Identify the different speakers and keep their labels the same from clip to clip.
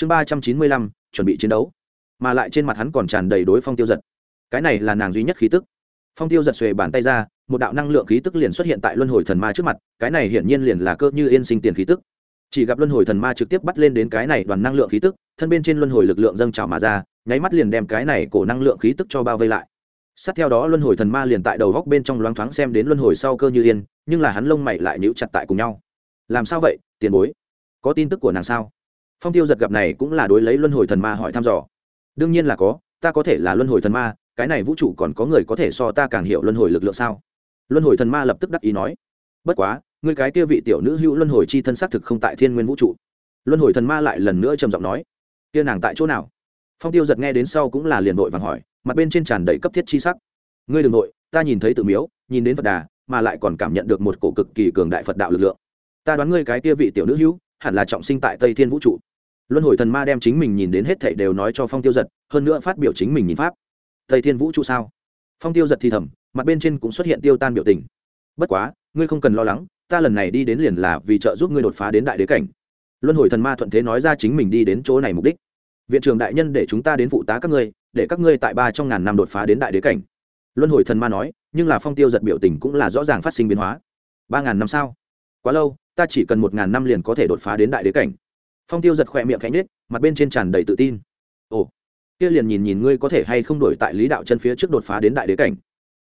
Speaker 1: chương ba trăm chín mươi lăm, chuẩn bị chiến đấu. Mà lại trên mặt hắn còn tràn đầy đối phong tiêu giật. Cái này là nàng duy nhất khí tức. Phong tiêu giật xuề bàn tay ra, một đạo năng lượng khí tức liền xuất hiện tại luân hồi thần ma trước mặt, cái này hiển nhiên liền là cơ như yên sinh tiền khí tức. Chỉ gặp luân hồi thần ma trực tiếp bắt lên đến cái này đoàn năng lượng khí tức, thân bên trên luân hồi lực lượng dâng trào mà ra, nháy mắt liền đem cái này cổ năng lượng khí tức cho bao vây lại. Sát theo đó luân hồi thần ma liền tại đầu góc bên trong loáng thoáng xem đến luân hồi sau cơ như yên, nhưng là hắn lông mày lại nhíu chặt tại cùng nhau. Làm sao vậy, tiền bối? Có tin tức của nàng sao? Phong tiêu giật gặp này cũng là đối lấy luân hồi thần ma hỏi thăm dò. Đương nhiên là có, ta có thể là luân hồi thần ma, cái này vũ trụ còn có người có thể so ta càng hiểu luân hồi lực lượng sao? Luân hồi thần ma lập tức đắc ý nói. Bất quá, người cái kia vị tiểu nữ hữu luân hồi chi thân xác thực không tại thiên nguyên vũ trụ. Luân hồi thần ma lại lần nữa trầm giọng nói. Kia nàng tại chỗ nào? Phong tiêu giật nghe đến sau cũng là liền vội vàng hỏi, mặt bên trên tràn đầy cấp thiết chi sắc. Ngươi đ ừ n g nội ta nhìn thấy tự miếu, nhìn đến phật đà, mà lại còn cảm nhận được một cổ cực kỳ cường đại phật đạo lực lượng. Ta đoán ngươi cái kia vị tiểu nữ hữu, hẳn là trọng sinh tại tây thiên vũ trụ luân hồi thần ma đem chính mình nhìn đến hết thảy đều nói cho phong tiêu giật, hơn nữa phát biểu chính mình nhìn pháp. Thầy thiên vũ trụ sao? Phong tiêu giật thì thầm, mặt bên trên cũng xuất hiện tiêu tan biểu tình. Bất quá, ngươi không cần lo lắng, ta lần này đi đến liền là vì trợ giúp ngươi đột phá đến đại đế cảnh. Luân hồi thần ma thuận thế nói ra chính mình đi đến chỗ này mục đích. Viện trưởng đại nhân để chúng ta đến phụ tá các ngươi, để các ngươi tại ba trong ngàn năm đột phá đến đại đế cảnh. Luân hồi thần ma nói, nhưng là phong tiêu giật biểu tình cũng là rõ ràng phát sinh biến hóa. Ba ngàn năm sao? Quá lâu, ta chỉ cần một ngàn năm liền có thể đột phá đến đại đế cảnh phong tiêu giật khỏe miệng cánh nết mặt bên trên tràn đầy tự tin. Ồ, kia liền nhìn nhìn ngươi có thể hay không đổi tại lý đạo chân phía trước đột phá đến đại đế cảnh.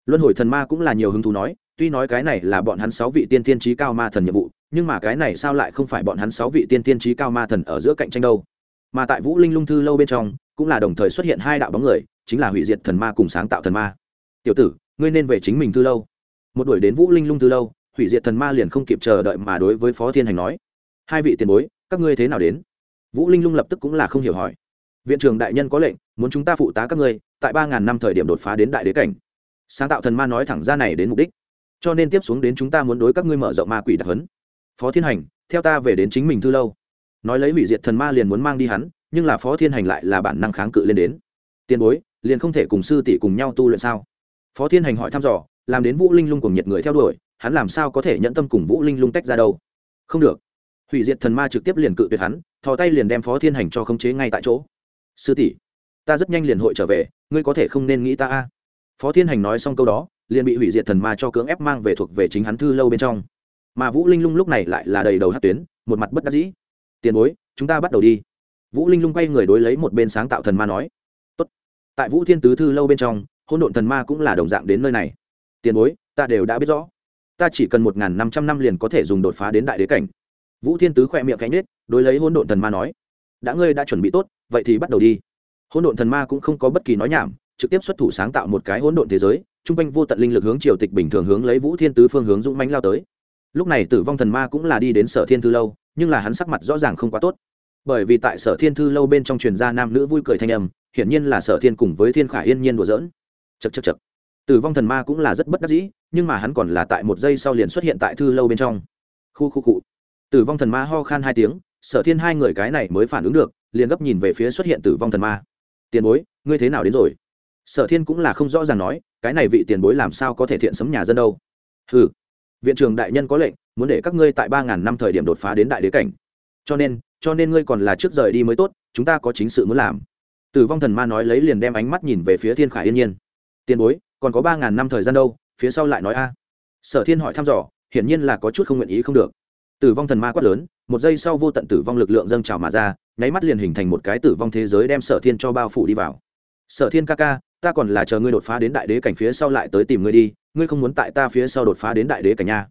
Speaker 1: Luân hồi thần ma cũng là nhiều hứng thú nói, tuy nói cái này là bọn hắn sáu vị tiên tiên trí cao ma thần nhiệm vụ, nhưng mà cái này sao lại không phải bọn hắn sáu vị tiên tiên trí cao ma thần ở giữa cạnh tranh đâu? Mà tại vũ linh lung thư lâu bên trong, cũng là đồng thời xuất hiện hai đạo bóng người, chính là hủy diệt thần ma cùng sáng tạo thần ma. Tiểu tử, ngươi nên về chính mình thư lâu. Một đuổi đến vũ linh lung thư lâu, hủy diệt thần ma liền không kịp chờ đợi mà đối với phó thiên hành nói. Hai vị tiền bối các ngươi thế nào đến? Vũ linh lung lập tức cũng là không hiểu hỏi. Viện trưởng đại nhân có lệnh, muốn chúng ta phụ tá các ngươi, tại ba ngàn năm thời điểm đột phá đến đại đế cảnh. Sáng tạo thần ma nói thẳng ra này đến mục đích. Cho nên tiếp xuống đến chúng ta muốn đối các ngươi mở rộng ma quỷ đặc hấn phó thiên hành, theo ta về đến chính mình thư lâu. Nói lấy hủy diệt thần ma liền muốn mang đi hắn, nhưng là phó thiên hành lại là bản năng kháng cự lên đến. Tiền bối, liền không thể cùng sư tỷ cùng nhau tu luyện sao? Phó thiên hành hỏi thăm dò, làm đến vũ linh lung cùng nhiệt người theo đuổi, hắn làm sao có thể nhận tâm cùng vũ linh lung tách ra đâu? Không được hủy diệt thần ma trực tiếp liền cự tuyệt hắn, thò tay liền đem phó thiên hành cho khống chế ngay tại chỗ. Sư tỷ, ta rất nhanh liền hội trở về, ngươi có thể không nên nghĩ ta a. Phó thiên hành nói xong câu đó, liền bị hủy diệt thần ma cho cưỡng ép mang về thuộc về chính hắn thư lâu bên trong. Mà vũ linh lung lúc này lại là đầy đầu hát tuyến, một mặt bất đắc dĩ. Tiền bối, chúng ta bắt đầu đi. Vũ linh lung quay người đối lấy một bên sáng tạo thần ma nói. Tốt. tại vũ thiên tứ thư lâu bên trong hôn độn thần ma cũng là đồng dạng đến nơi này. Tiền bối, ta đều đã biết rõ. Ta chỉ cần một n g h n năm trăm năm liền có thể dùng đột phá đến đại đế cảnh vũ thiên tứ khỏe miệng cánh nết đối lấy hôn độn thần ma nói, đã ngươi đã chuẩn bị tốt, vậy thì bắt đầu đi. Hôn độn thần ma cũng không có bất kỳ nói nhảm, trực tiếp xuất thủ sáng tạo một cái hỗn độn thế giới t r u n g quanh vô tận linh lực hướng triều tịch bình thường hướng lấy vũ thiên tứ phương hướng dũng mánh lao tới. Lúc này tử vong thần ma cũng là đi đến sở thiên thư lâu, nhưng là hắn sắc mặt rõ ràng không quá tốt. Bởi vì tại sở thiên thư lâu bên trong truyền gia nam nữ vui cười thanh âm, hiển nhiên là sở thiên cùng với thiên khải yên nhiên đùa dỡn chật chật chật tử vong thần ma cũng là rất bất đắc dĩ, nhưng mà hắn còn là tại một giây sau liền xuất hiện tại thư lâu bên trong. Khu khu cụ tử vong thần ma ho khan hai tiếng, sở thiên hai người cái này mới phản ứng được, liền gấp nhìn về phía xuất hiện tử vong thần ma. Tiền bối, ngươi thế nào đến rồi? Sở thiên cũng là không rõ ràng nói, cái này vị tiền bối làm sao có thể thiện sấm nhà dân đâu? Ừ viện trưởng đại nhân có lệnh, muốn để các ngươi tại ba ngàn năm thời điểm đột phá đến đại đế cảnh. Cho nên cho nên ngươi còn là trước rời đi mới tốt, chúng ta có chính sự muốn làm. Tử vong thần ma nói lấy liền đem ánh mắt nhìn về phía thiên khải yên nhiên. Tiền bối, còn có ba ngàn năm thời gian đâu, phía sau lại nói a. Sở thiên hỏi thăm dò, hiển nhiên là có chút không nguyện ý không được tử vong thần ma quát lớn, một giây sau vô tận tử vong lực lượng dâng trào mà ra, nháy mắt liền hình thành một cái tử vong thế giới đem sở thiên cho bao phủ đi vào. Sở thiên ca ca, ta còn là chờ ngươi đột phá đến đại đế cảnh phía sau lại tới tìm ngươi đi, ngươi không muốn tại ta phía sau đột phá đến đại đế cảnh nha.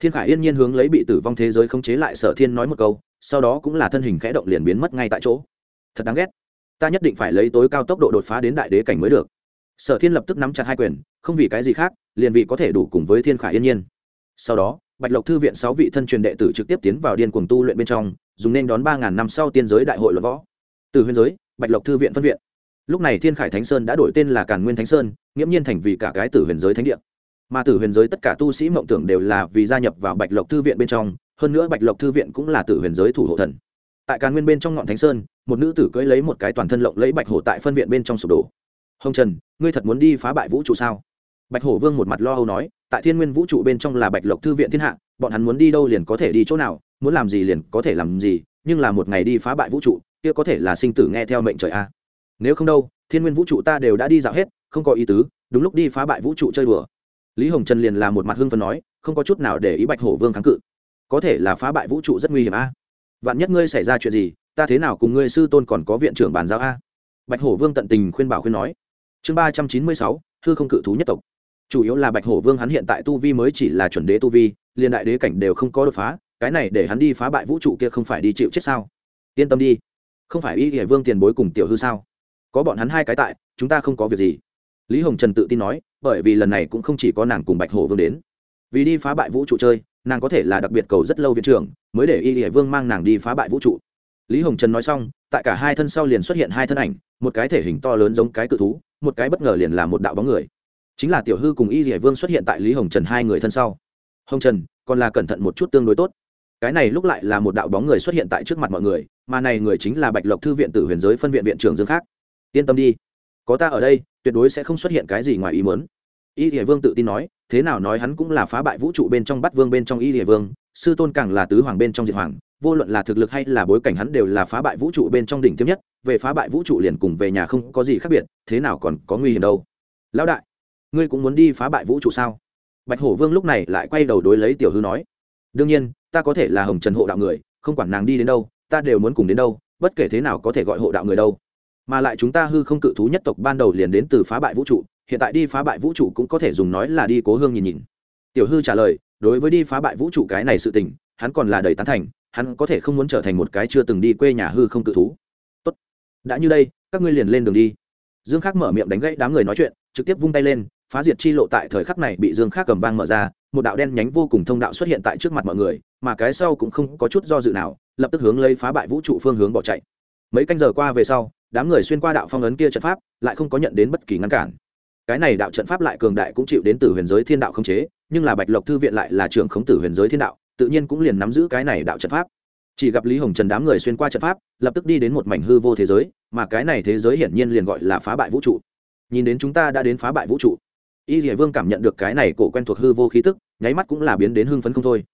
Speaker 1: Thiên khải yên nhiên hướng lấy bị tử vong thế giới khống chế lại sở thiên nói một câu, sau đó cũng là thân hình khẽ động liền biến mất ngay tại chỗ. Thật đáng ghét. Ta nhất định phải lấy tối cao tốc độ đột phá đến đại đế cảnh mới được. Sở thiên lập tức nắm chặt hai quyền, không vì cái gì khác, liền vì có thể đủ cùng với thiên khải yên nhiên. Sau đó bạch lộc thư viện sáu vị thân truyền đệ tử trực tiếp tiến vào điên cuồng tu luyện bên trong, dùng nên đón ba ngàn năm sau tiên giới đại hội luận võ. Từ huyền giới, bạch lộc thư viện phân viện. Lúc này thiên khải thánh sơn đã đổi tên là càn nguyên thánh sơn, nghiễm nhiên thành vì cả cái tử huyền giới thánh địa. Mà tử huyền giới tất cả tu sĩ mộng tưởng đều là vì gia nhập vào bạch lộc thư viện bên trong, hơn nữa bạch lộc thư viện cũng là tử huyền giới thủ hộ thần. Tại càn nguyên bên trong ngọn thánh sơn, một nữ tử cưỡi lấy một cái toàn thân lộng lấy bạch hổ tại phân viện bên trong sụp đổ. Hồng trần, ngươi thật muốn đi phá bại vũ trụ sao? Bạch hổ vương một mặt lo âu nói tại thiên nguyên vũ trụ bên trong là bạch lộc thư viện thiên hạ, bọn hắn muốn đi đâu liền có thể đi chỗ nào, muốn làm gì liền có thể làm gì, nhưng là một ngày đi phá bại vũ trụ, kia có thể là sinh tử nghe theo mệnh trời a. Nếu không đâu, thiên nguyên vũ trụ ta đều đã đi dạo hết, không có ý tứ, đúng lúc đi phá bại vũ trụ chơi đùa. Lý hồng trần liền là một mặt hưng phấn nói, không có chút nào để ý bạch hổ vương kháng cự. Có thể là phá bại vũ trụ rất nguy hiểm a. Vạn nhất ngươi xảy ra chuyện gì, ta thế nào cùng ngươi sư tôn còn có viện trưởng bàn giao a? Bạch hổ vương tận tình khuyên bảo khuyên nói. Chương ba trăm chín mươi sáu, hư không cự thú nhất tộc chủ yếu là bạch hổ vương hắn hiện tại tu vi mới chỉ là chuẩn đế tu vi, liền đại đế cảnh đều không có đột phá, cái này để hắn đi phá bại vũ trụ kia không phải đi chịu chết sao? Yên tâm đi. Không phải y hải vương tiền bối cùng tiểu hư sao? Có bọn hắn hai cái tại, chúng ta không có việc gì. Lý hồng trần tự tin nói, bởi vì lần này cũng không chỉ có nàng cùng bạch hổ vương đến. Vì đi phá bại vũ trụ chơi, nàng có thể là đặc biệt cầu rất lâu viện trưởng, mới để y hải vương mang nàng đi phá bại vũ trụ. Lý hồng trần nói xong, tại cả hai thân sau liền xuất hiện hai thân ảnh, một cái thể hình to lớn giống cái cự thú, một cái bất ngờ liền là một đạo bóng người chính là tiểu hư cùng y hải vương xuất hiện tại lý hồng trần hai người thân sau. Hồng trần, còn là cẩn thận một chút tương đối tốt. Cái này lúc lại là một đạo bóng người xuất hiện tại trước mặt mọi người, mà này người chính là bạch lộc thư viện tử huyền giới phân viện viện trưởng dương khác. Yên tâm đi, có ta ở đây, tuyệt đối sẽ không xuất hiện cái gì ngoài ý muốn. Y địa vương tự tin nói, thế nào nói hắn cũng là phá bại vũ trụ bên trong bắt vương bên trong y địa vương, sư tôn càng là tứ hoàng bên trong diệt hoàng, vô luận là thực lực hay là bối cảnh hắn đều là phá bại vũ trụ bên trong đỉnh tiêm nhất, về phá bại vũ trụ liền cùng về nhà không có gì khác biệt, thế nào còn có nguy hiểm đâu. Lão đại ngươi cũng muốn đi phá bại vũ trụ sao? Bạch hổ vương lúc này lại quay đầu đối lấy tiểu hư nói, đương nhiên, ta có thể là hồng trần hộ đạo người, không quản nàng đi đến đâu, ta đều muốn cùng đến đâu, bất kể thế nào có thể gọi hộ đạo người đâu. Mà lại chúng ta hư không cự thú nhất tộc ban đầu liền đến từ phá bại vũ trụ, hiện tại đi phá bại vũ trụ cũng có thể dùng nói là đi cố hương nhìn nhìn. Tiểu hư trả lời, đối với đi phá bại vũ trụ cái này sự tình, hắn còn là đầy tán thành, hắn có thể không muốn trở thành một cái chưa từng đi quê nhà hư không cự thú. Tốt, đã như đây, các ngươi liền lên đường đi. Dương khắc mở miệng đánh gãy đám người nói chuyện, trực tiếp vung tay lên phá diệt chi lộ tại thời khắc này bị dương khắc cầm vang mở ra, một đạo đen nhánh vô cùng thông đạo xuất hiện tại trước mặt mọi người, mà cái sau cũng không có chút do dự nào, lập tức hướng lấy phá bại vũ trụ phương hướng bỏ chạy. Mấy canh giờ qua về sau, đám người xuyên qua đạo phong ấn kia trận pháp, lại không có nhận đến bất kỳ ngăn cản. Cái này đạo trận pháp lại cường đại cũng chịu đến từ huyền giới thiên đạo không chế, nhưng là bạch lộc thư viện lại là trưởng khống tử huyền giới thiên đạo, tự nhiên cũng liền nắm giữ cái này đạo trận pháp. Chỉ gặp lý hồng trần đám người xuyên qua trận pháp, lập tức đi đến một mảnh hư vô thế giới, mà cái này thế giới hiển nhiên liền gọi là phá bại vũ trụ. Nhìn đến chúng ta đã đến phá bại vũ trụ y dỉa vương cảm nhận được cái này cổ quen thuộc hư vô khí tức, nháy mắt cũng là biến đến hưng phấn không thôi.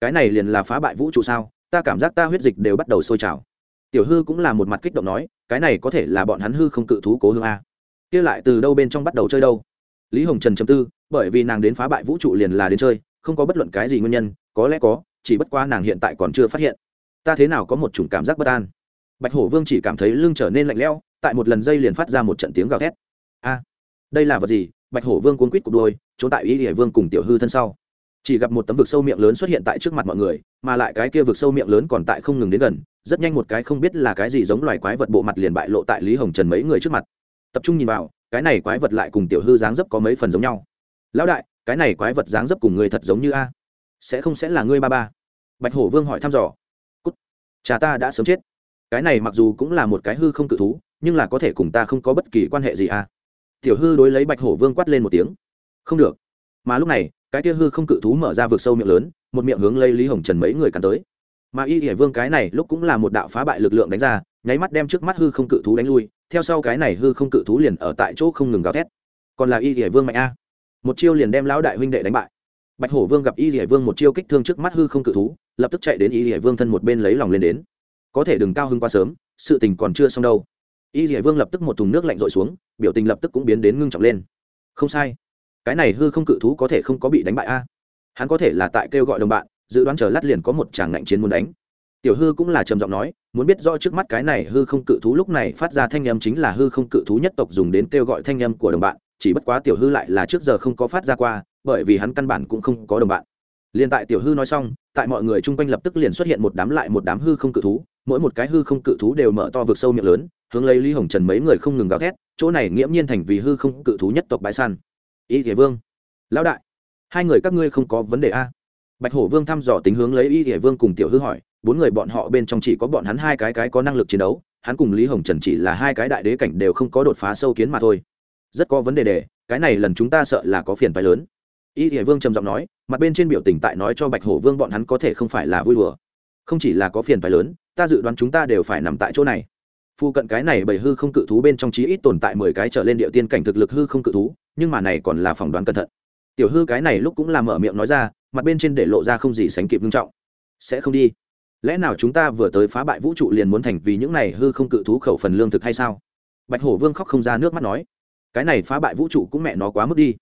Speaker 1: Cái này liền là phá bại vũ trụ sao? Ta cảm giác ta huyết dịch đều bắt đầu sôi trào. Tiểu hư cũng là một mặt kích động nói, cái này có thể là bọn hắn hư không cự thú cố hương a. Kia lại từ đâu bên trong bắt đầu chơi đâu? Lý hồng trần chấm tư, bởi vì nàng đến phá bại vũ trụ liền là đến chơi, không có bất luận cái gì nguyên nhân, có lẽ có, chỉ bất quá nàng hiện tại còn chưa phát hiện. Ta thế nào có một chủng cảm giác bất an? Bạch hổ vương chỉ cảm thấy lưng trở nên lạnh lẽo, tại một lần dây liền phát ra một trận tiếng gào thét. A, đây là vật gì? Bạch hổ vương cuốn quýt cục đôi, trốn tại ý hải vương cùng tiểu hư thân sau. Chỉ gặp một tấm vực sâu miệng lớn xuất hiện tại trước mặt mọi người, mà lại cái kia vực sâu miệng lớn còn tại không ngừng đến gần, rất nhanh một cái không biết là cái gì giống loài quái vật bộ mặt liền bại lộ tại lý hồng trần mấy người trước mặt. Tập trung nhìn vào, cái này quái vật lại cùng tiểu hư dáng dấp có mấy phần giống nhau. Lão đại, cái này quái vật dáng dấp cùng người thật giống như a. Sẽ không sẽ là ngươi ba ba? Bạch hổ vương hỏi thăm dò. Cút, cha ta đã sớm chết. Cái này mặc dù cũng là một cái hư không cự thú, nhưng là có thể cùng ta không có bất kỳ quan hệ gì a tiểu hư đối lấy bạch hổ vương quát lên một tiếng. Không được. Mà lúc này, cái kia hư không cự thú mở ra vực sâu miệng lớn, một miệng hướng lấy lý hồng trần mấy người cắn tới. Mà y hiển vương cái này lúc cũng là một đạo phá bại lực lượng đánh ra, nháy mắt đem trước mắt hư không cự thú đánh lui, theo sau cái này hư không cự thú liền ở tại chỗ không ngừng gào thét. Còn là y hiển vương mạnh a. Một chiêu liền đem lão đại huynh đệ đánh bại. Bạch hổ vương gặp y hiển vương một chiêu kích thương trước mắt hư không cự thú, lập tức chạy đến y hiển vương thân một bên lấy lòng lên đến. Có thể đừng cao hưng quá sớm, sự tình còn chưa xong đâu y hiển vương lập tức một thùng nước lạnh rội xuống, biểu tình lập tức cũng biến đến ngưng trọng lên. Không sai. Cái này hư không cự thú có thể không có bị đánh bại a. Hắn có thể là tại kêu gọi đồng bạn, dự đoán chờ lát liền có một tràng ngạnh chiến muốn đánh. Tiểu hư cũng là trầm giọng nói, muốn biết rõ trước mắt cái này hư không cự thú lúc này phát ra thanh âm chính là hư không cự thú nhất tộc dùng đến kêu gọi thanh âm của đồng bạn, chỉ bất quá tiểu hư lại là trước giờ không có phát ra qua, bởi vì hắn căn bản cũng không có đồng bạn. Liền tại tiểu hư nói xong, tại mọi người chung quanh lập tức liền xuất hiện một đám lại một đám hư không cự thú, mỗi một cái hư không cự thú đều mở to vực sâu miệng lớn hướng lấy lý hồng trần mấy người không ngừng gào thét, chỗ này nghiễm nhiên thành vì hư không cự thú nhất tộc bãi săn. Y thể vương, lão đại, hai người các ngươi không có vấn đề a? Bạch hổ vương thăm dò tính hướng lấy y thể vương cùng tiểu hư hỏi, bốn người bọn họ bên trong chỉ có bọn hắn hai cái cái có năng lực chiến đấu, hắn cùng lý hồng trần chỉ là hai cái đại đế cảnh đều không có đột phá sâu kiến mà thôi. Rất có vấn đề đề cái này lần chúng ta sợ là có phiền phái lớn. Y thể vương trầm giọng nói, mặt bên trên biểu tình tại nói cho bạch hổ vương bọn hắn có thể không phải là vui đùa. Không chỉ là có phiền phái lớn, ta dự đoán chúng ta đều phải nằm tại chỗ này. Phu cận cái này bảy hư không cự thú bên trong chí ít tồn tại mười cái trở lên địa tiên cảnh thực lực hư không cự thú, nhưng mà này còn là phỏng đoán cẩn thận. Tiểu hư cái này lúc cũng làm mở miệng nói ra, mặt bên trên để lộ ra không gì sánh kịp nghiêm trọng. Sẽ không đi. Lẽ nào chúng ta vừa tới phá bại vũ trụ liền muốn thành vì những này hư không cự thú khẩu phần lương thực hay sao? Bạch hổ vương khóc không ra nước mắt nói. Cái này phá bại vũ trụ cũng mẹ nó quá mức đi.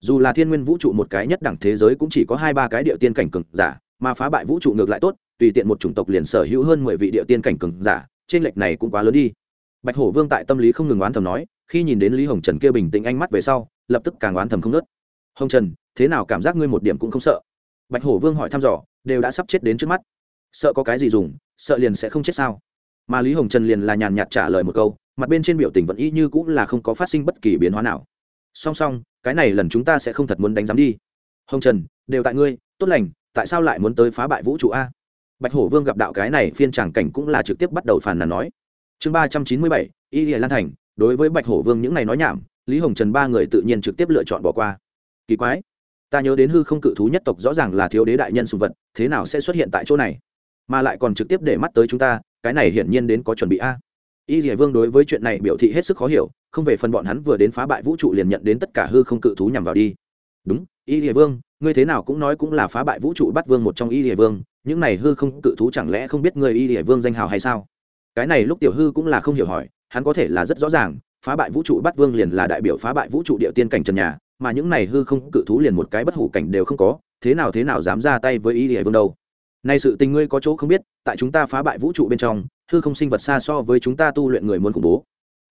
Speaker 1: Dù là thiên nguyên vũ trụ một cái nhất đẳng thế giới cũng chỉ có hai ba cái địa tiên cảnh cường giả, mà phá bại vũ trụ ngược lại tốt, tùy tiện một chủng tộc liền sở hữu hơn mười vị địa tiên cảnh cường giả trên lệch này cũng quá lớn đi. Bạch hổ vương tại tâm lý không ngừng oán thầm nói, khi nhìn đến lý hồng trần kia bình tĩnh ánh mắt về sau, lập tức càng oán thầm không nớt hồng trần, thế nào cảm giác ngươi một điểm cũng không sợ? Bạch hổ vương hỏi thăm dò, đều đã sắp chết đến trước mắt. Sợ có cái gì dùng, sợ liền sẽ không chết sao? Mà lý hồng trần liền là nhàn nhạt trả lời một câu, mặt bên trên biểu tình vẫn y như cũng là không có phát sinh bất kỳ biến hóa nào. Song song, cái này lần chúng ta sẽ không thật muốn đánh giám đi. Hồng trần, đều tại ngươi, tốt lành, tại sao lại muốn tới phá bại vũ trụ a? Bạch hổ vương gặp đạo cái này phiên tràng cảnh cũng là trực tiếp bắt đầu phàn nàn nói. Chương ba trăm chín mươi bảy, y hiền lan thành, đối với bạch hổ vương những này nói nhảm, lý hồng trần ba người tự nhiên trực tiếp lựa chọn bỏ qua. Kỳ quái, ta nhớ đến hư không cự thú nhất tộc rõ ràng là thiếu đế đại nhân sùng vật, thế nào sẽ xuất hiện tại chỗ này? Mà lại còn trực tiếp để mắt tới chúng ta, cái này hiển nhiên đến có chuẩn bị a. Y dỉa vương đối với chuyện này biểu thị hết sức khó hiểu, không về phần bọn hắn vừa đến phá bại vũ trụ liền nhận đến tất cả hư không cự thú nhằm vào đi đúng, y địa vương, ngươi thế nào cũng nói cũng là phá bại vũ trụ bắt vương một trong y địa vương, những này hư không cự thú chẳng lẽ không biết người y địa vương danh hào hay sao? Cái này lúc tiểu hư cũng là không hiểu hỏi, hắn có thể là rất rõ ràng, phá bại vũ trụ bắt vương liền là đại biểu phá bại vũ trụ địa tiên cảnh trần nhà, mà những này hư không cự thú liền một cái bất hủ cảnh đều không có, thế nào thế nào dám ra tay với y địa vương đâu? Nay sự tình ngươi có chỗ không biết, tại chúng ta phá bại vũ trụ bên trong, hư không sinh vật xa so với chúng ta tu luyện người muốn khủng bố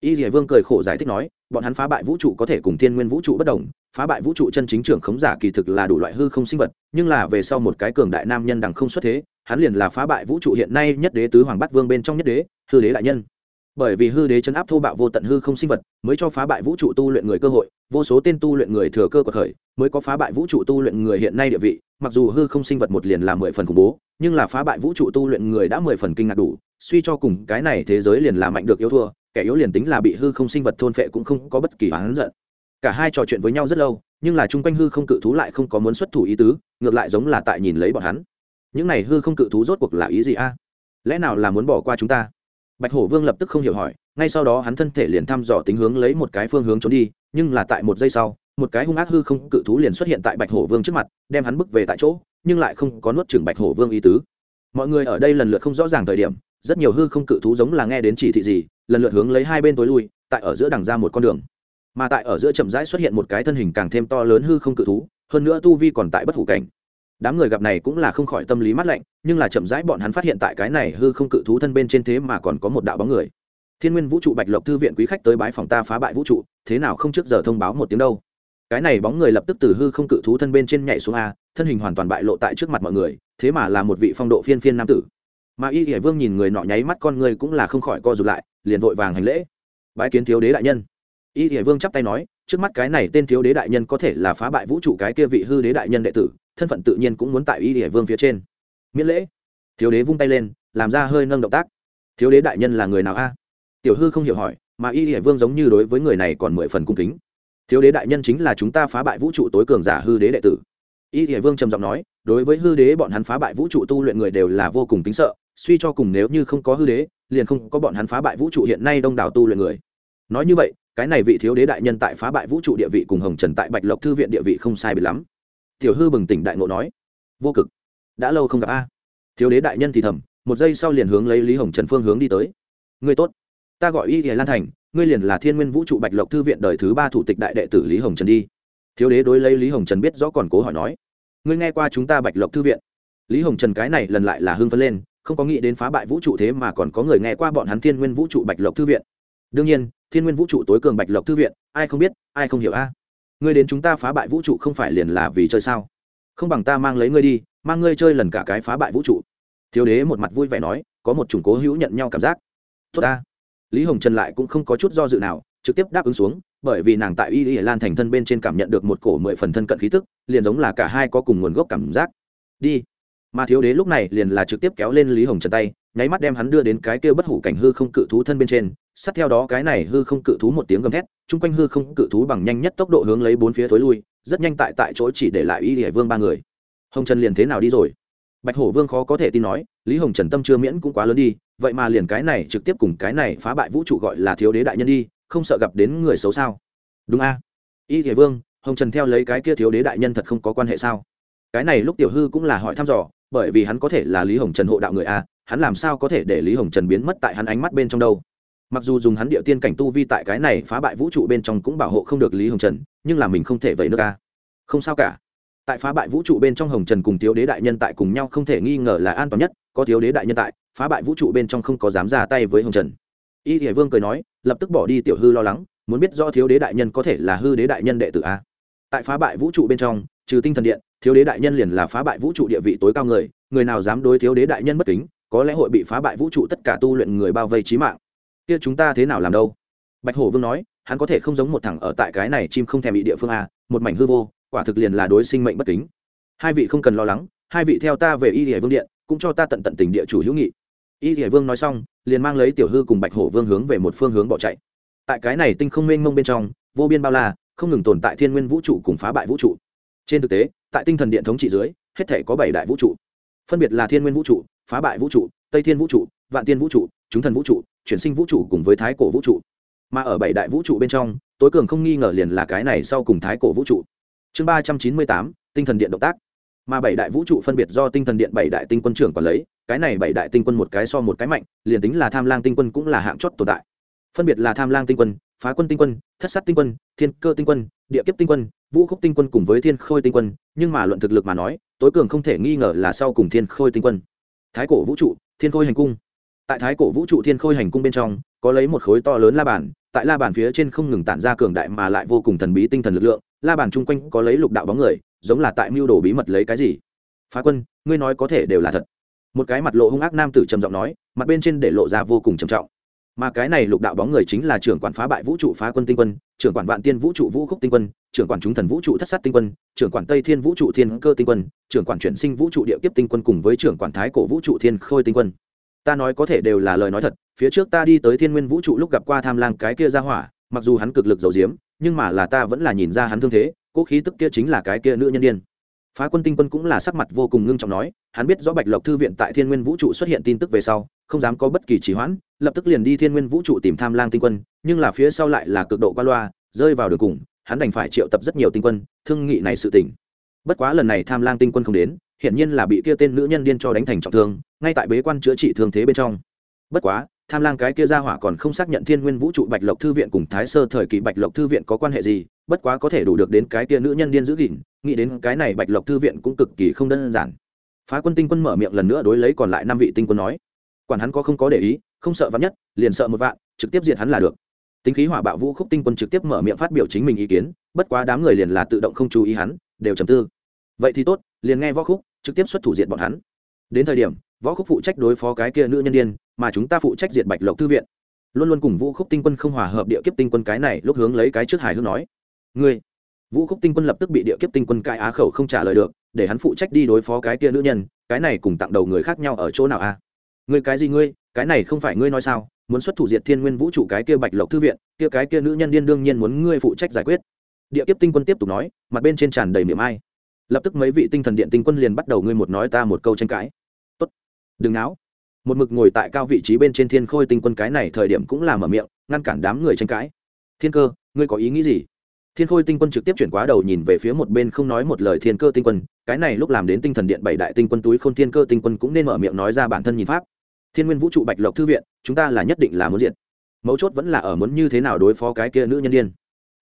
Speaker 1: y dỉa vương cười khổ giải thích nói, bọn hắn phá bại vũ trụ có thể cùng thiên nguyên vũ trụ bất đồng, phá bại vũ trụ chân chính trưởng khống giả kỳ thực là đủ loại hư không sinh vật, nhưng là về sau một cái cường đại nam nhân đằng không xuất thế, hắn liền là phá bại vũ trụ hiện nay nhất đế tứ hoàng bát vương bên trong nhất đế, hư đế đại nhân. Bởi vì hư đế chấn áp thô bạo vô tận hư không sinh vật, mới cho phá bại vũ trụ tu luyện người cơ hội, vô số tên tu luyện người thừa cơ của khởi, mới có phá bại vũ trụ tu luyện người hiện nay địa vị, mặc dù hư không sinh vật một liền là mười phần khủng bố, nhưng là phá bại vũ trụ tu luyện người đã mười phần kinh ngạc đủ, suy cho cùng cái này thế giới liền là mạnh được yếu thua kẻ yếu liền tính là bị hư không sinh vật thôn phệ cũng không có bất kỳ hoán giận. Cả hai trò chuyện với nhau rất lâu, nhưng là chung quanh hư không cự thú lại không có muốn xuất thủ ý tứ, ngược lại giống là tại nhìn lấy bọn hắn. Những này hư không cự thú rốt cuộc là ý gì a? Lẽ nào là muốn bỏ qua chúng ta? Bạch hổ vương lập tức không hiểu hỏi, ngay sau đó hắn thân thể liền thăm dò tính hướng lấy một cái phương hướng trốn đi, nhưng là tại một giây sau, một cái hung ác hư không cự thú liền xuất hiện tại bạch hổ vương trước mặt, đem hắn bước về tại chỗ, nhưng lại không có nuốt chừng bạch hổ vương ý tứ. Mọi người ở đây lần lượt không rõ ràng thời điểm rất nhiều hư không cự thú giống là nghe đến chỉ thị gì, lần lượt hướng lấy hai bên tối lui, tại ở giữa đằng ra một con đường. Mà tại ở giữa chậm rãi xuất hiện một cái thân hình càng thêm to lớn hư không cự thú, hơn nữa tu vi còn tại bất hủ cảnh. Đám người gặp này cũng là không khỏi tâm lý mát lạnh, nhưng là chậm rãi bọn hắn phát hiện tại cái này hư không cự thú thân bên trên thế mà còn có một đạo bóng người. Thiên nguyên vũ trụ bạch lộc thư viện quý khách tới bái phòng ta phá bại vũ trụ, thế nào không trước giờ thông báo một tiếng đâu. Cái này bóng người lập tức từ hư không cự thú thân bên trên nhảy xuống a, thân hình hoàn toàn bại lộ tại trước mặt mọi người, thế mà là một vị phong độ phiên phiên nam tử mà y hải vương nhìn người nọ nháy mắt con người cũng là không khỏi co rụt lại, liền vội vàng hành lễ. Bái kiến thiếu đế đại nhân. Y hải vương chắp tay nói, trước mắt cái này tên thiếu đế đại nhân có thể là phá bại vũ trụ cái kia vị hư đế đại nhân đệ tử, thân phận tự nhiên cũng muốn tại y hải vương phía trên. Miễn lễ. Thiếu đế vung tay lên, làm ra hơi nâng động tác. Thiếu đế đại nhân là người nào a? Tiểu hư không hiểu hỏi, mà y hải vương giống như đối với người này còn mười phần cung kính. Thiếu đế đại nhân chính là chúng ta phá bại vũ trụ tối cường giả hư đế đệ tử. Y hải vương trầm giọng nói, đối với hư đế bọn hắn phá bại vũ trụ tu luyện người đều là vô cùng kính sợ suy cho cùng nếu như không có hư đế, liền không có bọn hắn phá bại vũ trụ hiện nay đông đảo tu luyện người. Nói như vậy, cái này vị thiếu đế đại nhân tại phá bại vũ trụ địa vị cùng hồng trần tại bạch lộc thư viện địa vị không sai bị lắm. Tiểu hư bừng tỉnh đại ngộ nói, vô cực, đã lâu không gặp a. Thiếu đế đại nhân thì thầm, một giây sau liền hướng lấy lý hồng trần phương hướng đi tới. Ngươi tốt, ta gọi y hiền lan thành, ngươi liền là thiên nguyên vũ trụ bạch lộc thư viện đời thứ ba thủ tịch đại đệ tử lý hồng trần đi. Thiếu đế đối lấy lý hồng trần biết rõ còn cố hỏi nói, ngươi nghe qua chúng ta bạch lộc thư viện? Lý hồng trần cái này lần lại là hưng phấn lên không có nghĩ đến phá bại vũ trụ thế mà còn có người nghe qua bọn hắn thiên nguyên vũ trụ bạch lộc thư viện. Đương nhiên, thiên nguyên vũ trụ tối cường bạch lộc thư viện, ai không biết, ai không hiểu a? Ngươi đến chúng ta phá bại vũ trụ không phải liền là vì chơi sao? Không bằng ta mang lấy ngươi đi, mang ngươi chơi lần cả cái phá bại vũ trụ. Thiếu đế một mặt vui vẻ nói, có một chủng cố hữu nhận nhau cảm giác. Tốt ta. Lý hồng trần lại cũng không có chút do dự nào, trực tiếp đáp ứng xuống, bởi vì nàng tại y y lan thành thân bên trên cảm nhận được một cổ mười phần thân cận khí tức, liền giống là cả hai có cùng nguồn gốc cảm giác. Đi mà thiếu đế lúc này liền là trực tiếp kéo lên lý hồng trần tay, nháy mắt đem hắn đưa đến cái kia bất hủ cảnh hư không cự thú thân bên trên. Sát theo đó cái này hư không cự thú một tiếng gầm thét, chung quanh hư không cự thú bằng nhanh nhất tốc độ hướng lấy bốn phía thối lui, rất nhanh tại tại chỗ chỉ để lại y hải vương ba người. Hồng trần liền thế nào đi rồi? Bạch hổ vương khó có thể tin nói, lý hồng trần tâm chưa miễn cũng quá lớn đi, vậy mà liền cái này trực tiếp cùng cái này phá bại vũ trụ gọi là thiếu đế đại nhân đi, không sợ gặp đến người xấu sao? Đúng a. Y hải vương, hồng trần theo lấy cái kia thiếu đế đại nhân thật không có quan hệ sao? Cái này lúc tiểu hư cũng là hỏi thăm dò bởi vì hắn có thể là lý hồng trần hộ đạo người a, hắn làm sao có thể để lý hồng trần biến mất tại hắn ánh mắt bên trong đâu? Mặc dù dùng hắn địa tiên cảnh tu vi tại cái này phá bại vũ trụ bên trong cũng bảo hộ không được lý hồng trần, nhưng là mình không thể vậy nước ca không sao cả. Tại phá bại vũ trụ bên trong hồng trần cùng thiếu đế đại nhân tại cùng nhau không thể nghi ngờ là an toàn nhất, có thiếu đế đại nhân tại, phá bại vũ trụ bên trong không có dám ra tay với hồng trần. Y thể vương cười nói, lập tức bỏ đi tiểu hư lo lắng, muốn biết do thiếu đế đại nhân có thể là hư đế đại nhân đệ tử a. Tại phá bại vũ trụ bên trong, trừ tinh thần điện thiếu đế đại nhân liền là phá bại vũ trụ địa vị tối cao người người nào dám đối thiếu đế đại nhân bất kính, có lẽ hội bị phá bại vũ trụ tất cả tu luyện người bao vây trí mạng. Kia chúng ta thế nào làm đâu? Bạch hổ vương nói, hắn có thể không giống một thằng ở tại cái này chim không thèm bị địa phương a một mảnh hư vô, quả thực liền là đối sinh mệnh bất kính. Hai vị không cần lo lắng, hai vị theo ta về y địa vương điện, cũng cho ta tận tận tình địa chủ hữu nghị. Y địa vương nói xong, liền mang lấy tiểu hư cùng bạch hổ vương hướng về một phương hướng bỏ chạy. Tại cái này tinh không mênh mông bên trong, vô biên bao la, không ngừng tồn tại thiên nguyên vũ trụ cùng phá bại vũ trụ. Trên thực tế tại tinh thần điện thống trị dưới, hết thể có bảy đại vũ trụ. Phân biệt là thiên nguyên vũ trụ, phá bại vũ trụ, tây thiên vũ trụ, vạn tiên vũ trụ, chúng thần vũ trụ, chuyển sinh vũ trụ cùng với thái cổ vũ trụ. Mà ở bảy đại vũ trụ bên trong, tối cường không nghi ngờ liền là cái này sau cùng thái cổ vũ trụ. Chương ba trăm chín mươi tám, tinh thần điện động tác. Mà bảy đại vũ trụ phân biệt do tinh thần điện bảy đại tinh quân trưởng quản lấy, cái này bảy đại tinh quân một cái so một cái mạnh, liền tính là tham lang tinh quân cũng là hạng chót tồn tại. Phân biệt là tham lang tinh quân, phá quân tinh quân, thất sát tinh quân, thiên cơ tinh quân, địa kiếp tinh quân vũ khúc tinh quân cùng với thiên khôi tinh quân, nhưng mà luận thực lực mà nói, tối cường không thể nghi ngờ là sau cùng thiên khôi tinh quân. Thái cổ vũ trụ, thiên khôi hành cung. Tại thái cổ vũ trụ, thiên khôi hành cung bên trong, có lấy một khối to lớn la bàn, tại la bàn phía trên không ngừng tản ra cường đại mà lại vô cùng thần bí tinh thần lực lượng, la bàn chung quanh có lấy lục đạo bóng người, giống là tại mưu đồ bí mật lấy cái gì. Phá quân, ngươi nói có thể đều là thật. Một cái mặt lộ hung ác nam tử trầm giọng nói, mặt bên trên để lộ ra vô cùng trầm trọng. Mà cái này lục đạo bóng người chính là trưởng quản phá bại vũ trụ phá quân tinh quân trưởng quản vạn tiên vũ trụ vũ khúc tinh quân, trưởng quản chúng thần vũ trụ thất sát tinh quân, trưởng quản tây thiên vũ trụ thiên cơ tinh quân, trưởng quản chuyển sinh vũ trụ địa kiếp tinh quân cùng với trưởng quản thái cổ vũ trụ thiên khôi tinh quân. Ta nói có thể đều là lời nói thật, phía trước ta đi tới thiên nguyên vũ trụ lúc gặp qua tham lang cái kia ra hỏa, mặc dù hắn cực lực giấu diếm nhưng mà là ta vẫn là nhìn ra hắn thương thế, cố khí tức kia chính là cái kia nữ nhân điên phá quân tinh quân cũng là sắc mặt vô cùng ngưng trọng nói, hắn biết rõ bạch lộc thư viện tại thiên nguyên vũ trụ xuất hiện tin tức về sau, không dám có bất kỳ trì hoãn, lập tức liền đi thiên nguyên vũ trụ tìm tham lang tinh quân, nhưng là phía sau lại là cực độ qua loa, rơi vào đường cùng, hắn đành phải triệu tập rất nhiều tinh quân, thương nghị này sự tỉnh bất quá lần này tham lang tinh quân không đến, hiển nhiên là bị kia tên nữ nhân điên cho đánh thành trọng thương, ngay tại bế quan chữa trị thương thế bên trong. Bất quá, tham lang cái kia ra hỏa còn không xác nhận thiên nguyên vũ trụ bạch lộc thư viện cùng thái sơ thời kỳ bạch lộc thư viện có quan hệ gì bất quá có thể đủ được đến cái tia nữ nhân điên giữ gìn, nghĩ đến cái này bạch lộc thư viện cũng cực kỳ không đơn giản. Phá quân tinh quân mở miệng lần nữa đối lấy còn lại năm vị tinh quân nói, quản hắn có không có để ý, không sợ vắn nhất, liền sợ một vạn, trực tiếp diệt hắn là được. Tính khí hỏa bạo vũ khúc tinh quân trực tiếp mở miệng phát biểu chính mình ý kiến, bất quá đám người liền là tự động không chú ý hắn, đều trầm tư. Vậy thì tốt, liền nghe võ khúc, trực tiếp xuất thủ diệt bọn hắn. Đến thời điểm, võ khúc phụ trách đối phó cái kia nữ nhân điên, mà chúng ta phụ trách diệt bạch lộc thư viện. Luôn luôn cùng vũ khúc tinh quân không hòa hợp địa kiếp tinh quân cái này lúc hướng lấy cái trước hài hước nói ngươi. Vũ khúc tinh quân lập tức bị địa kiếp tinh quân cai á khẩu không trả lời được, để hắn phụ trách đi đối phó cái kia nữ nhân, cái này cùng tặng đầu người khác nhau ở chỗ nào a ngươi cái gì ngươi, cái này không phải ngươi nói sao, muốn xuất thủ diệt thiên nguyên vũ trụ cái kia bạch lộc thư viện, kia cái kia nữ nhân điên đương nhiên muốn ngươi phụ trách giải quyết. Địa kiếp tinh quân tiếp tục nói, mặt bên trên tràn đầy miệng ai. Lập tức mấy vị tinh thần điện tinh quân liền bắt đầu ngươi một nói ta một câu tranh cãi. Tốt, đừng náo. Một mực ngồi tại cao vị trí bên trên thiên khôi tinh quân cái này thời điểm cũng là mở miệng, ngăn cản đám người tranh cãi. Thiên cơ, ngươi có ý nghĩ gì? Thiên khôi tinh quân trực tiếp chuyển quá đầu nhìn về phía một bên không nói một lời thiên cơ tinh quân, cái này lúc làm đến tinh thần điện bảy đại tinh quân túi k h ô n thiên cơ tinh quân cũng nên mở miệng nói ra bản thân nhìn pháp. Thiên nguyên vũ trụ bạch lộc thư viện, chúng ta là nhất định là muốn diện mấu chốt vẫn là ở muốn như thế nào đối phó cái kia nữ nhân đ i ê n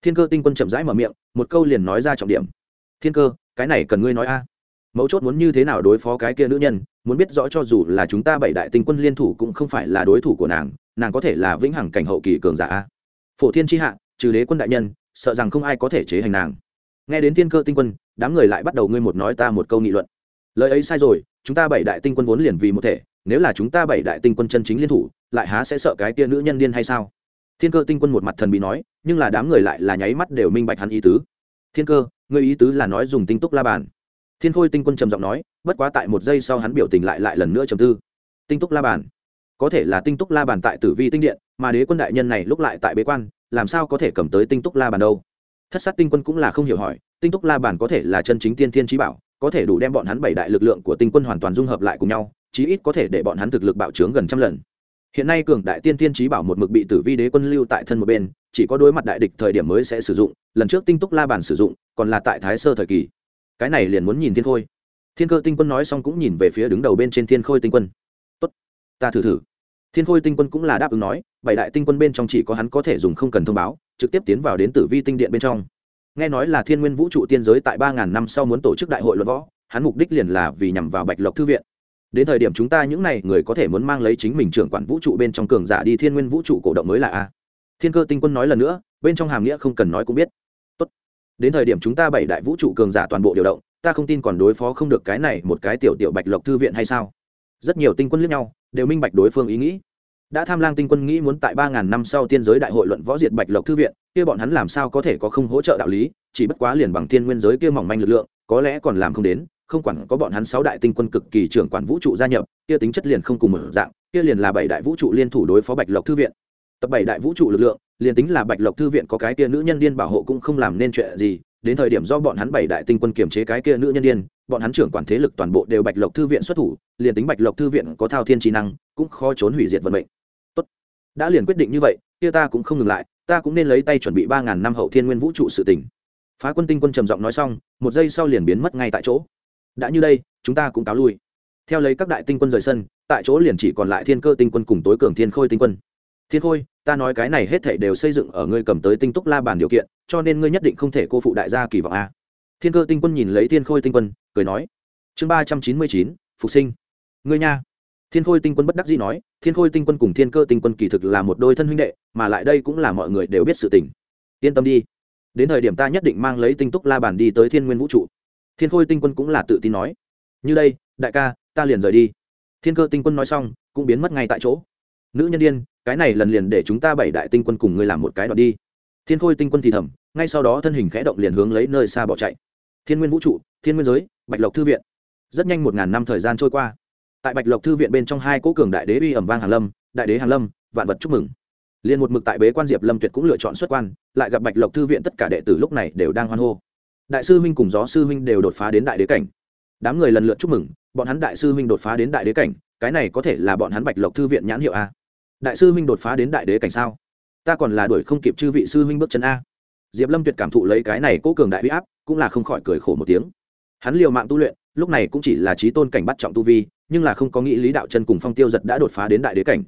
Speaker 1: thiên cơ tinh quân chậm rãi mở miệng, một câu liền nói ra trọng điểm. Thiên cơ, cái này cần ngươi nói a. Mấu chốt muốn như thế nào đối phó cái kia nữ nhân, muốn biết rõ cho dù là chúng ta bảy đại tinh quân liên thủ cũng không phải là đối thủ của nàng nàng có thể là vĩnh hằng cảnh hậu kỳ cường giả a. Phổ thiên tri hạ, trừ đế quân đại nhân sợ rằng không ai có thể chế hành nàng. Nghe đến thiên cơ tinh quân, đám người lại bắt đầu ngươi một nói ta một câu nghị luận. Lời ấy sai rồi, chúng ta bảy đại tinh quân vốn liền vì một thể, nếu là chúng ta bảy đại tinh quân chân chính liên thủ, lại há sẽ sợ cái tia nữ nhân điên hay sao? Thiên cơ tinh quân một mặt thần bị nói, nhưng là đám người lại là nháy mắt đều minh bạch hắn ý tứ. Thiên cơ, ngươi ý tứ là nói dùng tinh túc la bàn. Thiên khôi tinh quân trầm giọng nói, bất quá tại một giây sau hắn biểu tình lại lại lần nữa trầm tư. Tinh túc la bàn. Có thể là tinh túc la bàn tại tử vi tinh điện, mà đế quân đại nhân này lúc lại tại bế quan làm sao có thể cầm tới tinh túc la bàn đâu? Thất sát tinh quân cũng là không hiểu hỏi, tinh túc la bàn có thể là chân chính tiên thiên trí bảo, có thể đủ đem bọn hắn bảy đại lực lượng của tinh quân hoàn toàn dung hợp lại cùng nhau, chí ít có thể để bọn hắn thực lực bạo trướng gần trăm lần. Hiện nay cường đại tiên thiên trí bảo một mực bị tử vi đế quân lưu tại thân một bên, chỉ có đối mặt đại địch thời điểm mới sẽ sử dụng, lần trước tinh túc la bàn sử dụng, còn là tại thái sơ thời kỳ. Cái này liền muốn nhìn thiên khôi. Thiên cơ tinh quân nói xong cũng nhìn về phía đứng đầu bên trên thiên khôi tinh quân. Tốt. ta thử thử thiên khôi tinh quân cũng là đáp ứng nói, bảy đại tinh quân bên trong chỉ có hắn có thể dùng không cần thông báo, trực tiếp tiến vào đến tử vi tinh điện bên trong. Nghe nói là thiên nguyên vũ trụ tiên giới tại ba ngàn năm sau muốn tổ chức đại hội luận võ, hắn mục đích liền là vì nhằm vào bạch lộc thư viện. Đến thời điểm chúng ta những n à y người có thể muốn mang lấy chính mình trưởng quản vũ trụ bên trong cường giả đi thiên nguyên vũ trụ cổ động mới là a. Thiên cơ tinh quân nói lần nữa, bên trong hàm nghĩa không cần nói cũng biết. Tốt. đến thời điểm chúng ta bảy đại vũ trụ cường giả toàn bộ điều động, ta không tin còn đối phó không được cái này một cái tiểu tiểu bạch lộc thư viện hay sao? Rất nhiều tinh quân lẫn nhau đều minh bạch đối phương ý nghĩ. Đã tham lang tinh quân nghĩ muốn tại ba ngàn năm sau tiên giới đại hội luận võ diệt bạch lộc thư viện, kia bọn hắn làm sao có thể có không hỗ trợ đạo lý, chỉ bất quá liền bằng thiên nguyên giới kia mỏng manh lực lượng, có lẽ còn làm không đến, không quản có bọn hắn sáu đại tinh quân cực kỳ trưởng quản vũ trụ gia nhập, kia tính chất liền không cùng một dạng, kia liền là bảy đại vũ trụ liên thủ đối phó bạch lộc thư viện. Tập bảy đại vũ trụ lực lượng, liền tính là bạch lộc thư viện có cái kia nữ nhân điên bảo hộ cũng không làm nên chuyện gì, đến thời điểm do bọn hắn bảy đại tinh quân kiềm chế cái kia nữ nhân điên bọn hắn trưởng quản thế lực toàn bộ đều bạch lộc thư viện xuất thủ, liền tính bạch lộc thư viện có thao thiên trí năng, cũng khó trốn hủy diệt vận mệnh. Tốt. Đã liền quyết định như vậy, kia ta cũng không ngừng lại, ta cũng nên lấy tay chuẩn bị ba ngàn năm hậu thiên nguyên vũ trụ sự tỉnh phá quân tinh quân trầm giọng nói xong, một giây sau liền biến mất ngay tại chỗ. Đã như đây, chúng ta cũng cáo lui. Theo lấy các đại tinh quân rời sân, tại chỗ liền chỉ còn lại thiên cơ tinh quân cùng tối cường thiên khôi tinh quân. Thiên khôi, ta nói cái này hết thảy đều xây dựng ở ngươi cầm tới tinh túc la bàn điều kiện, cho nên ngươi nhất định không thể cô phụ đại gia kỳ vọng a thiên cơ tinh quân nhìn lấy thiên khôi tinh quân, cười nói, chương ba trăm chín mươi chín, phục sinh. Ngươi nha. Thiên khôi tinh quân bất đắc dĩ nói, thiên khôi tinh quân cùng thiên cơ tinh quân kỳ thực là một đôi thân huynh đệ, mà lại đây cũng là mọi người đều biết sự tình. Yên tâm đi. Đến thời điểm ta nhất định mang lấy tinh túc la bàn đi tới thiên nguyên vũ trụ. Thiên khôi tinh quân cũng là tự tin nói, như đây, đại ca, ta liền rời đi. Thiên cơ tinh quân nói xong, cũng biến mất ngay tại chỗ. Nữ nhân đ i ê n cái này lần liền để chúng ta bảy đại tinh quân cùng ngươi làm một cái đoạn đi. Thiên khôi tinh quân thì thầm, ngay sau đó thân hình khẽ động liền hướng lấy nơi xa bỏ chạy thiên nguyên vũ trụ, thiên nguyên giới, bạch lộc thư viện. Rất nhanh một ngàn năm thời gian trôi qua. Tại bạch lộc thư viện bên trong hai cố cường đại đế uy ẩm vang hàn lâm, đại đế hàn lâm, vạn vật chúc mừng. Liền một mực tại bế quan diệp lâm tuyệt cũng lựa chọn xuất quan, lại gặp bạch lộc thư viện tất cả đệ tử lúc này đều đang hoan hô. Đại sư huynh cùng gió sư huynh đều đột phá đến đại đế cảnh. Đám người lần lượt chúc mừng, bọn hắn đại sư huynh đột phá đến đại đế cảnh, cái này có thể là bọn hắn bạch lộc thư viện nhãn hiệu a. Đại sư huynh đột phá đến đại đế cảnh sao? Ta còn là đuổi không kịp chư vị sư huynh bước chân a diệp lâm tuyệt cảm thụ lấy cái này cố cường đại huy áp, cũng là không khỏi cười khổ một tiếng. Hắn liều mạng tu luyện, lúc này cũng chỉ là trí tôn cảnh bắt trọng tu vi, nhưng là không có nghĩ lý đạo chân cùng phong tiêu giật đã đột phá đến đại đế cảnh.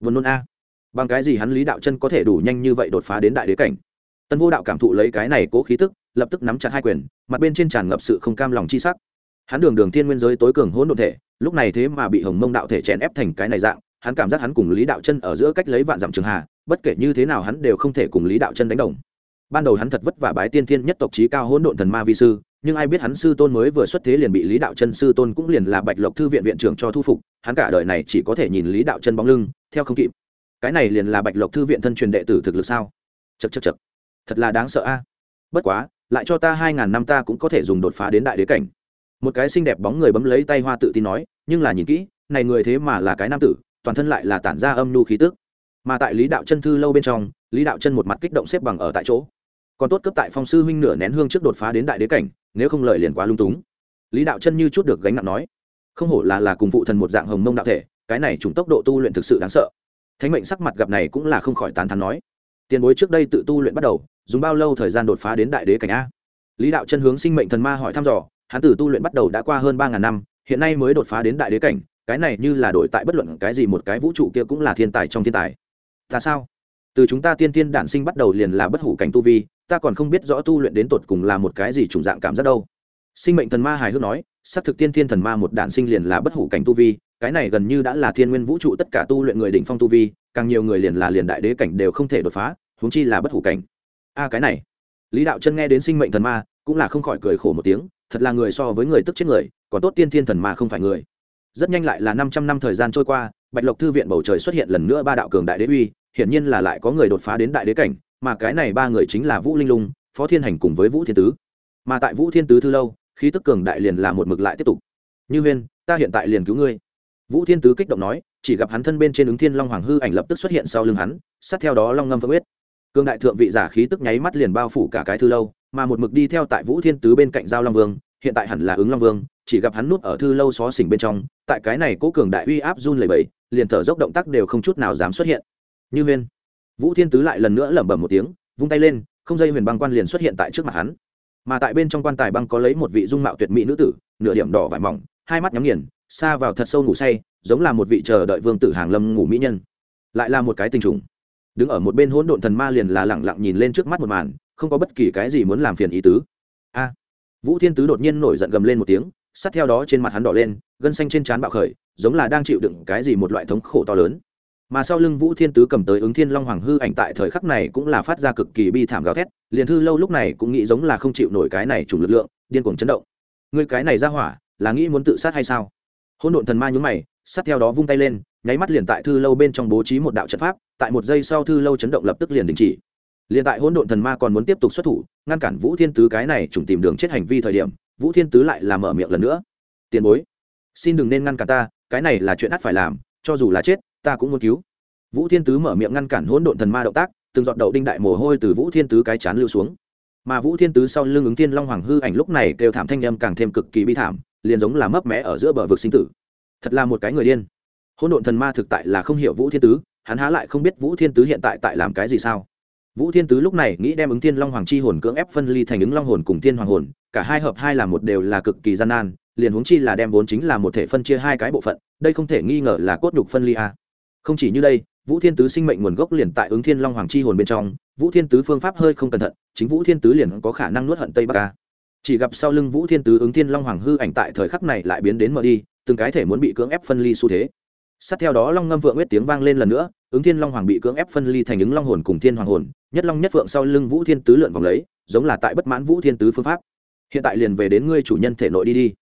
Speaker 1: Vườn nôn a. Bằng cái gì hắn lý đạo chân có thể đủ nhanh như vậy đột phá đến đại đế cảnh? Tân vô đạo cảm thụ lấy cái này cố khí tức, lập tức nắm chặt hai quyền, mặt bên trên tràn ngập sự không cam lòng chi sắc. Hắn đường đường thiên nguyên giới tối cường hỗn độn thể, lúc này thế mà bị hồng mông đạo thể chèn ép thành cái này dạng, hắn cảm giác hắn cùng lý đạo chân ở giữa cách lấy vạn dặm trường hà, bất kể như thế nào hắn đều không thể cùng lý đạo chân đánh đồng ban đầu hắn thật vất vả bái tiên thiên nhất tộc trí cao hỗn độn thần ma vi sư, nhưng ai biết hắn sư tôn mới vừa xuất thế liền bị lý đạo chân sư tôn cũng liền là bạch lộc thư viện viện trưởng cho thu phục, hắn cả đời này chỉ có thể nhìn lý đạo chân bóng lưng, theo không kịp. Cái này liền là bạch lộc thư viện thân truyền đệ tử thực lực sao? Chật chật chật thật là đáng sợ a. Bất quá, lại cho ta hai ngàn năm ta cũng có thể dùng đột phá đến đại đế cảnh. Một cái xinh đẹp bóng người bấm lấy tay hoa tự tin nói, nhưng là nhìn kỹ, này người thế mà là cái nam tử, toàn thân lại là tản ra âm nhu khí tức. Mà tại lý đạo chân thư lâu bên trong, lý đạo chân một mặt kích động xếp bằng ở tại chỗ còn tốt cấp tại phong sư huynh nửa nén hương trước đột phá đến đại đế cảnh, nếu không lời liền quá lung túng. Lý đạo chân như chút được gánh nặng nói, không hổ là là cùng phụ thần một dạng hồng mông đạo thể, cái này chúng tốc độ tu luyện thực sự đáng sợ. Thánh mệnh sắc mặt gặp này cũng là không khỏi tán thắn nói, tiền bối trước đây tự tu luyện bắt đầu, dùng bao lâu thời gian đột phá đến đại đế cảnh a? Lý đạo chân hướng sinh mệnh thần ma hỏi thăm dò, hắn từ tu luyện bắt đầu đã qua hơn ba ngàn năm, hiện nay mới đột phá đến đại đế cảnh, cái này như là đổi tại bất luận cái gì một cái vũ trụ kia cũng là thiên tài trong thiên tài. Ta sao? Từ chúng ta tiên tiên đản sinh bắt đầu liền là bất hủ cảnh tu vi ta còn không biết rõ tu luyện đến tột cùng là một cái gì trùng dạng cảm giác đâu. Sinh mệnh thần ma hài hước nói, xác thực tiên thiên thần ma một đản sinh liền là bất hủ cảnh tu vi, cái này gần như đã là thiên nguyên vũ trụ tất cả tu luyện người đỉnh phong tu vi, càng nhiều người liền là liền đại đế cảnh đều không thể đột phá, huống chi là bất hủ cảnh. A, cái này. Lý đạo chân nghe đến sinh mệnh thần ma, cũng là không khỏi cười khổ một tiếng, thật là người so với người tức chết người, còn tốt tiên thiên thần ma không phải người. Rất nhanh lại là năm trăm năm thời gian trôi qua, bạch lộc thư viện bầu trời xuất hiện lần nữa ba đạo cường đại đế uy, hiển nhiên là lại có người đột phá đến đại đế cảnh mà cái này ba người chính là vũ linh lung phó thiên hành cùng với vũ thiên tứ. Mà tại vũ thiên tứ thư lâu khí tức cường đại liền là một mực lại tiếp tục. Như huyên ta hiện tại liền cứu ngươi. Vũ thiên tứ kích động nói chỉ gặp hắn thân bên trên ứng thiên long hoàng hư ảnh lập tức xuất hiện sau lưng hắn sát theo đó long ngâm vỡ huyết cường đại thượng vị giả khí tức nháy mắt liền bao phủ cả cái thư lâu mà một mực đi theo tại vũ thiên tứ bên cạnh giao long vương hiện tại hẳn là ứng long vương chỉ gặp hắn núp ở thư lâu xó xỉnh bên trong tại cái này cố cường đại uy áp run lầy bẩy, liền thở dốc động tác đều không chút nào dám xuất hiện. Như huyên vũ thiên tứ lại lần nữa lẩm bẩm một tiếng, vung tay lên, không dây huyền băng quan liền xuất hiện tại trước mặt hắn. Mà tại bên trong quan tài băng có lấy một vị dung mạo tuyệt mỹ nữ tử, nửa điểm đỏ vải mỏng, hai mắt nhắm nghiền, xa vào thật sâu ngủ say, giống là một vị chờ đợi vương tử hàng lâm ngủ mỹ nhân. Lại là một cái tình trùng. Đứng ở một bên hỗn độn thần ma liền là lẳng lặng nhìn lên trước mắt một màn, không có bất kỳ cái gì muốn làm phiền ý tứ. A! Vũ thiên tứ đột nhiên nổi giận gầm lên một tiếng, sát theo đó trên mặt hắn đỏ lên, gân xanh trên trán bạo khởi, giống là đang chịu đựng cái gì một loại thống khổ to lớn mà sau lưng vũ thiên tứ cầm tới ứng thiên long hoàng hư ảnh tại thời khắc này cũng là phát ra cực kỳ bi thảm gào thét, liền thư lâu lúc này cũng nghĩ giống là không chịu nổi cái này trùng lực lượng, điên cuồng chấn động. Người cái này ra hỏa, là nghĩ muốn tự sát hay sao? Hôn độn thần ma nhún mày, sát theo đó vung tay lên, nháy mắt liền tại thư lâu bên trong bố trí một đạo trận pháp, tại một giây sau thư lâu chấn động lập tức liền đình chỉ. Liền tại Hôn độn thần ma còn muốn tiếp tục xuất thủ, ngăn cản vũ thiên tứ cái này trùng tìm đường chết hành vi thời điểm, vũ thiên tứ lại làm mở miệng lần nữa. Tiền bối, xin đừng nên ngăn cản ta, cái này là chuyện ắt phải làm, cho dù là chết ta cũng muốn cứu. Vũ thiên tứ mở miệng ngăn cản hỗn độn thần ma động tác, từng giọt đậu đinh đại mồ hôi từ vũ thiên tứ cái chán lưu xuống. Mà vũ thiên tứ sau lưng ứng thiên long hoàng hư ảnh lúc này kêu thảm thanh âm càng thêm cực kỳ bi thảm, liền giống là mấp mẽ ở giữa bờ vực sinh tử. Thật là một cái người điên. Hỗn độn thần ma thực tại là không hiểu vũ thiên tứ, hắn há lại không biết vũ thiên tứ hiện tại tại làm cái gì sao? Vũ thiên tứ lúc này nghĩ đem ứng thiên long hoàng chi hồn cưỡng ép phân ly thành ứng long hồn cùng thiên hoàng hồn, cả hai hợp hai là một đều là cực kỳ gian nan, liền huống chi là đem vốn chính là một thể phân chia hai cái bộ phận, đây không thể nghi ngờ là cốt nhục phân ly a không chỉ như đây, vũ thiên tứ sinh mệnh nguồn gốc liền tại ứng thiên long hoàng chi hồn bên trong, vũ thiên tứ phương pháp hơi không cẩn thận, chính vũ thiên tứ liền có khả năng nuốt hận tây bắc ca chỉ gặp sau lưng vũ thiên tứ ứng thiên long hoàng hư ảnh tại thời khắc này lại biến đến mở đi, từng cái thể muốn bị cưỡng ép phân ly xu thế. Sát theo đó long ngâm vượng huyết tiếng vang lên lần nữa, ứng thiên long hoàng bị cưỡng ép phân ly thành ứng long hồn cùng thiên hoàng hồn, nhất long nhất vượng sau lưng vũ thiên tứ lượn vòng lấy, giống là tại bất mãn vũ thiên tứ phương pháp. Hiện tại liền về đến ngươi chủ nhân thể nội đi đi.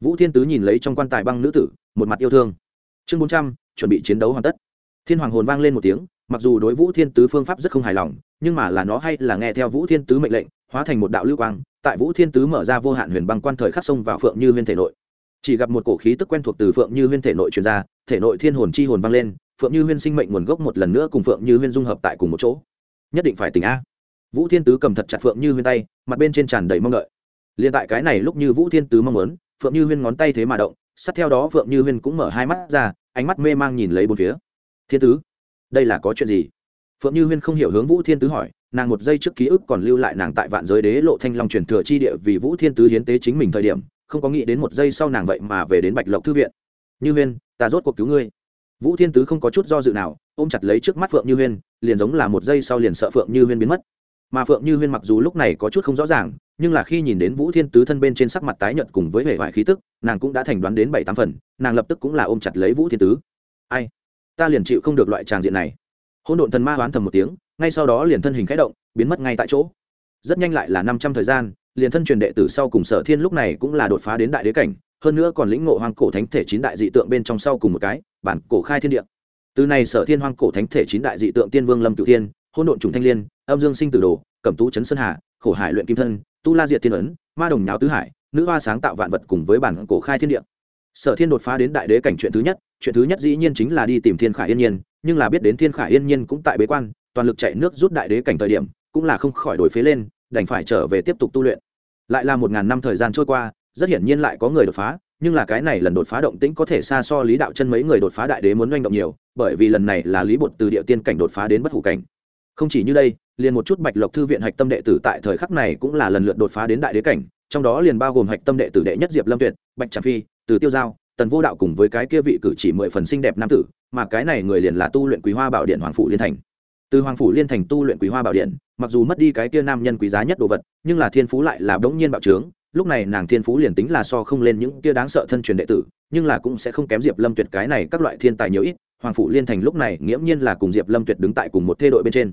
Speaker 1: Vũ thiên tứ nhìn lấy trong quan tài băng nữ tử, một mặt yêu thương. Chương bốn trăm, chuẩn bị chiến đấu hoàn tất thiên hoàng hồn vang lên một tiếng, mặc dù đối vũ thiên tứ phương pháp rất không hài lòng, nhưng mà là nó hay là nghe theo vũ thiên tứ mệnh lệnh, hóa thành một đạo lưu quang, tại vũ thiên tứ mở ra vô hạn huyền băng quan thời khắc sông vào phượng như huyên thể nội. Chỉ gặp một cổ khí tức quen thuộc từ phượng như huyên thể nội truyền ra, thể nội thiên hồn chi hồn vang lên, phượng như huyên sinh mệnh nguồn gốc một lần nữa cùng phượng như huyên dung hợp tại cùng một chỗ. Nhất định phải tỉnh a. Vũ thiên tứ cầm thật chặt phượng như huyên tay, mặt bên trên tràn đầy mong đợi. Liền tại cái này lúc như vũ thiên tứ mong muốn, phượng như huyên ngón tay thế mà động, sát theo đó phượng như huyên cũng mở hai mắt ra, ánh mắt mê mang nhìn lấy bốn phía thiên tứ. Đây là có chuyện gì? Phượng như huyên không hiểu hướng vũ thiên tứ hỏi, nàng một giây trước ký ức còn lưu lại nàng tại vạn giới đế lộ thanh long truyền thừa chi địa vì vũ thiên tứ hiến tế chính mình thời điểm, không có nghĩ đến một giây sau nàng vậy mà về đến bạch lộc thư viện. Như huyên, ta rốt cuộc cứu ngươi. Vũ thiên tứ không có chút do dự nào, ôm chặt lấy trước mắt phượng như huyên, liền giống là một giây sau liền sợ phượng như huyên biến mất. Mà phượng như huyên mặc dù lúc này có chút không rõ ràng, nhưng là khi nhìn đến vũ thiên tứ thân bên trên sắc mặt tái nhợt cùng với hệ vải khí tức, nàng cũng đã thành đoán đến bảy tám phần, nàng lập tức cũng là ôm chặt lấy vũ thiên tứ. Ai? Ta liền chịu không được loại tràng diện này. Hôn độn thần ma oán thầm một tiếng, ngay sau đó liền thân hình khẽ động, biến mất ngay tại chỗ. Rất nhanh lại là năm trăm thời gian, liền thân truyền đệ tử sau cùng sở thiên lúc này cũng là đột phá đến đại đế cảnh, hơn nữa còn lĩnh ngộ hoang cổ thánh thể chín đại dị tượng bên trong sau cùng một cái, bản cổ khai thiên địa. Từ này sở thiên hoang cổ thánh thể chín đại dị tượng tiên vương lâm cựu thiên hôn độn trùng thanh liên, âm dương sinh tử đồ, cẩm tú trấn sơn hà, khổ hải luyện kim thân, tu la diệt thiên ấn, ma đồng nháo tứ hải, nữ hoa sáng tạo vạn vật cùng với bản cổ khai thiên địa. Sở thiên đột phá đến đại đế cảnh chuyện thứ nhất chuyện thứ nhất dĩ nhiên chính là đi tìm thiên khải yên nhiên, nhưng là biết đến thiên khải yên nhiên cũng tại bế quan, toàn lực chạy nước rút đại đế cảnh thời điểm, cũng là không khỏi đổi phế lên, đành phải trở về tiếp tục tu luyện. Lại là một ngàn năm thời gian trôi qua, rất hiển nhiên lại có người đột phá, nhưng là cái này lần đột phá động tĩnh có thể xa so lý đạo chân mấy người đột phá đại đế muốn doanh động nhiều, bởi vì lần này là lý bột từ địa tiên cảnh đột phá đến bất hủ cảnh. Không chỉ như đây, liền một chút bạch lộc thư viện hạch tâm đệ tử tại thời khắc này cũng là lần lượt đột phá đến đại đế cảnh, trong đó liền bao gồm hạch tâm đệ tử đệ nhất diệp lâm tuyệt, bạch trà phi, từ tiêu giao tần vô đạo cùng với cái kia vị cử chỉ mười phần xinh đẹp nam tử, mà cái này người liền là tu luyện quý hoa bảo điện hoàng phủ liên thành. Từ hoàng phủ liên thành tu luyện quý hoa bảo điện, mặc dù mất đi cái kia nam nhân quý giá nhất đồ vật, nhưng là thiên phú lại là bỗng nhiên bạo trướng, lúc này nàng thiên phú liền tính là so không lên những kia đáng sợ thân truyền đệ tử, nhưng là cũng sẽ không kém diệp lâm tuyệt cái này các loại thiên tài nhiều ít, hoàng phủ liên thành lúc này nghiễm nhiên là cùng diệp lâm tuyệt đứng tại cùng một thê đội bên trên.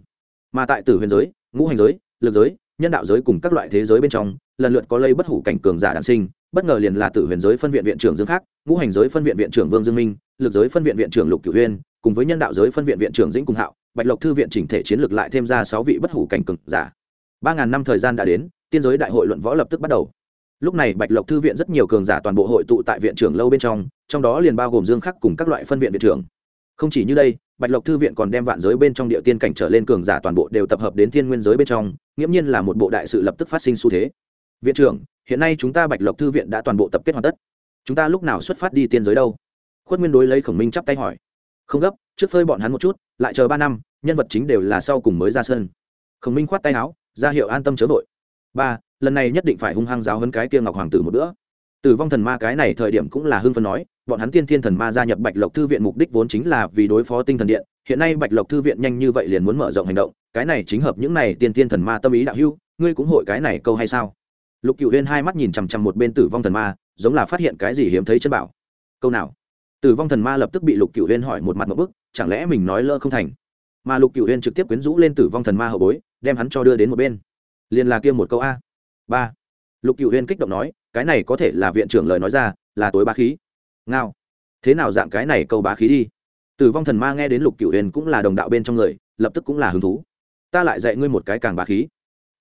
Speaker 1: Mà tại tử huyền giới, ngũ hành giới, lực giới, nhân đạo giới cùng các loại thế giới bên trong, lần lượt có lây bất hủ cảnh cường giả đản sinh bất ngờ liền là tử huyền giới phân viện viện trưởng dương khắc, ngũ hành giới phân viện viện trưởng vương dương minh, lực giới phân viện viện trưởng lục cửu huyên cùng với nhân đạo giới phân viện viện trưởng dĩnh cung hạo, bạch lộc thư viện chỉnh thể chiến lược lại thêm ra sáu vị bất hủ cảnh cường giả. Ba ngàn năm thời gian đã đến, tiên giới đại hội luận võ lập tức bắt đầu. Lúc này bạch lộc thư viện rất nhiều cường giả toàn bộ hội tụ tại viện trưởng lâu bên trong trong đó liền bao gồm dương khắc cùng các loại phân viện viện trưởng. Không chỉ như đây, bạch lộc thư viện còn đem vạn giới bên trong địa tiên cảnh trở lên cường giả toàn bộ đều tập hợp đến thiên nguyên giới bên trong, nghiễm nhiên là một bộ đại sự lập tức phát sinh xu thế viện trưởng, hiện nay chúng ta bạch lộc thư viện đã toàn bộ tập kết hoàn tất. Chúng ta lúc nào xuất phát đi tiên giới đâu? Khuất nguyên đối lấy khổng minh chắp tay hỏi. Không gấp, trước phơi bọn hắn một chút, lại chờ ba năm, nhân vật chính đều là sau cùng mới ra sân. Khổng minh khoát tay áo, ra hiệu an tâm chớ vội. Ba, lần này nhất định phải hung hăng giáo hấn cái kia ngọc hoàng tử một bữa. Tử vong thần ma cái này thời điểm cũng là hưng Phân nói, bọn hắn tiên thiên thần ma gia nhập bạch lộc thư viện mục đích vốn chính là vì đối phó tinh thần điện. Hiện nay bạch lộc thư viện nhanh như vậy liền muốn mở rộng hành động. Cái này chính hợp những này tiên thiên thần ma tâm ý đạo hưu ngươi cũng hội cái này câu hay sao? Lục cựu huyên hai mắt nhìn chằm chằm một bên tử vong thần ma, giống là phát hiện cái gì hiếm thấy chân bảo. Câu nào? Tử vong thần ma lập tức bị lục cựu huyên hỏi một mặt một bức, chẳng lẽ mình nói lỡ không thành? Mà lục cựu huyên trực tiếp quyến rũ lên tử vong thần ma hậu bối, đem hắn cho đưa đến một bên. Liền là kia một câu a. Ba. Lục cựu huyên kích động nói, cái này có thể là viện trưởng lời nói ra, là tối bá khí. Ngao. Thế nào dạng cái này câu bá khí đi? Tử vong thần ma nghe đến lục cựu huyên cũng là đồng đạo bên trong người, lập tức cũng là hứng thú. Ta lại dạy ngươi một cái càng bá khí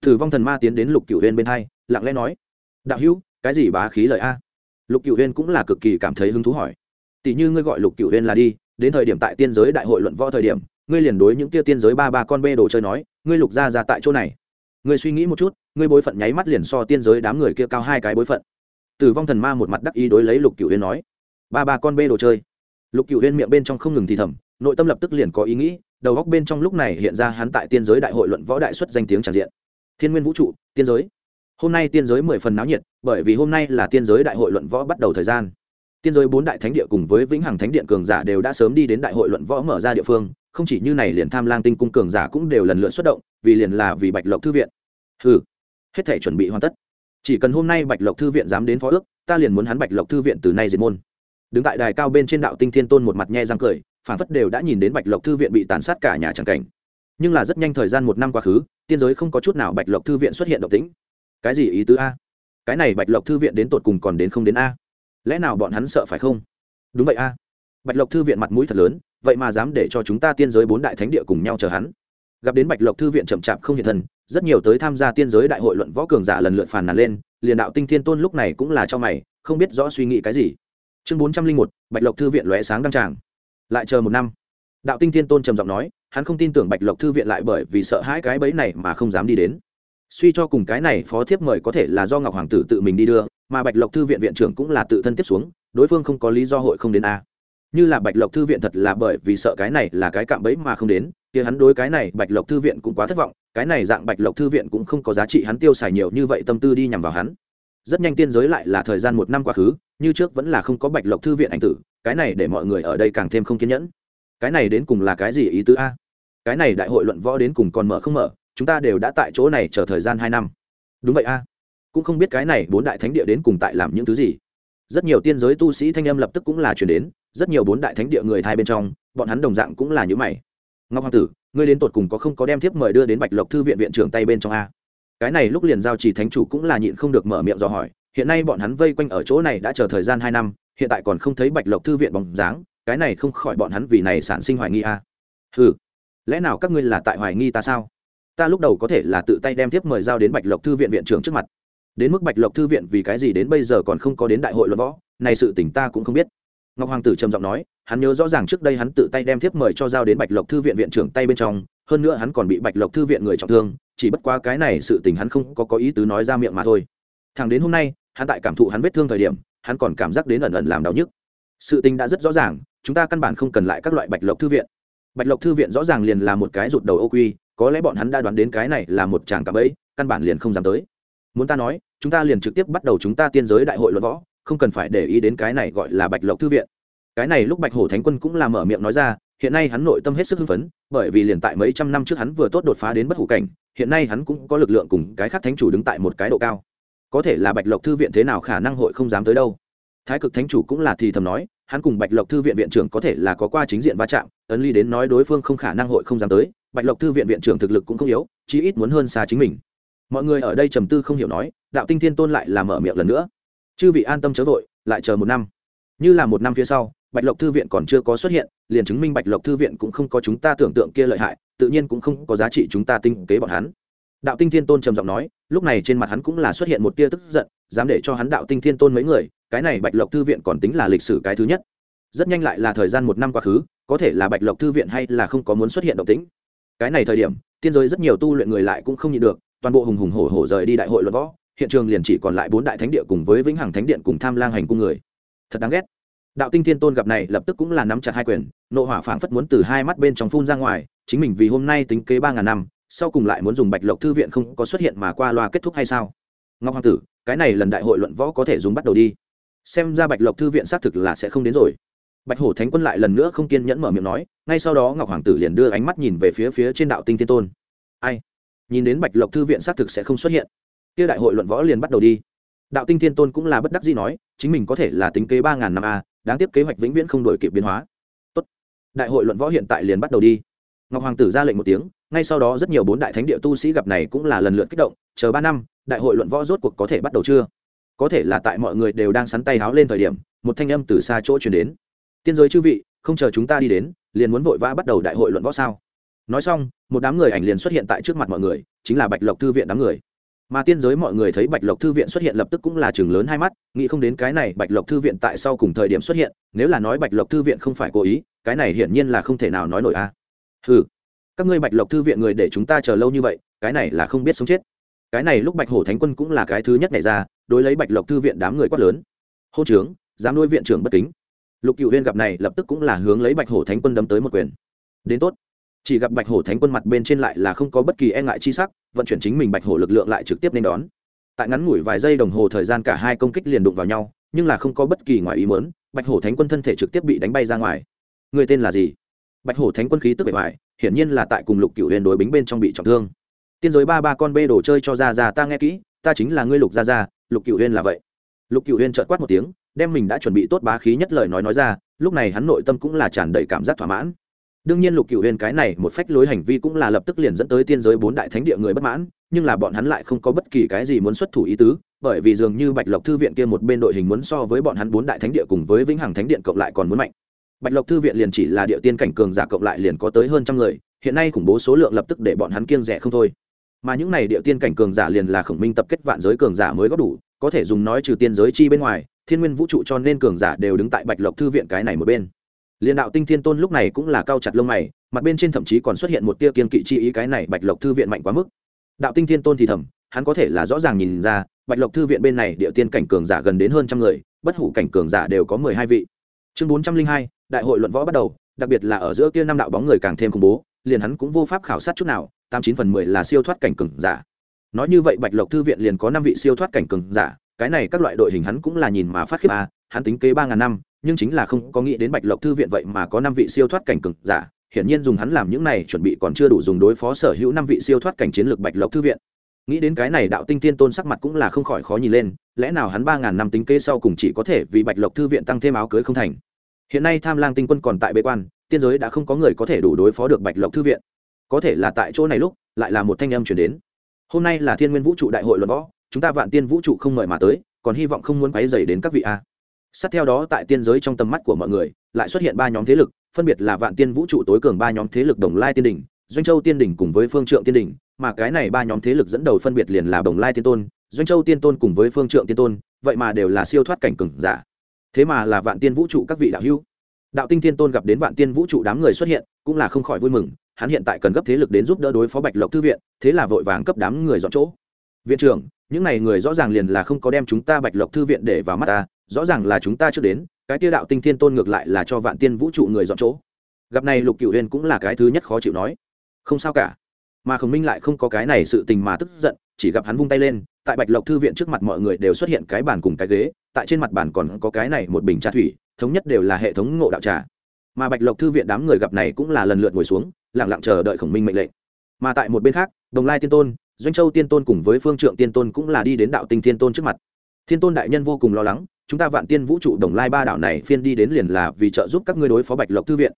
Speaker 1: tử vong thần ma tiến đến lục cựu huyên bên hai, lặng lẽ nói, đạo hữu, cái gì bá khí lời a? Lục cựu huyên cũng là cực kỳ cảm thấy hứng thú hỏi, tỷ như ngươi gọi lục cựu huyên là đi, đến thời điểm tại tiên giới đại hội luận võ thời điểm, ngươi liền đối những kia tiên giới ba ba con bê đồ chơi nói, ngươi lục ra ra tại chỗ này. Ngươi suy nghĩ một chút, ngươi bối phận nháy mắt liền so tiên giới đám người kia cao hai cái bối phận. Tử vong thần ma một mặt đắc ý đối lấy lục cựu huyên nói, ba ba con bê đồ chơi. Lục cựu huyên miệng bên trong không ngừng thì thầm, nội tâm lập tức liền có ý nghĩ, đầu góc bên trong lúc này hiện ra hắn tại tiên giới đại hội luận võ đại xuất danh tiếng tràn diện thiên nguyên vũ trụ, tiên giới. Hôm nay tiên giới mười phần náo nhiệt, bởi vì hôm nay là tiên giới đại hội luận võ bắt đầu thời gian. Tiên giới bốn đại thánh địa cùng với vĩnh hằng thánh điện cường giả đều đã sớm đi đến đại hội luận võ mở ra địa phương, không chỉ như này liền tham lang tinh cung cường giả cũng đều lần lượt xuất động, vì liền là vì bạch lộc thư viện. Ừ hết thể chuẩn bị hoàn tất. Chỉ cần hôm nay bạch lộc thư viện dám đến phó ước, ta liền muốn hắn bạch lộc thư viện từ nay diệt môn. Đứng tại đài cao bên trên đạo tinh thiên tôn một mặt nhe răng cười phản phất đều đã nhìn đến bạch lộc thư viện bị tàn sát cả nhà tràng cảnh. Nhưng là rất nhanh thời gian một năm quá khứ tiên giới không có chút nào bạch lộc thư viện xuất hiện động tĩnh. Cái gì ý tứ a? Cái này bạch lộc thư viện đến tột cùng còn đến không đến a? Lẽ nào bọn hắn sợ phải không? Đúng vậy a. Bạch lộc thư viện mặt mũi thật lớn, vậy mà dám để cho chúng ta tiên giới bốn đại thánh địa cùng nhau chờ hắn. Gặp đến bạch lộc thư viện chậm chạp không hiện thân, rất nhiều tới tham gia tiên giới đại hội luận võ cường giả lần lượt phàn nàn lên, liền đạo tinh thiên tôn lúc này cũng là cho mày, không biết rõ suy nghĩ cái gì. Chương bốn trăm linh một, bạch lộc thư viện lóe sáng đăng tràng. Lại chờ một năm. Đạo tinh thiên tôn trầm giọng nói hắn không tin tưởng bạch lộc thư viện lại bởi vì sợ hãi cái bẫy này mà không dám đi đến. Suy cho cùng cái này phó thiếp mời có thể là do ngọc hoàng tử tự mình đi đưa, mà bạch lộc thư viện viện trưởng cũng là tự thân tiếp xuống, đối phương không có lý do hội không đến a. Như là bạch lộc thư viện thật là bởi vì sợ cái này là cái cạm bẫy mà không đến thì hắn đối cái này bạch lộc thư viện cũng quá thất vọng, cái này dạng bạch lộc thư viện cũng không có giá trị hắn tiêu xài nhiều như vậy tâm tư đi nhằm vào hắn. Rất nhanh tiên giới lại là thời gian một năm quá khứ, như trước vẫn là không có bạch lộc thư viện ảnh tử, cái này để mọi người ở đây càng thêm không kiên nhẫn cái này đến cùng là cái gì ý tứ a? Cái này đại hội luận võ đến cùng còn mở không mở, chúng ta đều đã tại chỗ này chờ thời gian hai năm. Đúng vậy a. Cũng không biết cái này bốn đại thánh địa đến cùng tại làm những thứ gì. Rất nhiều tiên giới tu sĩ thanh âm lập tức cũng là chuyển đến, rất nhiều bốn đại thánh địa người thai bên trong, bọn hắn đồng dạng cũng là những mày. Ngọc hoàng tử, ngươi đến tột cùng có không có đem thiếp mời đưa đến bạch lộc thư viện viện trưởng tay bên trong a? Cái này lúc liền giao chỉ thánh chủ cũng là nhịn không được mở miệng dò hỏi, hiện nay bọn hắn vây quanh ở chỗ này đã chờ thời gian hai năm, hiện tại còn không thấy bạch lộc thư viện bóng dáng cái này không khỏi bọn hắn vì này sản sinh hoài nghi à. a ừ lẽ nào các ngươi là tại hoài nghi ta sao? Ta lúc đầu có thể là tự tay đem tiếp mời giao đến bạch lộc thư viện viện trưởng trước mặt. Đến mức bạch lộc thư viện vì cái gì đến bây giờ còn không có đến đại hội luận võ, này sự tỉnh ta cũng không biết. Ngọc hoàng tử trầm giọng nói, hắn nhớ rõ ràng trước đây hắn tự tay đem tiếp mời cho giao đến bạch lộc thư viện viện trưởng tay bên trong, hơn nữa hắn còn bị bạch lộc thư viện người trọng thương, chỉ bất quá cái này sự tình hắn không có có ý tứ nói ra miệng mà thôi. Thằng đến hôm nay, hắn tại cảm thụ hắn vết thương thời điểm, hắn còn cảm giác đến ẩn ẩn làm đau nhức. Sự tình đã rất rõ ràng chúng ta căn bản không cần lại các loại bạch lộc thư viện. Bạch lộc thư viện rõ ràng liền là một cái rụt đầu ô quy có lẽ bọn hắn đã đoán đến cái này là một chàng cạm ấy, căn bản liền không dám tới. Muốn ta nói chúng ta liền trực tiếp bắt đầu chúng ta tiên giới đại hội luận võ không cần phải để ý đến cái này gọi là bạch lộc thư viện. Cái này lúc bạch hổ thánh quân cũng là mở miệng nói ra hiện nay hắn nội tâm hết sức hưng phấn bởi vì liền tại mấy trăm năm trước hắn vừa tốt đột phá đến bất hủ cảnh hiện nay hắn cũng có lực lượng cùng cái khác thánh chủ đứng tại một cái độ cao. Có thể là bạch lộc thư viện thế nào khả năng hội không dám tới đâu thái cực thánh chủ cũng là thì thầm nói, hắn cùng bạch lộc thư viện viện trưởng có thể là có qua chính diện va chạm, ấn ly đến nói đối phương không khả năng hội không dám tới, bạch lộc thư viện viện trưởng thực lực cũng không yếu, chí ít muốn hơn xa chính mình. Mọi người ở đây trầm tư không hiểu nói, đạo tinh thiên tôn lại là mở miệng lần nữa. Chư vị an tâm chớ vội, lại chờ một năm. Như là một năm phía sau, bạch lộc thư viện còn chưa có xuất hiện, liền chứng minh bạch lộc thư viện cũng không có chúng ta tưởng tượng kia lợi hại, tự nhiên cũng không có giá trị chúng ta tinh kế bọn hắn. Đạo tinh thiên tôn trầm giọng nói, lúc này trên mặt hắn cũng là xuất hiện một tia tức giận, dám để cho hắn đạo tinh thiên tôn mấy người cái này bạch lộc thư viện còn tính là lịch sử cái thứ nhất. Rất nhanh lại là thời gian một năm quá khứ, có thể là bạch lộc thư viện hay là không có muốn xuất hiện động tĩnh. Cái này thời điểm, tiên giới rất nhiều tu luyện người lại cũng không nhịn được, toàn bộ hùng hùng hổ hổ rời đi đại hội luận võ, hiện trường liền chỉ còn lại bốn đại thánh địa cùng với vĩnh hằng thánh điện cùng tham lang hành cung người. Thật đáng ghét. Đạo tinh thiên tôn gặp này lập tức cũng là nắm chặt hai quyền, nộ hỏa phảng phất muốn từ hai mắt bên trong phun ra ngoài, chính mình vì hôm nay tính kế ba ngàn năm, sau cùng lại muốn dùng bạch lộc thư viện không có xuất hiện mà qua loa kết thúc hay sao? Ngọc hoàng tử, cái này lần đại hội luận võ có thể dùng bắt đầu đi xem ra bạch lộc thư viện xác thực là sẽ không đến rồi. Bạch hổ thánh quân lại lần nữa không kiên nhẫn mở miệng nói, ngay sau đó ngọc hoàng tử liền đưa ánh mắt nhìn về phía phía trên đạo tinh thiên tôn. Ai? Nhìn đến bạch lộc thư viện xác thực sẽ không xuất hiện. Kia đại hội luận võ liền bắt đầu đi. Đạo tinh thiên tôn cũng là bất đắc dĩ nói, chính mình có thể là tính kế ba ngàn năm a, đáng tiếc kế hoạch vĩnh viễn không đổi kịp biến hóa. Tốt. đại hội luận võ hiện tại liền bắt đầu đi. Ngọc hoàng tử ra lệnh một tiếng, ngay sau đó rất nhiều bốn đại thánh địa tu sĩ gặp này cũng là lần lượt kích động, chờ ba năm, đại hội luận võ rốt cuộc có thể bắt đầu chưa? Có thể là tại mọi người đều đang sắn tay háo lên thời điểm, một thanh âm từ xa chỗ chuyển đến. Tiên giới chư vị, không chờ chúng ta đi đến, liền muốn vội vã bắt đầu đại hội luận võ sao? Nói xong, một đám người ảnh liền xuất hiện tại trước mặt mọi người, chính là bạch lộc thư viện đám người. Mà tiên giới mọi người thấy bạch lộc thư viện xuất hiện lập tức cũng là chừng lớn hai mắt, nghĩ không đến cái này bạch lộc thư viện tại sau cùng thời điểm xuất hiện, nếu là nói bạch lộc thư viện không phải cố ý, cái này hiển nhiên là không thể nào nói nổi a. À. ừ các ngươi bạch lộc thư viện người để chúng ta chờ lâu như vậy, cái này là không biết sống chết. Cái này lúc bạch hổ thánh quân cũng là cái thứ nhất này ra đối lấy bạch lộc thư viện đám người quát lớn. Hô trướng dám nuôi viện trưởng bất kính. Lục cựu huyên gặp này lập tức cũng là hướng lấy bạch hổ thánh quân đấm tới một quyền. Đến tốt. Chỉ gặp bạch hổ thánh quân mặt bên trên lại là không có bất kỳ e ngại chi sắc, vận chuyển chính mình bạch hổ lực lượng lại trực tiếp nên đón. Tại ngắn ngủi vài giây đồng hồ thời gian cả hai công kích liền đụng vào nhau, nhưng là không có bất kỳ ngoài ý mớn bạch hổ thánh quân thân thể trực tiếp bị đánh bay ra ngoài. Người tên là gì? Bạch hổ thánh quân khí tức bề ngoài hiển nhiên là tại cùng lục cựu huyền đối bính bên trong bị trọng thương. Tiên giới ba ba con bê đồ chơi cho ra ra ta nghe kỹ, ta chính là ngươi lục gia gia lục cựu Huyên là vậy. Lục cựu Huyên trợt quát một tiếng, đem mình đã chuẩn bị tốt bá khí nhất lời nói nói ra, lúc này hắn nội tâm cũng là tràn đầy cảm giác thỏa mãn. Đương nhiên lục cựu Huyên cái này một phách lối hành vi cũng là lập tức liền dẫn tới tiên giới bốn đại thánh địa người bất mãn, nhưng là bọn hắn lại không có bất kỳ cái gì muốn xuất thủ ý tứ, bởi vì dường như bạch lộc thư viện kia một bên đội hình muốn so với bọn hắn bốn đại thánh địa cùng với vĩnh hằng thánh điện cộng lại còn muốn mạnh. Bạch lộc thư viện liền chỉ là địa tiên cảnh cường giả cộng lại liền có tới hơn trăm người, hiện nay khủng bố số lượng lập tức để bọn hắn kiêng rẻ không thôi mà những này địa tiên cảnh cường giả liền là khổng minh tập kết vạn giới cường giả mới có đủ, có thể dùng nói trừ tiên giới chi bên ngoài, thiên nguyên vũ trụ cho nên cường giả đều đứng tại bạch lộc thư viện cái này một bên. Liền đạo tinh thiên tôn lúc này cũng là cao chặt lông mày, mặt bên trên thậm chí còn xuất hiện một tia kiên kỵ chi ý cái này bạch lộc thư viện mạnh quá mức. Đạo tinh thiên tôn thì thầm, hắn có thể là rõ ràng nhìn ra, bạch lộc thư viện bên này địa tiên cảnh cường giả gần đến hơn trăm người, bất hủ cảnh cường giả đều có mười hai vị. Chương bốn trăm linh hai, đại hội luận võ bắt đầu, đặc biệt là ở giữa kia năm đạo bóng người càng thêm khủng bố, liền hắn cũng vô pháp khảo sát chút nào tám chín phần mười là siêu thoát cảnh cường giả. Nói như vậy bạch lộc thư viện liền có năm vị siêu thoát cảnh cường giả, cái này các loại đội hình hắn cũng là nhìn mà phát khiếp à hắn tính kế ba ngàn năm, nhưng chính là không có nghĩ đến bạch lộc thư viện vậy mà có năm vị siêu thoát cảnh cường giả, hiển nhiên dùng hắn làm những này chuẩn bị còn chưa đủ dùng đối phó sở hữu năm vị siêu thoát cảnh chiến lược bạch lộc thư viện. Nghĩ đến cái này đạo tinh tiên tôn sắc mặt cũng là không khỏi khó nhìn lên, lẽ nào hắn ba ngàn năm tính kế sau cùng chỉ có thể vì bạch lộc thư viện tăng thêm áo cưới không thành? Hiện nay tham lang tinh quân còn tại bế quan, tiên giới đã không có người có thể đủ đối phó được bạch lộc thư viện có thể là tại chỗ này lúc, lại là một thanh âm chuyển đến. Hôm nay là thiên nguyên vũ trụ đại hội luận võ, chúng ta vạn tiên vũ trụ không mời mà tới, còn hy vọng không muốn quấy dày đến các vị a. Sát theo đó tại tiên giới trong tầm mắt của mọi người, lại xuất hiện ba nhóm thế lực, phân biệt là vạn tiên vũ trụ tối cường ba nhóm thế lực đồng lai tiên đỉnh doanh châu tiên đỉnh cùng với phương trượng tiên đỉnh mà cái này ba nhóm thế lực dẫn đầu phân biệt liền là đồng lai tiên tôn, doanh châu tiên tôn cùng với phương trượng tiên tôn, vậy mà đều là siêu thoát cảnh cừng giả. Thế mà là vạn tiên vũ trụ các vị đạo hữu. Đạo tinh tiên tôn gặp đến vạn tiên vũ trụ đám người xuất hiện, cũng là không khỏi vui mừng hắn hiện tại cần gấp thế lực đến giúp đỡ đối phó bạch lộc thư viện, thế là vội vàng cấp đám người dọn chỗ. Viện trưởng, những n à y người rõ ràng liền là không có đem chúng ta bạch lộc thư viện để vào mắt ta, rõ ràng là chúng ta chưa đến, cái tiêu đạo tinh thiên tôn ngược lại là cho vạn tiên vũ trụ người dọn chỗ. Gặp này lục cựu huyền cũng là cái thứ nhất khó chịu nói. Không sao cả. Mà khổng minh lại không có cái này sự tình mà tức giận, chỉ gặp hắn vung tay lên, tại bạch lộc thư viện trước mặt mọi người đều xuất hiện cái bàn cùng cái ghế, tại trên mặt bàn còn có cái này một bình trà thủy, thống nhất đều là hệ thống ngộ đạo trà. Mà bạch lộc thư viện đám người gặp này cũng là lần lượt ngồi xuống lẳng lặng chờ đợi khổng minh mệnh lệnh. Mà tại một bên khác, đồng lai tiên tôn, doanh châu tiên tôn cùng với phương trượng tiên tôn cũng là đi đến đạo tinh tiên tôn trước mặt. Thiên tôn đại nhân vô cùng lo lắng, chúng ta vạn tiên vũ trụ đồng lai ba đảo này phiên đi đến liền là vì trợ giúp các ngươi đối phó bạch lộc thư viện.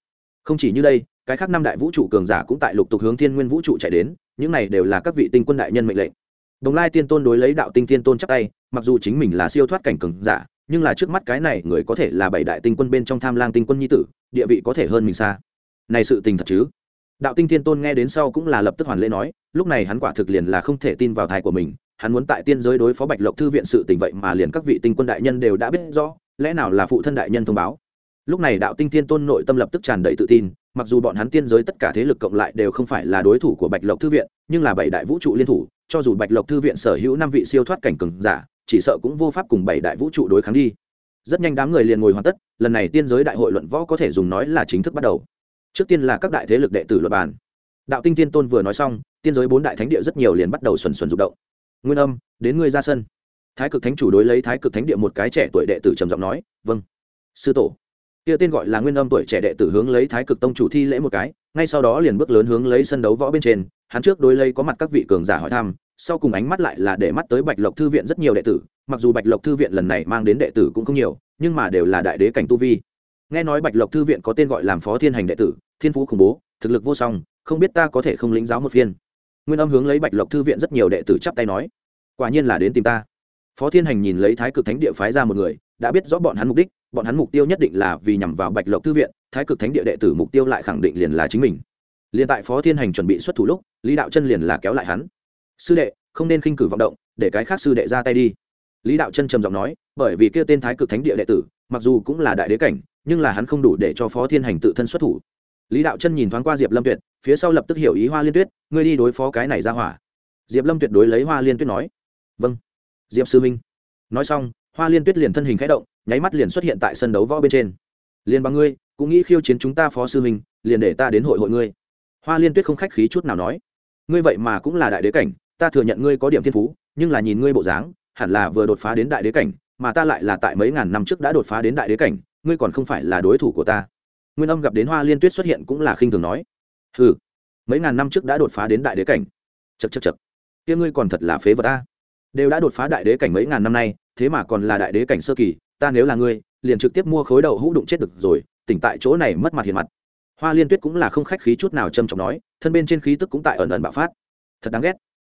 Speaker 1: Không chỉ như đây, cái khác năm đại vũ trụ cường giả cũng tại lục tục hướng thiên nguyên vũ trụ chạy đến, những này đều là các vị tinh quân đại nhân mệnh lệnh. Đồng lai tiên tôn đối lấy đạo tinh tiên tôn chắc tay, mặc dù chính mình là siêu thoát cảnh cường giả, nhưng là trước mắt cái này người có thể là bảy đại tinh quân bên trong tham lang tinh quân nhi tử, địa vị có thể hơn mình xa. Này sự tình thật chứ? Đạo tinh thiên tôn nghe đến sau cũng là lập tức hoàn lễ nói, lúc này hắn quả thực liền là không thể tin vào thai của mình, hắn muốn tại tiên giới đối phó bạch lộc thư viện sự tình vậy mà liền các vị tinh quân đại nhân đều đã biết rõ, lẽ nào là phụ thân đại nhân thông báo? Lúc này đạo tinh thiên tôn nội tâm lập tức tràn đầy tự tin, mặc dù bọn hắn tiên giới tất cả thế lực cộng lại đều không phải là đối thủ của bạch lộc thư viện, nhưng là bảy đại vũ trụ liên thủ, cho dù bạch lộc thư viện sở hữu năm vị siêu thoát cảnh cường giả, chỉ sợ cũng vô pháp cùng bảy đại vũ trụ đối kháng đi. Rất nhanh đám người liền ngồi hoàn tất, lần này tiên giới đại hội luận võ có thể dùng nói là chính thức bắt đầu trước tiên là các đại thế lực đệ tử luật bàn. Đạo tinh tiên tôn vừa nói xong, tiên giới bốn đại thánh địa rất nhiều liền bắt đầu xuẩn xuẩn rụng động. Nguyên âm, đến ngươi ra sân. Thái cực thánh chủ đối lấy thái cực thánh địa một cái trẻ tuổi đệ tử trầm giọng nói vâng. Sư tổ. Kia tên gọi là nguyên âm tuổi trẻ đệ tử hướng lấy thái cực tông chủ thi lễ một cái, ngay sau đó liền bước lớn hướng lấy sân đấu võ bên trên, hắn trước đối lấy có mặt các vị cường giả hỏi thăm, sau cùng ánh mắt lại là để mắt tới bạch lộc thư viện rất nhiều đệ tử, mặc dù bạch lộc thư viện lần này mang đến đệ tử cũng không nhiều, nhưng mà đều là đại đế cảnh tu vi. Nghe nói bạch lộc thư viện có tên gọi làm phó thiên hành đệ tử thiên phú khủng bố, thực lực vô song, không biết ta có thể không lĩnh giáo một phiên. Nguyên âm hướng lấy bạch lộc thư viện rất nhiều đệ tử chắp tay nói, quả nhiên là đến tìm ta. Phó thiên hành nhìn lấy thái cực thánh địa phái ra một người, đã biết rõ bọn hắn mục đích, bọn hắn mục tiêu nhất định là vì nhằm vào bạch lộc thư viện, thái cực thánh địa đệ tử mục tiêu lại khẳng định liền là chính mình. Liền tại phó thiên hành chuẩn bị xuất thủ lúc, lý đạo chân liền là kéo lại hắn. Sư đệ, không nên khinh cử vọng động, để cái khác sư đệ ra tay đi. Lý đạo chân trầm giọng nói, bởi vì kia tên thái cực thánh địa đệ tử, mặc dù cũng là đại đế cảnh, nhưng là hắn không đủ để cho phó thiên hành tự thân xuất thủ lý đạo chân nhìn thoáng qua diệp lâm tuyệt, phía sau lập tức hiểu ý hoa liên tuyết, ngươi đi đối phó cái này ra hỏa. Diệp lâm tuyệt đối lấy hoa liên tuyết nói. Vâng. Diệp sư minh. Nói xong, hoa liên tuyết liền thân hình k h ẽ động, nháy mắt liền xuất hiện tại sân đấu võ bên trên. Liền bằng ngươi, cũng nghĩ khiêu chiến chúng ta phó sư minh, liền để ta đến hội hội ngươi. Hoa liên tuyết không khách khí chút nào nói. Ngươi vậy mà cũng là đại đế cảnh, ta thừa nhận ngươi có điểm thiên phú, nhưng là nhìn ngươi bộ dáng, hẳn là vừa đột phá đến đại đế cảnh, mà ta lại là tại mấy ngàn năm trước đã đột phá đến đại đế cảnh, ngươi còn không phải là đối thủ của ta nguyên âm gặp đến hoa liên tuyết xuất hiện cũng là khinh thường nói. Ừ mấy ngàn năm trước đã đột phá đến đại đế cảnh. Chật chật chật kia ngươi còn thật là phế vật ta đều đã đột phá đại đế cảnh mấy ngàn năm nay, thế mà còn là đại đế cảnh sơ kỳ, ta nếu là ngươi, liền trực tiếp mua khối đầu hũ đụng chết được rồi, tỉnh tại chỗ này mất mặt hiện mặt. Hoa liên tuyết cũng là không khách khí chút nào trầm trọng nói, thân bên trên khí tức cũng tại ẩn ẩn bạo phát. Thật đáng ghét.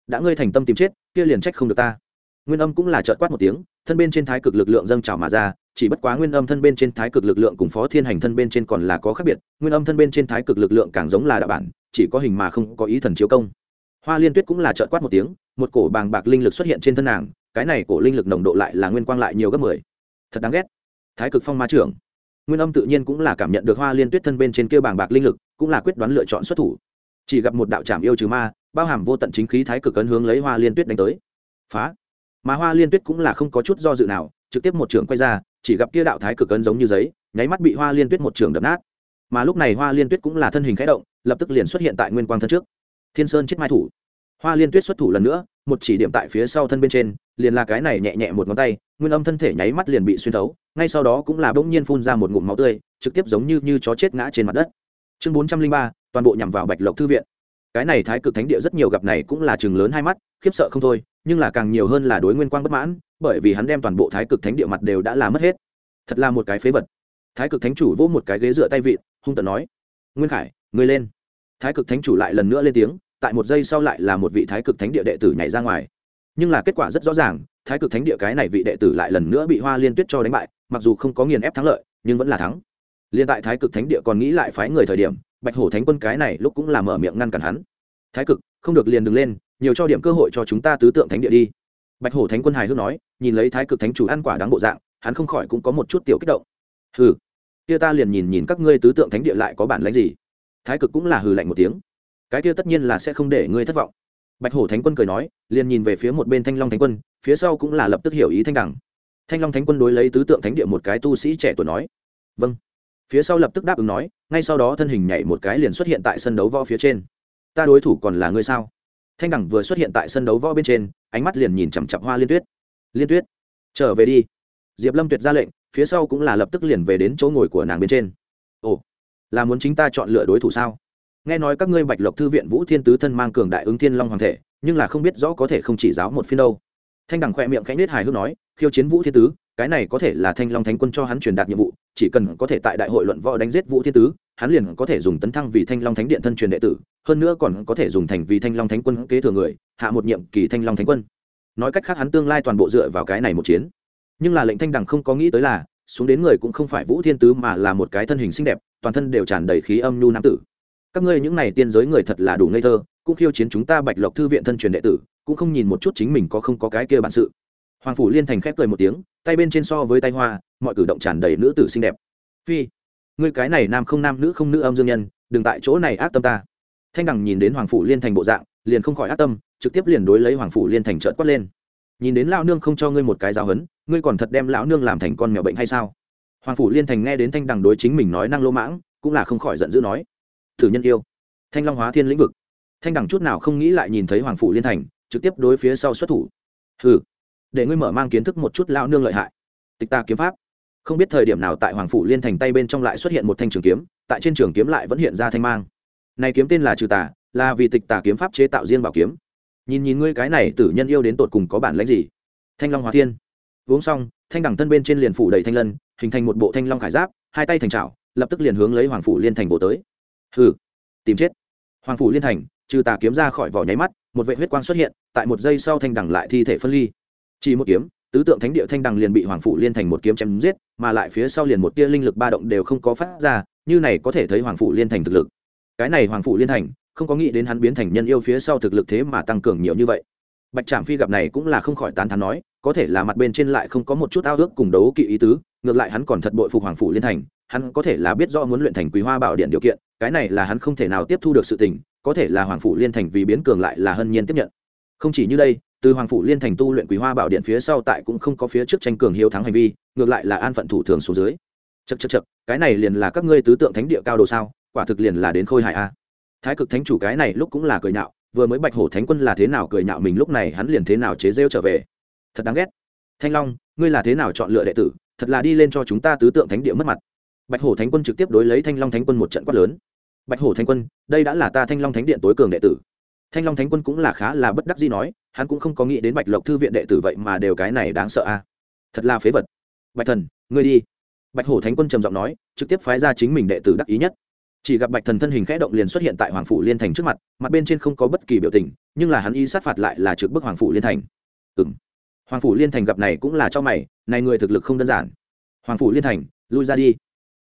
Speaker 1: Đã ngươi thành tâm tìm chết, kia liền trách không được ta. Nguyên âm cũng là trợt quát một tiếng, thân bên trên thái cực lực lượng dâng trào mà ra chỉ bất quá nguyên âm thân bên trên thái cực lực lượng cùng phó thiên hành thân bên trên còn là có khác biệt, nguyên âm thân bên trên thái cực lực lượng càng giống là đạo bản, chỉ có hình mà không có ý thần chiếu công. Hoa liên tuyết cũng là trợt quát một tiếng, một cổ bàng bạc linh lực xuất hiện trên thân nàng, cái này cổ linh lực nồng độ lại là nguyên quang lại nhiều gấp mười. Thật đáng ghét. Thái cực phong ma trưởng. Nguyên âm tự nhiên cũng là cảm nhận được hoa liên tuyết thân bên trên kia bàng bạc linh lực, cũng là quyết đoán lựa chọn xuất thủ. Chỉ gặp một đạo trảm yêu trừ ma, bao hàm vô tận chính khí thái cực ấn hướng lấy hoa liên tuyết đánh tới. Phá. Mà hoa liên tuyết cũng là không có chút do dự nào, trực tiếp một trưởng quay ra chỉ gặp kia đạo thái cực ấn giống như giấy, nháy mắt bị hoa liên tuyết một trường đập nát. Mà lúc này hoa liên tuyết cũng là thân hình khẽ động, lập tức liền xuất hiện tại nguyên quang thân trước. Thiên sơn chết mai thủ. Hoa liên tuyết xuất thủ lần nữa, một chỉ điểm tại phía sau thân bên trên, liền là cái này nhẹ nhẹ một ngón tay, nguyên âm thân thể nháy mắt liền bị xuyên thấu, ngay sau đó cũng là bỗng nhiên phun ra một ngụm máu tươi, trực tiếp giống như như chó chết ngã trên mặt đất. Chương bốn trăm linh ba, toàn bộ nhằm vào bạch lộc thư viện. Cái này thái cực thánh địa rất nhiều gặp này cũng là chừng lớn hai mắt, khiếp sợ không thôi nhưng là càng nhiều hơn là đối nguyên quang bất mãn, bởi vì hắn đem toàn bộ thái cực thánh địa mặt đều đã làm mất hết. Thật là một cái phế vật. Thái cực thánh chủ vỗ một cái ghế dựa tay vịn, hung tận nói, nguyên khải, ngươi lên. Thái cực thánh chủ lại lần nữa lên tiếng, tại một giây sau lại là một vị thái cực thánh địa đệ tử nhảy ra ngoài. Nhưng là kết quả rất rõ ràng, thái cực thánh địa cái này vị đệ tử lại lần nữa bị hoa liên tuyết cho đánh bại, mặc dù không có nghiền ép thắng lợi, nhưng vẫn là thắng. Liên tại thái cực thánh địa còn nghĩ lại phái người thời điểm, bạch hổ thánh quân cái này lúc cũng làm mở miệng ngăn cản hắn. Thái cực, không được liền đứng lên nhiều cho điểm cơ hội cho chúng ta tứ tượng thánh địa đi. Bạch hổ thánh quân hài hước nói, nhìn lấy thái cực thánh chủ ăn quả đáng bộ dạng, hắn không khỏi cũng có một chút tiểu kích động. Hừ, kia ta liền nhìn nhìn các ngươi tứ tượng thánh địa lại có bản lãnh gì. Thái cực cũng là hừ lạnh một tiếng. Cái kia tất nhiên là sẽ không để ngươi thất vọng. Bạch hổ thánh quân cười nói, liền nhìn về phía một bên thanh long thánh quân, phía sau cũng là lập tức hiểu ý thanh đẳng thanh long thánh quân đối lấy tứ tượng thánh địa một cái tu sĩ trẻ tuổi nói vâng. Phía sau lập tức đáp ứng nói, ngay sau đó thân hình nhảy một cái liền xuất hiện tại sân đấu võ phía trên. Ta đối thủ còn là ngươi sao? Thanh đẳng vừa xuất hiện tại sân đấu võ bên trên, ánh mắt liền nhìn chằm chặp hoa liên tuyết. Liên tuyết, trở về đi. Diệp lâm tuyệt ra lệnh, phía sau cũng là lập tức liền về đến chỗ ngồi của nàng bên trên. Ồ, là muốn chính ta chọn lựa đối thủ sao? Nghe nói các ngươi bạch lộc thư viện vũ thiên tứ thân mang cường đại ứng thiên long hoàng thể, nhưng là không biết rõ có thể không chỉ giáo một phiên đâu. Thanh đằng khoe miệng khẽ nết hài hước nói, khiêu chiến vũ thiên tứ, cái này có thể là thanh long thánh quân cho hắn truyền đạt nhiệm vụ, chỉ cần có thể tại đại hội luận võ đánh giết vũ thiên tứ hắn liền có thể dùng tấn thăng vì thanh long thánh điện thân truyền đệ tử, hơn nữa còn có thể dùng thành vì thanh long thánh quân kế thừa người, hạ một nhiệm kỳ thanh long thánh quân. Nói cách khác hắn tương lai toàn bộ dựa vào cái này một chiến. Nhưng là lệnh thanh đằng không có nghĩ tới là, xuống đến người cũng không phải vũ thiên tứ mà là một cái thân hình xinh đẹp, toàn thân đều tràn đầy khí âm nhu nam tử. Các ngươi những này tiên giới người thật là đủ ngây thơ, cũng khiêu chiến chúng ta bạch lộc thư viện thân truyền đệ tử, cũng không nhìn một chút chính mình có không có cái kia bản sự. Hoàng phủ liên thành khép cười một tiếng, tay bên trên so với tay hoa, mọi cử động tràn đầy nữ tử xinh đẹp. Phi ngươi cái này nam không nam nữ không nữ âm dương nhân, đừng tại chỗ này ác tâm ta. Thanh đằng nhìn đến hoàng phủ liên thành bộ dạng, liền không khỏi ác tâm, trực tiếp liền đối lấy hoàng phủ liên thành trợn quát lên. Nhìn đến lão nương không cho ngươi một cái giáo hấn ngươi còn thật đem lão nương làm thành con mèo bệnh hay sao? Hoàng phủ liên thành nghe đến thanh đằng đối chính mình nói năng lô mãng, cũng là không khỏi giận dữ nói. Thử nhân yêu. Thanh long hóa thiên lĩnh vực. Thanh đằng chút nào không nghĩ lại nhìn thấy hoàng phủ liên thành, trực tiếp đối phía sau xuất thủ. Hừ. Để ngươi mở mang kiến thức một chút lão nương lợi hại. Tịch ta kiếm pháp không biết thời điểm nào tại hoàng phủ liên thành tay bên trong lại xuất hiện một thanh trường kiếm, tại trên trường kiếm lại vẫn hiện ra thanh mang. Này kiếm tên là trừ tà, là vì tịch tà kiếm pháp chế tạo riêng bảo kiếm. Nhìn nhìn ngươi cái này tử nhân yêu đến tột cùng có bản lãnh gì? Thanh long hóa thiên. Uống xong, thanh đẳng thân bên trên liền phủ đầy thanh lân, hình thành một bộ thanh long khải giáp, hai tay thành trào lập tức liền hướng lấy hoàng phủ liên thành bộ tới. Hừ, tìm chết. Hoàng phủ liên thành, trừ tà kiếm ra khỏi vỏ nháy mắt, một vệ huyết quang xuất hiện, tại một giây sau thanh đẳng lại thi thể phân ly. Chỉ một kiếm tứ tượng thánh địa thanh đằng liền bị hoàng phủ liên thành một kiếm chém giết, mà lại phía sau liền một tia linh lực ba động đều không có phát ra, như này có thể thấy hoàng phủ liên thành thực lực. Cái này hoàng phủ liên thành, không có nghĩ đến hắn biến thành nhân yêu phía sau thực lực thế mà tăng cường nhiều như vậy. Bạch trạm phi gặp này cũng là không khỏi tán thán nói, có thể là mặt bên trên lại không có một chút ao ước cùng đấu kỵ ý tứ, ngược lại hắn còn thật bội phục hoàng phủ liên thành, hắn có thể là biết do muốn luyện thành quý hoa bảo điện điều kiện, cái này là hắn không thể nào tiếp thu được sự tình, có thể là hoàng phủ liên thành vì biến cường lại là hân nhiên tiếp nhận. Không chỉ như đây từ hoàng phủ liên thành tu luyện quý hoa bảo điện phía sau tại cũng không có phía trước tranh cường hiếu thắng hành vi, ngược lại là an phận thủ thường xuống dưới. Chật chật chật cái này liền là các ngươi tứ tượng thánh địa cao đồ sao, quả thực liền là đến khôi hài a. Thái cực thánh chủ cái này lúc cũng là cười nhạo, vừa mới bạch hổ thánh quân là thế nào cười nhạo mình lúc này hắn liền thế nào chế rêu trở về. Thật đáng ghét. Thanh long, ngươi là thế nào chọn lựa đệ tử, thật là đi lên cho chúng ta tứ tượng thánh địa mất mặt. Bạch hổ thánh quân trực tiếp đối lấy thanh long thánh quân một trận quát lớn. Bạch hổ thánh quân, đây đã là ta thanh long thánh điện tối cường đệ tử. Thanh long thánh quân cũng là khá là bất đắc gì nói hắn cũng không có nghĩ đến bạch lộc thư viện đệ tử vậy mà đều cái này đáng sợ a thật là phế vật. Bạch thần, ngươi đi. Bạch hổ thánh quân trầm giọng nói, trực tiếp phái ra chính mình đệ tử đắc ý nhất. Chỉ gặp bạch thần thân hình khẽ động liền xuất hiện tại hoàng phủ liên thành trước mặt mặt bên trên không có bất kỳ biểu tình, nhưng là hắn y sát phạt lại là trực bức hoàng phủ liên thành. Ừ m hoàng phủ liên thành gặp này cũng là cho mày, này người thực lực không đơn giản. Hoàng phủ liên thành, lui ra đi.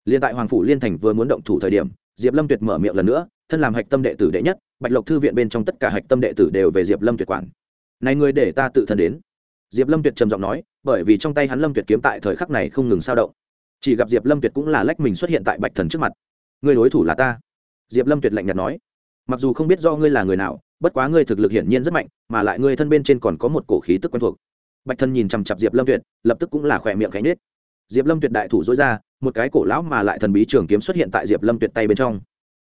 Speaker 1: Liên tại hoàng phủ liên thành vừa muốn động thủ thời điểm, diệp lâm tuyệt mở miệng lần nữa, thân làm hạch tâm đệ tử đệ nhất, bạch lộc thư viện bên trong tất cả hạch tâm đệ tử đều về diệp lâm tuyệt quản này người để ta tự thân đến. Diệp lâm tuyệt trầm giọng nói, bởi vì trong tay hắn lâm tuyệt kiếm tại thời khắc này không ngừng sao động. Chỉ gặp diệp lâm tuyệt cũng là lách mình xuất hiện tại bạch thần trước mặt. Người đối thủ là ta. Diệp lâm tuyệt lạnh nhạt nói, mặc dù không biết do ngươi là người nào, bất quá ngươi thực lực hiển nhiên rất mạnh, mà lại ngươi thân bên trên còn có một cổ khí tức quen thuộc. Bạch thần nhìn chằm chặp diệp lâm tuyệt, lập tức cũng là khỏe miệng cánh nết diệp lâm tuyệt đại thủ dối ra, một cái cổ lão mà lại thần bí trường kiếm xuất hiện tại diệp lâm tuyệt tay bên trong.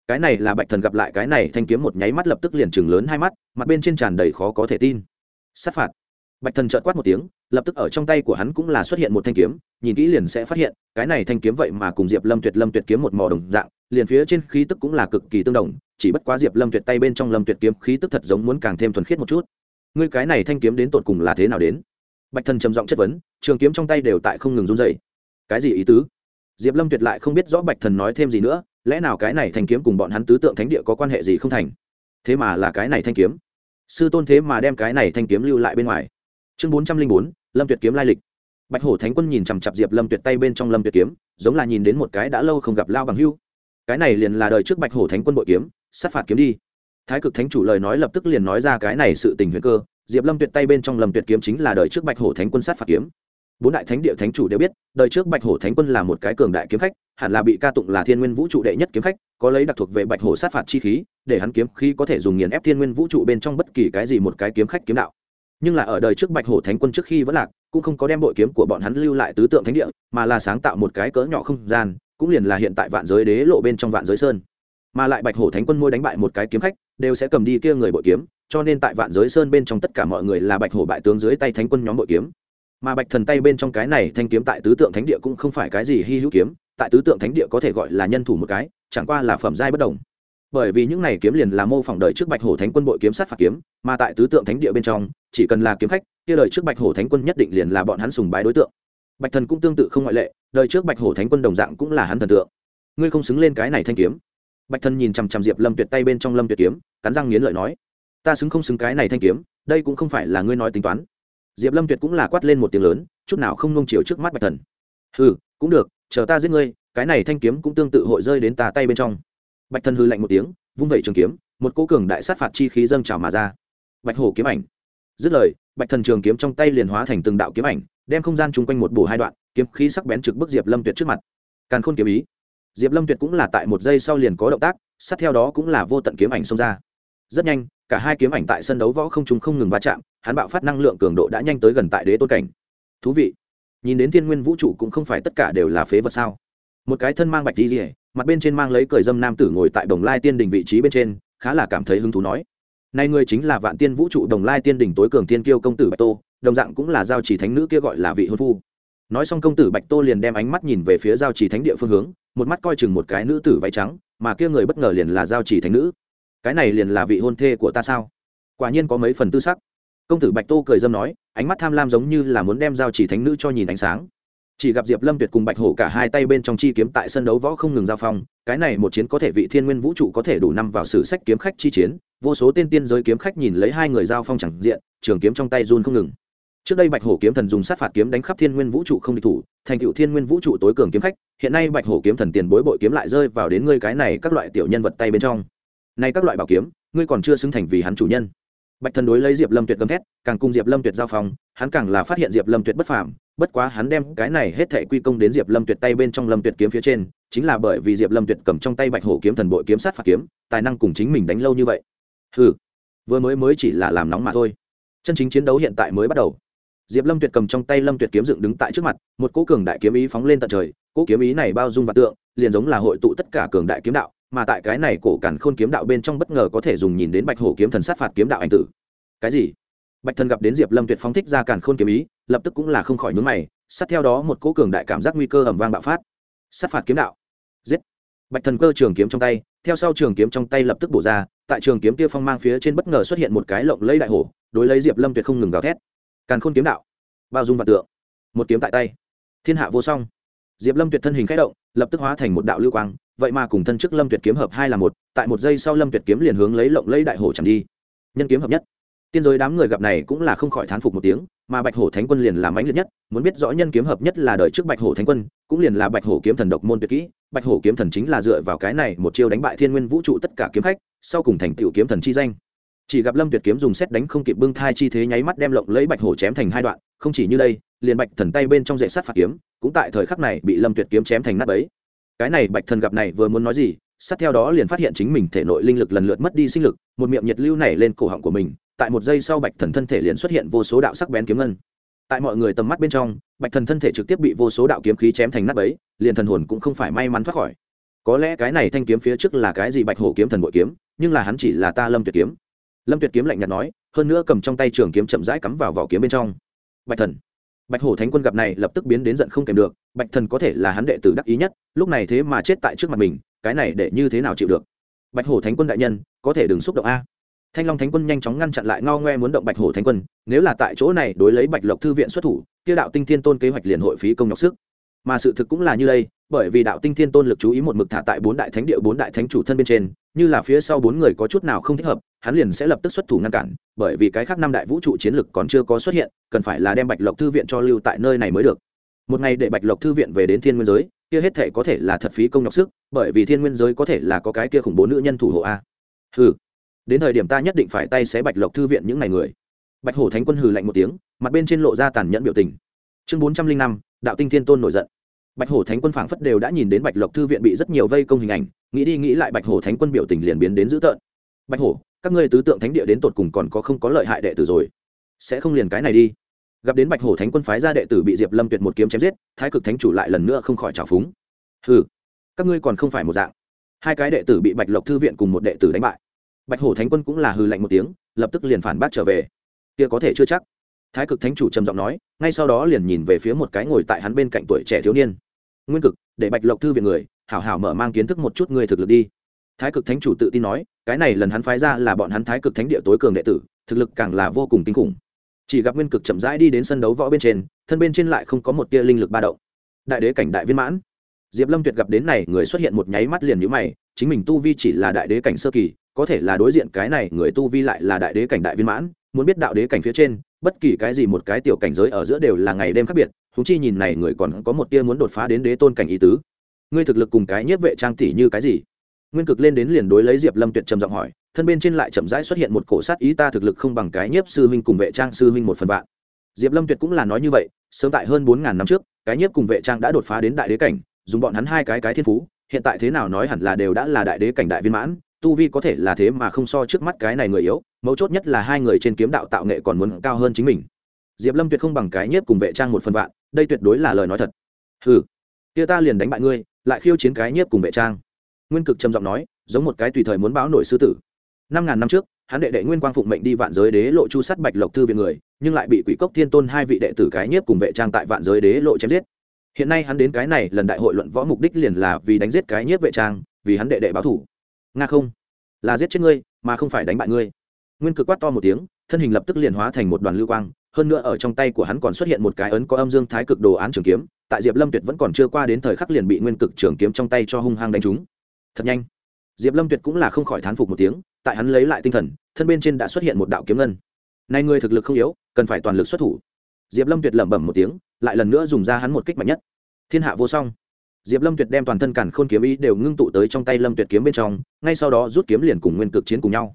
Speaker 1: Cái này là bạch thần gặp lại cái này thanh kiếm một nháy mắt lập tức liền chừng lớn hai mắt, mặt bên trên tràn đầy khó có thể tin sát phạt. Bạch thần trợt quát một tiếng, lập tức ở trong tay của hắn cũng là xuất hiện một thanh kiếm, nhìn kỹ liền sẽ phát hiện, cái này thanh kiếm vậy mà cùng diệp lâm tuyệt lâm tuyệt kiếm một mò đồng dạng, liền phía trên khí tức cũng là cực kỳ tương đồng, chỉ bất quá diệp lâm tuyệt tay bên trong lâm tuyệt kiếm khí tức thật giống muốn càng thêm thuần khiết một chút. Ngươi cái này thanh kiếm đến tột cùng là thế nào đến? Bạch thần trầm giọng chất vấn, trường kiếm trong tay đều tại không ngừng run dày cái gì ý tứ? Diệp lâm tuyệt lại không biết rõ bạch thần nói thêm gì nữa, lẽ nào cái này thanh kiếm cùng bọn hắn tứ tượng thánh địa có quan hệ gì không thành? Thế mà là cái này thanh kiếm? Sư tôn thế mà đem cái này thanh kiếm lưu lại bên ngoài. Chương bốn trăm linh bốn, lâm tuyệt kiếm lai lịch. Bạch hổ thánh quân nhìn chằm chặp diệp lâm tuyệt tay bên trong lâm tuyệt kiếm, giống là nhìn đến một cái đã lâu không gặp lao bằng hưu. Cái này liền là đời trước bạch hổ thánh quân bội kiếm, sát phạt kiếm đi. Thái cực thánh chủ lời nói lập tức liền nói ra cái này sự tình huyền cơ, diệp lâm tuyệt tay bên trong lâm tuyệt kiếm chính là đời trước bạch hổ thánh quân sát phạt kiếm. Bốn đại thánh địa thánh chủ đều biết, đời trước bạch hổ thánh quân là một cái cường đại kiếm khách, hẳn là bị ca tụng là thiên nguyên vũ trụ đệ nhất kiếm khách, có lấy đặc thuộc về bạch hổ sát phạt chi khí để hắn kiếm khí có thể dùng nghiền ép thiên nguyên vũ trụ bên trong bất kỳ cái gì một cái kiếm khách kiếm đạo. Nhưng là ở đời trước bạch hổ thánh quân trước khi vẫn lạc, cũng không có đem bội kiếm của bọn hắn lưu lại tứ tượng thánh địa, mà là sáng tạo một cái cỡ nhỏ không gian, cũng liền là hiện tại vạn giới đế lộ bên trong vạn giới sơn. Mà lại bạch hổ thánh quân môi đánh bại một cái kiếm khách, đều sẽ cầm đi kia người bội kiếm, cho nên tại vạn giới sơn bên trong tất cả mọi người là bạch hổ bại tướng dưới tay thánh quân nhóm bội kiếm. Mà bạch thần tay bên trong cái này thanh kiếm tại tứ tượng thánh địa cũng không phải cái gì hy hữu kiếm, tại tứ tượng thánh địa có thể gọi là nhân thủ một cái, chẳng qua là phẩm giai bất đồng bởi vì những này kiếm liền là mô phỏng đời trước bạch hổ thánh quân bội kiếm sát phạt kiếm, mà tại tứ tượng thánh địa bên trong, chỉ cần là kiếm khách, kia đời trước bạch hổ thánh quân nhất định liền là bọn hắn sùng bái đối tượng. Bạch thần cũng tương tự không ngoại lệ, đời trước bạch hổ thánh quân đồng dạng cũng là hắn thần tượng. Ngươi không xứng lên cái này thanh kiếm. Bạch thần nhìn chằm chằm diệp lâm tuyệt tay bên trong lâm tuyệt kiếm, cắn răng nghiến lợi nói, ta xứng không xứng cái này thanh kiếm, đây cũng không phải là ngươi nói tính toán. Diệp lâm tuyệt cũng là quát lên một tiếng lớn, chút nào không nông chiều trước mắt bạch thần. Hừ, cũng được, chờ ta giết ngươi, cái này thanh kiếm cũng tương tự hội rơi đến ta tay bên trong bạch thần hư lạnh một tiếng, vung vẩy trường kiếm, một cỗ cường đại sát phạt chi khí dâng trào mà ra. Bạch hổ kiếm ảnh. Dứt lời, bạch thần trường kiếm trong tay liền hóa thành từng đạo kiếm ảnh, đem không gian chung quanh một bổ hai đoạn, kiếm khí sắc bén trực bức diệp lâm tuyệt trước mặt. Càn khôn kiếm ý. Diệp lâm tuyệt cũng là tại một giây sau liền có động tác, sát theo đó cũng là vô tận kiếm ảnh xông ra. Rất nhanh, cả hai kiếm ảnh tại sân đấu võ không chúng không ngừng va chạm, hắn bạo phát năng lượng cường độ đã nhanh tới gần tại đế tôn cảnh. Thú vị. Nhìn đến thiên nguyên vũ trụ cũng không phải tất cả đều là phế vật sao? Một cái thân mang bạch đi rỉa mặt bên trên mang lấy cười dâm nam tử ngồi tại đồng lai tiên đình vị trí bên trên, khá là cảm thấy hứng thú nói, này người chính là vạn tiên vũ trụ đồng lai tiên đỉnh tối cường tiên kiêu công tử bạch tô, đồng dạng cũng là giao chỉ thánh nữ kia gọi là vị hôn phu. Nói xong công tử bạch tô liền đem ánh mắt nhìn về phía giao chỉ thánh địa phương hướng, một mắt coi chừng một cái nữ tử váy trắng, mà kia người bất ngờ liền là giao chỉ thánh nữ. Cái này liền là vị hôn thê của ta sao? Quả nhiên có mấy phần tư sắc. Công tử bạch tô cười dâm nói, ánh mắt tham lam giống như là muốn đem giao chỉ thánh nữ cho nhìn ánh sáng chỉ gặp diệp lâm tuyệt cùng bạch hổ cả hai tay bên trong chi kiếm tại sân đấu võ không ngừng giao phong, cái này một chiến có thể vị thiên nguyên vũ trụ có thể đủ năm vào sử sách kiếm khách chi chiến, vô số tên tiên giới kiếm khách nhìn lấy hai người giao phong chẳng diện, trường kiếm trong tay run không ngừng. Trước đây bạch hổ kiếm thần dùng sát phạt kiếm đánh khắp thiên nguyên vũ trụ không địch thủ, thành cựu thiên nguyên vũ trụ tối cường kiếm khách, hiện nay bạch hổ kiếm thần tiền bối bội kiếm lại rơi vào đến ngươi cái này các loại tiểu nhân vật tay bên trong. Nay các loại bảo kiếm, ngươi còn chưa xứng thành vì hắn chủ nhân. Bạch thần đối lấy diệp lâm tuyệt gầm thét, càng cùng diệp lâm tuyệt giao phong, hắn càng là phát hiện diệp lâm tuyệt bất phàm bất quá hắn đem cái này hết thệ quy công đến diệp lâm tuyệt tay bên trong lâm tuyệt kiếm phía trên, chính là bởi vì diệp lâm tuyệt cầm trong tay bạch hổ kiếm thần bội kiếm sát phạt kiếm, tài năng cùng chính mình đánh lâu như vậy. Ừ vừa mới mới chỉ là làm nóng mà thôi. Chân chính chiến đấu hiện tại mới bắt đầu. Diệp lâm tuyệt cầm trong tay lâm tuyệt kiếm dựng đứng tại trước mặt, một cỗ cường đại kiếm ý phóng lên tận trời, cỗ kiếm ý này bao dung và tượng, liền giống là hội tụ tất cả cường đại kiếm đạo, mà tại cái này cổ cản khôn kiếm đạo bên trong bất ngờ có thể dùng nhìn đến bạch hổ kiếm thần sát phạt kiếm đạo ảnh tử. Cái gì? Bạch thần gặp đến diệp lâm tuyệt phóng thích ra cản khôn kiếm ý, lập tức cũng là không khỏi nhướng mày, sát theo đó một cỗ cường đại cảm giác nguy cơ ẩm vang bạo phát. Sát phạt kiếm đạo. Giết. Bạch thần cơ trường kiếm trong tay, theo sau trường kiếm trong tay lập tức bổ ra, tại trường kiếm kia phong mang phía trên bất ngờ xuất hiện một cái lộng lấy đại hổ, đối lấy diệp lâm tuyệt không ngừng gào thét. Càn khôn kiếm đạo. Bao dung và tượng. Một kiếm tại tay. Thiên hạ vô song. Diệp lâm tuyệt thân hình k h ẽ động, lập tức hóa thành một đạo lưu quang, vậy mà cùng thân chức lâm tuyệt kiếm hợp hai là một, tại một giây sau lâm tuyệt kiếm liền hướng lấy lộng lấy đại hổ chẳng đi. Nhân kiếm hợp nhất tiên giới đám người gặp này cũng là không khỏi thán phục một tiếng, mà bạch hổ thánh quân liền là mãnh liệt nhất, muốn biết rõ nhân kiếm hợp nhất là đời trước bạch hổ thánh quân, cũng liền là bạch hổ kiếm thần độc môn tuyệt kỹ. Bạch hổ kiếm thần chính là dựa vào cái này một chiêu đánh bại thiên nguyên vũ trụ tất cả kiếm khách, sau cùng thành tựu kiếm thần chi danh. Chỉ gặp lâm tuyệt kiếm dùng xét đánh không kịp bưng thai chi thế nháy mắt đem lộng lấy bạch hổ chém thành hai đoạn, không chỉ như đây, liền bạch thần tay bên trong dạy sắt phạt kiếm, cũng tại thời khắc này bị lâm tuyệt kiếm chém thành nát ấy cái này bạch thần gặp này vừa muốn nói gì, sát theo đó liền phát hiện chính mình thể nội linh lực lần lượt mất đi sinh lực, một miệng nhiệt lưu này lên cổ họng của mình tại một giây sau bạch thần thân thể liền xuất hiện vô số đạo sắc bén kiếm ngân. Tại mọi người tầm mắt bên trong, bạch thần thân thể trực tiếp bị vô số đạo kiếm khí chém thành nát ấy liền thần hồn cũng không phải may mắn thoát khỏi. Có lẽ cái này thanh kiếm phía trước là cái gì bạch hổ kiếm thần bội kiếm, nhưng là hắn chỉ là ta lâm tuyệt kiếm. Lâm tuyệt kiếm lạnh nhạt nói, hơn nữa cầm trong tay trường kiếm chậm rãi cắm vào vỏ kiếm bên trong. Bạch thần. Bạch hổ thánh quân gặp này lập tức biến đến giận không kèm được, bạch thần có thể là hắn đệ tử đắc ý nhất, lúc này thế mà chết tại trước mặt mình, cái này để như thế nào chịu được? Bạch hổ thánh quân đại nhân, có thể đừng xúc động a thanh long thánh quân nhanh chóng ngăn chặn lại ngao ngoe muốn động bạch hổ thánh quân, nếu là tại chỗ này đối lấy bạch lộc thư viện xuất thủ, kia đạo tinh thiên tôn kế hoạch liền hội phí công nhọc sức. Mà sự thực cũng là như đây, bởi vì đạo tinh thiên tôn lực chú ý một mực thả tại bốn đại thánh địa, bốn đại thánh chủ thân bên trên, như là phía sau bốn người có chút nào không thích hợp, hắn liền sẽ lập tức xuất thủ ngăn cản, bởi vì cái khác năm đại vũ trụ chiến lực còn chưa có xuất hiện, cần phải là đem bạch lộc thư viện cho lưu tại nơi này mới được. Một ngày để bạch lộc thư viện về đến thiên nguyên giới, kia hết thể có thể là thật phí công nhọc sức, bởi vì thiên nguyên giới có thể là có cái kia khủng bố nữ nhân thủ hộ a. Hừ đến thời điểm ta nhất định phải tay xé bạch lộc thư viện những ngày người. Bạch hổ thánh quân hừ lạnh một tiếng, mặt bên trên lộ ra tàn nhẫn biểu tình. Chương bốn trăm linh năm, đạo tinh thiên tôn nổi giận. Bạch hổ thánh quân phảng phất đều đã nhìn đến bạch lộc thư viện bị rất nhiều vây công hình ảnh, nghĩ đi nghĩ lại bạch hổ thánh quân biểu tình liền biến đến dữ tợn. Bạch hổ, các ngươi tứ tượng thánh địa đến tột cùng còn có không có lợi hại đệ tử rồi? Sẽ không liền cái này đi. Gặp đến bạch hổ thánh quân phái ra đệ tử bị diệp lâm tuyệt một kiếm chém giết, thái cực thánh chủ lại lần nữa không khỏi trào phúng. Hừ, các ngươi còn không phải một dạng. Hai cái đệ tử bị bạch lộc thư viện cùng một đệ tử đánh bại bạch hổ thánh quân cũng là hư lạnh một tiếng, lập tức liền phản bác trở về. Kia có thể chưa chắc. Thái cực thánh chủ trầm giọng nói, ngay sau đó liền nhìn về phía một cái ngồi tại hắn bên cạnh tuổi trẻ thiếu niên. Nguyên cực, để bạch lộc thư viện người, hảo hảo mở mang kiến thức một chút người thực lực đi. Thái cực thánh chủ tự tin nói, cái này lần hắn phái ra là bọn hắn thái cực thánh địa tối cường đệ tử, thực lực càng là vô cùng kinh khủng. Chỉ gặp nguyên cực chậm rãi đi đến sân đấu võ bên trên, thân bên trên lại không có một tia linh lực ba động. Đại đế cảnh đại viên mãn. Diệp lâm tuyệt gặp đến này, người xuất hiện một nháy mắt liền nhíu mày, chính mình tu vi chỉ là đại đế cảnh sơ kỳ có thể là đối diện cái này người tu vi lại là đại đế cảnh đại viên mãn, muốn biết đạo đế cảnh phía trên, bất kỳ cái gì một cái tiểu cảnh giới ở giữa đều là ngày đêm khác biệt thú chi nhìn này người còn có một tia muốn đột phá đến đế tôn cảnh ý tứ. Ngươi thực lực cùng cái nhiếp vệ trang tỷ như cái gì? Nguyên cực lên đến liền đối lấy diệp lâm tuyệt trầm giọng hỏi, thân bên trên lại chậm rãi xuất hiện một cổ sát ý ta thực lực không bằng cái nhiếp sư huynh cùng vệ trang sư huynh một phần vạn. Diệp lâm tuyệt cũng là nói như vậy, sớm tại hơn bốn ngàn năm trước, cái nhiếp cùng vệ trang đã đột phá đến đại đế cảnh, dùng bọn hắn hai cái cái thiên phú, hiện tại thế nào nói hẳn là đều đã là đại đế cảnh đại viên mãn tu vi có thể là thế mà không so trước mắt cái này người yếu, mấu chốt nhất là hai người trên kiếm đạo tạo nghệ còn muốn cao hơn chính mình. Diệp lâm tuyệt không bằng cái nhiếp cùng vệ trang một phần vạn, đây tuyệt đối là lời nói thật. Ừ kia ta liền đánh bại ngươi, lại khiêu chiến cái nhiếp cùng vệ trang. Nguyên cực trầm giọng nói, giống một cái tùy thời muốn báo nổi sư tử. Năm ngàn năm trước, hắn đệ đệ nguyên quang phụng mệnh đi vạn giới đế lộ chu sắt bạch lộc thư viện người, nhưng lại bị quỷ cốc thiên tôn hai vị đệ tử cái nhiếp cùng vệ trang tại vạn giới đế lộ chém giết. Hiện nay hắn đến cái này lần đại hội luận võ mục đích liền là vì đánh giết cái nhiếp vệ trang, vì hắn đệ đệ báo thủ nga không? Là giết chết ngươi, mà không phải đánh bại ngươi. Nguyên cực quát to một tiếng, thân hình lập tức liền hóa thành một đoàn lưu quang, hơn nữa ở trong tay của hắn còn xuất hiện một cái ấn có âm dương thái cực đồ án trường kiếm, tại diệp lâm tuyệt vẫn còn chưa qua đến thời khắc liền bị nguyên cực trường kiếm trong tay cho hung hăng đánh trúng. Thật nhanh. Diệp lâm tuyệt cũng là không khỏi thán phục một tiếng, tại hắn lấy lại tinh thần, thân bên trên đã xuất hiện một đạo kiếm ngân. Nay ngươi thực lực không yếu, cần phải toàn lực xuất thủ. Diệp lâm tuyệt lẩm bẩm một tiếng, lại lần nữa dùng ra hắn một kích mạnh nhất. Thiên hạ vô song diệp lâm tuyệt đem toàn thân cản khôn kiếm ý đều ngưng tụ tới trong tay lâm tuyệt kiếm bên trong, ngay sau đó rút kiếm liền cùng nguyên cực chiến cùng nhau.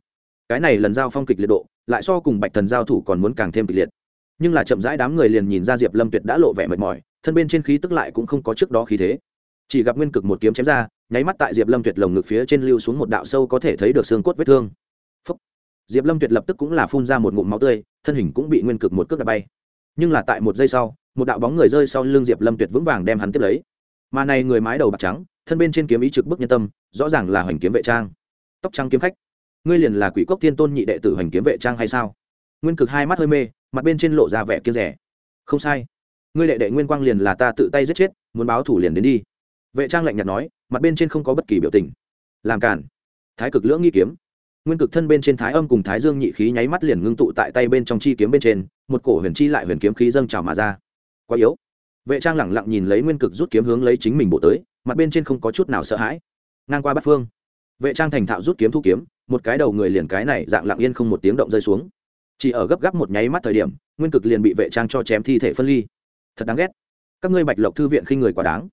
Speaker 1: Cái này lần giao phong kịch liệt độ, lại so cùng bạch thần giao thủ còn muốn càng thêm kịch liệt. Nhưng là chậm rãi đám người liền nhìn ra diệp lâm tuyệt đã lộ vẻ mệt mỏi, thân bên trên khí tức lại cũng không có trước đó khí thế. Chỉ gặp nguyên cực một kiếm chém ra, nháy mắt tại diệp lâm tuyệt lồng ngực phía trên lưu xuống một đạo sâu có thể thấy được xương cốt vết thương. Phúc. diệp lâm tuyệt lập tức cũng là phun ra một ngụm máu tươi, thân hình cũng bị nguyên cực một cước đạp bay. Nhưng là tại một giây sau, một đạo bóng người rơi sau lưng diệp lâm tuyệt vững vàng đem hắn tiếp lấy mà này người mái đầu bạc trắng, thân bên trên kiếm ý trực bức nhân tâm, rõ ràng là hoành kiếm vệ trang. Tóc trắng kiếm khách. Ngươi liền là quỷ cốc thiên tôn nhị đệ tử hoành kiếm vệ trang hay sao? Nguyên cực hai mắt hơi mê, mặt bên trên lộ ra vẻ kia rẻ. Không sai. Ngươi đệ đệ nguyên quang liền là ta tự tay giết chết, muốn báo thủ liền đến đi. Vệ trang lạnh nhạt nói, mặt bên trên không có bất kỳ biểu tình. Làm cản thái cực lưỡng nghi kiếm. Nguyên cực thân bên trên thái âm cùng thái dương nhị khí nháy mắt liền ngưng tụ tại tay bên trong chi kiếm bên trên, một cổ huyền chi lại huyền kiếm khí dâng trào mà ra. Quá yếu vệ trang lẳng lặng nhìn lấy nguyên cực rút kiếm hướng lấy chính mình bộ tới, mặt bên trên không có chút nào sợ hãi. Ngang qua bát phương, vệ trang thành thạo rút kiếm thu kiếm, một cái đầu người liền cái này dạng lặng yên không một tiếng động rơi xuống. Chỉ ở gấp gáp một nháy mắt thời điểm, nguyên cực liền bị vệ trang cho chém thi thể phân ly. Thật đáng ghét. Các ngươi bạch lộc thư viện khi người quá đáng.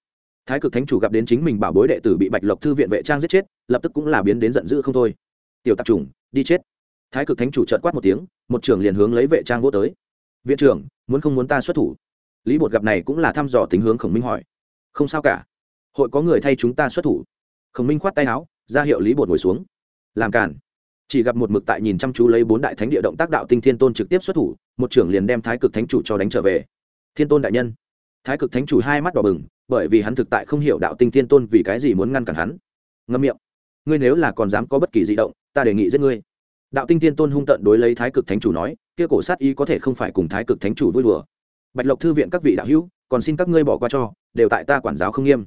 Speaker 1: Thái cực thánh chủ gặp đến chính mình bảo bối đệ tử bị bạch lộc thư viện vệ trang giết chết, lập tức cũng là biến đến giận dữ không thôi. Tiểu tạp chủng, đi chết. Thái cực thánh chủ trợt quát một tiếng, một trưởng liền hướng lấy vệ trang vô tới. Viện trưởng, muốn không muốn ta xuất thủ? Lý bột gặp này cũng là thăm dò tính hướng khổng minh hỏi. Không sao cả. Hội có người thay chúng ta xuất thủ. Khổng minh khoát tay áo, ra hiệu lý bột ngồi xuống. Làm cản chỉ gặp một mực tại nhìn chăm chú lấy bốn đại thánh địa động tác đạo tinh thiên tôn trực tiếp xuất thủ, một trưởng liền đem thái cực thánh chủ cho đánh trở về. Thiên tôn đại nhân. Thái cực thánh chủ hai mắt đỏ bừng, bởi vì hắn thực tại không hiểu đạo tinh thiên tôn vì cái gì muốn ngăn cản hắn. Ngâm miệng. Ngươi nếu là còn dám có bất kỳ di động, ta đề nghị giết ngươi. Đạo tinh thiên tôn hung tận đối lấy thái cực thánh chủ nói, kia cổ sát ý có thể không phải cùng thái cực thánh chủ vui đùa bạch lộc thư viện các vị đạo hữu, còn xin các ngươi bỏ qua cho, đều tại ta quản giáo không nghiêm.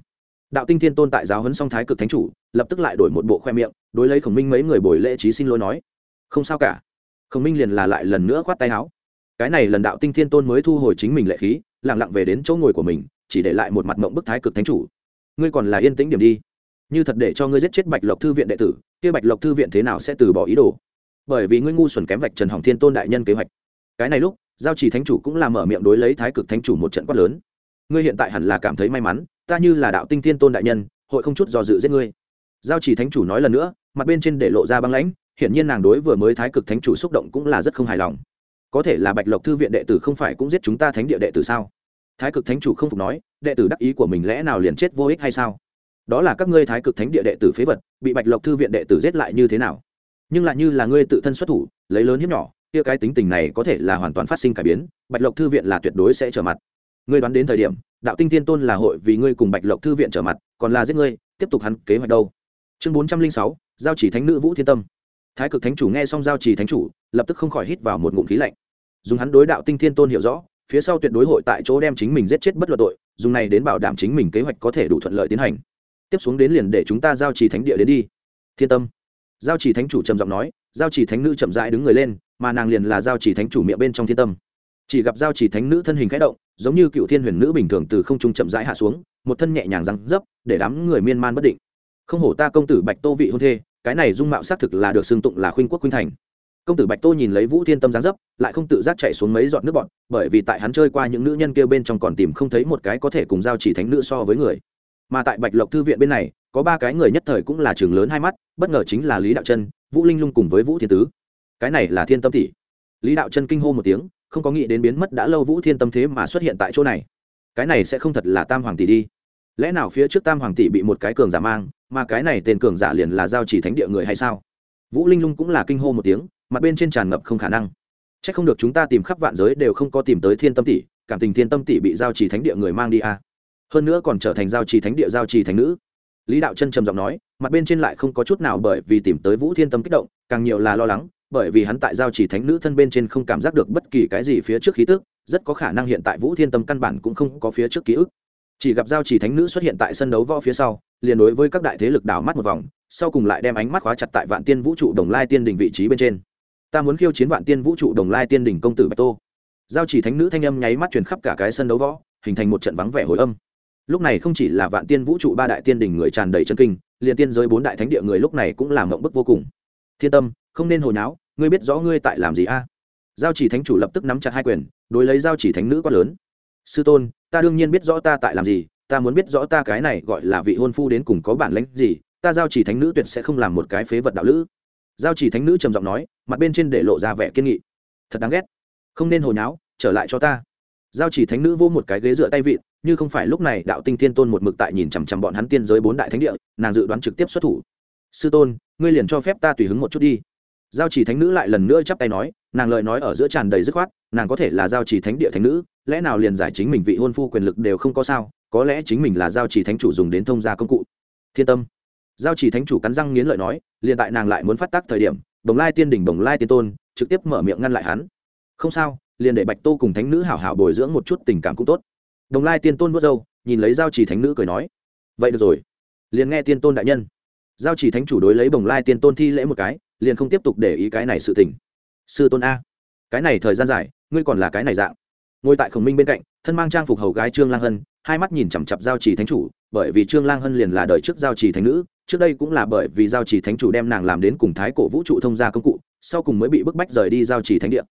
Speaker 1: Đạo tinh thiên tôn tại giáo huấn song thái cực thánh chủ, lập tức lại đổi một bộ khoe miệng, đối lấy khổng minh mấy người bồi lễ trí xin lỗi nói. Không sao cả. Khổng minh liền là lại lần nữa khoát tay áo. Cái này lần đạo tinh thiên tôn mới thu hồi chính mình lệ khí lẳng lặng về đến chỗ ngồi của mình, chỉ để lại một mặt mộng bức thái cực thánh chủ. Ngươi còn là yên tĩnh điểm đi. Như thật để cho ngươi giết chết bạch lộc thư viện đệ tử, kia bạch lộc thư viện thế nào sẽ từ bỏ ý đồ? Bởi vì ngươi ngu xuẩn kém vạch trần hỏng thiên tôn đại nhân kế hoạch. Cái này lúc giao chỉ thánh chủ cũng là mở miệng đối lấy thái cực thánh chủ một trận quát lớn. Ngươi hiện tại hẳn là cảm thấy may mắn, ta như là đạo tinh thiên tôn đại nhân, hội không chút do dự giết ngươi. Giao chỉ thánh chủ nói lần nữa, mặt bên trên để lộ ra băng lãnh, hiển nhiên nàng đối vừa mới thái cực thánh chủ xúc động cũng là rất không hài lòng. Có thể là bạch lộc thư viện đệ tử không phải cũng giết chúng ta thánh địa đệ tử sao? Thái cực thánh chủ không phục nói, đệ tử đắc ý của mình lẽ nào liền chết vô ích hay sao? Đó là các ngươi thái cực thánh địa đệ tử phế vật, bị bạch lộc thư viện đệ tử giết lại như thế nào? Nhưng lại như là ngươi tự thân xuất thủ, lấy lớn hiếp nhỏ kia cái tính tình này có thể là hoàn toàn phát sinh cải biến, bạch lộc thư viện là tuyệt đối sẽ trở mặt. Ngươi đoán đến thời điểm, đạo tinh tiên tôn là hội vì ngươi cùng bạch lộc thư viện trở mặt, còn là giết ngươi, tiếp tục hắn kế hoạch đâu? Chương bốn trăm linh sáu, giao chỉ thánh nữ vũ thiên tâm. Thái cực thánh chủ nghe xong giao chỉ thánh chủ, lập tức không khỏi hít vào một ngụm khí lạnh. Dùng hắn đối đạo tinh thiên tôn hiểu rõ, phía sau tuyệt đối hội tại chỗ đem chính mình giết chết bất luận tội, dùng này đến bảo đảm chính mình kế hoạch có thể đủ thuận lợi tiến hành. Tiếp xuống đến liền để chúng ta giao trì thánh địa đến đi. Thiên tâm. Giao trì thánh chủ trầm giọng nói, giao trì thánh nữ chậm rãi đứng người lên mà nàng liền là giao chỉ thánh chủ miệng bên trong thiên tâm. Chỉ gặp giao chỉ thánh nữ thân hình khẽ động, giống như cựu thiên huyền nữ bình thường từ không trung chậm rãi hạ xuống, một thân nhẹ nhàng răng dấp, để đám người miên man bất định. Không hổ ta công tử bạch tô vị hôn thê, cái này dung mạo xác thực là được xưng tụng là khuynh quốc khuynh thành. Công tử bạch tô nhìn lấy vũ thiên tâm giáng dấp, lại không tự giác chạy xuống mấy giọt nước bọt, bởi vì tại hắn chơi qua những nữ nhân kêu bên trong còn tìm không thấy một cái có thể cùng giao chỉ thánh nữ so với người. Mà tại bạch lộc thư viện bên này, có ba cái người nhất thời cũng là trường lớn hai mắt, bất ngờ chính là lý đạo chân, vũ linh lung cùng với vũ thiên tứ cái này là thiên tâm tỷ. Lý đạo chân kinh hô một tiếng, không có nghĩ đến biến mất đã lâu vũ thiên tâm thế mà xuất hiện tại chỗ này. Cái này sẽ không thật là tam hoàng tỷ đi. Lẽ nào phía trước tam hoàng tỷ bị một cái cường giả mang, mà cái này tên cường giả liền là giao chỉ thánh địa người hay sao? Vũ linh lung cũng là kinh hô một tiếng, mặt bên trên tràn ngập không khả năng. C h ắ c không được chúng ta tìm khắp vạn giới đều không có tìm tới thiên tâm tỷ, cảm tình thiên tâm tỷ bị giao trì thánh địa người mang đi à. hơn nữa còn trở thành giao trì thánh địa giao trì thánh nữ. Lý đạo chân trầm giọng nói, mặt bên trên lại không có chút nào bởi vì tìm tới vũ thiên tâm kích động, càng nhiều là lo lắng bởi vì hắn tại giao chỉ thánh nữ thân bên trên không cảm giác được bất kỳ cái gì phía trước khí tức, rất có khả năng hiện tại vũ thiên tâm căn bản cũng không có phía trước ký ức. Chỉ gặp giao chỉ thánh nữ xuất hiện tại sân đấu võ phía sau, liền đối với các đại thế lực đảo mắt một vòng, sau cùng lại đem ánh mắt khóa chặt tại vạn tiên vũ trụ đồng lai tiên đỉnh vị trí bên trên. Ta muốn khiêu chiến vạn tiên vũ trụ đồng lai tiên đỉnh công tử bạch tô. Giao chỉ thánh nữ thanh âm nháy mắt truyền khắp cả cái sân đấu võ, hình thành một trận vắng vẻ hồi âm. Lúc này không chỉ là vạn tiên vũ trụ ba đại tiên đỉnh người tràn đầy chân kinh, liền tiên giới bốn đại thánh địa người lúc này cũng làm mộng bức vô cùng. Thiên tâm không nên hồi náo, ngươi biết rõ ngươi tại làm gì a? Giao chỉ thánh chủ lập tức nắm chặt hai quyền, đối lấy giao chỉ thánh nữ quát lớn. Sư tôn, ta đương nhiên biết rõ ta tại làm gì, ta muốn biết rõ ta cái này gọi là vị hôn phu đến cùng có bản lãnh gì, ta giao chỉ thánh nữ tuyệt sẽ không làm một cái phế vật đạo lữ. Giao chỉ thánh nữ trầm giọng nói, mặt bên trên để lộ ra vẻ kiên nghị. Thật đáng ghét. Không nên hồi nháo trở lại cho ta. Giao chỉ thánh nữ vô một cái ghế dựa tay vịn, như không phải lúc này đạo tinh thiên tôn một mực tại nhìn chằm chằm bọn hắn tiên giới bốn đại thánh địa, nàng dự đoán trực tiếp xuất thủ. Sư tôn, ngươi liền cho phép ta tùy hứng một chút đi giao chỉ thánh nữ lại lần nữa chắp tay nói, nàng lời nói ở giữa tràn đầy dứt khoát, nàng có thể là giao chỉ thánh địa thánh nữ, lẽ nào liền giải chính mình vị hôn phu quyền lực đều không có sao, có lẽ chính mình là giao chỉ thánh chủ dùng đến thông gia công cụ. Thiên tâm. Giao chỉ thánh chủ cắn răng nghiến lợi nói, liền tại nàng lại muốn phát tác thời điểm, đồng lai tiên đỉnh đồng lai tiên tôn, trực tiếp mở miệng ngăn lại hắn. Không sao, liền để bạch tô cùng thánh nữ hảo hảo bồi dưỡng một chút tình cảm cũng tốt. Đồng lai tiên tôn vớt râu, nhìn lấy giao chỉ thánh nữ cười nói, vậy được rồi. Liền nghe tiên tôn đại nhân. Giao chỉ thánh chủ đối lấy bồng lai tiên tôn thi lễ một cái liền không tiếp tục để ý cái này sự tình. Sư tôn a, cái này thời gian dài, ngươi còn là cái này dạng. Ngồi tại khổng minh bên cạnh, thân mang trang phục hầu gái trương lang hân, hai mắt nhìn chằm chặp giao chỉ thánh chủ, bởi vì trương lang hân liền là đời trước giao chỉ thánh nữ, trước đây cũng là bởi vì giao chỉ thánh chủ đem nàng làm đến cùng thái cổ vũ trụ thông gia công cụ, sau cùng mới bị bức bách rời đi giao chỉ thánh địa.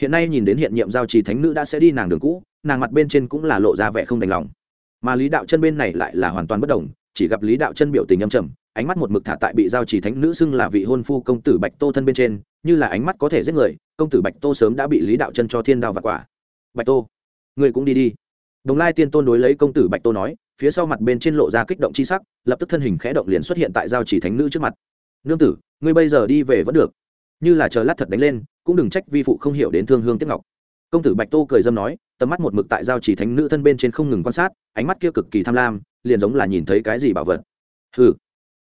Speaker 1: Hiện nay nhìn đến hiện nhiệm giao chỉ thánh nữ đã sẽ đi nàng đường cũ, nàng mặt bên trên cũng là lộ ra vẻ không đành lòng. Mà lý đạo chân bên này lại là hoàn toàn bất đồng, chỉ gặp lý đạo chân biểu tình âm trầm ánh mắt một mực thả tại bị giao chỉ thánh nữ xưng là vị hôn phu công tử bạch tô thân bên trên, như là ánh mắt có thể giết người, công tử bạch tô sớm đã bị lý đạo chân cho thiên đao và quả. Bạch tô, người cũng đi đi. Đồng lai tiên tôn đối lấy công tử bạch tô nói, phía sau mặt bên trên lộ ra kích động chi sắc, lập tức thân hình khẽ động liền xuất hiện tại giao chỉ thánh nữ trước mặt. Nương tử, ngươi bây giờ đi về vẫn được. Như là chờ lát thật đánh lên, cũng đừng trách vi phụ không hiểu đến thương hương tiếp ngọc. Công tử bạch tô cười dâm nói, tầm mắt một mực tại giao chỉ thánh nữ thân bên trên không ngừng quan sát, ánh mắt kia cực kỳ tham lam, liền giống là nhìn thấy cái gì bảo vật. Ừ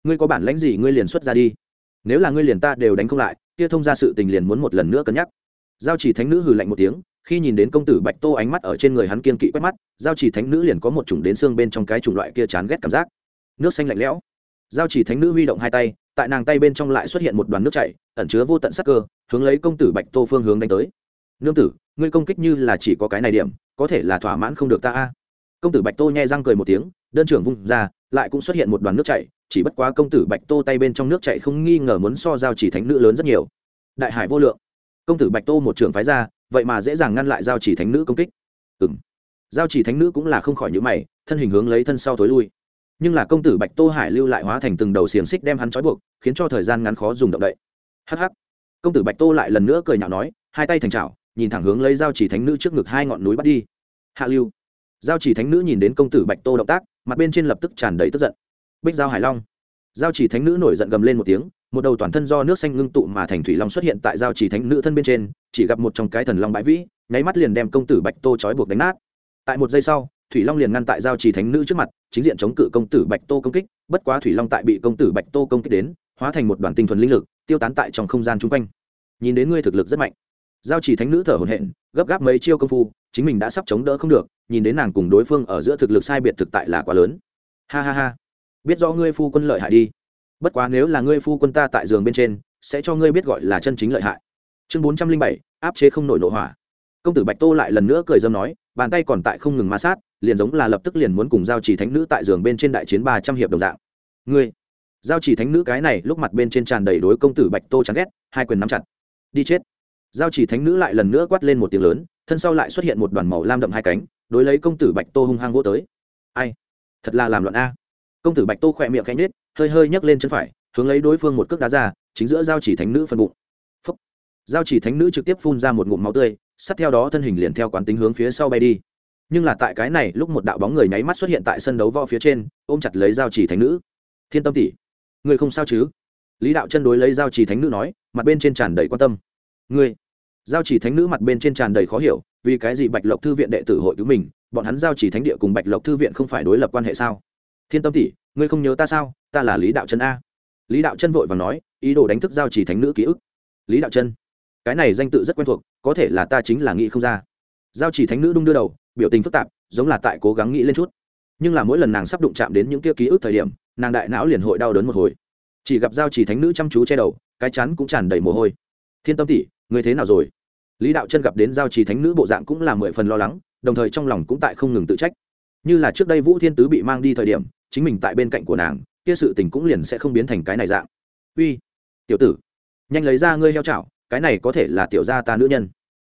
Speaker 1: ngươi có bản lãnh gì ngươi liền xuất ra đi. Nếu là ngươi liền ta đều đánh không lại, kia thông ra sự tình liền muốn một lần nữa cân nhắc. Giao chỉ thánh nữ hừ lạnh một tiếng, khi nhìn đến công tử bạch tô ánh mắt ở trên người hắn kiên kỵ quét mắt, giao chỉ thánh nữ liền có một chủng đến xương bên trong cái chủng loại kia chán ghét cảm giác. Nước xanh lạnh lẽo. Giao chỉ thánh nữ huy động hai tay, tại nàng tay bên trong lại xuất hiện một đoàn nước chảy, ẩn chứa vô tận sắc cơ, hướng lấy công tử bạch tô phương hướng đánh tới. Nương tử, ngươi công kích như là chỉ có cái này điểm, có thể là thỏa mãn không được ta a? Công tử bạch tô nhẹ răng cười một tiếng, đơn trưởng vung ra lại cũng xuất hiện một đoàn nước chảy, chỉ bất quá công tử bạch tô tay bên trong nước chảy không nghi ngờ muốn so giao chỉ thánh nữ lớn rất nhiều. Đại hải vô lượng. Công tử bạch tô một trường phái ra, vậy mà dễ dàng ngăn lại giao chỉ thánh nữ công kích. Ừ m giao chỉ thánh nữ cũng là không khỏi những mày, thân hình hướng lấy thân sau thối lui. Nhưng là công tử bạch tô hải lưu lại hóa thành từng đầu xiềng xích đem hắn trói buộc, khiến cho thời gian ngắn khó dùng động đậy. Hh công tử bạch tô lại lần nữa cười nhạo nói, hai tay thành trào nhìn thẳng hướng lấy giao chỉ thánh nữ trước ngực hai ngọn núi bắt đi. Hạ lưu. Giao chỉ thánh nữ nhìn đến công tử bạch tô động tác mặt bên trên lập tức tràn đầy tức giận. Bích giao hải long. Giao chỉ thánh nữ nổi giận gầm lên một tiếng, một đầu toàn thân do nước xanh ngưng tụ mà thành thủy long xuất hiện tại giao chỉ thánh nữ thân bên trên, chỉ gặp một trong cái thần long bãi vĩ, nháy mắt liền đem công tử bạch tô trói buộc đánh nát. Tại một giây sau, thủy long liền ngăn tại giao chỉ thánh nữ trước mặt, chính diện chống cự công tử bạch tô công kích, bất quá thủy long tại bị công tử bạch tô công kích đến, hóa thành một đoàn tinh thuần linh lực, tiêu tán tại trong không gian chung quanh. Nhìn đến ngươi thực lực rất mạnh giao chỉ thánh nữ thở hổn hển, gấp gáp mấy chiêu công phu, chính mình đã sắp chống đỡ không được, nhìn đến nàng cùng đối phương ở giữa thực lực sai biệt thực tại là quá lớn. Ha ha ha. Biết rõ ngươi phu quân lợi hại đi. Bất quá nếu là ngươi phu quân ta tại giường bên trên, sẽ cho ngươi biết gọi là chân chính lợi hại. Chương bốn trăm linh bảy, áp chế không nổi nội hỏa. Công tử bạch tô lại lần nữa cười dâm nói, bàn tay còn tại không ngừng ma sát, liền giống là lập tức liền muốn cùng giao chỉ thánh nữ tại giường bên trên đại chiến ba trăm hiệp đồng dạng. Ngươi, giao chỉ thánh nữ cái này lúc mặt bên trên tràn đầy đối công tử bạch tô chán ghét, hai quyền nắm chặt. Đi chết giao chỉ thánh nữ lại lần nữa quát lên một tiếng lớn, thân sau lại xuất hiện một đoàn màu lam đậm hai cánh, đối lấy công tử bạch tô hung hăng vô tới. Ai? Thật là làm loạn a. Công tử bạch tô khỏe miệng cánh nết hơi hơi nhấc lên chân phải, hướng lấy đối phương một cước đá ra, chính giữa giao chỉ thánh nữ phân bụng. Phúc. giao chỉ thánh nữ trực tiếp phun ra một ngụm máu tươi, sát theo đó thân hình liền theo quán tính hướng phía sau bay đi. Nhưng là tại cái này, lúc một đạo bóng người nháy mắt xuất hiện tại sân đấu võ phía trên, ôm chặt lấy giao chỉ thánh nữ. Thiên tâm tỷ, người không sao chứ? Lý đạo chân đối lấy giao chỉ thánh nữ nói, mặt bên trên tràn đầy quan tâm. Ngươi giao chỉ thánh nữ mặt bên trên tràn đầy khó hiểu, vì cái gì bạch lộc thư viện đệ tử hội cứu mình, bọn hắn giao chỉ thánh địa cùng bạch lộc thư viện không phải đối lập quan hệ sao? Thiên tâm tỷ, ngươi không nhớ ta sao? Ta là lý đạo chân a. Lý đạo chân vội và nói, ý đồ đánh thức giao chỉ thánh nữ ký ức. Lý đạo chân, cái này danh tự rất quen thuộc, có thể là ta chính là nghĩ không ra. Giao chỉ thánh nữ đung đưa đầu, biểu tình phức tạp, giống là tại cố gắng nghĩ lên chút. Nhưng là mỗi lần nàng sắp đụng chạm đến những kia ký ức thời điểm, nàng đại não liền hội đau đớn một hồi. Chỉ gặp giao chỉ thánh nữ chăm chú che đầu, cái chắn cũng tràn đầy mồ hôi. Thiên tâm tỷ người thế nào rồi? Lý đạo chân gặp đến giao chỉ thánh nữ bộ dạng cũng là mười phần lo lắng, đồng thời trong lòng cũng tại không ngừng tự trách. Như là trước đây vũ thiên tứ bị mang đi thời điểm, chính mình tại bên cạnh của nàng, kia sự tình cũng liền sẽ không biến thành cái này dạng. Uy, tiểu tử, nhanh lấy ra ngươi heo chảo, cái này có thể là tiểu gia ta nữ nhân.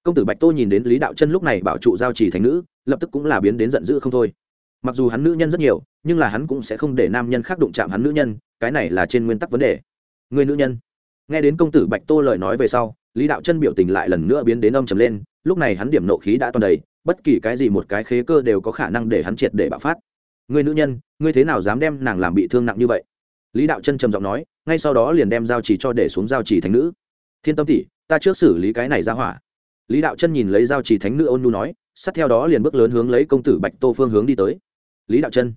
Speaker 1: Công tử bạch tô nhìn đến lý đạo chân lúc này bảo trụ giao chỉ thành nữ, lập tức cũng là biến đến giận dữ không thôi. Mặc dù hắn nữ nhân rất nhiều, nhưng là hắn cũng sẽ không để nam nhân khác đụng chạm hắn nữ nhân, cái này là trên nguyên tắc vấn đề. Người nữ nhân. Nghe đến công tử bạch tô lời nói về sau lý đạo chân biểu tình lại lần nữa biến đến âm trầm lên, lúc này hắn điểm nộ khí đã toàn đầy, bất kỳ cái gì một cái khế cơ đều có khả năng để hắn triệt để bạo phát. Người nữ nhân, ngươi thế nào dám đem nàng làm bị thương nặng như vậy? Lý đạo chân trầm giọng nói, ngay sau đó liền đem giao chỉ cho để xuống giao chỉ thánh nữ. Thiên tâm tỷ, ta trước xử lý cái này ra hỏa. Lý đạo chân nhìn lấy giao chỉ thánh nữ ôn nu nói, sát theo đó liền bước lớn hướng lấy công tử bạch tô phương hướng đi tới. Lý đạo chân,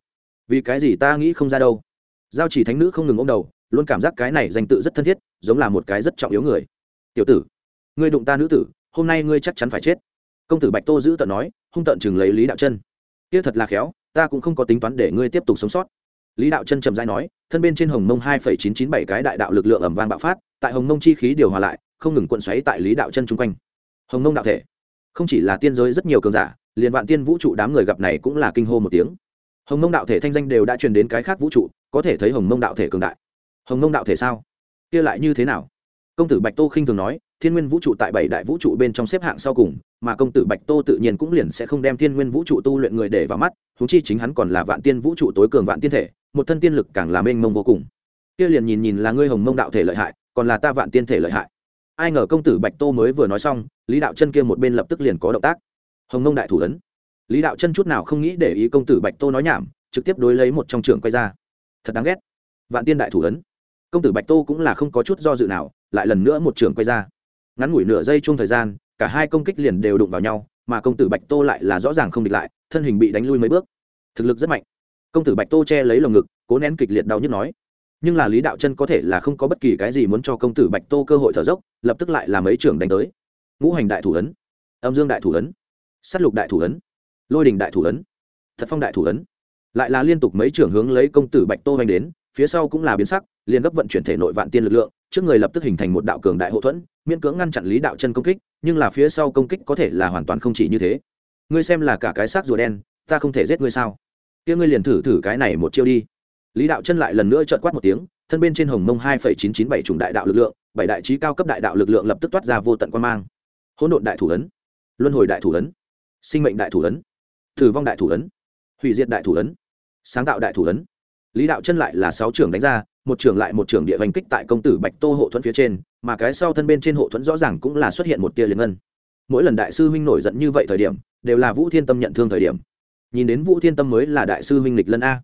Speaker 1: vì cái gì ta nghĩ không ra đâu? Giao chỉ thánh nữ không ngừng ôm đầu, luôn cảm giác cái này danh tự rất thân thiết, giống là một cái rất trọng yếu người tiểu tử, ngươi đụng ta nữ tử, hôm nay ngươi chắc chắn phải chết. Công tử bạch tô giữ tận nói, hung tận chừng lấy lý đạo chân. Kia thật là khéo, ta cũng không có tính toán để ngươi tiếp tục sống sót. Lý đạo chân trầm dai nói, thân bên trên hồng mông hai phẩy chín chín bảy cái đại đạo lực lượng ẩm vang bạo phát, tại hồng mông chi khí điều hòa lại, không ngừng cuộn xoáy tại lý đạo chân chung quanh. Hồng mông đạo thể, không chỉ là tiên giới rất nhiều cường giả, liền vạn tiên vũ trụ đám người gặp này cũng là kinh hô một tiếng. Hồng mông đạo thể thanh danh đều đã truyền đến cái khác vũ trụ, có thể thấy hồng mông đạo thể cường đại. Hồng mông đạo thể sao? Kia lại như thế nào? Công tử bạch tô khinh thường nói, thiên nguyên vũ trụ tại bảy đại vũ trụ bên trong xếp hạng sau cùng, mà công tử bạch tô tự nhiên cũng liền sẽ không đem thiên nguyên vũ trụ tu luyện người để vào mắt thú chi chính hắn còn là vạn tiên vũ trụ tối cường vạn tiên thể, một thân tiên lực càng là mênh mông vô cùng. Kia liền nhìn nhìn là ngươi hồng mông đạo thể lợi hại, còn là ta vạn tiên thể lợi hại. Ai ngờ công tử bạch tô mới vừa nói xong, lý đạo chân kia một bên lập tức liền có động tác. Hồng mông đại thủ ấn. Lý đạo chân chút nào không nghĩ để ý công tử bạch tô nói nhảm, trực tiếp đối lấy một trong trường quay ra. Thật đáng ghét. Vạn tiên đại thủ ấn. Công tử bạch tô cũng là không có chút do dự nào lại lần nữa một trường quay ra. Ngắn ngủi nửa giây chung thời gian, cả hai công kích liền đều đụng vào nhau, mà công tử bạch tô lại là rõ ràng không địch lại, thân hình bị đánh lui mấy bước. Thực lực rất mạnh. Công tử bạch tô che lấy lồng ngực, cố nén kịch liệt đau nhức nói. Nhưng là lý đạo chân có thể là không có bất kỳ cái gì muốn cho công tử bạch tô cơ hội thở dốc, lập tức lại là mấy trưởng đánh tới. Ngũ hành đại thủ ấn, âm dương đại thủ ấn s á t lục đại thủ ấn, lôi đình đại thủ ấn, thật phong đại thủ ấn. Lại là liên tục mấy trưởng hướng lấy công tử bạch tô hoành đến, phía sau cũng là biến sắc, liền gấp vận chuyển thể nội vạn tiên lực lượng trước người lập tức hình thành một đạo cường đại hậu thuẫn, miễn cưỡng ngăn chặn lý đạo chân công kích, nhưng là phía sau công kích có thể là hoàn toàn không chỉ như thế. Ngươi xem là cả cái xác rùa đen, ta không thể giết ngươi sao? Kia ngươi liền thử thử cái này một chiêu đi. Lý đạo chân lại lần nữa trợn quát một tiếng, thân bên trên hồng mông hai phẩy chín chín bảy chủng đại đạo lực lượng, bảy đại trí cao cấp đại đạo lực lượng lập tức toát ra vô tận quan mang. Hỗn độn đại thủ ấn, luân hồi đại thủ ấn, sinh mệnh đại thủ ấn thử vong đại thủ ấn, hủy diệt đại thủ ấn, sáng tạo đại thủ ấn. Lý đạo chân lại là sáu trưởng đánh ra một trưởng lại một trưởng địa vành kích tại công tử bạch tô hộ thuẫn phía trên, mà cái sau thân bên trên hộ thuẫn rõ ràng cũng là xuất hiện một tia liền ngân. Mỗi lần đại sư huynh nổi giận như vậy thời điểm, đều là vũ thiên tâm nhận thương thời điểm. Nhìn đến vũ thiên tâm mới là đại sư huynh lịch lân a.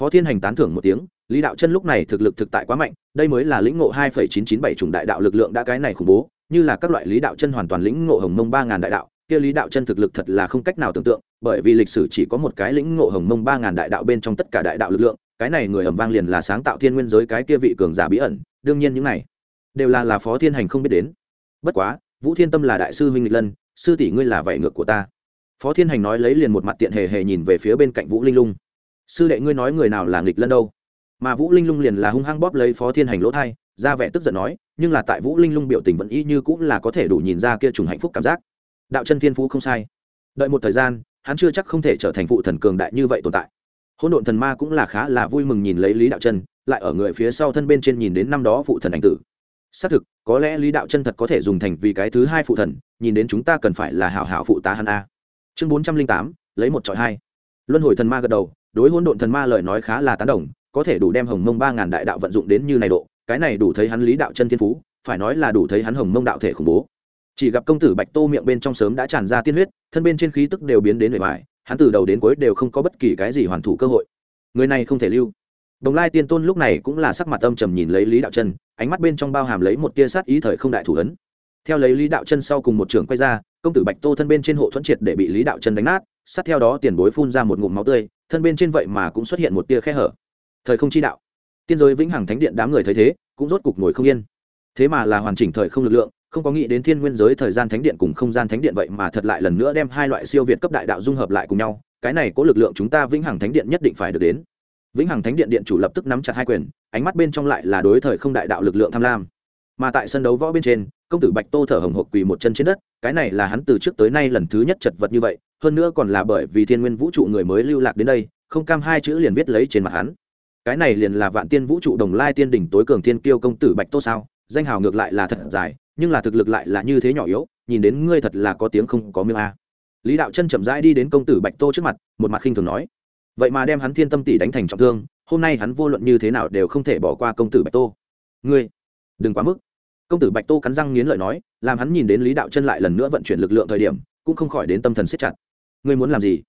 Speaker 1: Phó thiên hành tán thưởng một tiếng, lý đạo chân lúc này thực lực thực tại quá mạnh, đây mới là lĩnh ngộ hai phẩy chín chín bảy chủng đại đạo lực lượng đã cái này khủng bố, như là các loại lý đạo chân hoàn toàn lĩnh ngộ hồng mông ba ngàn đại đạo, kia lý đạo chân thực lực thật là không cách nào tưởng tượng, bởi vì lịch sử chỉ có một cái lĩnh ngộ hồng mông ba ngàn đại đạo bên trong tất cả đại đạo lực lượng cái này người ẩm vang liền là sáng tạo thiên nguyên giới cái kia vị cường giả bí ẩn, đương nhiên những này đều là là phó thiên hành không biết đến. Bất quá, vũ thiên tâm là đại sư huynh lịch lân, sư tỷ ngươi là vậy ngược của ta. Phó thiên hành nói lấy liền một mặt tiện hề hề nhìn về phía bên cạnh vũ linh lung. Sư đệ ngươi nói người nào là nghịch lân đâu? Mà vũ linh lung liền là hung hăng bóp lấy phó thiên hành lỗ thai, ra vẻ tức giận nói, nhưng là tại vũ linh lung biểu tình vẫn y như cũng là có thể đủ nhìn ra kia trùng hạnh phúc cảm giác. Đạo chân thiên phú không sai. Đợi một thời gian, hắn chưa chắc không thể trở thành phụ thần cường đại như vậy tồn tại hỗn độn thần ma cũng là khá là vui mừng nhìn lấy lý đạo chân, lại ở người phía sau thân bên trên nhìn đến năm đó phụ thần ảnh tử. Xác thực, có lẽ lý đạo chân thật có thể dùng thành vì cái thứ hai phụ thần, nhìn đến chúng ta cần phải là hảo hảo phụ tá hắn a. Chương bốn trăm linh tám, lấy một trọi hai. Luân hồi thần ma gật đầu, đối hỗn độn thần ma lời nói khá là tán đồng, có thể đủ đem hồng mông ba ngàn đại đạo vận dụng đến như này độ, cái này đủ thấy hắn lý đạo chân thiên phú, phải nói là đủ thấy hắn hồng mông đạo thể khủng bố. Chỉ gặp công tử bạch tô miệng bên trong sớm đã tràn ra tiên huyết, thân bên trên khí tức đều biến đến bề bài hắn từ đầu đến cuối đều không có bất kỳ cái gì hoàn thủ cơ hội. Người này không thể lưu. Đồng lai tiên tôn lúc này cũng là sắc mặt âm trầm nhìn lấy lý đạo chân, ánh mắt bên trong bao hàm lấy một tia sát ý thời không đại thủ ấn. Theo lấy lý đạo chân sau cùng một trường quay ra, công tử bạch tô thân bên trên hộ thuẫn triệt để bị lý đạo chân đánh nát, sát theo đó tiền bối phun ra một ngụm máu tươi, thân bên trên vậy mà cũng xuất hiện một tia khe hở. Thời không chi đạo. Tiên giới vĩnh hằng thánh điện đám người thấy thế, cũng rốt cục ngồi không yên. Thế mà là hoàn chỉnh thời không lực lượng không có nghĩ đến thiên nguyên giới thời gian thánh điện cùng không gian thánh điện vậy mà thật lại lần nữa đem hai loại siêu việt cấp đại đạo dung hợp lại cùng nhau, cái này có lực lượng chúng ta vĩnh hằng thánh điện nhất định phải được đến. Vĩnh hằng thánh điện điện chủ lập tức nắm chặt hai quyền, ánh mắt bên trong lại là đối thời không đại đạo lực lượng tham lam. Mà tại sân đấu võ bên trên, công tử bạch tô thở hồng hộc quỳ một chân trên đất, cái này là hắn từ trước tới nay lần thứ nhất chật vật như vậy, hơn nữa còn là bởi vì thiên nguyên vũ trụ người mới lưu lạc đến đây, không cam hai chữ liền viết lấy trên mặt hắn. Cái này liền là vạn tiên vũ trụ đồng lai tiên đỉnh tối cường tiên kiêu công tử bạch tô sao? Danh hào ngược lại là thật dài nhưng là thực lực lại là như thế nhỏ yếu, nhìn đến ngươi thật là có tiếng không có miếng a. Lý đạo chân chậm rãi đi đến công tử bạch tô trước mặt, một mặt khinh thường nói, vậy mà đem hắn thiên tâm tỷ đánh thành trọng thương, hôm nay hắn vô luận như thế nào đều không thể bỏ qua công tử bạch tô. Ngươi, đừng quá mức. Công tử bạch tô cắn răng nghiến lợi nói, làm hắn nhìn đến lý đạo chân lại lần nữa vận chuyển lực lượng thời điểm, cũng không khỏi đến tâm thần siết chặt. Ngươi muốn làm gì?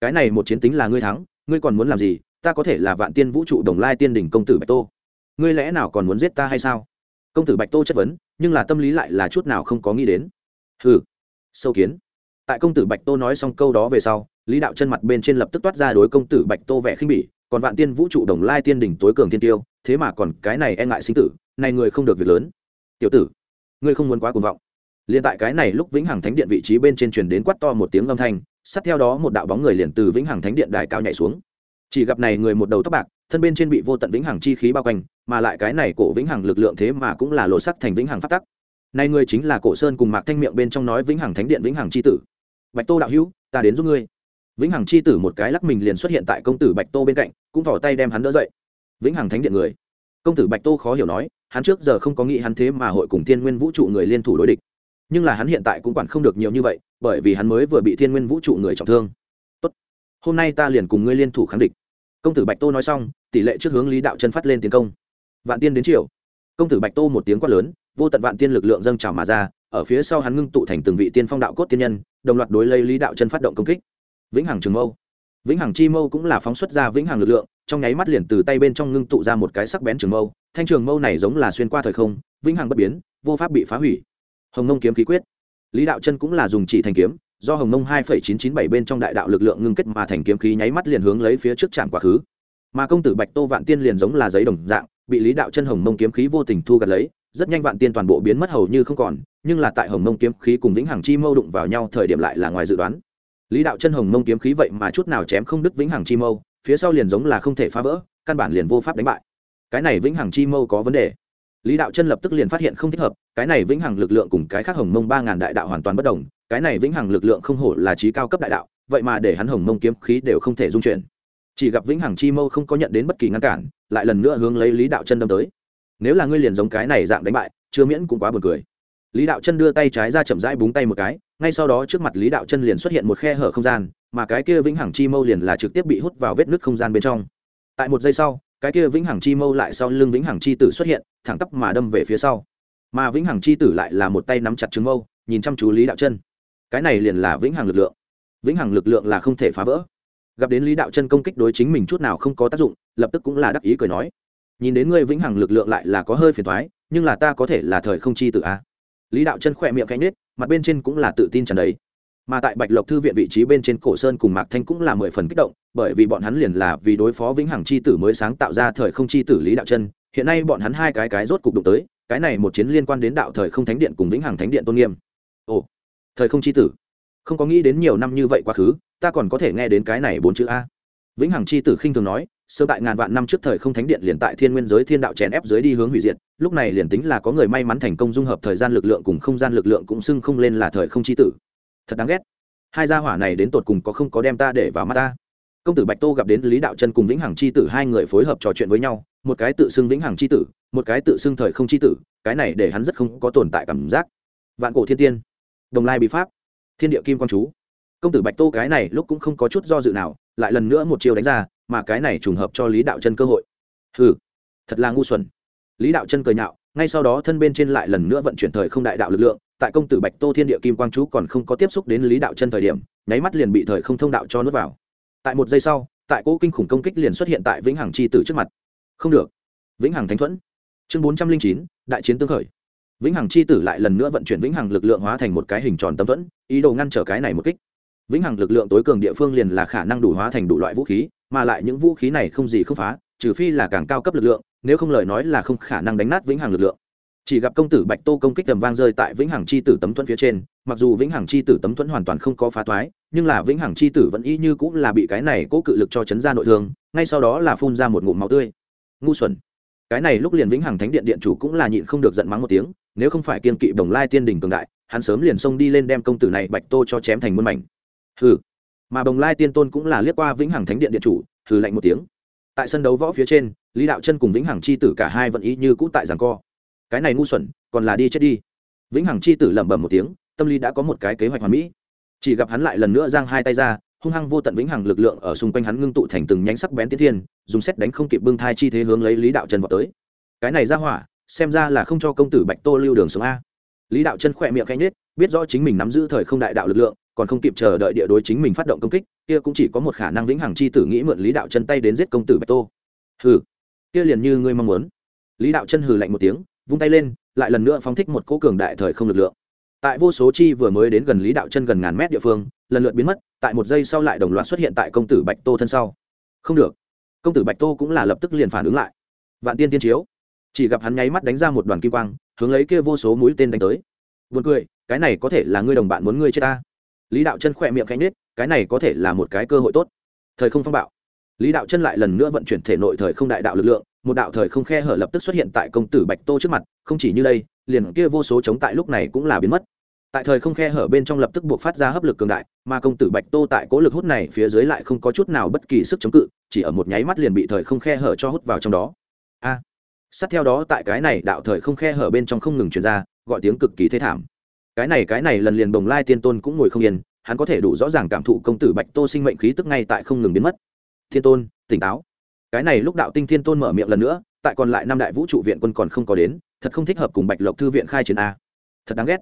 Speaker 1: Cái này một chiến tính là ngươi thắng, ngươi còn muốn làm gì? Ta có thể là vạn tiên vũ trụ đồng lai tiên đỉnh công tử bạch tô. Ngươi lẽ nào còn muốn giết ta hay sao? Công tử bạch tô chất vấn nhưng là tâm lý lại là chút nào không có nghĩ đến. Hừ, sâu kiến. Tại công tử bạch tô nói xong câu đó về sau, lý đạo chân mặt bên trên lập tức toát ra đối công tử bạch tô vẻ khinh bỉ, còn vạn tiên vũ trụ đồng lai tiên đỉnh tối cường thiên tiêu, thế mà còn cái này e ngại sinh tử, này người không được việc lớn. Tiểu tử, ngươi không muốn quá cuồng vọng. Liền tại cái này lúc vĩnh hằng thánh điện vị trí bên trên truyền đến quát to một tiếng âm thanh, sát theo đó một đạo bóng người liền từ vĩnh hằng thánh điện đài cao nhảy xuống. Chỉ gặp này người một đầu tóc bạc thân bên trên bị vô tận vĩnh hằng chi khí bao quanh, mà lại cái này cổ vĩnh hằng lực lượng thế mà cũng là lộ sắc thành vĩnh hằng phát tắc. Này người chính là cổ sơn cùng mạc thanh miệng bên trong nói vĩnh hằng thánh điện, vĩnh hằng chi tử. Bạch tô đạo hữu, ta đến giúp ngươi. Vĩnh hằng chi tử một cái lắc mình liền xuất hiện tại công tử bạch tô bên cạnh, cũng thỏ tay đem hắn đỡ dậy. Vĩnh hằng thánh điện người. Công tử bạch tô khó hiểu nói, hắn trước giờ không có nghĩ hắn thế mà hội cùng thiên nguyên vũ trụ người liên thủ đối địch. Nhưng là hắn hiện tại cũng quản không được nhiều như vậy, bởi vì hắn mới vừa bị thiên nguyên vũ trụ người trọng thương. Tốt, hôm nay ta liền cùng ngươi liên thủ kháng địch công tử bạch tô nói xong, tỷ lệ trước hướng lý đạo chân phát lên tiến công. Vạn tiên đến chiều công tử bạch tô một tiếng quát lớn, vô tận vạn tiên lực lượng dâng trào mà ra, ở phía sau hắn ngưng tụ thành từng vị tiên phong đạo cốt tiên nhân, đồng loạt đối lấy lý đạo chân phát động công kích. Vĩnh hằng trường mâu. Vĩnh hằng chi mâu cũng là phóng xuất ra vĩnh hằng lực lượng, trong nháy mắt liền từ tay bên trong ngưng tụ ra một cái sắc bén trường mâu. Thanh trường mâu này giống là xuyên qua thời không, vĩnh hằng bất biến, vô pháp bị phá hủy. Hồng nông kiếm khí quyết. Lý đạo chân cũng là dùng chỉ thành kiếm do hồng nông hai chín chín bảy bên trong đại đạo lực lượng ngưng kết mà thành kiếm khí nháy mắt liền hướng lấy phía trước trạm quá khứ. Mà công tử bạch tô vạn tiên liền giống là giấy đồng dạng, bị lý đạo chân hồng mông kiếm khí vô tình thu gặt lấy, rất nhanh vạn tiên toàn bộ biến mất hầu như không còn, nhưng là tại hồng mông kiếm khí cùng vĩnh hằng chi mâu đụng vào nhau thời điểm lại là ngoài dự đoán. Lý đạo chân hồng mông kiếm khí vậy mà chút nào chém không đứt vĩnh hằng chi mâu, phía sau liền giống là không thể phá vỡ, căn bản liền vô pháp đánh bại. Cái này vĩnh hằng chi mâu có vấn đề. Lý đạo chân lập tức liền phát hiện không thích hợp, cái này vĩnh hằng lực lượng cùng cái khác hồng mông ba ngàn đại đạo hoàn toàn bất đồng cái này vĩnh hằng lực lượng không hổ là trí cao cấp đại đạo, vậy mà để hắn hồng mông kiếm khí đều không thể dung chuyển. Chỉ gặp vĩnh hằng chi mâu không có nhận đến bất kỳ ngăn cản, lại lần nữa hướng lấy lý đạo chân đâm tới. Nếu là ngươi liền giống cái này dạng đánh bại, chưa miễn cũng quá buồn cười. Lý đạo chân đưa tay trái ra chậm rãi búng tay một cái, ngay sau đó trước mặt lý đạo chân liền xuất hiện một khe hở không gian, mà cái kia vĩnh hằng chi mâu liền là trực tiếp bị hút vào vết nứt không gian bên trong. Tại một giây sau, cái kia vĩnh hằng chi mâu lại sau lưng vĩnh hằng chi tử xuất hiện, thẳng tắp mà đâm về phía sau. Mà vĩnh hằng chi tử lại là một tay nắm chặt trứng mâu, nhìn chăm chú lý đạo chân cái này liền là vĩnh hằng lực lượng. Vĩnh hằng lực lượng là không thể phá vỡ. Gặp đến lý đạo chân công kích đối chính mình chút nào không có tác dụng, lập tức cũng là đắc ý cười nói. Nhìn đến ngươi vĩnh hằng lực lượng lại là có hơi phiền thoái nhưng là ta có thể là thời không chi tự a. Lý đạo chân khỏe miệng cánh nết mặt bên trên cũng là tự tin trần đấy mà tại bạch lộc thư viện vị trí bên trên cổ sơn cùng mạc thanh cũng là mười phần kích động, bởi vì bọn hắn liền là vì đối phó vĩnh hằng chi tử mới sáng tạo ra thời không chi tử lý đạo chân. Hiện nay bọn hắn hai cái cái rốt cục đụng tới, cái này một chiến liên quan đến đạo thời không thánh điện cùng vĩnh hằng thánh điện tôn nghiêm. Ồ thời không chi tử. Không có nghĩ đến nhiều năm như vậy quá khứ, ta còn có thể nghe đến cái này bốn chữ a. Vĩnh hằng chi tử khinh thường nói sơ tại ngàn vạn năm trước thời không thánh điện liền tại thiên nguyên giới thiên đạo chèn ép dưới đi hướng hủy diệt, lúc này liền tính là có người may mắn thành công dung hợp thời gian lực lượng cùng không gian lực lượng cũng xưng không lên là thời không chi tử. Thật đáng ghét. Hai gia hỏa này đến tột cùng có không có đem ta để vào mắt ta? Công tử bạch tô gặp đến lý đạo chân cùng vĩnh hằng chi tử hai người phối hợp trò chuyện với nhau, một cái tự xưng vĩnh hằng chi tử, một cái tự xưng thời không chi tử, cái này để hắn rất không có tồn tại cảm giác. Vạn cổ thiên tiên đồng lai bí pháp. Thiên địa kim quang chú. Công tử bạch tô cái này lúc cũng không có chút do dự nào, lại lần nữa một chiều đánh ra, mà cái này trùng hợp cho lý đạo chân cơ hội. Hừ, thật là ngu xuẩn. Lý đạo chân cười nhạo, ngay sau đó thân bên trên lại lần nữa vận chuyển thời không đại đạo lực lượng, tại công tử bạch tô thiên địa kim quang chú còn không có tiếp xúc đến lý đạo chân thời điểm, nháy mắt liền bị thời không thông đạo cho nuốt vào. Tại một giây sau, tại cỗ kinh khủng công kích liền xuất hiện tại vĩnh hằng c h i tử trước mặt. Không được. Vĩnh hằng thánh thuẫn. Chương bốn trăm linh chín, đại chiến tương khởi vĩnh hằng Chi tử lại lần nữa vận chuyển vĩnh hằng lực lượng hóa thành một cái hình tròn tâm thuẫn, ý đồ ngăn trở cái này một kích. Vĩnh hằng lực lượng tối cường địa phương liền là khả năng đủ hóa thành đủ loại vũ khí, mà lại những vũ khí này không gì không phá, trừ phi là càng cao cấp lực lượng, nếu không lời nói là không khả năng đánh nát vĩnh hằng lực lượng. Chỉ gặp công tử bạch tô công kích tầm vang rơi tại vĩnh hằng chi tử tấm thuẫn phía trên, mặc dù vĩnh hằng chi tử tấm thuẫn hoàn toàn không có phá toái, nhưng là vĩnh hằng chi tử vẫn y như cũng là bị cái này cố cự lực cho chấn ra nội thương, ngay sau đó là phun ra một ngụm máu tươi. Ngu xuẩn. Cái này lúc liền vĩnh hằng thánh điện điện chủ cũng là nhịn không được giận mắng một tiếng nếu không phải kiên kỵ đồng lai tiên đình cường đại, hắn sớm liền xông đi lên đem công tử này bạch tô cho chém thành muôn mảnh. Hừ. Mà bồng lai tiên tôn cũng là liếc qua vĩnh hằng thánh điện điện chủ, hừ lạnh một tiếng. Tại sân đấu võ phía trên, lý đạo chân cùng vĩnh hằng c h i tử cả hai vẫn ý như cũ tại rằng co. Cái này ngu xuẩn, còn là đi chết đi. Vĩnh hằng c h i tử lẩm bẩm một tiếng, tâm lý đã có một cái kế hoạch hoàn mỹ. Chỉ gặp hắn lại lần nữa giang hai tay ra, hung hăng vô tận vĩnh hằng lực lượng ở xung quanh hắn ngưng tụ thành từng nhánh sắc bén tiến thiên, dùng xét đánh không kịp bưng thai chi thế hướng lấy lý đạo chân vào tới. Cái này ra hỏa xem ra là không cho công tử bạch tô lưu đường xuống a. Lý đạo chân khỏe miệng khẽ nết biết rõ chính mình nắm giữ thời không đại đạo lực lượng, còn không kịp chờ đợi địa đối chính mình phát động công kích, kia cũng chỉ có một khả năng vĩnh hằng chi tử nghĩ mượn lý đạo chân tay đến giết công tử bạch tô. Hừ, kia liền như ngươi mong muốn. Lý đạo chân hừ lạnh một tiếng, vung tay lên, lại lần nữa phóng thích một cỗ cường đại thời không lực lượng. Tại vô số chi vừa mới đến gần lý đạo chân gần ngàn mét địa phương, lần lượt biến mất, tại một giây sau lại đồng loạt xuất hiện tại công tử bạch tô thân sau. Không được. Công tử bạch tô cũng là lập tức liền phản ứng lại. Vạn tiên tiên chiếu chỉ gặp hắn nháy mắt đánh ra một đoàn kim quang hướng lấy kia vô số mũi tên đánh tới Buồn cười, cái này có thể là ngươi đồng bạn muốn ngươi chết ta. Lý Đạo Chân khỏe miệng khẽ nết cái này có thể là một cái cơ hội tốt. Thời không phong bạo. Lý Đạo Chân lại lần nữa vận chuyển thể nội thời không đại đạo lực lượng, một đạo thời không khe hở lập tức xuất hiện tại công tử Bạch Tô trước mặt, không chỉ như đây, liền kia vô số chống tại lúc này cũng là biến mất. Tại thời không khe hở bên trong lập tức buộc phát ra hấp lực cường đại, mà công tử Bạch Tô tại cố lực hút này phía dưới lại không có chút nào bất kỳ sức chống cự, chỉ ở một nháy mắt liền bị thời không khe hở cho hút vào trong đó. A sát theo đó tại cái này đạo thời không khe hở bên trong không ngừng truyền ra, gọi tiếng cực kỳ thế thảm. Cái này cái này lần liền bồng lai tiên tôn cũng ngồi không yên hắn có thể đủ rõ ràng cảm thụ công tử bạch tô sinh mệnh khí tức ngay tại không ngừng biến mất. Thiên tôn tỉnh táo. Cái này lúc đạo tinh thiên tôn mở miệng lần nữa tại còn lại năm đại vũ trụ viện quân còn không có đến thật không thích hợp cùng bạch lộc thư viện khai chiến a. Thật đáng ghét.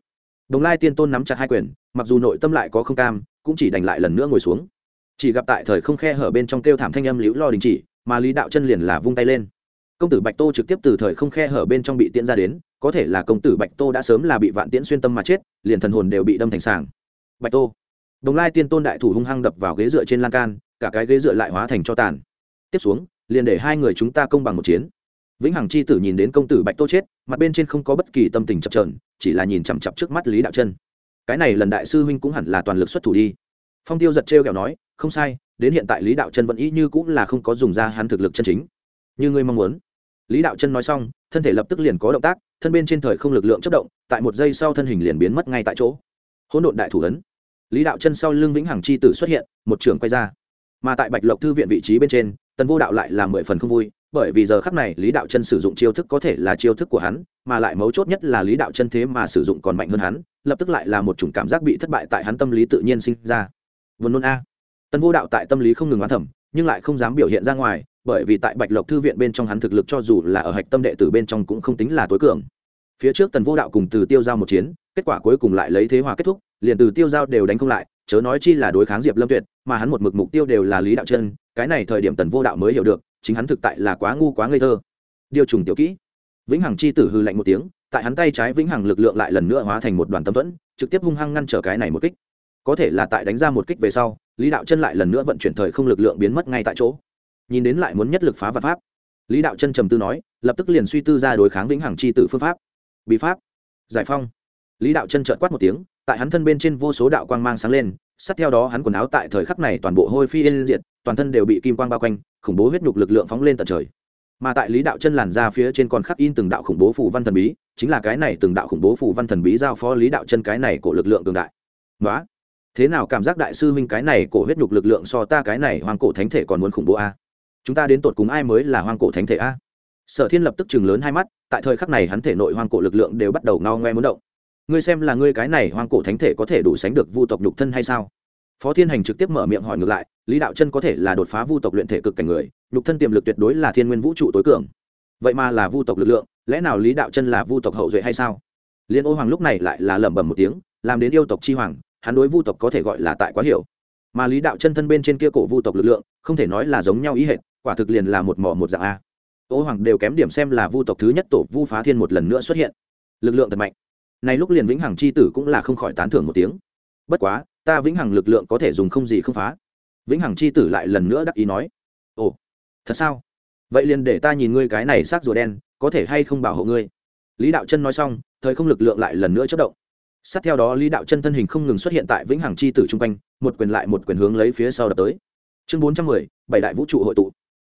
Speaker 1: Đồng lai tiên tôn nắm chặt hai quyền mặc dù nội tâm lại có không cam cũng chỉ đành lại lần nữa ngồi xuống. Chỉ gặp tại thời không khe hở bên trong kêu thảm thanh âm liễu lo đình chỉ mà lý đạo chân liền là vung tay lên công tử bạch tô trực tiếp từ thời không khe hở bên trong bị tiễn ra đến, có thể là công tử bạch tô đã sớm là bị vạn tiễn xuyên tâm mà chết, liền thần hồn đều bị đâm thành sàng bạch tô. Đồng lai tiên tôn đại thủ hung hăng đập vào ghế dựa trên lan can, cả cái ghế dựa lại hóa thành cho tàn. Tiếp xuống, liền để hai người chúng ta công bằng một chiến. Vĩnh hằng chi tử nhìn đến công tử bạch tô chết, mặt bên trên không có bất kỳ tâm tình chập trờn chỉ là nhìn chằm chặp trước mắt lý đạo chân. Cái này lần đại sư huynh cũng hẳn là toàn lực xuất thủ đi. Phong tiêu giật trêu kẹo nói, không sai, đến hiện tại lý đạo chân vẫn ý như cũng là không có dùng ra hắn thực lực chân chính. Như ngươi mong muốn lý đạo chân nói xong, thân thể lập tức liền có động tác, thân bên trên thời không lực lượng chất động, tại một giây sau thân hình liền biến mất ngay tại chỗ. Hỗn độn đại thủ ấn. Lý đạo chân sau lưng vĩnh hằng chi tử xuất hiện, một trường quay ra. Mà tại bạch lộc thư viện vị trí bên trên, tần vô đạo lại là mười phần không vui, bởi vì giờ khắc này lý đạo chân sử dụng chiêu thức có thể là chiêu thức của hắn, mà lại mấu chốt nhất là lý đạo chân thế mà sử dụng còn mạnh hơn hắn, lập tức lại là một chủng cảm giác bị thất bại tại hắn tâm lý tự nhiên sinh ra. Vườn nôn a. Tần vô đạo tại tâm lý không ngừng oán thẩm nhưng lại không dám biểu hiện ra ngoài bởi vì tại bạch lộc thư viện bên trong hắn thực lực cho dù là ở hạch tâm đệ tử bên trong cũng không tính là tối cường. Phía trước tần vô đạo cùng từ tiêu giao một chiến, kết quả cuối cùng lại lấy thế hòa kết thúc, liền từ tiêu giao đều đánh không lại, chớ nói chi là đối kháng diệp lâm tuyệt, mà hắn một mực mục tiêu đều là lý đạo chân, cái này thời điểm tần vô đạo mới hiểu được, chính hắn thực tại là quá ngu quá ngây thơ. Điều trùng tiểu kỹ. Vĩnh hằng chi tử hư lạnh một tiếng, tại hắn tay trái vĩnh hằng lực lượng lại lần nữa hóa thành một đoàn tâm thuẫn, trực tiếp hung hăng ngăn trở cái này một kích. Có thể là tại đánh ra một kích về sau, lý đạo chân lại lần nữa vận chuyển thời không lực lượng biến mất ngay tại chỗ nhìn đến lại muốn nhất lực phá vật pháp. Lý đạo chân trầm tư nói lập tức liền suy tư ra đối kháng vĩnh hằng c h i tử phương pháp. Bí pháp. Giải phong. Lý đạo chân trợ quát một tiếng tại hắn thân bên trên vô số đạo quang mang sáng lên sát theo đó hắn quần áo tại thời khắc này toàn bộ hôi phi yên diệt, toàn thân đều bị kim quang bao quanh khủng bố huyết nhục lực lượng phóng lên tận trời. Mà tại lý đạo chân làn ra phía trên còn khắc in từng đạo khủng bố phù văn thần bí chính là cái này từng đạo khủng bố phù văn thần bí giao phó lý đạo chân cái này của lực lượng cường đại. Nói thế nào cảm giác đại sư huynh cái này cổ huyết nhục lực lượng so ta cái này hoàng cổ thánh thể còn muốn khủng bố a? Chúng ta đến tột cùng ai mới là hoang cổ thánh thể a? Sở thiên lập tức chừng lớn hai mắt, tại thời khắc này hắn thể nội hoang cổ lực lượng đều bắt đầu ngao ngoe muốn động. Ngươi xem là ngươi cái này hoang cổ thánh thể có thể đủ sánh được vu tộc nhục thân hay sao? Phó thiên hành trực tiếp mở miệng hỏi ngược lại, lý đạo chân có thể là đột phá vu tộc luyện thể cực cảnh người, nhục thân tiềm lực tuyệt đối là thiên nguyên vũ trụ tối cường. Vậy mà là vu tộc lực lượng, lẽ nào lý đạo chân là vu tộc hậu duệ hay sao? Liên ô hoàng lúc này lại là lẩm bẩm một tiếng, làm đến yêu tộc chi hoàng, hắn đối vu tộc có thể gọi là tại quá hiểu. Mà lý đạo chân thân bên trên kia cổ vu tộc lực lượng, không thể nói là giống nhau ý hệt quả thực liền là một mỏ một dạng a. Ô hoàng đều kém điểm xem là vu tộc thứ nhất tổ vu phá thiên một lần nữa xuất hiện. Lực lượng thật mạnh. Này lúc liền vĩnh hằng c h i tử cũng là không khỏi tán thưởng một tiếng. Bất quá, ta vĩnh hằng lực lượng có thể dùng không gì không phá. Vĩnh hằng c h i tử lại lần nữa đắc ý nói, ồ, thật sao? Vậy liền để ta nhìn ngươi cái này xác rùa đen, có thể hay không bảo hộ ngươi? Lý đạo chân nói xong, thời không lực lượng lại lần nữa chất động. Sát theo đó lý đạo chân thân hình không ngừng xuất hiện tại vĩnh hằng c h i tử chung quanh, một quyền lại một quyền hướng lấy phía sau đập tới. Chương bốn trăm mười, bảy đại vũ trụ hội tụ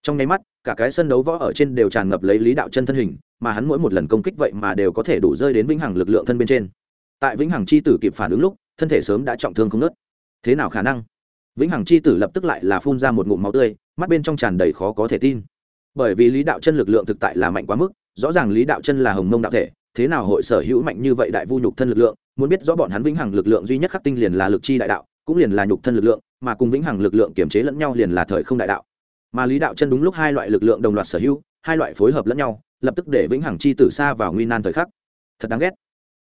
Speaker 1: trong nháy mắt, cả cái sân đấu võ ở trên đều tràn ngập lấy lý đạo chân thân hình, mà hắn mỗi một lần công kích vậy mà đều có thể đủ rơi đến vĩnh hằng lực lượng thân bên trên. Tại vĩnh hằng c h i tử kịp phản ứng lúc, thân thể sớm đã trọng thương không nớt. Thế nào khả năng? Vĩnh hằng c h i tử lập tức lại là phun ra một ngụm máu tươi, mắt bên trong tràn đầy khó có thể tin. Bởi vì lý đạo chân lực lượng thực tại là mạnh quá mức, rõ ràng lý đạo chân là hồng mông đạo thể, thế nào hội sở hữu mạnh như vậy đại vu nhục thân lực lượng, muốn biết rõ bọn hắn vĩnh hằng lực lượng duy nhất khắc tinh liền là lực chi đại đạo, cũng liền là nhục thân lực lượng, mà cùng vĩnh hằng lực lượng kiểm chế lẫn nhau liền là thời không đại đạo mà lý đạo chân đúng lúc hai loại lực lượng đồng loạt sở hữu, hai loại phối hợp lẫn nhau, lập tức để vĩnh hằng chi tử xa vào nguy nan thời khắc. Thật đáng ghét.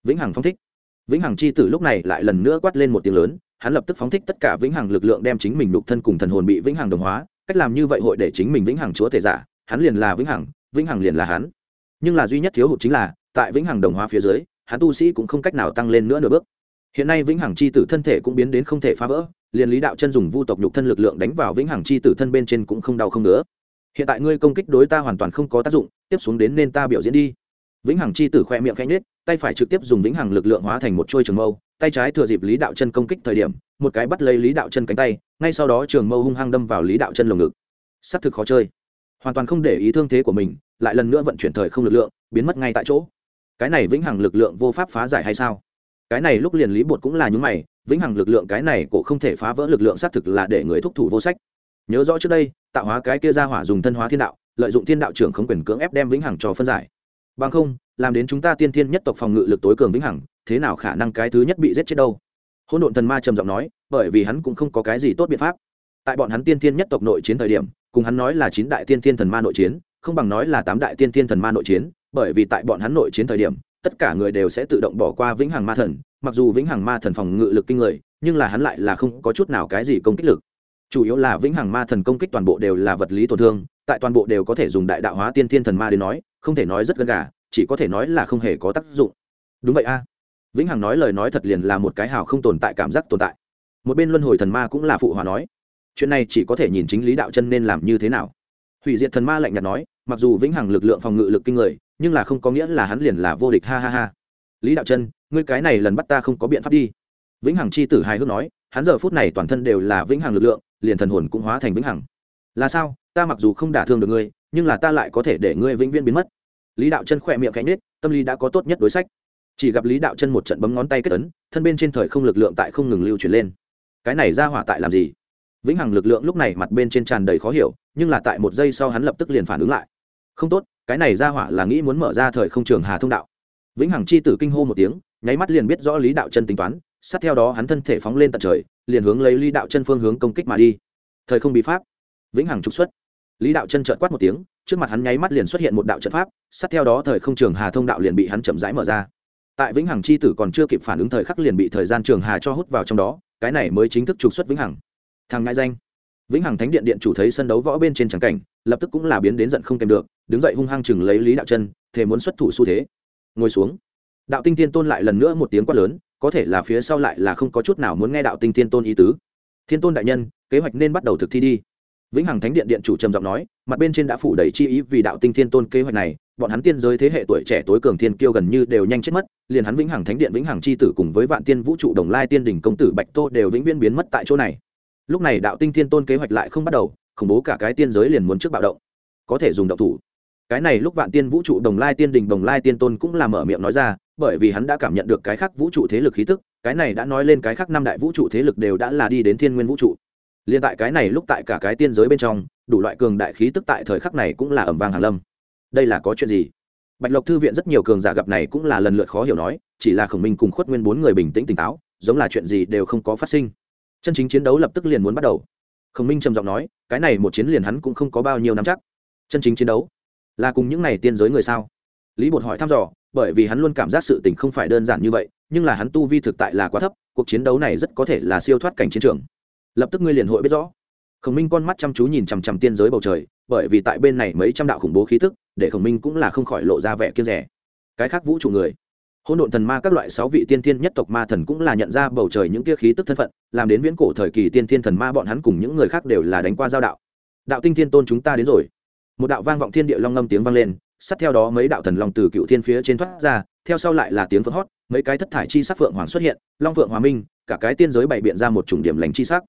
Speaker 1: Vĩnh hằng phong thích. Vĩnh hằng chi tử lúc này lại lần nữa quát lên một tiếng lớn, hắn lập tức phóng thích tất cả vĩnh hằng lực lượng đem chính mình đục thân cùng thần hồn bị vĩnh hằng đồng hóa, cách làm như vậy hội để chính mình vĩnh hằng chúa thể giả, hắn liền là vĩnh hằng vĩnh hằng liền là hắn. Nhưng là duy nhất thiếu hụt chính là, tại vĩnh hằng đồng hóa phía dưới, hắn tu sĩ cũng không cách nào tăng lên nữa nửa bước hiện nay vĩnh hằng chi tử thân thể cũng biến đến không thể phá vỡ, liền lý đạo chân dùng vu tộc nhục thân lực lượng đánh vào vĩnh hằng chi tử thân bên trên cũng không đau không nữa hiện tại ngươi công kích đối ta hoàn toàn không có tác dụng, tiếp xuống đến nên ta biểu diễn đi. Vĩnh hằng chi tử khoe miệng khẽ nết tay phải trực tiếp dùng vĩnh hằng lực lượng hóa thành một chuôi trường mâu, tay trái thừa dịp lý đạo chân công kích thời điểm, một cái bắt lấy lý đạo chân cánh tay, ngay sau đó trường mâu hung hăng đâm vào lý đạo chân lồng ngực. S ắ c thực khó chơi. Hoàn toàn không để ý thương thế của mình, lại lần nữa vận chuyển thời không lực lượng, biến mất ngay tại chỗ. Cái này vĩnh hằng lực lượng vô pháp phá giải hay sao? Cái này lúc liền lý bột cũng là những mày, vĩnh hằng lực lượng cái này cổ không thể phá vỡ lực lượng xác thực là để người thúc thủ vô sách. Nhớ rõ trước đây, tạo hóa cái kia ra hỏa dùng thân hóa thiên đạo, lợi dụng thiên đạo trưởng không quyền cưỡng ép đem vĩnh hằng cho phân giải. Bằng không, làm đến chúng ta tiên thiên nhất tộc phòng ngự lực tối cường vĩnh hằng, thế nào khả năng cái thứ nhất bị giết chết đâu? Hôn độn thần ma trầm giọng nói, bởi vì hắn cũng không có cái gì tốt biện pháp. Tại bọn hắn tiên thiên nhất tộc nội chiến thời điểm, cùng hắn nói là chín đại tiên thiên thần ma nội chiến, không bằng nói là tám đại tiên thiên thần ma nội chiến, bởi vì tại bọn hắn nội chiến thời điểm tất cả người đều sẽ tự động bỏ qua vĩnh hằng ma thần, mặc dù vĩnh hằng ma thần phòng ngự lực kinh người, nhưng là hắn lại là không có chút nào cái gì công kích lực. Chủ yếu là vĩnh hằng ma thần công kích toàn bộ đều là vật lý tổn thương, tại toàn bộ đều có thể dùng đại đạo hóa tiên thiên thần ma đến nói, không thể nói rất gần gà, chỉ có thể nói là không hề có tác dụng. Đúng vậy a. Vĩnh hằng nói lời nói thật liền là một cái hào không tồn tại cảm giác tồn tại. Một bên luân hồi thần ma cũng là phụ hòa nói, chuyện này chỉ có thể nhìn chính lý đạo chân nên làm như thế nào hủy diệt thần ma lạnh nhạt nói, mặc dù vĩnh hằng lực lượng phòng ngự lực kinh người, nhưng là không có nghĩa là hắn liền là vô địch, ha ha ha. Lý đạo chân ngươi cái này lần bắt ta không có biện pháp đi. Vĩnh hằng c h i tử hài hước nói, hắn giờ phút này toàn thân đều là vĩnh hằng lực lượng, liền thần hồn cũng hóa thành vĩnh hằng. Là sao? Ta mặc dù không đả thương được ngươi, nhưng là ta lại có thể để ngươi vĩnh viễn biến mất. Lý đạo chân khỏe miệng cánh nết tâm lý đã có tốt nhất đối sách. Chỉ gặp lý đạo chân một trận bấm ngón tay kết tấn thân bên trên thời không lực lượng tại không ngừng lưu chuyển lên. Cái này ra hỏa tại làm gì? Vĩnh hằng lực lượng lúc này mặt bên trên tràn đầy khó hiểu nhưng là tại một giây sau hắn lập tức liền phản ứng lại. Không tốt, cái này ra hỏa là nghĩ muốn mở ra thời không trường hà thông đạo. Vĩnh hằng chi tử kinh hô một tiếng, nháy mắt liền biết rõ lý đạo chân tính toán, sát theo đó hắn thân thể phóng lên tận trời, liền hướng lấy lý đạo chân phương hướng công kích mà đi. Thời không bị pháp. Vĩnh hằng trục xuất. Lý đạo chân trợn quát một tiếng, trước mặt hắn nháy mắt liền xuất hiện một đạo trận pháp, sát theo đó thời không trường hà thông đạo liền bị hắn chậm rãi mở ra. Tại vĩnh hằng c h i tử còn chưa kịp phản ứng thời khắc liền bị thời gian trường hà cho hút vào trong đó, cái này mới chính thức trục xuất vĩnh hằng. Thằng ngại danh vĩnh hằng thánh điện điện chủ thấy sân đấu võ bên trên trắng cảnh, lập tức cũng là biến đến giận không kèm được, đứng dậy hung hăng chừng lấy lý đạo chân, thề muốn xuất thủ xu thế. Ngồi xuống. Đạo tinh tiên tôn lại lần nữa một tiếng quát lớn, có thể là phía sau lại là không có chút nào muốn nghe đạo tinh tiên tôn ý tứ. Thiên tôn đại nhân, kế hoạch nên bắt đầu thực thi đi. Vĩnh hằng thánh điện điện chủ trầm giọng nói, mặt bên trên đã phủ đầy chi ý vì đạo tinh thiên tôn kế hoạch này, bọn hắn tiên giới thế hệ tuổi trẻ tối cường thiên kiêu gần như đều nhanh chết mất, liền hắn vĩnh hằng thánh điện vĩnh hằng c h i tử cùng với vạn tiên vũ trụ đồng lai tiên đỉnh công tử bạch tô đều vĩnh viễn biến mất tại chỗ này lúc này đạo tinh thiên tôn kế hoạch lại không bắt đầu, khủng bố cả cái tiên giới liền muốn trước bạo động. Có thể dùng động thủ. Cái này lúc vạn tiên vũ trụ đồng lai tiên đình đồng lai tiên tôn cũng là mở miệng nói ra, bởi vì hắn đã cảm nhận được cái khác vũ trụ thế lực khí tức, cái này đã nói lên cái khác năm đại vũ trụ thế lực đều đã là đi đến thiên nguyên vũ trụ. Liên tại cái này lúc tại cả cái tiên giới bên trong, đủ loại cường đại khí tức tại thời khắc này cũng là ẩm vang hàn lâm. Đây là có chuyện gì? Bạch lộc thư viện rất nhiều cường giả gặp này cũng là lần lượt khó hiểu nói, chỉ là khổng minh cùng khuất nguyên bốn người bình tĩnh tỉnh táo, giống là chuyện gì đều không có phát sinh chân chính chiến đấu lập tức liền muốn bắt đầu. Khổng minh trầm giọng nói, cái này một chiến liền hắn cũng không có bao nhiêu nắm chắc. Chân chính chiến đấu? Là cùng những này tiên giới người sao? Lý bột hỏi thăm dò, bởi vì hắn luôn cảm giác sự tình không phải đơn giản như vậy, nhưng là hắn tu vi thực tại là quá thấp, cuộc chiến đấu này rất có thể là siêu thoát cảnh chiến trường. Lập tức ngươi liền hội biết rõ. Khổng minh con mắt chăm chú nhìn chằm chằm tiên giới bầu trời, bởi vì tại bên này mấy trăm đạo khủng bố khí tức, để khổng minh cũng là không khỏi lộ ra vẻ kiên rẻ. Cái khác vũ trụ người? Hỗn độn thần ma các loại sáu vị tiên thiên nhất tộc ma thần cũng là nhận ra bầu trời những kia khí tức thân phận, làm đến viễn cổ thời kỳ tiên thiên thần ma bọn hắn cùng những người khác đều là đánh qua giao đạo. Đạo tinh thiên tôn chúng ta đến rồi. Một đạo vang vọng thiên địa long ngâm tiếng vang lên, sát theo đó mấy đạo thần long từ cựu thiên phía trên thoát ra, theo sau lại là tiếng phượng hót, mấy cái thất thải chi sắc phượng hoàng xuất hiện, long phượng hòa minh, cả cái tiên giới bày biện ra một chủng điểm lành chi sắc.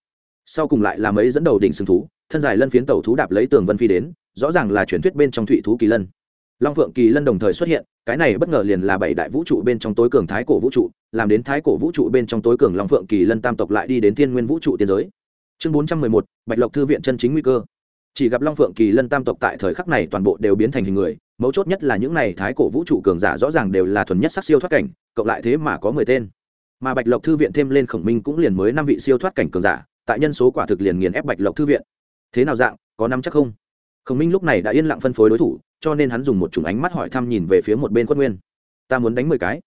Speaker 1: Sau cùng lại là mấy dẫn đầu đỉnh sừng thú, thân dài lân phiến tàu thú đạp lấy tường vân phi đến, rõ ràng là truyền thuyết bên trong thụy thú kỳ lân long phượng kỳ lân đồng thời xuất hiện, cái này bất ngờ liền là bảy đại vũ trụ bên trong tối cường thái cổ vũ trụ, làm đến thái cổ vũ trụ bên trong tối cường long phượng kỳ lân tam tộc lại đi đến thiên nguyên vũ trụ tiên giới. Chương bốn trăm mười một, bạch lộc thư viện chân chính nguy cơ. Chỉ gặp long phượng kỳ lân tam tộc tại thời khắc này toàn bộ đều biến thành hình người, mấu chốt nhất là những này thái cổ vũ trụ cường giả rõ ràng đều là thuần nhất sắc siêu thoát cảnh, cộng lại thế mà có mười tên. Mà bạch lộc thư viện thêm lên khổng minh cũng liền mới năm vị siêu thoát cảnh cường giả, tại nhân số quả thực liền nghiền ép bạch lộc thư viện. Thế nào dạng, có năm chắc không? Khổng minh lúc này đã yên lặng phân phối đối thủ cho nên hắn dùng một chủng ánh mắt hỏi thăm nhìn về phía một bên khuất nguyên. Ta muốn đánh mười cái.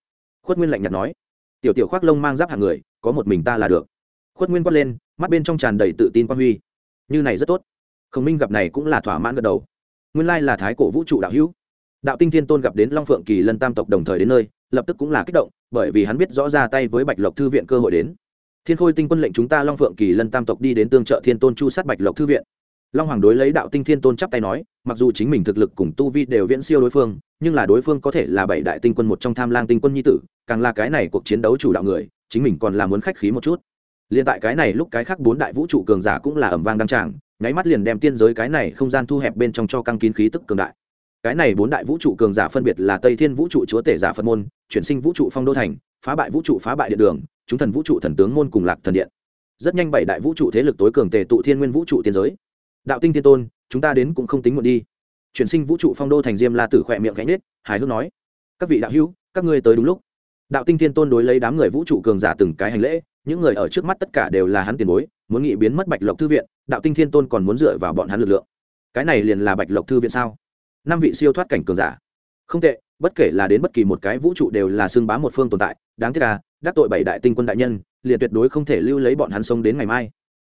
Speaker 1: Khuất nguyên lạnh nhạt nói. Tiểu tiểu khoác lông mang giáp hàng người, có một mình ta là được. Khuất nguyên quát lên, mắt bên trong tràn đầy tự tin quan huy. Như này rất tốt. Khổng minh gặp này cũng là thỏa mãn gật đầu. Nguyên lai là thái cổ vũ trụ đạo hữu. Đạo tinh thiên tôn gặp đến long phượng kỳ lân tam tộc đồng thời đến nơi, lập tức cũng là kích động, bởi vì hắn biết rõ ra tay với bạch lộc thư viện cơ hội đến. Thiên khôi tinh quân lệnh chúng ta long phượng kỳ lân tam tộc đi đến tương trợ thiên tôn chu sát bạch lộc thư viện. Long hoàng đối lấy đạo tinh thiên tôn chắp tay nói mặc dù chính mình thực lực cùng tu vi đều viễn siêu đối phương, nhưng là đối phương có thể là bảy đại tinh quân một trong tham lang tinh quân nhi tử, càng là cái này cuộc chiến đấu chủ đạo người, chính mình còn là muốn khách khí một chút. Liền tại cái này lúc cái khác bốn đại vũ trụ cường giả cũng là ẩm vang đăng tràng, nháy mắt liền đem tiên giới cái này không gian thu hẹp bên trong cho căng kín khí tức cường đại. Cái này bốn đại vũ trụ cường giả phân biệt là tây thiên vũ trụ chúa tể giả phật môn, chuyển sinh vũ trụ phong đô thành, phá bại vũ trụ phá bại điện đường, chúng thần vũ trụ thần tướng môn cùng lạc thần điện. Rất nhanh bảy đại vũ trụ thế lực tối cường tề tụ thiên nguyên vũ trụ tiên giới. Đạo tinh thiên tôn chúng ta đến cũng không tính muộn đi. Chuyển sinh vũ trụ phong đô thành diêm la tử khỏe miệng gánh nết hài hước nói, các vị đạo hữu, các ngươi tới đúng lúc. Đạo tinh thiên tôn đối lấy đám người vũ trụ cường giả từng cái hành lễ, những người ở trước mắt tất cả đều là hắn tiền bối, muốn nghị biến mất bạch lộc thư viện, đạo tinh thiên tôn còn muốn dựa vào bọn hắn lực lượng. Cái này liền là bạch lộc thư viện sao? Năm vị siêu thoát cảnh cường giả. Không tệ, bất kể là đến bất kỳ một cái vũ trụ đều là xương bá một phương tồn tại, đáng tiếc là, đắc tội bảy đại tinh quân đại nhân, liền tuyệt đối không thể lưu lấy bọn hắn sống đến ngày mai.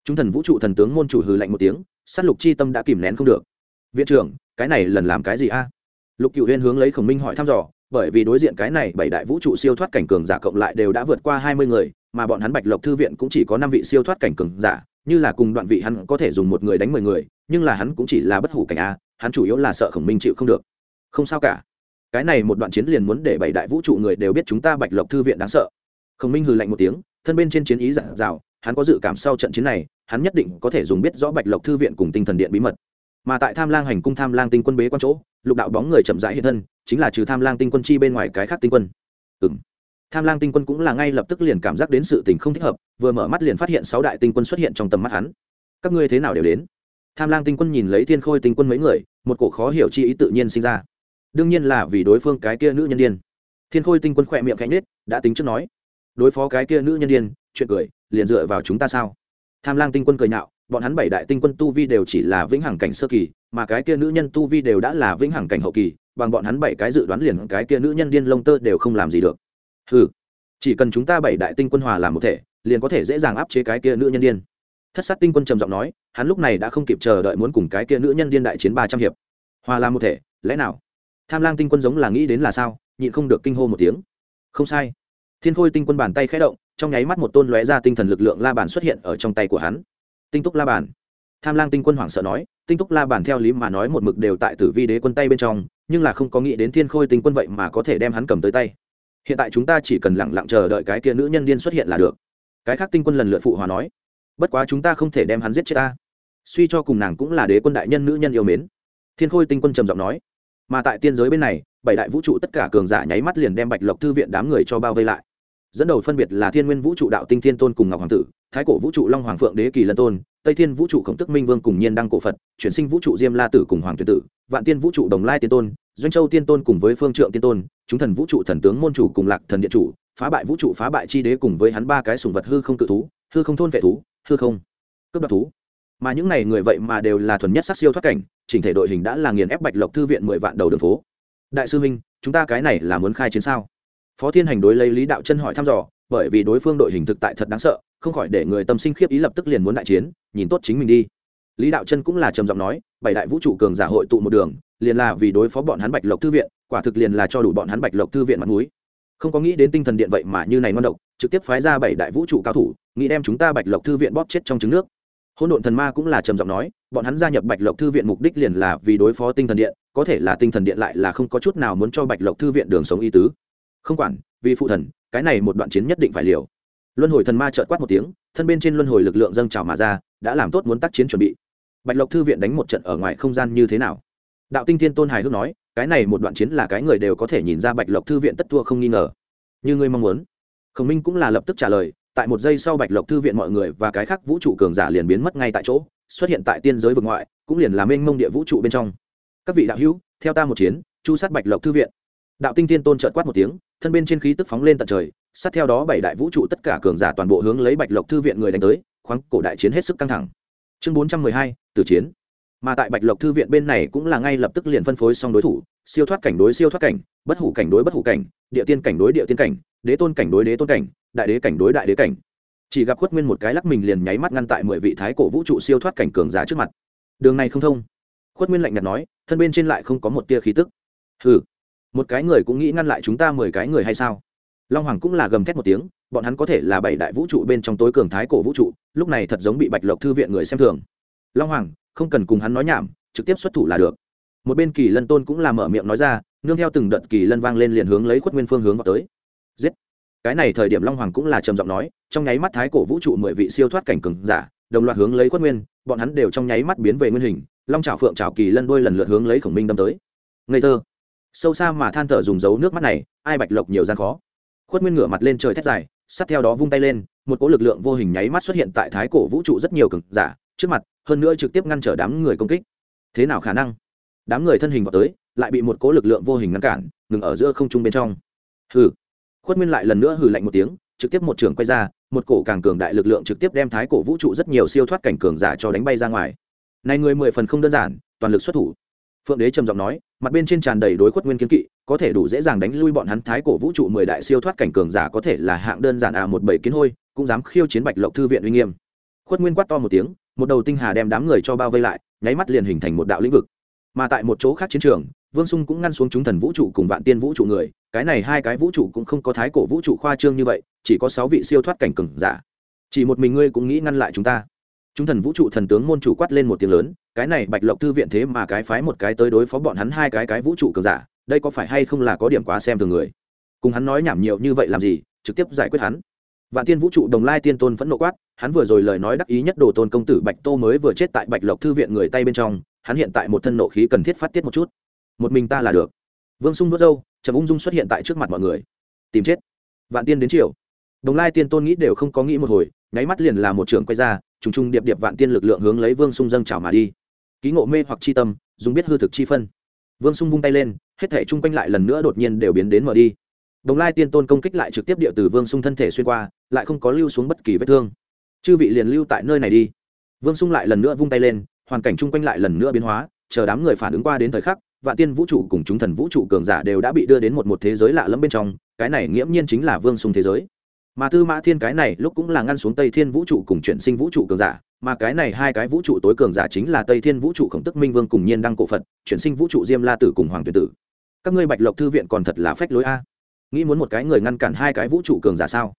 Speaker 1: Chúng thần vũ trụ thần tướng môn chủ hừ lạnh một tiếng sát lục chi tâm đã kìm nén không được. Viện trưởng, cái này lần làm cái gì a? Lục cựu huyên hướng lấy khổng minh hỏi thăm dò, bởi vì đối diện cái này bảy đại vũ trụ siêu thoát cảnh cường giả cộng lại đều đã vượt qua hai mươi người, mà bọn hắn bạch lộc thư viện cũng chỉ có năm vị siêu thoát cảnh cường giả, như là cùng đoạn vị hắn có thể dùng một người đánh mười người, nhưng là hắn cũng chỉ là bất hủ cảnh a, hắn chủ yếu là sợ khổng minh chịu không được. Không sao cả. Cái này một đoạn chiến liền muốn để bảy đại vũ trụ người đều biết chúng ta bạch lộc thư viện đáng sợ. Khổng minh hừ lạnh một tiếng, thân bên trên chiến ý giản dào, hắn có dự cảm sau trận chiến này hắn nhất định có thể dùng biết rõ bạch lộc thư viện cùng tinh thần điện bí mật. Mà tại tham lang hành cung tham lang tinh quân bế quan chỗ lục đạo bóng người chậm rãi hiện thân chính là trừ tham lang tinh quân chi bên ngoài cái khác tinh quân. Ừ m tham lang tinh quân cũng là ngay lập tức liền cảm giác đến sự tình không thích hợp vừa mở mắt liền phát hiện sáu đại tinh quân xuất hiện trong tầm mắt hắn. Các ngươi thế nào đều đến. Tham lang tinh quân nhìn lấy thiên khôi tinh quân mấy người một cổ khó hiểu chi ý tự nhiên sinh ra. Đương nhiên là vì đối phương cái kia nữ nhân điên. thiên khôi tinh quân khỏe miệng cánh nết đã tính trước nói. Đối phó cái kia nữ nhân điên, chuyện cười liền dựa vào chúng ta sao? Tham lang tinh quân cười nhạo, bọn hắn bảy đại tinh quân tu vi đều chỉ là vĩnh hằng cảnh sơ kỳ, mà cái kia nữ nhân tu vi đều đã là vĩnh hằng cảnh hậu kỳ, bằng bọn hắn bảy cái dự đoán liền cái kia nữ nhân điên lông tơ đều không làm gì được. Ừ chỉ cần chúng ta bảy đại tinh quân hòa làm một thể, liền có thể dễ dàng áp chế cái kia nữ nhân điên. Thất sát tinh quân trầm giọng nói, hắn lúc này đã không kịp chờ đợi muốn cùng cái kia nữ nhân điên đại chiến ba trăm hiệp. Hòa làm một thể, lẽ nào? Tham lang tinh quân giống là nghĩ đến là sao, nhịn không được kinh hô một tiếng. Không sai. Thiên khôi tinh quân bàn tay khẽ động trong nháy mắt một tôn lóe ra tinh thần lực lượng la bàn xuất hiện ở trong tay của hắn. Tinh túc la bàn. Tham lang tinh quân hoảng sợ nói, tinh túc la bàn theo lý mà nói một mực đều tại tử vi đế quân tay bên trong, nhưng là không có nghĩ đến thiên khôi tinh quân vậy mà có thể đem hắn cầm tới tay. Hiện tại chúng ta chỉ cần lẳng lặng chờ đợi cái kia nữ nhân điên xuất hiện là được. Cái khác tinh quân lần lượt phụ hòa nói, bất quá chúng ta không thể đem hắn giết chết ta. Suy cho cùng nàng cũng là đế quân đại nhân nữ nhân yêu mến. Thiên khôi tinh quân trầm giọng nói, mà tại tiên giới bên này, bảy đại vũ trụ tất cả cường giả nháy mắt liền đem bạch lộc thư viện đám người cho bao vây lại dẫn đầu phân biệt là thiên nguyên vũ trụ đạo tinh thiên tôn cùng ngọc hoàng tử, thái cổ vũ trụ long hoàng phượng đế kỳ lân tôn, tây thiên vũ trụ khổng tức minh vương cùng nhiên đăng cổ phật, chuyển sinh vũ trụ diêm la tử cùng hoàng tuyệt tử, vạn tiên vũ trụ đồng lai tiên tôn, doanh châu tiên tôn cùng với phương trượng tiên tôn, chúng thần vũ trụ thần tướng môn chủ cùng lạc thần điện chủ, phá bại vũ trụ phá bại chi đế cùng với hắn ba cái sùng vật hư không cự thú, hư không thôn vệ thú, hư không, cướp đoạt thú. Mà những này người vậy mà đều là thuần nhất sắc siêu thoát cảnh, chỉnh thể đội hình đã là nghiền ép bạch lộc thư viện mười vạn đầu đường phố. Đại sư minh, chúng ta cái này là muốn khai chiến sao? Phó thiên hành đối lấy lý đạo chân hỏi thăm dò, bởi vì đối phương đội hình thực tại thật đáng sợ, không khỏi để người tâm sinh khiếp ý lập tức liền muốn đại chiến, nhìn tốt chính mình đi. Lý đạo chân cũng là trầm giọng nói, bảy đại vũ trụ cường giả hội tụ một đường, liền là vì đối phó bọn hắn bạch lộc thư viện, quả thực liền là cho đủ bọn hắn bạch lộc thư viện mặt mũi. Không có nghĩ đến tinh thần điện vậy mà như này ngon độc, trực tiếp phái ra bảy đại vũ trụ cao thủ, nghĩ đem chúng ta bạch lộc thư viện bóp chết trong trứng nước. Hôn độn thần ma cũng là trầm giọng nói, bọn hắn gia nhập bạch lộc thư viện mục đích liền là vì đối phó tinh thần điện, có thể là tinh thần điện lại là không có chút nào muốn cho bạch lộc thư viện đường sống y tứ không quản, vì phụ thần, cái này một đoạn chiến nhất định phải liều. Luân hồi thần ma trợt quát một tiếng, thân bên trên luân hồi lực lượng dâng trào mà ra, đã làm tốt muốn tác chiến chuẩn bị. Bạch lộc thư viện đánh một trận ở ngoài không gian như thế nào? Đạo tinh thiên tôn hài hước nói, cái này một đoạn chiến là cái người đều có thể nhìn ra bạch lộc thư viện tất thua không nghi ngờ. Như ngươi mong muốn. Khổng minh cũng là lập tức trả lời, tại một giây sau bạch lộc thư viện mọi người và cái khác vũ trụ cường giả liền biến mất ngay tại chỗ, xuất hiện tại tiên giới vực ngoại, cũng liền làm mênh mông địa vũ trụ bên trong. Các vị đạo hữu, theo ta một chiến, chu sát bạch lộc thư viện đạo tinh thiên tôn trợt quát một tiếng, thân bên trên khí tức phóng lên tận trời, sát theo đó bảy đại vũ trụ tất cả cường giả toàn bộ hướng lấy bạch lộc thư viện người đánh tới, khoáng cổ đại chiến hết sức căng thẳng. Chương bốn trăm mười hai, tử chiến. Mà tại bạch lộc thư viện bên này cũng là ngay lập tức liền phân phối xong đối thủ, siêu thoát cảnh đối siêu thoát cảnh, bất hủ cảnh đối bất hủ cảnh, địa tiên cảnh đối địa tiên cảnh, đế tôn cảnh đối đế tôn cảnh, đại đế cảnh đối đại đế cảnh. Chỉ gặp khuất nguyên một cái lắc mình liền nháy mắt ngăn tại mười vị thái cổ vũ trụ siêu thoát cảnh cường giả trước mặt. Đường này không thông. Khuất nguyên lạnh nhạt nói, thân bên trên lại không có một tia khí tức. Hừ một cái người cũng nghĩ ngăn lại chúng ta mười cái người hay sao? Long hoàng cũng là gầm thét một tiếng, bọn hắn có thể là bảy đại vũ trụ bên trong tối cường thái cổ vũ trụ, lúc này thật giống bị bạch lộc thư viện người xem thường. Long hoàng, không cần cùng hắn nói nhảm, trực tiếp xuất thủ là được. Một bên kỳ lân tôn cũng là mở miệng nói ra, nương theo từng đợt kỳ lân vang lên liền hướng lấy khuất nguyên phương hướng vào tới. Giết! Cái này thời điểm long hoàng cũng là trầm giọng nói, trong nháy mắt thái cổ vũ trụ mười vị siêu thoát cảnh cường giả, đồng loạt hướng lấy khuất nguyên, bọn hắn đều trong nháy mắt biến về nguyên hình, long trào phượng trào kỳ lân đôi lần lượt hướng lấy khổng minh đâm tới. Ngây thơ! Sâu xa mà than thở dùng dấu nước mắt này, ai bạch lộc nhiều gian khó. Khuất nguyên ngửa mặt lên trời thét dài sát theo đó vung tay lên, một cỗ lực lượng vô hình nháy mắt xuất hiện tại thái cổ vũ trụ rất nhiều cường giả, trước mặt, hơn nữa trực tiếp ngăn trở đám người công kích. Thế nào khả năng? Đám người thân hình vào tới, lại bị một cỗ lực lượng vô hình ngăn cản, ngừng ở giữa không trung bên trong. Hừ. Khuất nguyên lại lần nữa hừ lạnh một tiếng, trực tiếp một trường quay ra, một cổ càng cường đại lực lượng trực tiếp đem thái cổ vũ trụ rất nhiều siêu thoát cảnh cường giả cho đánh bay ra ngoài. Này người mười phần không đơn giản, toàn lực xuất thủ phượng đế trầm giọng nói, mặt bên trên tràn đầy đối khuất nguyên kiên kỵ, có thể đủ dễ dàng đánh lui bọn hắn thái cổ vũ trụ mười đại siêu thoát cảnh cường giả có thể là hạng đơn giản à một bảy kiến hôi, cũng dám khiêu chiến bạch lộc thư viện uy nghiêm. Khuất nguyên quát to một tiếng, một đầu tinh hà đem đám người cho bao vây lại, nháy mắt liền hình thành một đạo lĩnh vực. Mà tại một chỗ khác chiến trường, vương sung cũng ngăn xuống chúng thần vũ trụ cùng vạn tiên vũ trụ người, cái này hai cái vũ trụ cũng không có thái cổ vũ trụ khoa trương như vậy, chỉ có sáu vị siêu thoát cảnh cường giả. Chỉ một mình ngươi cũng nghĩ ngăn lại chúng ta chúng thần vũ trụ thần tướng môn chủ quát lên một tiếng lớn, cái này bạch lộc thư viện thế mà cái phái một cái tới đối phó bọn hắn hai cái cái vũ trụ cường giả, đây có phải hay không là có điểm quá xem thường người? Cùng hắn nói nhảm nhiều như vậy làm gì, trực tiếp giải quyết hắn. Vạn tiên vũ trụ đồng lai tiên tôn vẫn nộ quát, hắn vừa rồi lời nói đắc ý nhất đồ tôn công tử bạch tô mới vừa chết tại bạch lộc thư viện người tay bên trong, hắn hiện tại một thân nộ khí cần thiết phát tiết một chút. Một mình ta là được. Vương sung đốt dâu trầm ung dung xuất hiện tại trước mặt mọi người. Tìm chết. Vạn tiên đến chiều đồng lai tiên tôn nghĩ đều không có nghĩ một hồi, nháy mắt liền là một trường quay ra trùng trùng điệp điệp vạn tiên lực lượng hướng lấy vương sung dâng trào mà đi. Ký ngộ mê hoặc chi tâm, dùng biết hư thực chi phân. Vương sung vung tay lên, hết thể chung quanh lại lần nữa đột nhiên đều biến đến mở đi. Đồng lai tiên tôn công kích lại trực tiếp địa từ vương sung thân thể xuyên qua, lại không có lưu xuống bất kỳ vết thương. Chư vị liền lưu tại nơi này đi. Vương sung lại lần nữa vung tay lên, hoàn cảnh chung quanh lại lần nữa biến hóa, chờ đám người phản ứng qua đến thời khắc, vạn tiên vũ trụ cùng chúng thần vũ trụ cường giả đều đã bị đưa đến một một thế giới lạ lẫm bên trong, cái này nghiễm nhiên chính là vương sung thế giới mà tư mã thiên cái này lúc cũng là ngăn xuống tây thiên vũ trụ cùng chuyển sinh vũ trụ cường giả, mà cái này hai cái vũ trụ tối cường giả chính là tây thiên vũ trụ khổng tức minh vương cùng nhiên đăng cổ phật, chuyển sinh vũ trụ diêm la tử cùng hoàng tuyển tử. Các ngươi bạch lộc thư viện còn thật là phách lối a. Nghĩ muốn một cái người ngăn cản hai cái vũ trụ cường giả sao?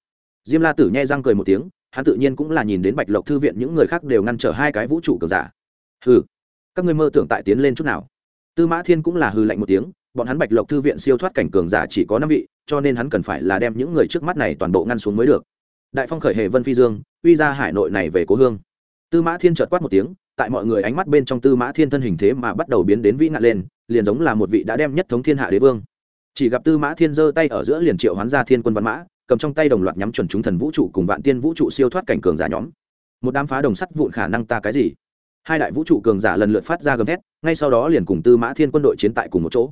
Speaker 1: Diêm la tử nhai răng cười một tiếng, hắn tự nhiên cũng là nhìn đến bạch lộc thư viện những người khác đều ngăn trở hai cái vũ trụ cường giả. Hừ, các ngươi mơ tưởng tại tiến lên chút nào. Tư mã thiên cũng là hừ lạnh một tiếng, bọn hắn bạch lộc thư viện siêu thoát cảnh cường giả chỉ có năm vị cho nên hắn cần phải là đem những người trước mắt này toàn bộ ngăn xuống mới được. Đại phong khởi hề vân phi dương, uy ra hải nội này về cố hương. Tư mã thiên chợt quát một tiếng, tại mọi người ánh mắt bên trong tư mã thiên thân hình thế mà bắt đầu biến đến vĩ ngạn lên, liền giống là một vị đã đem nhất thống thiên hạ đế vương. Chỉ gặp tư mã thiên giơ tay ở giữa liền triệu hoán ra thiên quân văn mã, cầm trong tay đồng loạt nhắm chuẩn chúng thần vũ trụ cùng vạn tiên vũ trụ siêu thoát cảnh cường giả nhóm. Một đám phá đồng sắt vụn khả năng ta cái gì? Hai đại vũ trụ cường giả lần lượt phát ra gầm thét, ngay sau đó liền cùng tư mã thiên quân đội chiến tại cùng một chỗ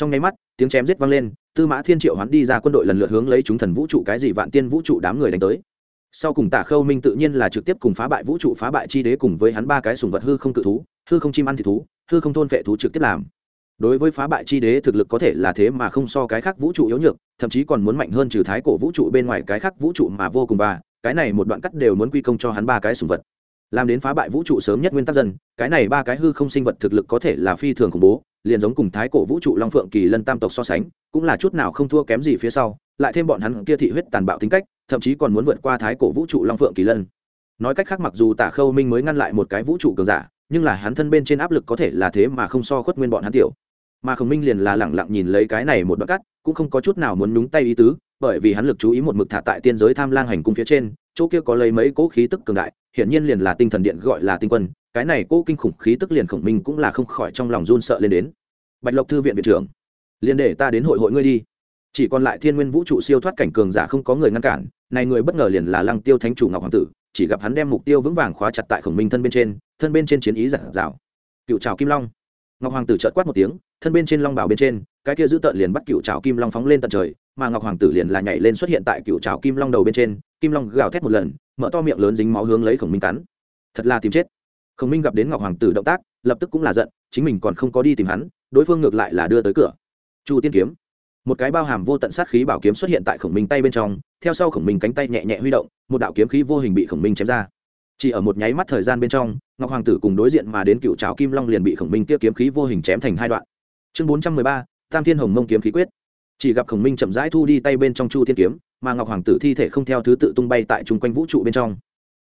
Speaker 1: trong nháy mắt, tiếng chém giết vang lên, tư mã thiên triệu hoán đi ra quân đội lần lượt hướng lấy chúng thần vũ trụ cái gì vạn tiên vũ trụ đám người đánh tới. Sau cùng tả khâu minh tự nhiên là trực tiếp cùng phá bại vũ trụ, phá bại chi đế cùng với hắn ba cái sùng vật hư không cự thú, hư không chim ăn thị thú, hư không thôn vệ thú trực tiếp làm. Đối với phá bại chi đế thực lực có thể là thế mà không so cái khác vũ trụ yếu nhược, thậm chí còn muốn mạnh hơn trừ thái cổ vũ trụ bên ngoài cái khác vũ trụ mà vô cùng và, cái này một đoạn cắt đều muốn quy công cho hắn ba cái sùng vật. Làm đến phá bại vũ trụ sớm nhất nguyên tắc dân, cái này ba cái hư không sinh vật thực lực có thể là phi thường khủng bố liền giống cùng thái cổ vũ trụ long phượng kỳ lân tam tộc so sánh, cũng là chút nào không thua kém gì phía sau, lại thêm bọn hắn kia thị huyết tàn bạo tính cách, thậm chí còn muốn vượt qua thái cổ vũ trụ long phượng kỳ lân. Nói cách khác mặc dù tả khâu minh mới ngăn lại một cái vũ trụ cường giả, nhưng là hắn thân bên trên áp lực có thể là thế mà không so khuất nguyên bọn hắn tiểu. Mà khổng minh liền là lẳng lặng nhìn lấy cái này một đoạn cắt, cũng không có chút nào muốn nhúng tay ý tứ bởi vì hắn lực chú ý một mực thả tại tiên giới tham lang hành cung phía trên, chỗ kia có lấy mấy cỗ khí tức cường đại, hiển nhiên liền là tinh thần điện gọi là tinh quân, cái này cỗ kinh khủng khí tức liền khổng minh cũng là không khỏi trong lòng run sợ lên đến. Bạch lộc thư viện viện trưởng, liền để ta đến hội hội ngươi đi. Chỉ còn lại thiên nguyên vũ trụ siêu thoát cảnh cường giả không có người ngăn cản, này người bất ngờ liền là lăng tiêu thánh chủ ngọc hoàng tử, chỉ gặp hắn đem mục tiêu vững vàng khóa chặt tại khổng minh thân bên trên, thân bên trên chiến ý giản dạo cựu trào kim long, ngọc hoàng tử trợt quát một tiếng, thân bên trên long bảo bên trên, cái kia giữ tợn liền bắt cựu trào kim long phóng lên tận trời mà ngọc hoàng tử liền là nhảy lên xuất hiện tại cựu trào kim long đầu bên trên, kim long gào thét một lần, mở to miệng lớn dính máu hướng lấy khổng minh cắn. Thật là tìm chết. Khổng minh gặp đến ngọc hoàng tử động tác, lập tức cũng là giận, chính mình còn không có đi tìm hắn, đối phương ngược lại là đưa tới cửa. Chu tiên kiếm. Một cái bao hàm vô tận sát khí bảo kiếm xuất hiện tại khổng minh tay bên trong, theo sau khổng minh cánh tay nhẹ nhẹ huy động, một đạo kiếm khí vô hình bị khổng minh chém ra. Chỉ ở một nháy mắt thời gian bên trong, ngọc hoàng tử cùng đối diện mà đến cựu trào kim long liền bị khổng minh kia kiếm khí vô hình chém thành hai đoạn. Chương bốn trăm mười ba, tam thiên hồng mông kiếm khí quyết chỉ gặp khổng minh chậm rãi thu đi tay bên trong chu thiên kiếm, mà ngọc hoàng tử thi thể không theo thứ tự tung bay tại chung quanh vũ trụ bên trong.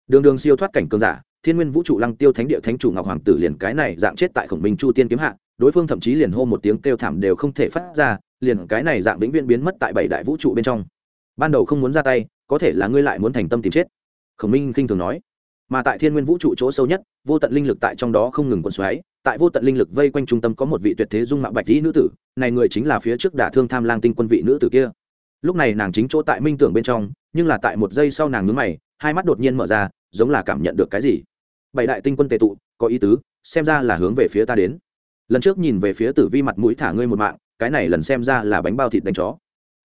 Speaker 1: Đường đường siêu thoát cảnh cường giả, thiên nguyên vũ trụ lăng tiêu thánh địa thánh chủ ngọc hoàng tử liền cái này dạng chết tại khổng minh chu tiên kiếm hạ, đối phương thậm chí liền hô một tiếng kêu thảm đều không thể phát ra, liền cái này dạng vĩnh viễn biến mất tại bảy đại vũ trụ bên trong. Ban đầu không muốn ra tay, có thể là ngươi lại muốn thành tâm tìm chết. Khổng minh khinh thường nói mà tại thiên nguyên vũ trụ chỗ sâu nhất, vô tận linh lực tại trong đó không ngừng quần xoáy, tại vô tận linh lực vây quanh trung tâm có một vị tuyệt thế dung mạo bạch dĩ nữ tử, này người chính là phía trước đả thương tham lang tinh quân vị nữ tử kia. Lúc này nàng chính chỗ tại minh tưởng bên trong, nhưng là tại một giây sau nàng ngứng mày, hai mắt đột nhiên mở ra, giống là cảm nhận được cái gì. Bảy đại tinh quân tề tụ, có ý tứ, xem ra là hướng về phía ta đến. Lần trước nhìn về phía tử vi mặt mũi thả ngươi một mạng, cái này lần xem ra là bánh bao thịt đánh chó.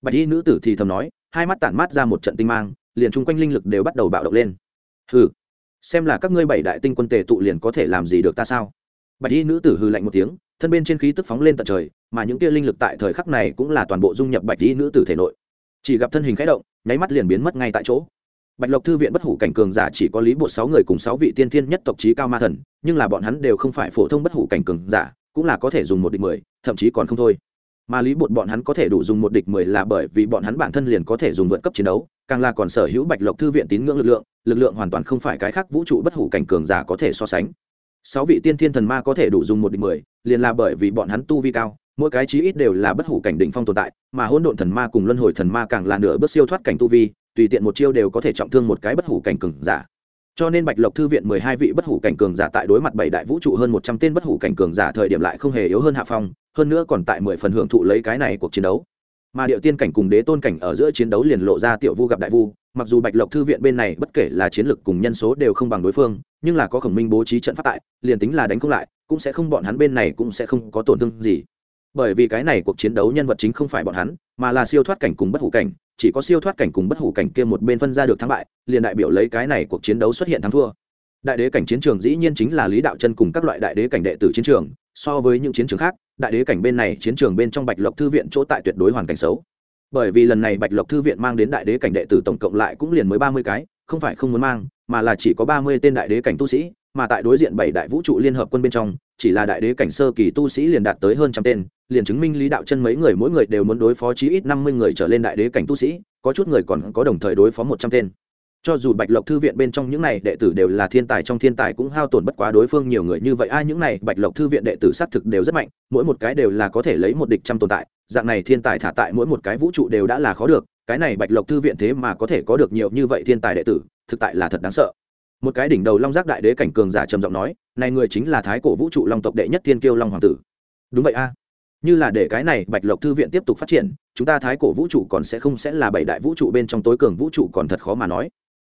Speaker 1: Bạch y nữ tử thì thầm nói, hai mắt tản mát ra một trận tinh mang, liền chung quanh linh lực đều bắt đầu bạo động lên. Hừ xem là các ngươi bảy đại tinh quân tề tụ liền có thể làm gì được ta sao? Bạch y nữ tử hư lạnh một tiếng, thân bên trên khí tức phóng lên tận trời, mà những kia linh lực tại thời khắc này cũng là toàn bộ dung nhập bạch y nữ tử thể nội. Chỉ gặp thân hình khẽ động, nháy mắt liền biến mất ngay tại chỗ. Bạch lộc thư viện bất hủ cảnh cường giả chỉ có lý bộ sáu người cùng sáu vị tiên thiên nhất tộc trí cao ma thần, nhưng là bọn hắn đều không phải phổ thông bất hủ cảnh cường giả, cũng là có thể dùng một địch mười, thậm chí còn không thôi mà lý bột bọn hắn có thể đủ dùng một địch mười là bởi vì bọn hắn bản thân liền có thể dùng vượt cấp chiến đấu, càng là còn sở hữu bạch lộc thư viện tín ngưỡng lực lượng lực lượng hoàn toàn không phải cái khác vũ trụ bất hủ cảnh cường giả có thể so sánh. Sáu vị tiên thiên thần ma có thể đủ dùng một địch mười, liền là bởi vì bọn hắn tu vi cao, mỗi cái chí ít đều là bất hủ cảnh đỉnh phong tồn tại, mà hỗn độn thần ma cùng luân hồi thần ma càng là nửa bước siêu thoát cảnh tu vi, tùy tiện một chiêu đều có thể trọng thương một cái bất hủ cảnh cường giả. Cho nên bạch lộc thư viện mười hai vị bất hủ cảnh cường giả tại đối mặt bảy đại vũ trụ hơn một trăm tên bất hủ cảnh cường giả thời điểm lại không hề yếu hơn hạ phong hơn nữa còn tại mười phần hưởng thụ lấy cái này cuộc chiến đấu. Mà điệu tiên cảnh cùng đế tôn cảnh ở giữa chiến đấu liền lộ ra tiểu vu gặp đại vu, mặc dù bạch lộc thư viện bên này bất kể là chiến lược cùng nhân số đều không bằng đối phương, nhưng là có khổng minh bố trí trận pháp tại, liền tính là đánh không lại, cũng sẽ không bọn hắn bên này cũng sẽ không có tổn thương gì. Bởi vì cái này cuộc chiến đấu nhân vật chính không phải bọn hắn, mà là siêu thoát cảnh cùng bất hủ cảnh, chỉ có siêu thoát cảnh cùng bất hủ cảnh kia một bên phân ra được thắng bại, liền đại biểu lấy cái này cuộc chiến đấu xuất hiện thắng thua. Đại đế cảnh chiến trường dĩ nhiên chính là lý đạo chân cùng các loại đại đế cảnh đệ tử chiến trường, so với những chiến trường khác đại đế cảnh bên này chiến trường bên trong bạch lộc thư viện chỗ tại tuyệt đối hoàn cảnh xấu. Bởi vì lần này bạch lộc thư viện mang đến đại đế cảnh đệ tử tổng cộng lại cũng liền mới ba mươi cái, không phải không muốn mang, mà là chỉ có ba mươi tên đại đế cảnh tu sĩ, mà tại đối diện bảy đại vũ trụ liên hợp quân bên trong, chỉ là đại đế cảnh sơ kỳ tu sĩ liền đạt tới hơn trăm tên, liền chứng minh lý đạo chân mấy người mỗi người đều muốn đối phó chí ít năm mươi người trở lên đại đế cảnh tu sĩ, có chút người còn có đồng thời đối phó một trăm tên cho dù bạch lộc thư viện bên trong những này đệ tử đều là thiên tài, trong thiên tài cũng hao tổn bất quá đối phương nhiều người như vậy. Ai, những này bạch lộc thư viện đệ tử xác thực đều rất mạnh, mỗi một cái đều là có thể lấy một địch trăm tồn tại. Dạng này thiên tài thả tại mỗi một cái vũ trụ đều đã là khó được. Cái này bạch lộc thư viện thế mà có thể có được nhiều như vậy thiên tài đệ tử, thực tại là thật đáng sợ. Một cái đỉnh đầu long giác đại đế cảnh cường giả trầm giọng nói, này người chính là thái cổ vũ trụ long tộc đệ nhất thiên kiêu long hoàng tử. Đúng vậy a. Như là để cái này bạch lộc thư viện tiếp tục phát triển, chúng ta thái cổ vũ trụ còn sẽ không sẽ là bảy đại vũ trụ bên trong tối cường vũ trụ còn thật khó mà nói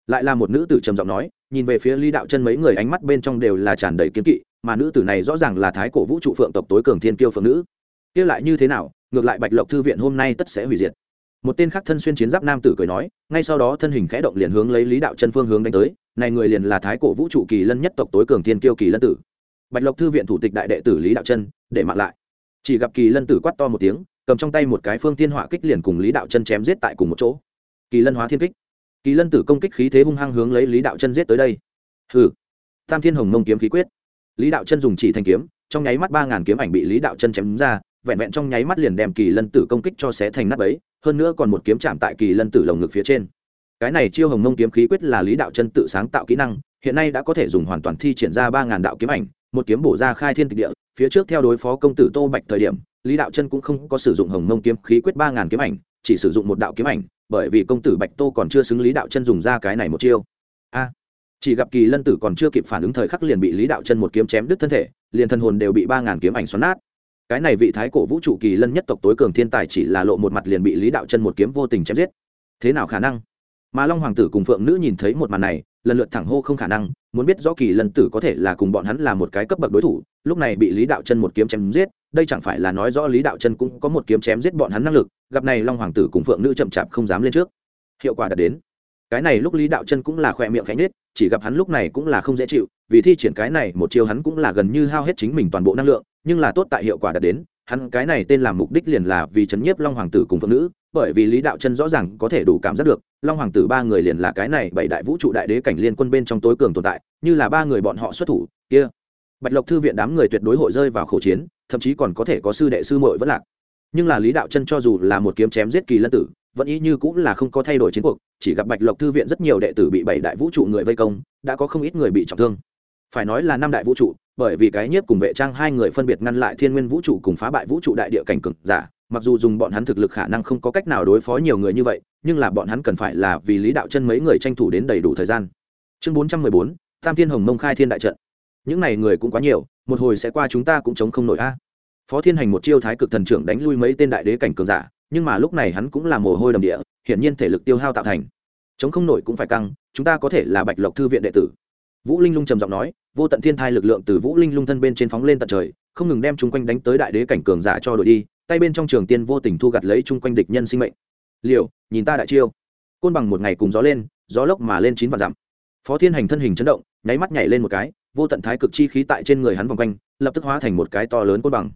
Speaker 1: lại là một nữ tử trầm giọng nói, nhìn về phía lý đạo chân mấy người ánh mắt bên trong đều là tràn đầy kiếm kỵ, mà nữ tử này rõ ràng là thái cổ vũ trụ phượng tộc tối cường thiên kiêu phượng nữ. Kia lại như thế nào, ngược lại bạch lộc thư viện hôm nay tất sẽ hủy diệt. Một tên khác thân xuyên chiến giáp nam tử cười nói, ngay sau đó thân hình khẽ động liền hướng lấy lý đạo chân phương hướng đánh tới, này người liền là thái cổ vũ trụ kỳ lân nhất tộc tối cường thiên kiêu kỳ lân tử. Bạch lộc thư viện thủ tịch đại đệ tử lý đạo chân, để mạng lại. Chỉ gặp kỳ lân tử quát to một tiếng, cầm trong tay một cái phương thiên hỏa kích liền cùng lý đạo chân chém giết tại cùng một chỗ. Kỳ lân hóa thiên kích kỳ lân tử công kích khí thế hung hăng hướng lấy lý đạo chân giết tới đây. Hừ. Tam thiên hồng mông kiếm khí quyết. Lý đạo chân dùng chỉ thành kiếm, trong nháy mắt ba ngàn kiếm ảnh bị lý đạo chân chém ra, vẹn vẹn trong nháy mắt liền đem kỳ lân tử công kích cho xé thành nắp ấy hơn nữa còn một kiếm chạm tại kỳ lân tử lồng ngực phía trên. Cái này chiêu hồng mông kiếm khí quyết là lý đạo chân tự sáng tạo kỹ năng, hiện nay đã có thể dùng hoàn toàn thi triển ra ba ngàn đạo kiếm ảnh, một kiếm bổ ra khai thiên tịch địa, phía trước theo đối phó công tử tô bạch thời điểm, lý đạo chân cũng không có sử dụng hồng mông kiếm khí quyết ba ngàn kiếm ảnh, chỉ sử dụng một đạo kiếm ảnh bởi vì công tử bạch tô còn chưa xứng lý đạo chân dùng ra cái này một chiêu. A, chỉ gặp kỳ lân tử còn chưa kịp phản ứng thời khắc liền bị lý đạo chân một kiếm chém đứt thân thể, liền thân hồn đều bị ba ngàn kiếm ảnh xoắn nát. Cái này vị thái cổ vũ trụ kỳ lân nhất tộc tối cường thiên tài chỉ là lộ một mặt liền bị lý đạo chân một kiếm vô tình chém giết. Thế nào khả năng? Mà long hoàng tử cùng phượng nữ nhìn thấy một màn này, lần lượt thẳng hô không khả năng, muốn biết rõ kỳ lân tử có thể là cùng bọn hắn là một cái cấp bậc đối thủ, lúc này bị lý đạo chân một kiếm chém giết đây chẳng phải là nói rõ lý đạo chân cũng có một kiếm chém giết bọn hắn năng lực, gặp này long hoàng tử cùng phượng nữ chậm chạp không dám lên trước. Hiệu quả đạt đến. Cái này lúc lý đạo chân cũng là khỏe miệng khẽ nết chỉ gặp hắn lúc này cũng là không dễ chịu, vì thi triển cái này một chiêu hắn cũng là gần như hao hết chính mình toàn bộ năng lượng, nhưng là tốt tại hiệu quả đạt đến, hắn cái này tên làm mục đích liền là vì chấn nhiếp long hoàng tử cùng phượng nữ, bởi vì lý đạo chân rõ ràng có thể đủ cảm giác được, long hoàng tử ba người liền là cái này bảy đại vũ trụ đại đế cảnh liên quân bên trong tối cường tồn tại, như là ba người bọn họ xuất thủ, kia. Bạch lộc thư viện đám người tuyệt đối hội rơi vào khẩu chiến thậm chí còn có thể có sư đệ sư muội vẫn lạc. Nhưng là lý đạo chân cho dù là một kiếm chém giết kỳ lân tử, vẫn y như cũng là không có thay đổi chiến cuộc, chỉ gặp bạch lộc thư viện rất nhiều đệ tử bị bảy đại vũ trụ người vây công, đã có không ít người bị trọng thương. Phải nói là năm đại vũ trụ, bởi vì cái nhiếp cùng vệ trang hai người phân biệt ngăn lại thiên nguyên vũ trụ cùng phá bại vũ trụ đại địa cảnh cực giả, mặc dù dùng bọn hắn thực lực khả năng không có cách nào đối phó nhiều người như vậy, nhưng là bọn hắn cần phải là vì lý đạo chân mấy người tranh thủ đến đầy đủ thời gian. Chương bốn trăm mười bốn, tam thiên hồng mông khai thiên đại trận những này người cũng quá nhiều, một hồi sẽ qua chúng ta cũng chống không nổi a. Phó thiên hành một chiêu thái cực thần trưởng đánh lui mấy tên đại đế cảnh cường giả, nhưng mà lúc này hắn cũng là mồ hôi đầm địa, hiển nhiên thể lực tiêu hao tạo thành. Chống không nổi cũng phải căng, chúng ta có thể là bạch lộc thư viện đệ tử. Vũ linh lung trầm giọng nói, vô tận thiên thai lực lượng từ vũ linh lung thân bên trên phóng lên tận trời, không ngừng đem chung quanh đánh tới đại đế cảnh cường giả cho đội đi, tay bên trong trường tiên vô tình thu gặt lấy chung quanh địch nhân sinh mệnh. Liều, nhìn ta đại chiêu. Côn bằng một ngày cùng gió lên, gió lốc mà lên chín vạn dặm. Phó thiên hành thân hình chấn động, nháy mắt nhảy lên một cái vô tận thái cực chi khí tại trên người hắn vòng quanh, lập tức hóa thành một cái to lớn côn bằng.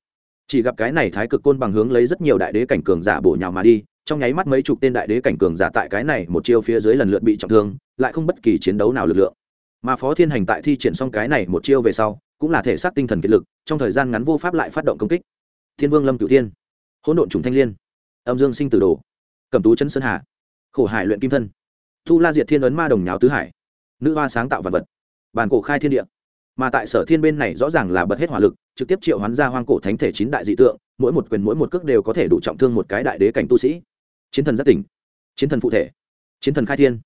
Speaker 1: Chỉ gặp cái này thái cực côn bằng hướng lấy rất nhiều đại đế cảnh cường giả bổ nhào mà đi, trong nháy mắt mấy chục tên đại đế cảnh cường giả tại cái này một chiêu phía dưới lần lượt bị trọng thương, lại không bất kỳ chiến đấu nào lực lượng. Mà phó thiên hành tại thi triển xong cái này một chiêu về sau, cũng là thể xác tinh thần kiệt lực, trong thời gian ngắn vô pháp lại phát động công kích. Thiên vương lâm cửu thiên, hỗn độn trùng thanh liên, âm dương sinh tử đồ cầm tú chân sơn hà, khổ hải luyện kim thân, thu la diệt thiên ấn ma đồng nháo tứ hải, nữ hoa sáng tạo vật vật bàn cổ khai thiên địa mà tại sở thiên bên này rõ ràng là bật hết hỏa lực, trực tiếp triệu hoán ra hoang cổ thánh thể chín đại dị tượng, mỗi một quyền mỗi một cước đều có thể đủ trọng thương một cái đại đế cảnh tu sĩ. Chiến thần giác tỉnh, chiến thần phụ thể, chiến thần khai thiên.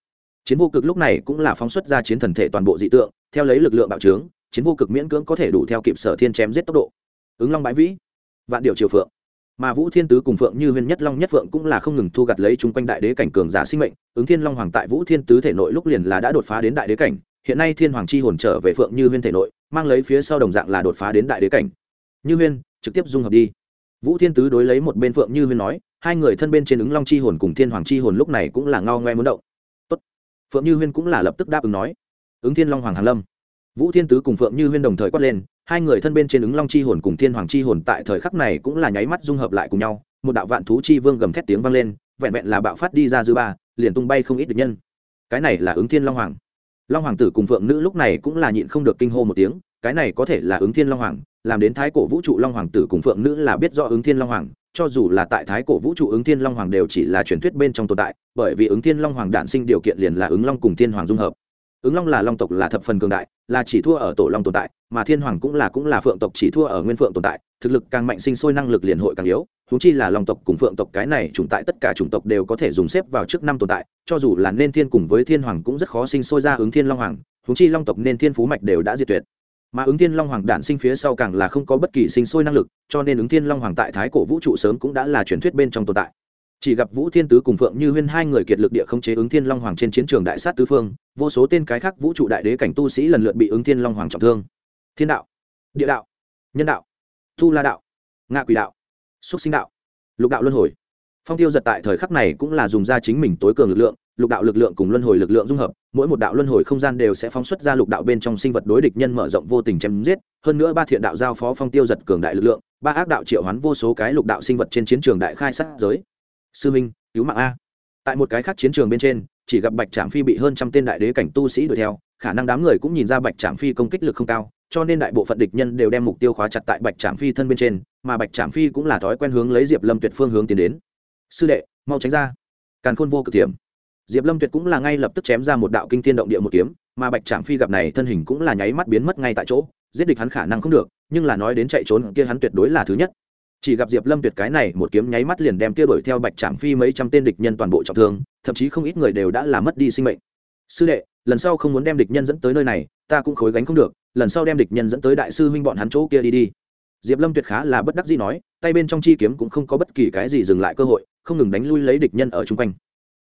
Speaker 1: Chiến vô cực lúc này cũng là phóng xuất ra chiến thần thể toàn bộ dị tượng, theo lấy lực lượng bạo trướng, chiến vô cực miễn cưỡng có thể đủ theo kịp sở thiên chém giết tốc độ. Ứng long bãi vĩ, vạn điệu triều phượng. Mà vũ thiên tứ cùng phượng như huyên nhất long nhất phượng cũng là không ngừng thu gặt lấy chung quanh đại đế cảnh cường giả sinh mệnh, ứng thiên long hoàng tại vũ thiên tứ thể nội lúc liền là đã đột phá đến đại đế cảnh hiện nay thiên hoàng chi hồn trở về phượng như huyên thể nội, mang lấy phía sau đồng dạng là đột phá đến đại đế cảnh. Như huyên, trực tiếp dung hợp đi. Vũ thiên tứ đối lấy một bên phượng như huyên nói, hai người thân bên trên ứng long chi hồn cùng thiên hoàng chi hồn lúc này cũng là ngao ngoe muốn động. Tốt. phượng như huyên cũng là lập tức đáp ứng nói. Ứng thiên long hoàng hàn lâm. Vũ thiên tứ cùng phượng như huyên đồng thời quát lên, hai người thân bên trên ứng long chi hồn cùng thiên hoàng chi hồn tại thời khắc này cũng là nháy mắt dung hợp lại cùng nhau, một đạo vạn thú chi vương gầm thét tiếng vang lên, vẹn vẹn là bạo phát đi ra dư ba, liền tung bay không ít được nhân. Cái này là ứng thiên long hoàng long hoàng tử cùng phượng nữ lúc này cũng là nhịn không được kinh hô một tiếng, cái này có thể là ứng thiên long hoàng, làm đến thái cổ vũ trụ long hoàng tử cùng phượng nữ là biết rõ ứng thiên long hoàng, cho dù là tại thái cổ vũ trụ ứng thiên long hoàng đều chỉ là truyền thuyết bên trong tồn tại, bởi vì ứng thiên long hoàng đản sinh điều kiện liền là ứng long cùng thiên hoàng dung hợp. Ứng long là long tộc là thập phần cường đại, là chỉ thua ở tổ long tồn tại, mà thiên hoàng cũng là cũng là phượng tộc chỉ thua ở nguyên phượng tồn tại thực lực càng mạnh sinh sôi năng lực liền hội càng yếu húng chi là long tộc cùng phượng tộc cái này chủng tại tất cả chủng tộc đều có thể dùng xếp vào trước năm tồn tại, cho dù là nên thiên cùng với thiên hoàng cũng rất khó sinh sôi ra ứng thiên long hoàng húng chi long tộc nên thiên phú mạch đều đã diệt tuyệt. Mà ứng thiên long hoàng đản sinh phía sau càng là không có bất kỳ sinh sôi năng lực, cho nên ứng thiên long hoàng tại thái cổ vũ trụ sớm cũng đã là truyền thuyết bên trong tồn tại. Chỉ gặp vũ thiên tứ cùng phượng như huyên hai người kiệt lực địa không chế ứng thiên long hoàng trên chiến trường đại sát tứ phương, vô số tên cái khác vũ trụ đại đế cảnh tu sĩ lần lượt bị ứng thiên long hoàng trọng thương. Thiên đạo, địa đạo, nhân đạo thu la đạo, ngạ quỷ đạo, xúc sinh đạo, lục đạo luân hồi. Phong tiêu giật tại thời khắc này cũng là dùng ra chính mình tối cường lực lượng, lục đạo lực lượng cùng luân hồi lực lượng dung hợp, mỗi một đạo luân hồi không gian đều sẽ phóng xuất ra lục đạo bên trong sinh vật đối địch nhân mở rộng vô tình chém giết, hơn nữa ba thiện đạo giao phó phong tiêu giật cường đại lực lượng, ba ác đạo triệu hoán vô số cái lục đạo sinh vật trên chiến trường đại khai sát giới. Sư minh, cứu mạng a. Tại một cái khác chiến trường bên trên, chỉ gặp bạch trạm phi bị hơn trăm tên đại đế cảnh tu sĩ đuổi theo, khả năng đám người cũng nhìn ra bạch trạm phi công kích lực không cao cho nên đại bộ phận địch nhân đều đem mục tiêu khóa chặt tại bạch trạm phi thân bên trên, mà bạch trạm phi cũng là thói quen hướng lấy diệp lâm tuyệt phương hướng tiến đến. Sư đệ, mau tránh ra. Càn khôn vô cực thiểm diệp lâm tuyệt cũng là ngay lập tức chém ra một đạo kinh thiên động địa một kiếm, mà bạch trạm phi gặp này thân hình cũng là nháy mắt biến mất ngay tại chỗ, giết địch hắn khả năng không được, nhưng là nói đến chạy trốn kia hắn tuyệt đối là thứ nhất. Chỉ gặp diệp lâm tuyệt cái này một kiếm nháy mắt liền đem kia đuổi theo bạch trạm phi mấy trăm tên địch nhân toàn bộ trọng thương, thậm chí không ít người đều đã làm mất đi sinh mệnh. Sư đệ, lần sau không muốn đem địch nhân dẫn tới nơi này, ta cũng khối gánh không được lần sau đem địch nhân dẫn tới đại sư huynh bọn hắn chỗ kia đi đi. Diệp lâm tuyệt khá là bất đắc dĩ nói, tay bên trong chi kiếm cũng không có bất kỳ cái gì dừng lại cơ hội, không ngừng đánh lui lấy địch nhân ở chung quanh.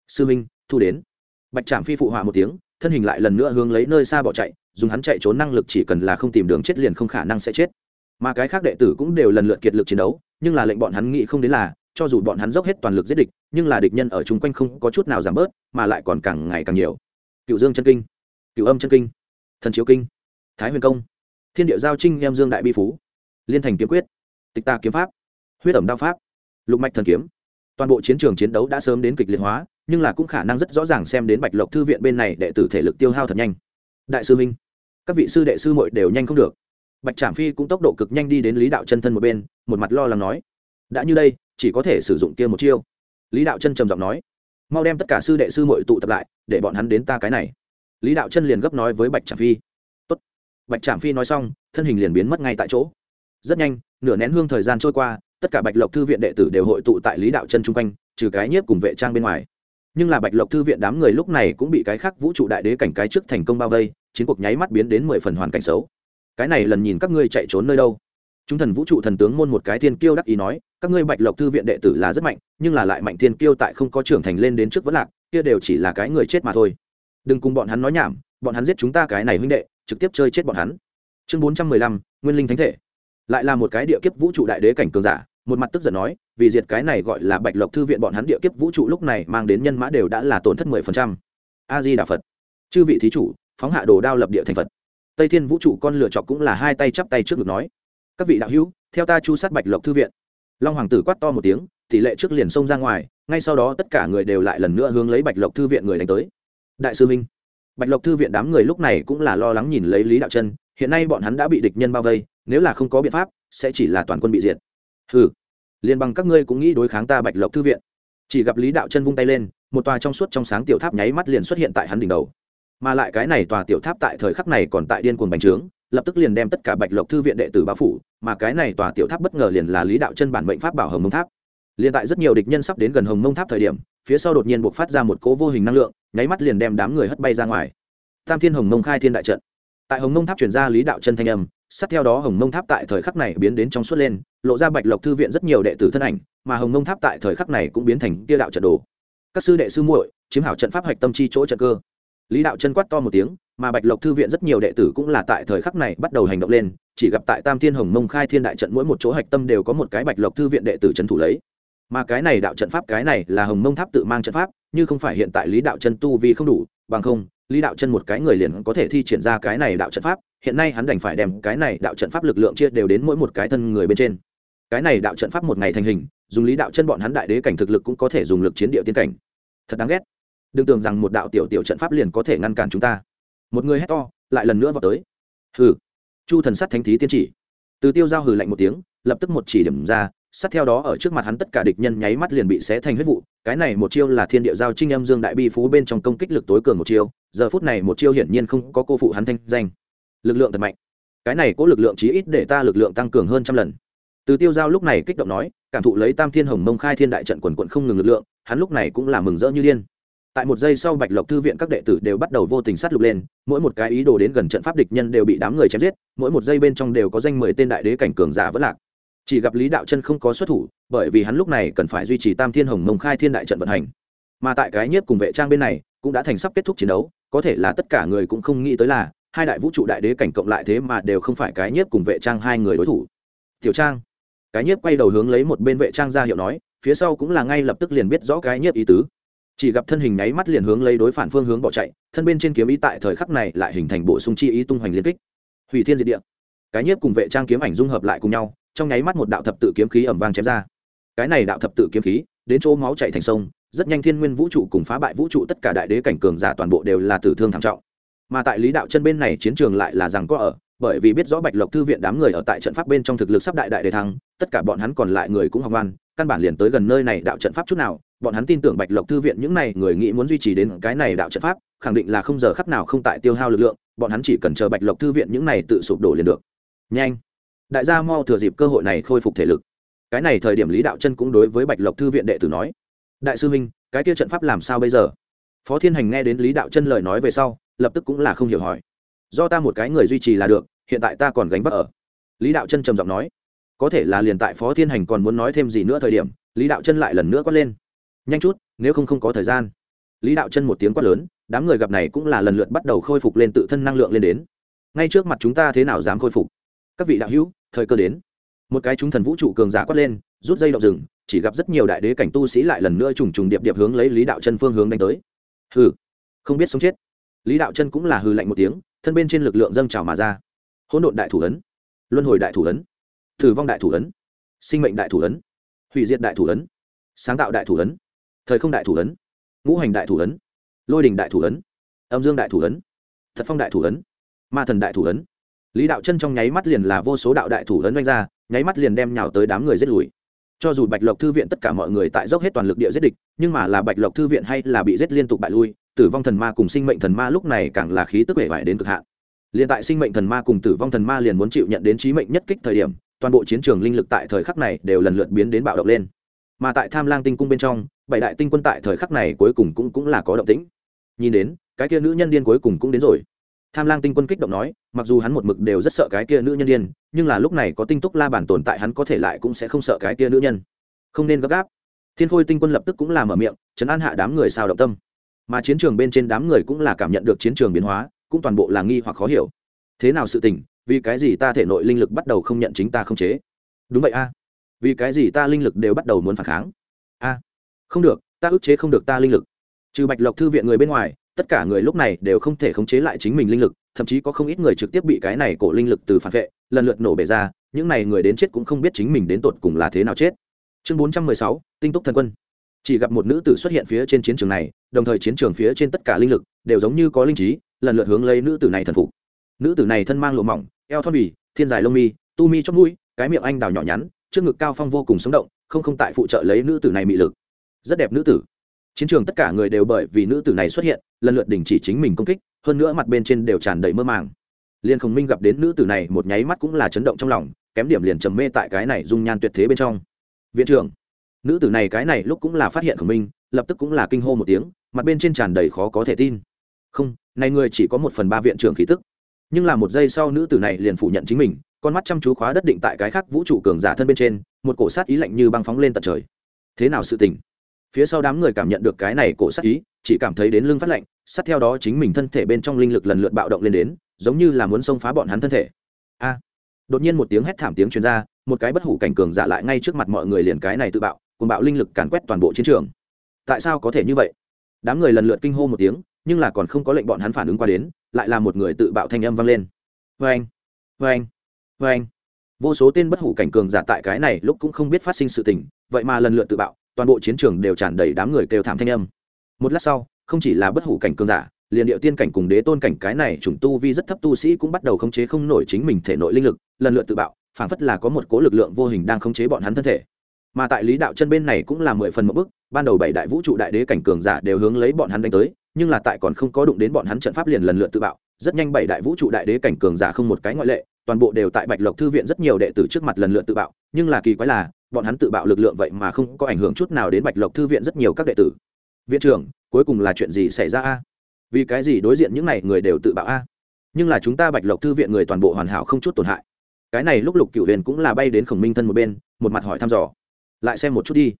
Speaker 1: Sư huynh, thu đến. Bạch trạm phi phụ họa một tiếng, thân hình lại lần nữa hướng lấy nơi xa bỏ chạy, dùng hắn chạy trốn năng lực chỉ cần là không tìm đường chết liền không khả năng sẽ chết. Mà cái khác đệ tử cũng đều lần lượt kiệt lực chiến đấu, nhưng là lệnh bọn hắn nghĩ không đến là, cho dù bọn hắn dốc hết toàn lực giết địch, nhưng là địch nhân ở chung quanh không có chút nào giảm bớt, mà lại còn càng ngày càng nhiều. Cựu dương chân kinh. Cựu âm chân kinh. Thần chiếu kinh thái huyền công, thiên địa giao trinh em dương đại bi phú, liên thành kiếm quyết, tịch ta kiếm pháp, huyết ẩm đao pháp, lục mạch thần kiếm. Toàn bộ chiến trường chiến đấu đã sớm đến kịch liệt hóa, nhưng là cũng khả năng rất rõ ràng xem đến bạch lộc thư viện bên này đệ tử thể lực tiêu hao thật nhanh. Đại sư minh, các vị sư đệ sư muội đều nhanh không được. Bạch trảm phi cũng tốc độ cực nhanh đi đến lý đạo chân thân một bên, một mặt lo lắng nói, đã như đây, chỉ có thể sử dụng kia một chiêu. Lý đạo chân trầm giọng nói, mau đem tất cả sư đệ sư muội tụ tập lại, để bọn hắn đến ta cái này. Lý đạo chân liền gấp nói với bạch trảm phi bạch Trạm phi nói xong, thân hình liền biến mất ngay tại chỗ. Rất nhanh, nửa nén hương thời gian trôi qua, tất cả bạch lộc thư viện đệ tử đều hội tụ tại lý đạo chân chung quanh, trừ cái nhiếp cùng vệ trang bên ngoài. Nhưng là bạch lộc thư viện đám người lúc này cũng bị cái khác vũ trụ đại đế cảnh cái trước thành công bao vây, chiến cuộc nháy mắt biến đến mười phần hoàn cảnh xấu. Cái này lần nhìn các ngươi chạy trốn nơi đâu? Chúng thần vũ trụ thần tướng môn một cái thiên kiêu đắc ý nói, các ngươi bạch lộc thư viện đệ tử là rất mạnh, nhưng là lại mạnh thiên kiêu tại không có trưởng thành lên đến trước vẫn lạc, kia đều chỉ là cái người chết mà thôi. Đừng cùng bọn hắn nói nhảm, bọn hắn giết chúng ta cái này huynh đệ trực tiếp chơi chết bọn hắn. Chương bốn trăm mười lăm, nguyên linh thánh thể. Lại là một cái địa kiếp vũ trụ đại đế cảnh cường giả, một mặt tức giận nói, vì diệt cái này gọi là bạch lộc thư viện bọn hắn địa kiếp vũ trụ lúc này mang đến nhân mã đều đã là tổn thất mười phần trăm. A di đà phật. Chư vị thí chủ, phóng hạ đồ đao lập địa thành phật. Tây thiên vũ trụ con lựa chọc cũng là hai tay chắp tay trước ngực nói, các vị đạo hữu, theo ta chu sát bạch lộc thư viện. Long hoàng tử quát to một tiếng, tỷ lệ trước liền xông ra ngoài, ngay sau đó tất cả người đều lại lần nữa hướng lấy bạch lộc thư viện người đánh tới. Đại sư minh bạch lộc thư viện đám người lúc này cũng là lo lắng nhìn lấy lý đạo chân, hiện nay bọn hắn đã bị địch nhân bao vây, nếu là không có biện pháp, sẽ chỉ là toàn quân bị diệt. Ừ Liên bằng các ngươi cũng nghĩ đối kháng ta bạch lộc thư viện. Chỉ gặp lý đạo chân vung tay lên, một tòa trong suốt trong sáng tiểu tháp nháy mắt liền xuất hiện tại hắn đỉnh đầu. Mà lại cái này tòa tiểu tháp tại thời khắc này còn tại điên cuồng bành trướng, lập tức liền đem tất cả bạch lộc thư viện đệ tử bao phủ, mà cái này tòa tiểu tháp bất ngờ liền là lý đạo chân bản mệnh pháp bảo hồng mông tháp. Liền tại rất nhiều địch nhân sắp đến gần hồng mông tháp thời điểm, phía sau đột nhiên buộc phát ra một cỗ vô hình năng lượng nháy mắt liền đem đám người hất bay ra ngoài. Tam thiên hồng mông khai thiên đại trận. Tại hồng mông tháp chuyển ra lý đạo chân thanh âm, sát theo đó hồng mông tháp tại thời khắc này biến đến trong suốt lên, lộ ra bạch lộc thư viện rất nhiều đệ tử thân ảnh, mà hồng mông tháp tại thời khắc này cũng biến thành kia đạo trận đồ. Các sư đệ sư muội, chiếm hảo trận pháp hạch tâm chi chỗ trận cơ. Lý đạo chân quát to một tiếng, mà bạch lộc thư viện rất nhiều đệ tử cũng là tại thời khắc này bắt đầu hành động lên, chỉ gặp tại tam thiên hồng mông khai thiên đại trận mỗi một chỗ hạch tâm đều có một cái bạch lộc thư viện đệ tử trấn thủ lấy. Mà cái này đạo trận pháp, cái này là hồng mông tháp tự mang trận pháp như không phải hiện tại lý đạo chân tu vi không đủ, bằng không, lý đạo chân một cái người liền có thể thi triển ra cái này đạo trận pháp, hiện nay hắn đành phải đem cái này đạo trận pháp lực lượng chia đều đến mỗi một cái thân người bên trên. Cái này đạo trận pháp một ngày thành hình, dùng lý đạo chân bọn hắn đại đế cảnh thực lực cũng có thể dùng lực chiến địa tiên cảnh. Thật đáng ghét. Đừng tưởng rằng một đạo tiểu tiểu trận pháp liền có thể ngăn cản chúng ta. Một người hét to, lại lần nữa vào tới. Hừ. Chu thần sắt thánh thí tiên chỉ. Từ tiêu giao hừ lạnh một tiếng, lập tức một chỉ điểm ra sát theo đó ở trước mặt hắn tất cả địch nhân nháy mắt liền bị xé thành huyết vụ, cái này một chiêu là thiên địa giao trinh âm dương đại bi phú bên trong công kích lực tối cường một chiêu, giờ phút này một chiêu hiển nhiên không có cô phụ hắn thanh danh. Lực lượng thật mạnh. Cái này có lực lượng chí ít để ta lực lượng tăng cường hơn trăm lần. Từ tiêu giao lúc này kích động nói, cảm thụ lấy tam thiên hồng mông khai thiên đại trận quần quận không ngừng lực lượng, hắn lúc này cũng là mừng rỡ như điên. Tại một giây sau bạch lộc thư viện các đệ tử đều bắt đầu vô tình sát lục lên, mỗi một cái ý đồ đến gần trận pháp địch nhân đều bị đám người chém giết, mỗi một giây bên trong đều có danh mười tên đại đế cảnh cường giả vẫn lạc chỉ gặp lý đạo chân không có xuất thủ, bởi vì hắn lúc này cần phải duy trì tam thiên hồng mông khai thiên đại trận vận hành. Mà tại cái nhiếp cùng vệ trang bên này, cũng đã thành sắp kết thúc chiến đấu, có thể là tất cả người cũng không nghĩ tới là, hai đại vũ trụ đại đế cảnh cộng lại thế mà đều không phải cái nhiếp cùng vệ trang hai người đối thủ. Tiểu trang. Cái nhiếp quay đầu hướng lấy một bên vệ trang ra hiệu nói, phía sau cũng là ngay lập tức liền biết rõ cái nhiếp ý tứ. Chỉ gặp thân hình nháy mắt liền hướng lấy đối phản phương hướng bỏ chạy, thân bên trên kiếm ý tại thời khắc này lại hình thành bộ sung chi ý tung hoành liên kích. Hủy thiên diệt địa. Cái nhiếp cùng vệ trang kiếm ảnh dung hợp lại cùng nhau trong nháy mắt một đạo thập tự kiếm khí ẩm vang chém ra. Cái này đạo thập tự kiếm khí, đến chỗ máu chạy thành sông, rất nhanh thiên nguyên vũ trụ cùng phá bại vũ trụ tất cả đại đế cảnh cường giả toàn bộ đều là tử thương thảm trọng. Mà tại lý đạo chân bên này chiến trường lại là rằng có ở, bởi vì biết rõ bạch lộc thư viện đám người ở tại trận pháp bên trong thực lực sắp đại đại đề thăng, tất cả bọn hắn còn lại người cũng học ngoan, căn bản liền tới gần nơi này đạo trận pháp chút nào, bọn hắn tin tưởng bạch lộc thư viện những này người nghĩ muốn duy trì đến cái này đạo trận pháp, khẳng định là không giờ khắc nào không tại tiêu hao lực lượng, bọn hắn chỉ cần chờ bạch lộc thư viện những này tự sụp đổ liền được. Nhanh! Đại gia mau thừa dịp cơ hội này khôi phục thể lực. Cái này thời điểm lý đạo chân cũng đối với bạch lộc thư viện đệ tử nói, đại sư huynh, cái kia trận pháp làm sao bây giờ? Phó thiên hành nghe đến lý đạo chân lời nói về sau, lập tức cũng là không hiểu hỏi, do ta một cái người duy trì là được, hiện tại ta còn gánh vác ở? Lý đạo chân trầm giọng nói, có thể là liền tại phó thiên hành còn muốn nói thêm gì nữa thời điểm, lý đạo chân lại lần nữa quát lên, nhanh chút, nếu không không có thời gian. Lý đạo chân một tiếng quát lớn, đám người gặp này cũng là lần lượt bắt đầu khôi phục lên tự thân năng lượng lên đến. Ngay trước mặt chúng ta thế nào dám khôi phục? Các vị đạo hữu thời cơ đến một cái chúng thần vũ trụ cường giả quát lên rút dây động rừng chỉ gặp rất nhiều đại đế cảnh tu sĩ lại lần nữa trùng trùng điệp điệp hướng lấy lý đạo chân phương hướng đánh tới hừ không biết sống chết lý đạo chân cũng là hừ lạnh một tiếng thân bên trên lực lượng dâng trào mà ra hỗn độn đại thủ ấn luân hồi đại thủ ấn thử vong đại thủ ấn sinh mệnh đại thủ ấn hủy diệt đại thủ ấn sáng tạo đại thủ ấn thời không đại thủ ấn ngũ hành đại thủ ấn lôi đình đại thủ ấn âm dương đại thủ ấn thật phong đại thủ ấn ma thần đại thủ ấn lý đạo chân trong nháy mắt liền là vô số đạo đại thủ lớn oanh ra, nháy mắt liền đem nhào tới đám người giết lùi. Cho dù bạch lộc thư viện tất cả mọi người tại dốc hết toàn lực địa giết địch, nhưng mà là bạch lộc thư viện hay là bị giết liên tục bại lui, tử vong thần ma cùng sinh mệnh thần ma lúc này càng là khí tức vẻ vải đến cực hạn. Liền tại sinh mệnh thần ma cùng tử vong thần ma liền muốn chịu nhận đến trí mệnh nhất kích thời điểm, toàn bộ chiến trường linh lực tại thời khắc này đều lần lượt biến đến bạo động lên. Mà tại tham lang tinh cung bên trong, bảy đại tinh quân tại thời khắc này cuối cùng cũng cũng là có động tĩnh. Nhìn đến, cái kia nữ nhân điên cuối cùng cũng đến rồi tham lang tinh quân kích động nói, mặc dù hắn một mực đều rất sợ cái kia nữ nhân điên, nhưng là lúc này có tinh túc la bản tồn tại hắn có thể lại cũng sẽ không sợ cái kia nữ nhân. Không nên gấp gáp. Thiên khôi tinh quân lập tức cũng làm ở miệng chấn an hạ đám người sao động tâm. Mà chiến trường bên trên đám người cũng là cảm nhận được chiến trường biến hóa, cũng toàn bộ là nghi hoặc khó hiểu. Thế nào sự tình, vì cái gì ta thể nội linh lực bắt đầu không nhận chính ta không chế? Đúng vậy a. Vì cái gì ta linh lực đều bắt đầu muốn phản kháng? A. Không được, ta ức chế không được ta linh lực. Trừ bạch lộc thư viện người bên ngoài tất cả người lúc này đều không thể khống chế lại chính mình linh lực, thậm chí có không ít người trực tiếp bị cái này cổ linh lực từ phản vệ, lần lượt nổ bể ra, những này người đến chết cũng không biết chính mình đến tột cùng là thế nào chết. Chương bốn trăm mười sáu, tinh túc thần quân. Chỉ gặp một nữ tử xuất hiện phía trên chiến trường này, đồng thời chiến trường phía trên tất cả linh lực đều giống như có linh trí, lần lượt hướng lấy nữ tử này thần phục. Nữ tử này thân mang lụa mỏng, eo thon bì, thiên dài lông mi, tu mi trong mũi, cái miệng anh đào nhỏ nhắn, trước ngực cao phong vô cùng sống động, không không tại phụ trợ lấy nữ tử này mị lực. Rất đẹp nữ tử chiến trường tất cả người đều bởi vì nữ tử này xuất hiện, lần lượt đình chỉ chính mình công kích, hơn nữa mặt bên trên đều tràn đầy mơ màng. Liên khổng minh gặp đến nữ tử này, một nháy mắt cũng là chấn động trong lòng, kém điểm liền trầm mê tại cái này dung nhan tuyệt thế bên trong. Viện trưởng, nữ tử này cái này lúc cũng là phát hiện khổng minh, lập tức cũng là kinh hô một tiếng, mặt bên trên tràn đầy khó có thể tin. Không, này người chỉ có một phần ba viện trưởng khí tức. Nhưng là một giây sau nữ tử này liền phủ nhận chính mình, con mắt chăm chú khóa đất định tại cái khác vũ trụ cường giả thân bên trên, một cổ sát ý lạnh như băng phóng lên tận trời. Thế nào sự tình? Phía sau đám người cảm nhận được cái này cổ sát ý, chỉ cảm thấy đến lưng phát lạnh, sát theo đó chính mình thân thể bên trong linh lực lần lượt bạo động lên đến, giống như là muốn xông phá bọn hắn thân thể. A! Đột nhiên một tiếng hét thảm tiếng truyền ra, một cái bất hủ cảnh cường giả lại ngay trước mặt mọi người liền cái này tự bạo cùng bạo linh lực càn quét toàn bộ chiến trường. Tại sao có thể như vậy? Đám người lần lượt kinh hô một tiếng, nhưng là còn không có lệnh bọn hắn phản ứng qua đến, lại là một người tự bạo thanh âm vang lên. Vê anh vê anh vê anh vô số tên bất hủ cảnh cường giả tại cái này lúc cũng không biết phát sinh sự tình, vậy mà lần lượt tự bạo toàn bộ chiến trường đều tràn đầy đám người kêu thảm thanh âm. Một lát sau, không chỉ là bất hủ cảnh cường giả, liền điệu tiên cảnh cùng đế tôn cảnh cái này chủng tu vi rất thấp tu sĩ cũng bắt đầu khống chế không nổi chính mình thể nội linh lực, lần lượt tự bạo, phảng phất là có một cố lực lượng vô hình đang khống chế bọn hắn thân thể. Mà tại lý đạo chân bên này cũng là mười phần một bức ban đầu bảy đại vũ trụ đại đế cảnh cường giả đều hướng lấy bọn hắn đánh tới, nhưng là tại còn không có đụng đến bọn hắn trận pháp liền lần lượt tự bạo, rất nhanh bảy đại vũ trụ đại đế cảnh cường giả không một cái ngoại lệ, toàn bộ đều tại bạch lộc thư viện rất nhiều đệ tử trước mặt lần lượt tự bạo, nhưng là kỳ quái là bọn hắn tự bạo lực lượng vậy mà không có ảnh hưởng chút nào đến bạch lộc thư viện rất nhiều các đệ tử. Viện trưởng, cuối cùng là chuyện gì xảy ra a? Vì cái gì đối diện những n à y người đều tự bạo a? Nhưng là chúng ta bạch lộc thư viện người toàn bộ hoàn hảo không chút tổn hại. Cái này lúc lục cựu huyền cũng là bay đến khổng minh thân một bên, một mặt hỏi thăm dò. Lại xem một chút đi.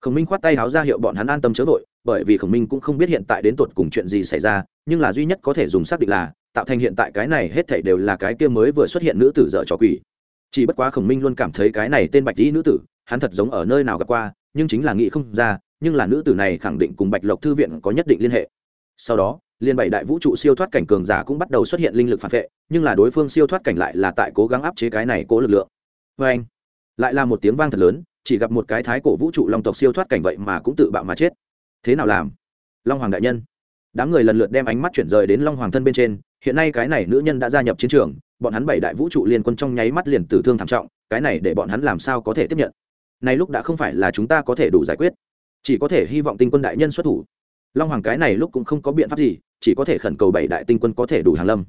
Speaker 1: Khổng minh khoát tay háo ra hiệu bọn hắn an tâm chớ vội, bởi vì khổng minh cũng không biết hiện tại đến tột cùng chuyện gì xảy ra, nhưng là duy nhất có thể dùng xác định là, tạo thành hiện tại cái này hết thảy đều là cái kia mới vừa xuất hiện nữ tử dở trò quỷ. Chỉ bất quá khổng minh luôn cảm thấy cái này tên bạch tý nữ tử hắn thật giống ở nơi nào gặp qua, nhưng chính là nghĩ không ra, nhưng là nữ tử này khẳng định cùng bạch lộc thư viện có nhất định liên hệ. Sau đó, liên bảy đại vũ trụ siêu thoát cảnh cường giả cũng bắt đầu xuất hiện linh lực phản vệ, nhưng là đối phương siêu thoát cảnh lại là tại cố gắng áp chế cái này cố lực lượng. Vê anh, lại là một tiếng vang thật lớn, chỉ gặp một cái thái cổ vũ trụ long tộc siêu thoát cảnh vậy mà cũng tự bạo mà chết. Thế nào làm? Long hoàng đại nhân. Đám người lần lượt đem ánh mắt chuyển rời đến long hoàng thân bên trên, hiện nay cái này nữ nhân đã gia nhập chiến trường, bọn hắn bảy đại vũ trụ liên quân trong nháy mắt liền tử thương thảm trọng, cái này để bọn hắn làm sao có thể tiếp nhận? Nay lúc đã không phải là chúng ta có thể đủ giải quyết. Chỉ có thể hy vọng tinh quân đại nhân xuất thủ. Long hoàng cái này lúc cũng không có biện pháp gì, chỉ có thể khẩn cầu bảy đại tinh quân có thể đủ hàng lâm.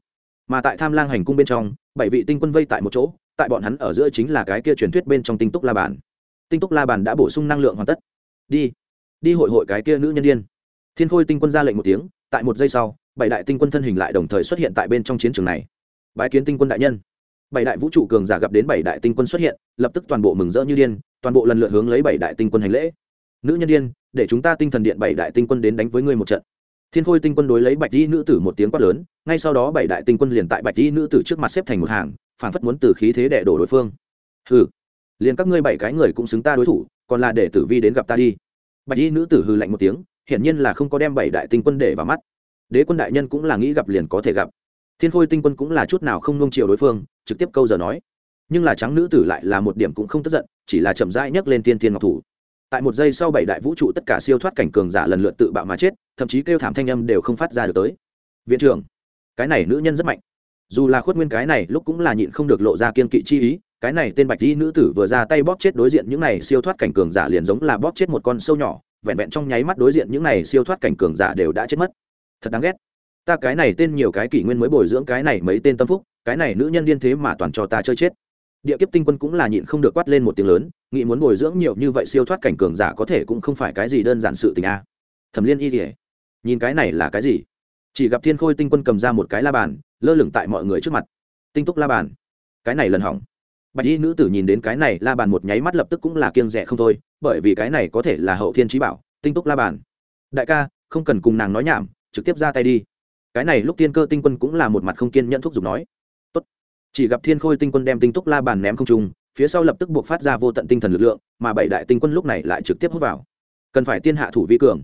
Speaker 1: Mà tại tham lang hành cung bên trong, bảy vị tinh quân vây tại một chỗ, tại bọn hắn ở giữa chính là cái kia truyền thuyết bên trong tinh túc la bàn. Tinh túc la bàn đã bổ sung năng lượng hoàn tất. Đi. Đi hội hội cái kia nữ nhân đ i ê n thiên khôi tinh quân ra lệnh một tiếng, tại một giây sau, bảy đại tinh quân thân hình lại đồng thời xuất hiện tại bên trong chiến trường này. Bái kiến tinh quân đại nhân bảy đại vũ trụ cường giả gặp đến bảy đại tinh quân xuất hiện, lập tức toàn bộ mừng rỡ như điên, toàn bộ lần lượt hướng lấy bảy đại tinh quân hành lễ. Nữ nhân điên, để chúng ta tinh thần điện bảy đại tinh quân đến đánh với ngươi một trận. Thiên khôi tinh quân đối lấy bạch di nữ tử một tiếng quát lớn, ngay sau đó bảy đại tinh quân liền tại bạch di nữ tử trước mặt xếp thành một hàng phản phất muốn từ khí thế đẻ đổ đối phương. Hừ, liền các ngươi bảy cái người cũng xứng ta đối thủ, còn là để tử vi đến gặp ta đi. Bạch y nữ tử hừ lạnh một tiếng, hiển nhiên là không có đem bảy đại tinh quân để vào mắt. Đế quân đại nhân cũng là nghĩ gặp liền có thể gặp. Thiên khôi tinh quân cũng là chút nào không nung chiều đối phương trực tiếp câu giờ nói. Nhưng là trắng nữ tử lại là một điểm cũng không tức giận, chỉ là chậm rãi nhấc lên tiên tiên ngọc thủ. Tại một giây sau bảy đại vũ trụ tất cả siêu thoát cảnh cường giả lần lượt tự bạo mà chết, thậm chí kêu thảm thanh âm đều không phát ra được tới. Viện trưởng, cái này nữ nhân rất mạnh. Dù là khuất nguyên cái này lúc cũng là nhịn không được lộ ra kiên kỵ chi ý, cái này tên bạch y nữ tử vừa ra tay bóp chết đối diện những này siêu thoát cảnh cường giả liền giống là bóp chết một con sâu nhỏ, vẹn vẹn trong nháy mắt đối diện những này siêu thoát cảnh cường giả đều đã chết mất. Thật đáng ghét. Ta cái này tên nhiều cái kỷ nguyên mới bồi dưỡng cái này mấy tên tâm phúc cái này nữ nhân điên thế mà toàn cho ta chơi chết. Địa kiếp tinh quân cũng là nhịn không được quát lên một tiếng lớn, nghĩ muốn bồi dưỡng nhiều như vậy siêu thoát cảnh cường giả có thể cũng không phải cái gì đơn giản sự tình a. Thẩm liên y kỉa nhìn cái này là cái gì? Chỉ gặp thiên khôi tinh quân cầm ra một cái la bàn, lơ lửng tại mọi người trước mặt. Tinh túc la bàn. Cái này lần hỏng. Bạch y nữ tử nhìn đến cái này la bàn một nháy mắt lập tức cũng là kiêng rẻ không thôi, bởi vì cái này có thể là hậu thiên trí bảo, tinh túc la bàn. Đại ca, không cần cùng nàng nói nhảm, trực tiếp ra tay đi. Cái này lúc tiên cơ tinh quân cũng là một mặt không kiên nhẫn thúc giục nói chỉ gặp thiên khôi tinh quân đem tinh túc la bàn ném không trung, phía sau lập tức buộc phát ra vô tận tinh thần lực lượng, mà bảy đại tinh quân lúc này lại trực tiếp hút vào. Cần phải tiên hạ thủ vi cường.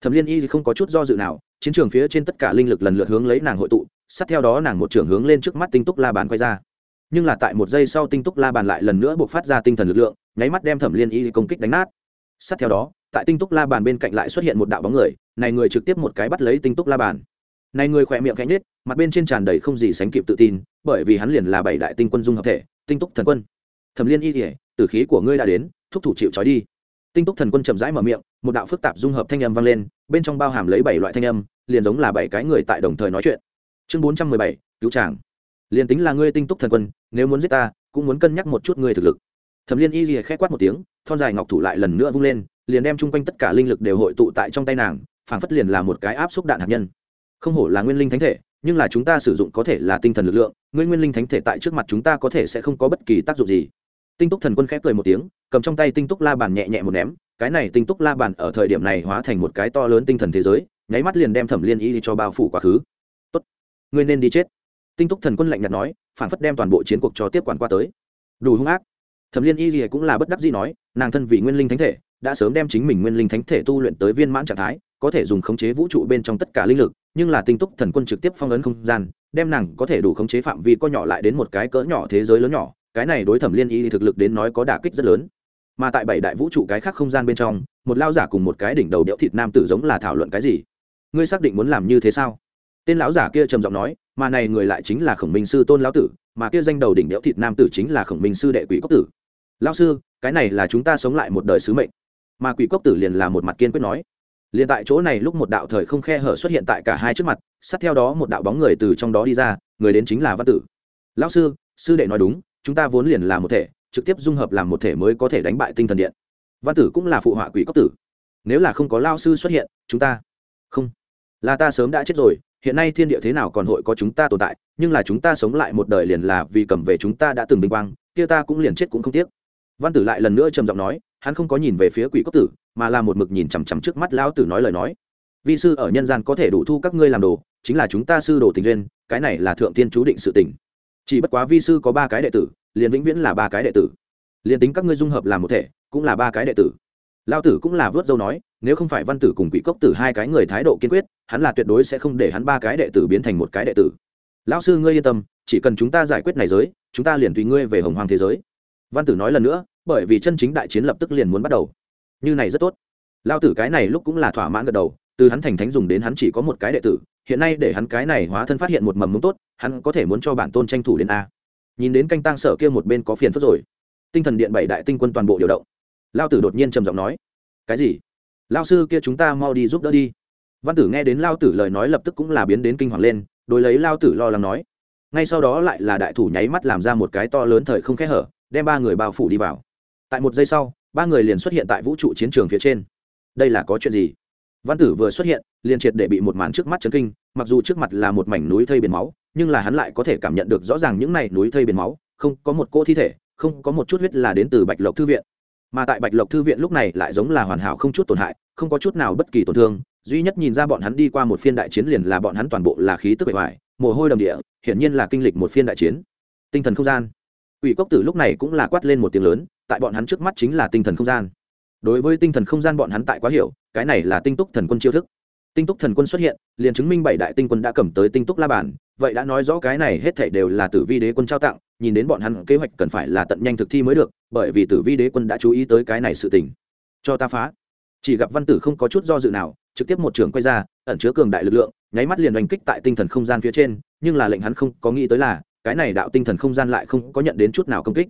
Speaker 1: Thẩm liên y không có chút do dự nào, chiến trường phía trên tất cả linh lực lần lượt hướng lấy nàng hội tụ, sát theo đó nàng một trường hướng lên trước mắt tinh túc la bàn quay ra. Nhưng là tại một giây sau tinh túc la bàn lại lần nữa buộc phát ra tinh thần lực lượng, nháy mắt đem thẩm liên y công kích đánh nát. Sát theo đó, tại tinh túc la bàn bên cạnh lại xuất hiện một đạo bóng người, này người trực tiếp một cái bắt lấy tinh túc la bàn. Này người khỏe miệng cánh nết mặt bên trên tràn đầy không gì sánh kịp tự tin, bởi vì hắn liền là bảy đại tinh quân dung hợp thể, tinh túc thần quân. Thẩm liên y thể tử khí của ngươi đã đến, thúc thủ chịu trói đi. Tinh túc thần quân chậm rãi mở miệng, một đạo phức tạp dung hợp thanh âm vang lên, bên trong bao hàm lấy bảy loại thanh âm, liền giống là bảy cái người tại đồng thời nói chuyện. Chương bốn trăm mười bảy, cứu tràng liền tính là ngươi tinh túc thần quân, nếu muốn giết ta, cũng muốn cân nhắc một chút ngươi thực lực. Thẩm liên y lìa khẽ quát một tiếng, thon dài ngọc thủ lại lần nữa vung lên, liền đem chung quanh tất cả linh lực đều hội tụ tại trong tay nàng, phảng phất liền là một cái áp xúc đạn hạt nhân. Không hổ là nguyên linh thánh thể nhưng là chúng ta sử dụng có thể là tinh thần lực lượng, ngươi nguyên linh thánh thể tại trước mặt chúng ta có thể sẽ không có bất kỳ tác dụng gì. Tinh túc thần quân khẽ cười một tiếng, cầm trong tay tinh túc la bàn nhẹ nhẹ một ném, cái này tinh túc la bàn ở thời điểm này hóa thành một cái to lớn tinh thần thế giới, nháy mắt liền đem thẩm liên y cho bao phủ quá khứ. Tốt, ngươi nên đi chết. Tinh túc thần quân lạnh nhạt nói, phản phất đem toàn bộ chiến cuộc cho tiếp quản qua tới. Đủ hung ác. Thẩm liên y gì cũng là bất đắc gì nói, nàng thân vì nguyên linh thánh thể, đã sớm đem chính mình nguyên linh thánh thể tu luyện tới viên mãn trạng thái có thể dùng khống chế vũ trụ bên trong tất cả linh lực, nhưng là tinh túc thần quân trực tiếp phong ấn không gian, đem nàng có thể đủ khống chế phạm vi co nhỏ lại đến một cái cỡ nhỏ thế giới lớn nhỏ, cái này đối thẩm liên y thực lực đến nói có đả kích rất lớn. Mà tại bảy đại vũ trụ cái khác không gian bên trong, một lao giả cùng một cái đỉnh đầu đẽo thịt nam tử giống là thảo luận cái gì? Ngươi xác định muốn làm như thế sao? Tên lão giả kia trầm giọng nói, mà này người lại chính là khổng minh sư tôn lão tử, mà kia danh đầu đỉnh đẽo thịt nam tử chính là khổng minh sư đệ quỷ cốc tử. Lão sư, cái này là chúng ta sống lại một đời sứ mệnh. Mà quỷ cốc tử liền là một mặt kiên quyết nói liền tại chỗ này lúc một đạo thời không khe hở xuất hiện tại cả hai trước mặt, sát theo đó một đạo bóng người từ trong đó đi ra, người đến chính là văn tử. Lão sư sư đệ nói đúng, chúng ta vốn liền là một thể, trực tiếp dung hợp làm một thể mới có thể đánh bại tinh thần điện. Văn tử cũng là phụ họa quỷ cốc tử. Nếu là không có lao sư xuất hiện, chúng ta không, là ta sớm đã chết rồi, hiện nay thiên địa thế nào còn hội có chúng ta tồn tại, nhưng là chúng ta sống lại một đời liền là vì cầm về chúng ta đã từng vinh quang, kia ta cũng liền chết cũng không tiếc. Văn tử lại lần nữa trầm giọng nói hắn không có nhìn về phía quỷ cốc tử, mà là một mực nhìn chằm chằm trước mắt lão tử nói lời nói. Vi sư ở nhân gian có thể đủ thu các ngươi làm đồ, chính là chúng ta sư đồ tình duyên, cái này là thượng tiên chú định sự tình. Chỉ bất quá vi sư có ba cái đệ tử, liền vĩnh viễn là ba cái đệ tử. Liền tính các ngươi dung hợp làm một thể, cũng là ba cái đệ tử. Lao tử cũng là vớt dâu nói, nếu không phải văn tử cùng quỷ cốc tử hai cái người thái độ kiên quyết, hắn là tuyệt đối sẽ không để hắn ba cái đệ tử biến thành một cái đệ tử. Lão sư ngươi yên tâm, chỉ cần chúng ta giải quyết này giới, chúng ta liền tùy ngươi về hồng hoàng thế giới. Văn tử nói lần nữa bởi vì chân chính đại chiến lập tức liền muốn bắt đầu. Như này rất tốt. Lao tử cái này lúc cũng là thỏa mãn gật đầu, từ hắn thành thánh dùng đến hắn chỉ có một cái đệ tử, hiện nay để hắn cái này hóa thân phát hiện một mầm mống tốt, hắn có thể muốn cho bản tôn tranh thủ đến a. Nhìn đến canh tăng sở kia một bên có phiền phức rồi. Tinh thần điện bảy đại tinh quân toàn bộ điều động. Lao tử đột nhiên trầm giọng nói, cái gì? Lao sư kia chúng ta mau đi giúp đỡ đi. Văn tử nghe đến lao tử lời nói lập tức cũng là biến đến kinh hoàng lên, đối lấy lao tử lo lắng nói, ngay sau đó lại là đại thủ nháy mắt làm ra một cái to lớn thời không kẽ hở, đem ba người bao phủ đi vào tại một giây sau, ba người liền xuất hiện tại vũ trụ chiến trường phía trên. Đây là có chuyện gì? Văn tử vừa xuất hiện, liền triệt để bị một màn trước mắt chấn kinh, mặc dù trước mặt là một mảnh núi thây biển máu, nhưng là hắn lại có thể cảm nhận được rõ ràng những này núi thây biển máu, không có một cô thi thể, không có một chút huyết là đến từ bạch lộc thư viện. Mà tại bạch lộc thư viện lúc này lại giống là hoàn hảo không chút tổn hại, không có chút nào bất kỳ tổn thương, duy nhất nhìn ra bọn hắn đi qua một phiên đại chiến liền là bọn hắn toàn bộ là khí tức bề ngoài, mồ hôi đầm địa, hiển nhiên là kinh lịch một phiên đại chiến. Tinh thần không gian. Ủy cốc tử lúc này cũng là quát lên một tiếng lớn tại bọn hắn trước mắt chính là tinh thần không gian. Đối với tinh thần không gian bọn hắn tại quá hiểu, cái này là tinh túc thần quân chiêu thức. Tinh túc thần quân xuất hiện, liền chứng minh bảy đại tinh quân đã cầm tới tinh túc la bản vậy đã nói rõ cái này hết thảy đều là tử vi đế quân trao tặng, nhìn đến bọn hắn kế hoạch cần phải là tận nhanh thực thi mới được, bởi vì tử vi đế quân đã chú ý tới cái này sự tình. Cho ta phá. Chỉ gặp văn tử không có chút do dự nào, trực tiếp một trường quay ra, ẩn chứa cường đại lực lượng, nháy mắt liền đánh kích tại tinh thần không gian phía trên, nhưng là lệnh hắn không có nghĩ tới là, cái này đạo tinh thần không gian lại không có nhận đến chút nào công kích.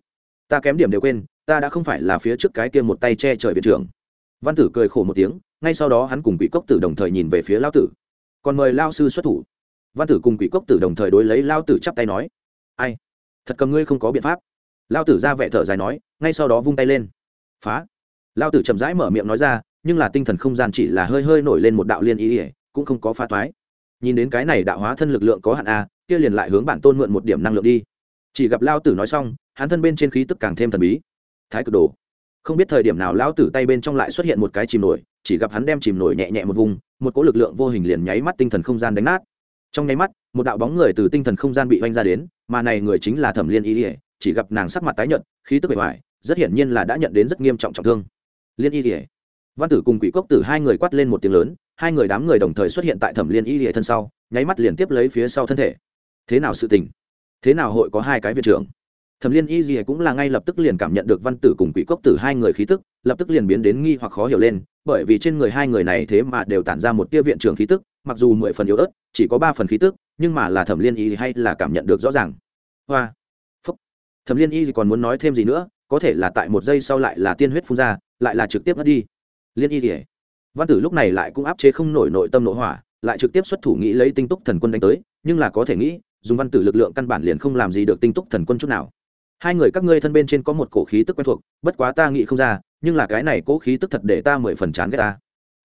Speaker 1: Ta kém điểm đều quên ta đã không phải là phía trước cái kia một tay che trời viện trưởng. Văn tử cười khổ một tiếng, ngay sau đó hắn cùng quỷ cốc tử đồng thời nhìn về phía lao tử. Còn mời lao sư xuất thủ. Văn tử cùng quỷ cốc tử đồng thời đối lấy lao tử chắp tay nói, ai, thật cầm ngươi không có biện pháp. Lao tử ra vẻ thở dài nói, ngay sau đó vung tay lên. Phá. Lao tử chậm rãi mở miệng nói ra, nhưng là tinh thần không gian chỉ là hơi hơi nổi lên một đạo liên ý ỉa cũng không có phá toái. Nhìn đến cái này đạo hóa thân lực lượng có hạn a, kia liền lại hướng bản tôn mượn một điểm năng lượng đi. Chỉ gặp lao tử nói xong, hắn thân bên trên khí tức càng thêm thần bí thái cực đồ. Không biết thời điểm nào Lão tử tay bên trong lại xuất hiện một cái chìm nổi, chỉ gặp hắn đem chìm nổi nhẹ nhẹ một vùng, một cỗ lực lượng vô hình liền nháy mắt tinh thần không gian đánh nát. Trong nháy mắt, một đạo bóng người từ tinh thần không gian bị oanh ra đến, mà này người chính là thẩm liên y ỉa chỉ gặp nàng sắc mặt tái nhợt, khí tức bề ngoài rất hiển nhiên là đã nhận đến rất nghiêm trọng trọng thương. Liên y ỉa văn tử cùng quỷ cốc tử hai người quát lên một tiếng lớn, hai người đám người đồng thời xuất hiện tại thẩm liên y ỉa thân sau, nháy mắt liền tiếp lấy phía sau thân thể. Thế nào sự tình? Thế nào hội có hai cái viện trưởng? Thẩm liên y gì cũng là ngay lập tức liền cảm nhận được văn tử cùng quỷ cốc tử hai người khí tức, lập tức liền biến đến nghi hoặc khó hiểu lên, bởi vì trên người hai người này thế mà đều tản ra một tia viện trưởng khí tức, mặc dù mười phần yếu ớt, chỉ có ba phần khí tức, nhưng mà là thẩm liên y hay là cảm nhận được rõ ràng. Hoa! Phúc! Thẩm liên y còn muốn nói thêm gì nữa, có thể là tại một giây sau lại là tiên huyết phun ra, lại là trực tiếp mất đi. Liên y thì văn tử lúc này lại cũng áp chế không nổi nội tâm nội hỏa, lại trực tiếp xuất thủ nghĩ lấy tinh túc thần quân đánh tới, nhưng là có thể nghĩ, dùng văn tử lực lượng căn bản liền không làm gì được tinh túc thần quân chút nào hai người các ngươi thân bên trên có một cổ khí tức quen thuộc, bất quá ta nghĩ không ra, nhưng là cái này cố khí tức thật để ta mười phần chán ghét ta.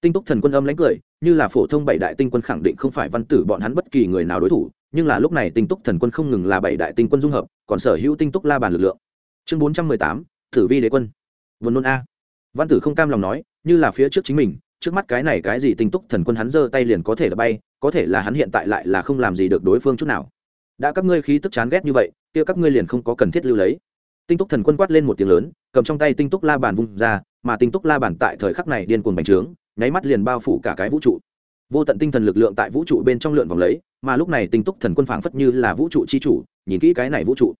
Speaker 1: Tinh túc thần quân âm lãnh cười, như là phổ thông bảy đại tinh quân khẳng định không phải văn tử bọn hắn bất kỳ người nào đối thủ, nhưng là lúc này tinh túc thần quân không ngừng là bảy đại tinh quân dung hợp, còn sở hữu tinh túc la bàn lực lượng. Chương bốn trăm mười tám thử vi đế quân. Vườn nôn a. Văn tử không cam lòng nói, như là phía trước chính mình, trước mắt cái này cái gì tinh túc thần quân hắn giơ tay liền có thể là bay, có thể là hắn hiện tại lại là không làm gì được đối phương chút nào. Đã các ngươi khí tức chán ghét như vậy kia các ngươi liền không có cần thiết lưu lấy. Tinh túc thần quân quát lên một tiếng lớn, cầm trong tay tinh túc la bàn vung ra, mà tinh túc la bàn tại thời khắc này điên cuồng bành trướng, nháy mắt liền bao phủ cả cái vũ trụ. Vô tận tinh thần lực lượng tại vũ trụ bên trong lượn vòng lấy, mà lúc này tinh túc thần quân phảng phất như là vũ trụ chi chủ, nhìn kỹ cái này vũ trụ.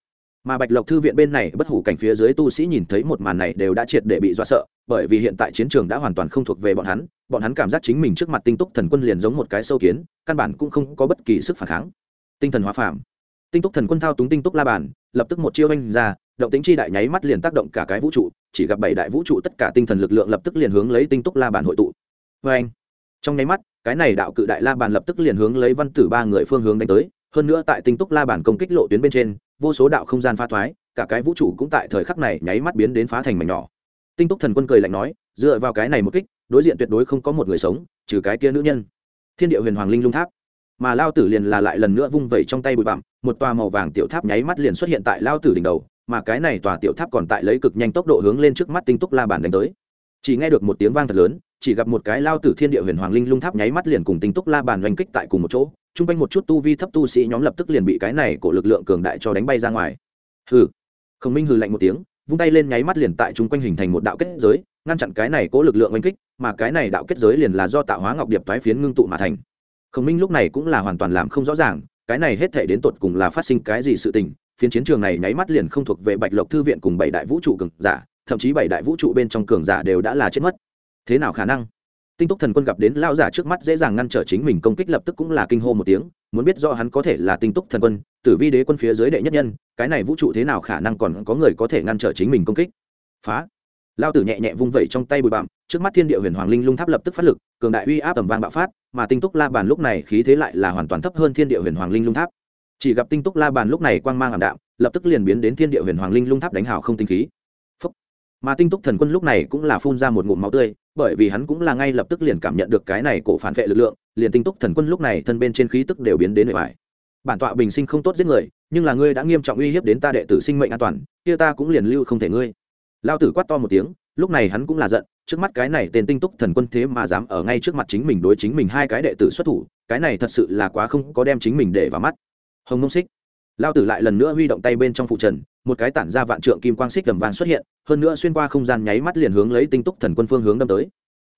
Speaker 1: Mà bạch lộc thư viện bên này bất hủ cảnh phía dưới tu sĩ nhìn thấy một màn này đều đã triệt để bị dọa sợ, bởi vì hiện tại chiến trường đã hoàn toàn không thuộc về bọn hắn bọn hắn cảm giác chính mình trước mặt tinh túc thần quân liền giống một cái sâu kiến, căn bản cũng không có bất kỳ sức phản kháng. Tinh thần hóa phạm tinh túc thần quân thao túng tinh túc la bàn, lập tức một chiêu anh ra, động tính chi đại nháy mắt liền tác động cả cái vũ trụ, chỉ gặp bảy đại vũ trụ tất cả tinh thần lực lượng lập tức liền hướng lấy tinh túc la bàn hội tụ. Vê anh trong nháy mắt, cái này đạo cự đại la bàn lập tức liền hướng lấy văn tử ba người phương hướng đánh tới, hơn nữa tại tinh túc la bàn công kích lộ tuyến bên trên, vô số đạo không gian pha thoái, cả cái vũ trụ cũng tại thời khắc này nháy mắt biến đến phá thành mảnh nhỏ. Tinh túc thần quân cười lạnh nói, dựa vào cái này một kích, đối diện tuyệt đối không có một người sống, trừ cái kia nữ nhân. Thiên địa huyền hoàng linh lung tháp. Mà lao tử liền là lại lần nữa vung vẩy trong tay bụi bặm một tòa màu vàng tiểu tháp nháy mắt liền xuất hiện tại lao tử đỉnh đầu, mà cái này tòa tiểu tháp còn tại lấy cực nhanh tốc độ hướng lên trước mắt tinh túc la bàn đánh tới. Chỉ nghe được một tiếng vang thật lớn, chỉ gặp một cái lao tử thiên địa huyền hoàng linh lung tháp nháy mắt liền cùng tinh túc la bàn oanh kích tại cùng một chỗ, chung quanh một chút tu vi thấp tu sĩ nhóm lập tức liền bị cái này của lực lượng cường đại cho đánh bay ra ngoài. Hừ. Khổng minh hừ lạnh một tiếng, vung tay lên nháy mắt liền tại chung quanh hình thành một đạo kết giới, ngăn chặn cái này cố lực lượng oanh kích, mà cái này đạo kết giới liền là do tạo hóa ngọc điệp toái phiến ngưng tụ mà thành. Khổng minh lúc này cũng là hoàn toàn làm không rõ ràng cái này hết thể đến tột cùng là phát sinh cái gì sự tình, phiến chiến trường này nháy mắt liền không thuộc về bạch lộc thư viện cùng bảy đại vũ trụ cường giả, thậm chí bảy đại vũ trụ bên trong cường giả đều đã là chết mất. Thế nào khả năng? Tinh túc thần quân gặp đến lao giả trước mắt dễ dàng ngăn trở chính mình công kích lập tức cũng là kinh hô một tiếng, muốn biết do hắn có thể là tinh túc thần quân, tử vi đế quân phía dưới đệ nhất nhân, cái này vũ trụ thế nào khả năng còn có người có thể ngăn trở chính mình công kích? Phá! Lao tử nhẹ nhẹ vung vẩy trong tay bụi bặm, trước mắt thiên địa huyền hoàng linh lung tháp lập tức phát lực, cường đại uy áp tầm vang bạo phát, mà tinh túc la bàn lúc này khí thế lại là hoàn toàn thấp hơn thiên địa huyền hoàng linh lung tháp chỉ gặp tinh túc la bàn lúc này quang mang ảm đạm, lập tức liền biến đến thiên địa huyền hoàng linh lung tháp đánh hào không tinh khí Phúc. mà tinh túc thần quân lúc này cũng là phun ra một ngụm máu tươi, bởi vì hắn cũng là ngay lập tức liền cảm nhận được cái này cổ phản vệ lực lượng, liền tinh túc thần quân lúc này thân bên trên khí tức đều biến đến bề bại. bản tọa bình sinh không tốt giết người, nhưng là ngươi đã nghiêm trọng uy hiếp đến ta đệ tử sinh mệnh an toàn, kia ta cũng liền lưu không thể ngươi lao tử quát to một tiếng, lúc này hắn cũng là giận, trước mắt cái này tên tinh túc thần quân thế mà dám ở ngay trước mặt chính mình đối chính mình hai cái đệ tử xuất thủ, cái này thật sự là quá không có đem chính mình để vào mắt. Hồng nông xích. Lao tử lại lần nữa huy động tay bên trong phụ trần, một cái tản ra vạn trượng kim quang xích gầm vàng xuất hiện, hơn nữa xuyên qua không gian nháy mắt liền hướng lấy tinh túc thần quân phương hướng đâm tới.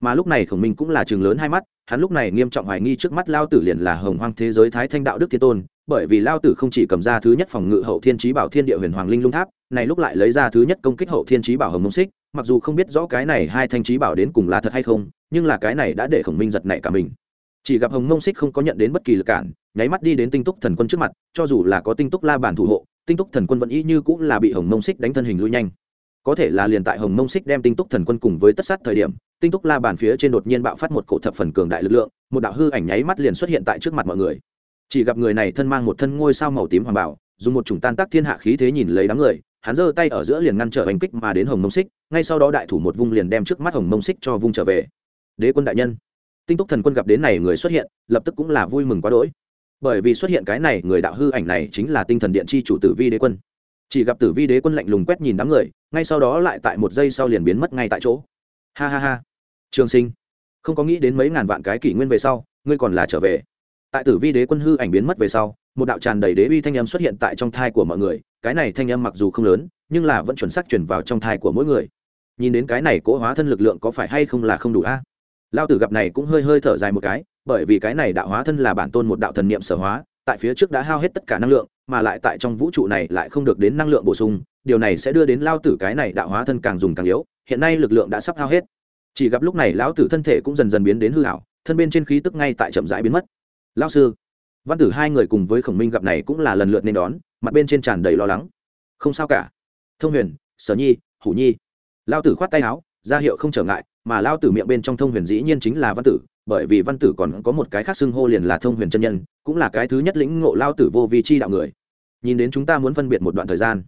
Speaker 1: Mà lúc này khổng minh cũng là chừng lớn hai mắt, hắn lúc này nghiêm trọng hoài nghi trước mắt lao tử liền là hồng hoang thế giới thái thanh đạo đức thiên tôn bởi vì lao tử không chỉ cầm ra thứ nhất phòng ngự hậu thiên trí bảo thiên địa huyền hoàng linh lung tháp, này lúc lại lấy ra thứ nhất công kích hậu thiên trí bảo hồng mông xích, mặc dù không biết rõ cái này hai thanh trí bảo đến cùng là thật hay không, nhưng là cái này đã để khổng minh giật nảy cả mình. Chỉ gặp hồng mông xích không có nhận đến bất kỳ lực cản, nháy mắt đi đến tinh túc thần quân trước mặt, cho dù là có tinh túc la bản thủ hộ, tinh túc thần quân vẫn y như cũng là bị hồng mông xích đánh thân hình lui nhanh. Có thể là liền tại hồng mông xích đem tinh túc thần quân cùng với tất sát thời điểm, tinh túc la bàn phía trên đột nhiên bạo phát một cổ thập phần cường đại lực lượng, một đạo hư ảnh nháy mắt liền xuất hiện tại trước mặt mọi người chỉ gặp người này thân mang một thân ngôi sao màu tím hoàng bảo, dùng một chủng tan tác thiên hạ khí thế nhìn lấy đám người, hắn giơ tay ở giữa liền ngăn trở hành kích mà đến hồng mông xích, ngay sau đó đại thủ một vung liền đem trước mắt hồng mông xích cho vung trở về. Đế quân đại nhân, tinh túc thần quân gặp đến này người xuất hiện, lập tức cũng là vui mừng quá đỗi. Bởi vì xuất hiện cái này người đạo hư ảnh này chính là tinh thần điện chi chủ tử vi đế quân. Chỉ gặp tử vi đế quân lạnh lùng quét nhìn đám người, ngay sau đó lại tại một giây sau liền biến mất ngay tại chỗ. Ha ha ha. Trường sinh, không có nghĩ đến mấy ngàn vạn cái kỷ nguyên về sau, ngươi còn là trở về tại tử vi đế quân hư ảnh biến mất về sau, một đạo tràn đầy đế uy thanh âm xuất hiện tại trong thai của mọi người, cái này thanh âm mặc dù không lớn, nhưng là vẫn chuẩn xác chuyển vào trong thai của mỗi người. Nhìn đến cái này cỗ hóa thân lực lượng có phải hay không là không đủ a? Lao tử gặp này cũng hơi hơi thở dài một cái, bởi vì cái này đạo hóa thân là bản tôn một đạo thần niệm sở hóa, tại phía trước đã hao hết tất cả năng lượng, mà lại tại trong vũ trụ này lại không được đến năng lượng bổ sung, điều này sẽ đưa đến lao tử cái này đạo hóa thân càng dùng càng yếu, hiện nay lực lượng đã sắp hao hết. Chỉ gặp lúc này lão tử thân thể cũng dần dần biến đến hư hảo thân bên trên khí tức ngay tại chậm rãi biến mất lao sư, văn tử hai người cùng với khổng minh gặp này cũng là lần lượt nên đón, mặt bên trên tràn đầy lo lắng. Không sao cả. Thông huyền, sở nhi, hủ nhi. Lao tử khoát tay áo, ra hiệu không trở ngại, mà lao tử miệng bên trong thông huyền dĩ nhiên chính là văn tử, bởi vì văn tử còn có một cái khác xưng hô liền là thông huyền chân nhân, cũng là cái thứ nhất lĩnh ngộ lao tử vô vi chi đạo người. Nhìn đến chúng ta muốn phân biệt một đoạn thời gian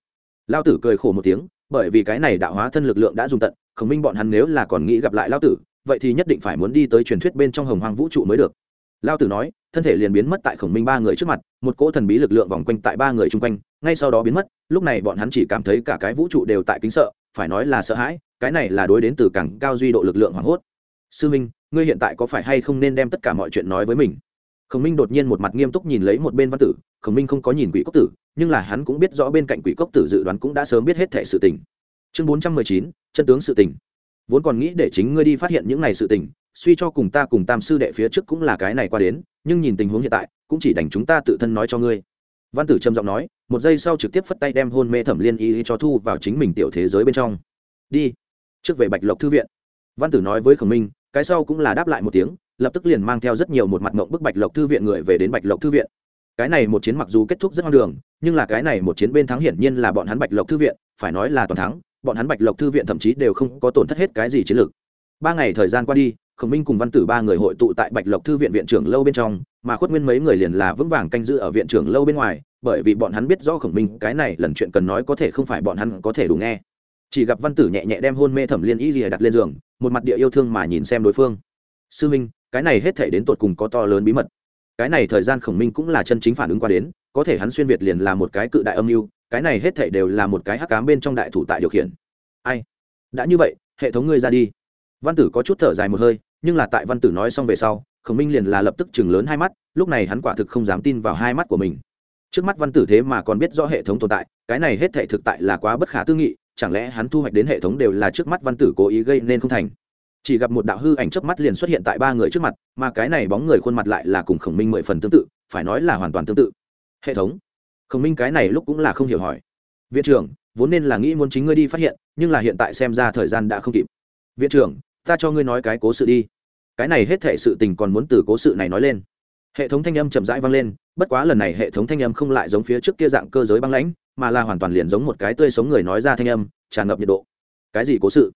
Speaker 1: lao tử cười khổ một tiếng, bởi vì cái này đạo hóa thân lực lượng đã dùng tận, khổng minh bọn hắn nếu là còn nghĩ gặp lại lao tử, vậy thì nhất định phải muốn đi tới truyền thuyết bên trong hồng hoàng vũ trụ mới được. Lao tử nói thân thể liền biến mất tại khổng minh ba người trước mặt, một cỗ thần bí lực lượng vòng quanh tại ba người chung quanh, ngay sau đó biến mất, lúc này bọn hắn chỉ cảm thấy cả cái vũ trụ đều tại kính sợ, phải nói là sợ hãi, cái này là đối đến từ càng cao duy độ lực lượng hoảng hốt. Sư minh, ngươi hiện tại có phải hay không nên đem tất cả mọi chuyện nói với mình? Khổng minh đột nhiên một mặt nghiêm túc nhìn lấy một bên văn tử, khổng minh không có nhìn quỷ cốc tử, nhưng là hắn cũng biết rõ bên cạnh quỷ cốc tử dự đoán cũng đã sớm biết hết thể sự tình. Chương bốn trăm mười chín, chân tướng sự tình. Vốn còn nghĩ để chính ngươi đi phát hiện những này sự tình suy cho cùng ta cùng tam sư đệ phía trước cũng là cái này qua đến, nhưng nhìn tình huống hiện tại, cũng chỉ đành chúng ta tự thân nói cho ngươi. Văn tử trầm giọng nói, một giây sau trực tiếp phất tay đem hôn mê thẩm liên y cho thu vào chính mình tiểu thế giới bên trong. Đi, trước về bạch lộc thư viện. Văn tử nói với khổng minh, cái sau cũng là đáp lại một tiếng, lập tức liền mang theo rất nhiều một mặt ngộng bức bạch lộc thư viện người về đến bạch lộc thư viện. Cái này một chiến mặc dù kết thúc rất ngang đường, nhưng là cái này một chiến bên thắng hiển nhiên là bọn hắn bạch lộc thư viện, phải nói là toàn thắng, bọn hắn bạch lộc thư viện thậm chí đều không có tổn thất hết cái gì chiến lược. Ba ngày thời gian qua đi khổng minh cùng văn tử ba người hội tụ tại bạch lộc thư viện viện trưởng lâu bên trong, mà khuất nguyên mấy người liền là vững vàng canh giữ ở viện trưởng lâu bên ngoài, bởi vì bọn hắn biết rõ khổng minh, cái này lần chuyện cần nói có thể không phải bọn hắn có thể đủ nghe. Chỉ gặp văn tử nhẹ nhẹ đem hôn mê thẩm liên y gì đặt lên giường, một mặt địa yêu thương mà nhìn xem đối phương. Sư minh, cái này hết thể đến tột cùng có to lớn bí mật? Cái này thời gian khổng minh cũng là chân chính phản ứng qua đến, có thể hắn xuyên việt liền là một cái cự đại âm mưu, cái này hết thể đều là một cái hắc cám bên trong đại thủ tại điều khiển. Ai? Đã như vậy, hệ thống ngươi ra đi. Văn tử có chút thở dài một hơi nhưng là tại văn tử nói xong về sau, khổng minh liền là lập tức chừng lớn hai mắt, lúc này hắn quả thực không dám tin vào hai mắt của mình. Trước mắt văn tử thế mà còn biết rõ hệ thống tồn tại, cái này hết thể thực tại là quá bất khả tư nghị, chẳng lẽ hắn thu hoạch đến hệ thống đều là trước mắt văn tử cố ý gây nên không thành? Chỉ gặp một đạo hư ảnh trước mắt liền xuất hiện tại ba người trước mặt, mà cái này bóng người khuôn mặt lại là cùng khổng minh mười phần tương tự, phải nói là hoàn toàn tương tự. Hệ thống? Khổng minh cái này lúc cũng là không hiểu hỏi. Viện trưởng, vốn nên là nghĩ muốn chính ngươi đi phát hiện, nhưng là hiện tại xem ra thời gian đã không kịp. Viện trưởng ta cho ngươi nói cái cố sự đi. Cái này hết thể sự tình còn muốn từ cố sự này nói lên. Hệ thống thanh âm chậm rãi vang lên, bất quá lần này hệ thống thanh âm không lại giống phía trước kia dạng cơ giới băng lãnh, mà là hoàn toàn liền giống một cái tươi sống người nói ra thanh âm, tràn ngập nhiệt độ. Cái gì cố sự?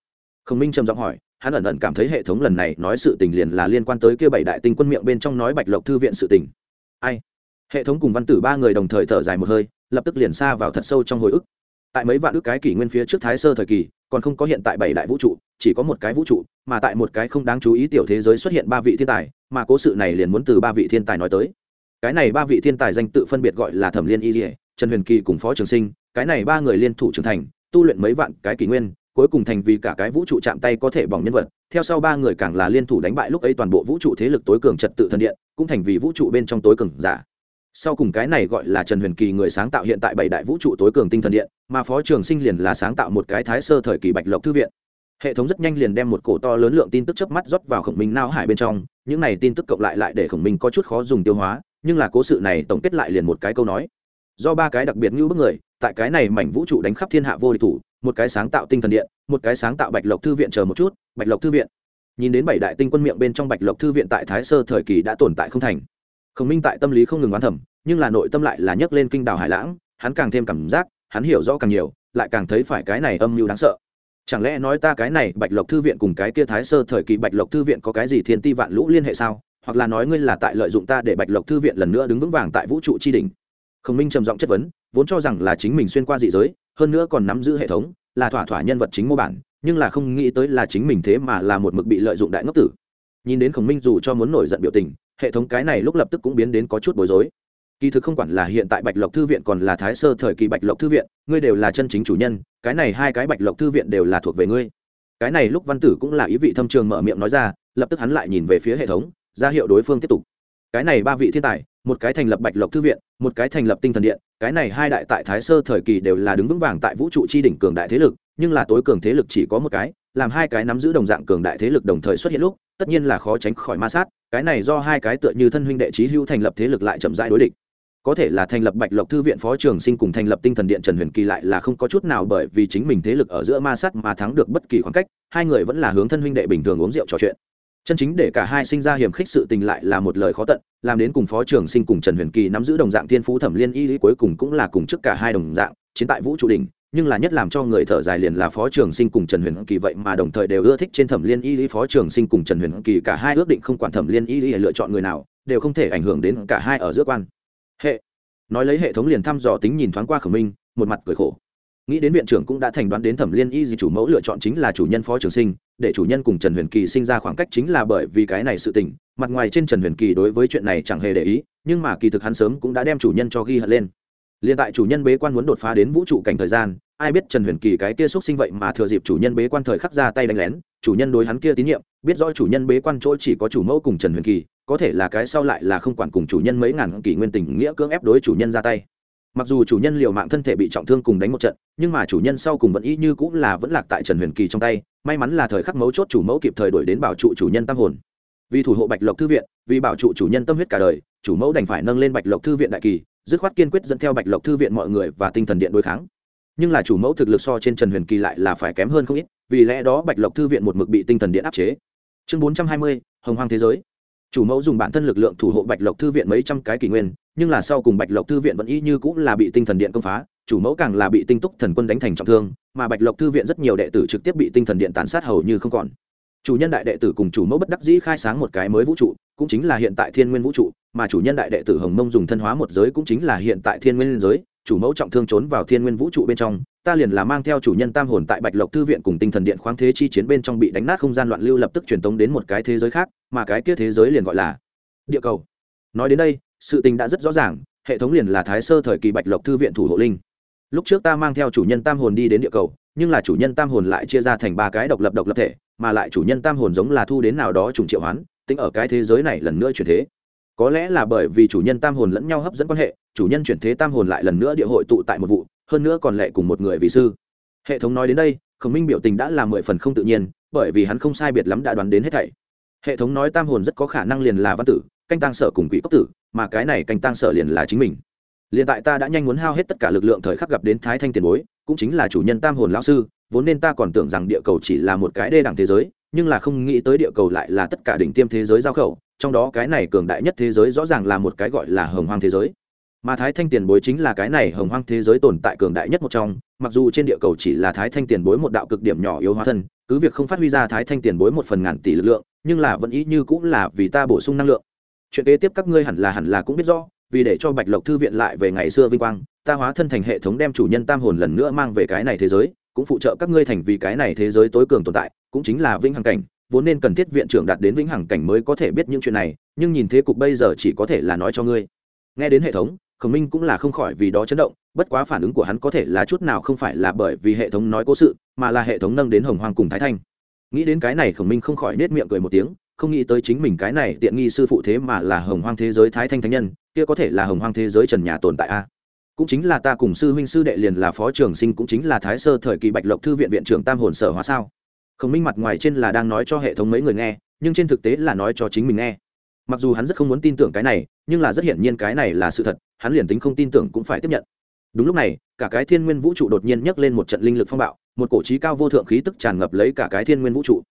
Speaker 1: Khổng minh trầm giọng hỏi, hắn ẩn ẩn cảm thấy hệ thống lần này nói sự tình liền là liên quan tới kia bảy đại tinh quân miệng bên trong nói bạch lộc thư viện sự tình. Ai? Hệ thống cùng văn tử ba người đồng thời thở dài một hơi, lập tức liền xa vào thật sâu trong hồi ức tại mấy vạn ước cái kỷ nguyên phía trước thái sơ thời kỳ, còn không có hiện tại bảy đại vũ trụ, chỉ có một cái vũ trụ, mà tại một cái không đáng chú ý tiểu thế giới xuất hiện ba vị thiên tài, mà cố sự này liền muốn từ ba vị thiên tài nói tới. Cái này ba vị thiên tài danh tự phân biệt gọi là thẩm liên y dỉa trần huyền kỳ cùng phó trường sinh, cái này ba người liên thủ trưởng thành, tu luyện mấy vạn cái kỷ nguyên, cuối cùng thành vì cả cái vũ trụ chạm tay có thể bỏng nhân vật. Theo sau ba người càng là liên thủ đánh bại lúc ấy toàn bộ vũ trụ thế lực tối cường trật tự thần điện, cũng thành vì vũ trụ bên trong tối cường giả sau cùng cái này gọi là trần huyền kỳ người sáng tạo hiện tại bảy đại vũ trụ tối cường tinh thần điện, mà phó trường sinh liền là sáng tạo một cái thái sơ thời kỳ bạch lộc thư viện. Hệ thống rất nhanh liền đem một cổ to lớn lượng tin tức chớp mắt rót vào khổng minh nao hải bên trong, những này tin tức cộng lại lại để khổng minh có chút khó dùng tiêu hóa, nhưng là cố sự này tổng kết lại liền một cái câu nói. Do ba cái đặc biệt như bức người, tại cái này mảnh vũ trụ đánh khắp thiên hạ vô địch thủ, một cái sáng tạo tinh thần điện, một cái sáng tạo bạch lộc thư viện chờ một chút, bạch lộc thư viện. Nhìn đến bảy đại tinh quân miệng bên trong bạch lộc thư viện tại thái sơ thời kỳ đã tồn tại không thành khổng minh tại tâm lý không ngừng oán thẩm nhưng là nội tâm lại là nhấc lên kinh đảo hải lãng, hắn càng thêm cảm giác, hắn hiểu rõ càng nhiều, lại càng thấy phải cái này âm mưu đáng sợ. Chẳng lẽ nói ta cái này bạch lộc thư viện cùng cái kia thái sơ thời kỳ bạch lộc thư viện có cái gì thiên ti vạn lũ liên hệ sao? Hoặc là nói ngươi là tại lợi dụng ta để bạch lộc thư viện lần nữa đứng vững vàng tại vũ trụ tri đình khổng minh trầm giọng chất vấn, vốn cho rằng là chính mình xuyên qua dị giới, hơn nữa còn nắm giữ hệ thống, là thỏa thỏa nhân vật chính mô bản, nhưng là không nghĩ tới là chính mình thế mà là một mực bị lợi dụng đại ngốc tử. Nhìn đến khổng minh dù cho muốn nổi giận biểu tình hệ thống cái này lúc lập tức cũng biến đến có chút bối rối. Kỳ thực không quản là hiện tại bạch lộc thư viện còn là thái sơ thời kỳ bạch lộc thư viện, ngươi đều là chân chính chủ nhân, cái này hai cái bạch lộc thư viện đều là thuộc về ngươi. Cái này lúc văn tử cũng là ý vị thâm trường mở miệng nói ra, lập tức hắn lại nhìn về phía hệ thống, ra hiệu đối phương tiếp tục. Cái này ba vị thiên tài, một cái thành lập bạch lộc thư viện, một cái thành lập tinh thần điện, cái này hai đại tại thái sơ thời kỳ đều là đứng vững vàng tại vũ trụ chi đỉnh cường đại thế lực, nhưng là tối cường thế lực chỉ có một cái làm hai cái nắm giữ đồng dạng cường đại thế lực đồng thời xuất hiện lúc, tất nhiên là khó tránh khỏi ma sát, cái này do hai cái tựa như thân huynh đệ trí hữu thành lập thế lực lại chậm rãi đối địch. Có thể là thành lập bạch lộc thư viện phó trường sinh cùng thành lập tinh thần điện trần huyền kỳ lại là không có chút nào bởi vì chính mình thế lực ở giữa ma sát mà thắng được bất kỳ khoảng cách, hai người vẫn là hướng thân huynh đệ bình thường uống rượu trò chuyện. Chân chính để cả hai sinh ra hiểm khích sự tình lại là một lời khó tận, làm đến cùng phó trường sinh cùng trần huyền kỳ nắm giữ đồng dạng thiên phú thẩm liên y cuối cùng cũng là cùng trước cả hai đồng dạng, chiến tại vũ trụ đình nhưng là nhất làm cho người thở dài liền là phó trường sinh cùng trần huyền kỳ vậy mà đồng thời đều ưa thích trên thẩm liên y lý phó trường sinh cùng trần huyền kỳ, cả hai ước định không quản thẩm liên y lý lựa chọn người nào, đều không thể ảnh hưởng đến cả hai ở giữa quan. Hệ. Nói lấy hệ thống liền thăm dò tính nhìn thoáng qua khẩu minh, một mặt cười khổ. Nghĩ đến viện trưởng cũng đã thành đoán đến thẩm liên y gì chủ mẫu lựa chọn chính là chủ nhân phó trường sinh, để chủ nhân cùng trần huyền kỳ sinh ra khoảng cách chính là bởi vì cái này sự tình, mặt ngoài trên trần huyền kỳ đối với chuyện này chẳng hề để ý, nhưng mà kỳ thực hắn sớm cũng đã đem chủ nhân cho ghi hận lên liên tại chủ nhân bế quan muốn đột phá đến vũ trụ cảnh thời gian ai biết trần huyền kỳ cái kia xúc sinh vậy mà thừa dịp chủ nhân bế quan thời khắc ra tay đánh lén chủ nhân đối hắn kia tín nhiệm biết rõ chủ nhân bế quan chỗ chỉ có chủ mẫu cùng trần huyền kỳ có thể là cái sau lại là không quản cùng chủ nhân mấy ngàn kỷ nguyên tình nghĩa cưỡng ép đối chủ nhân ra tay mặc dù chủ nhân liều mạng thân thể bị trọng thương cùng đánh một trận nhưng mà chủ nhân sau cùng vẫn y như cũng là vẫn lạc tại trần huyền kỳ trong tay may mắn là thời khắc mấu chốt chủ mẫu kịp thời đổi đến bảo trụ chủ nhân tâm hồn vì thủ hộ bạch lộc thư viện vì bảo trụ chủ nhân tâm huyết cả đời chủ mẫu đành phải nâng lên bạch lộc thư viện đại kỳ dứt khoát kiên quyết dẫn theo bạch lộc thư viện mọi người và tinh thần điện đối kháng. Nhưng là chủ mẫu thực lực so trên trần huyền kỳ lại là phải kém hơn không ít, vì lẽ đó bạch lộc thư viện một mực bị tinh thần điện áp chế. Chương bốn trăm hai mươi, hồng hoang thế giới. Chủ mẫu dùng bản thân lực lượng thủ hộ bạch lộc thư viện mấy trăm cái kỷ nguyên, nhưng là sau cùng bạch lộc thư viện vẫn y như cũng là bị tinh thần điện công phá, chủ mẫu càng là bị tinh túc thần quân đánh thành trọng thương, mà bạch lộc thư viện rất nhiều đệ tử trực tiếp bị tinh thần điện tàn sát hầu như không còn chủ nhân đại đệ tử cùng chủ mẫu bất đắc dĩ khai sáng một cái mới vũ trụ, cũng chính là hiện tại thiên nguyên vũ trụ, mà chủ nhân đại đệ tử hồng mông dùng thân hóa một giới cũng chính là hiện tại thiên nguyên giới, chủ mẫu trọng thương trốn vào thiên nguyên vũ trụ bên trong, ta liền là mang theo chủ nhân tam hồn tại bạch lộc thư viện cùng tinh thần điện khoáng thế chi chiến bên trong bị đánh nát không gian loạn lưu lập tức truyền tống đến một cái thế giới khác, mà cái kia thế giới liền gọi là địa cầu. Nói đến đây, sự tình đã rất rõ ràng, hệ thống liền là thái sơ thời kỳ bạch lộc thư viện thủ hộ linh. Lúc trước ta mang theo chủ nhân tam hồn đi đến địa cầu, nhưng là chủ nhân tam hồn lại chia ra thành ba cái độc lập độc lập thể mà lại chủ nhân tam hồn giống là thu đến nào đó trùng triệu hoán, tính ở cái thế giới này lần nữa chuyển thế. Có lẽ là bởi vì chủ nhân tam hồn lẫn nhau hấp dẫn quan hệ, chủ nhân chuyển thế tam hồn lại lần nữa địa hội tụ tại một vụ, hơn nữa còn lệ cùng một người vị sư. Hệ thống nói đến đây, khổng minh biểu tình đã là mười phần không tự nhiên, bởi vì hắn không sai biệt lắm đã đoán đến hết thảy. Hệ thống nói tam hồn rất có khả năng liền là văn tử, canh tăng sở cùng quỷ cốc tử, mà cái này canh tăng sở liền là chính mình. Liền tại ta đã nhanh muốn hao hết tất cả lực lượng thời khắc gặp đến thái thanh tiền bối, cũng chính là chủ nhân tam hồn lão sư vốn nên ta còn tưởng rằng địa cầu chỉ là một cái đê đẳng thế giới, nhưng là không nghĩ tới địa cầu lại là tất cả đỉnh tiêm thế giới giao khẩu, trong đó cái này cường đại nhất thế giới rõ ràng là một cái gọi là hồng hoang thế giới. Mà thái thanh tiền bối chính là cái này hồng hoang thế giới tồn tại cường đại nhất một trong, mặc dù trên địa cầu chỉ là thái thanh tiền bối một đạo cực điểm nhỏ yếu hóa thân, cứ việc không phát huy ra thái thanh tiền bối một phần ngàn tỷ lực lượng, nhưng là vẫn ý như cũng là vì ta bổ sung năng lượng. Chuyện kế tiếp các ngươi hẳn là hẳn là cũng biết rõ, vì để cho bạch lộc thư viện lại về ngày xưa vinh quang, ta hóa thân thành hệ thống đem chủ nhân tam hồn lần nữa mang về cái này thế giới cũng phụ trợ các ngươi thành vì cái này thế giới tối cường tồn tại, cũng chính là vĩnh hằng cảnh, vốn nên cần thiết viện trưởng đạt đến vĩnh hằng cảnh mới có thể biết những chuyện này, nhưng nhìn thế cục bây giờ chỉ có thể là nói cho ngươi. Nghe đến hệ thống, khổng minh cũng là không khỏi vì đó chấn động, bất quá phản ứng của hắn có thể là chút nào không phải là bởi vì hệ thống nói cố sự, mà là hệ thống nâng đến hồng hoàng cùng thái thanh. Nghĩ đến cái này, khổng minh không khỏi nết miệng cười một tiếng, không nghĩ tới chính mình cái này tiện nghi sư phụ thế mà là hồng hoang thế giới thái thanh thánh nhân, kia có thể là hồng hoang thế giới trần nhà tồn tại a cũng chính là ta cùng sư huynh sư đệ liền là phó trường sinh cũng chính là thái sơ thời kỳ bạch lộc thư viện viện trưởng tam hồn sở hóa sao? Khổng minh mặt ngoài trên là đang nói cho hệ thống mấy người nghe, nhưng trên thực tế là nói cho chính mình nghe. Mặc dù hắn rất không muốn tin tưởng cái này, nhưng là rất hiển nhiên cái này là sự thật, hắn liền tính không tin tưởng cũng phải tiếp nhận. Đúng lúc này, cả cái thiên nguyên vũ trụ đột nhiên nhấc lên một trận linh lực phong bạo, một cổ trí cao vô thượng khí tức tràn ngập lấy cả cái thiên nguyên vũ trụ.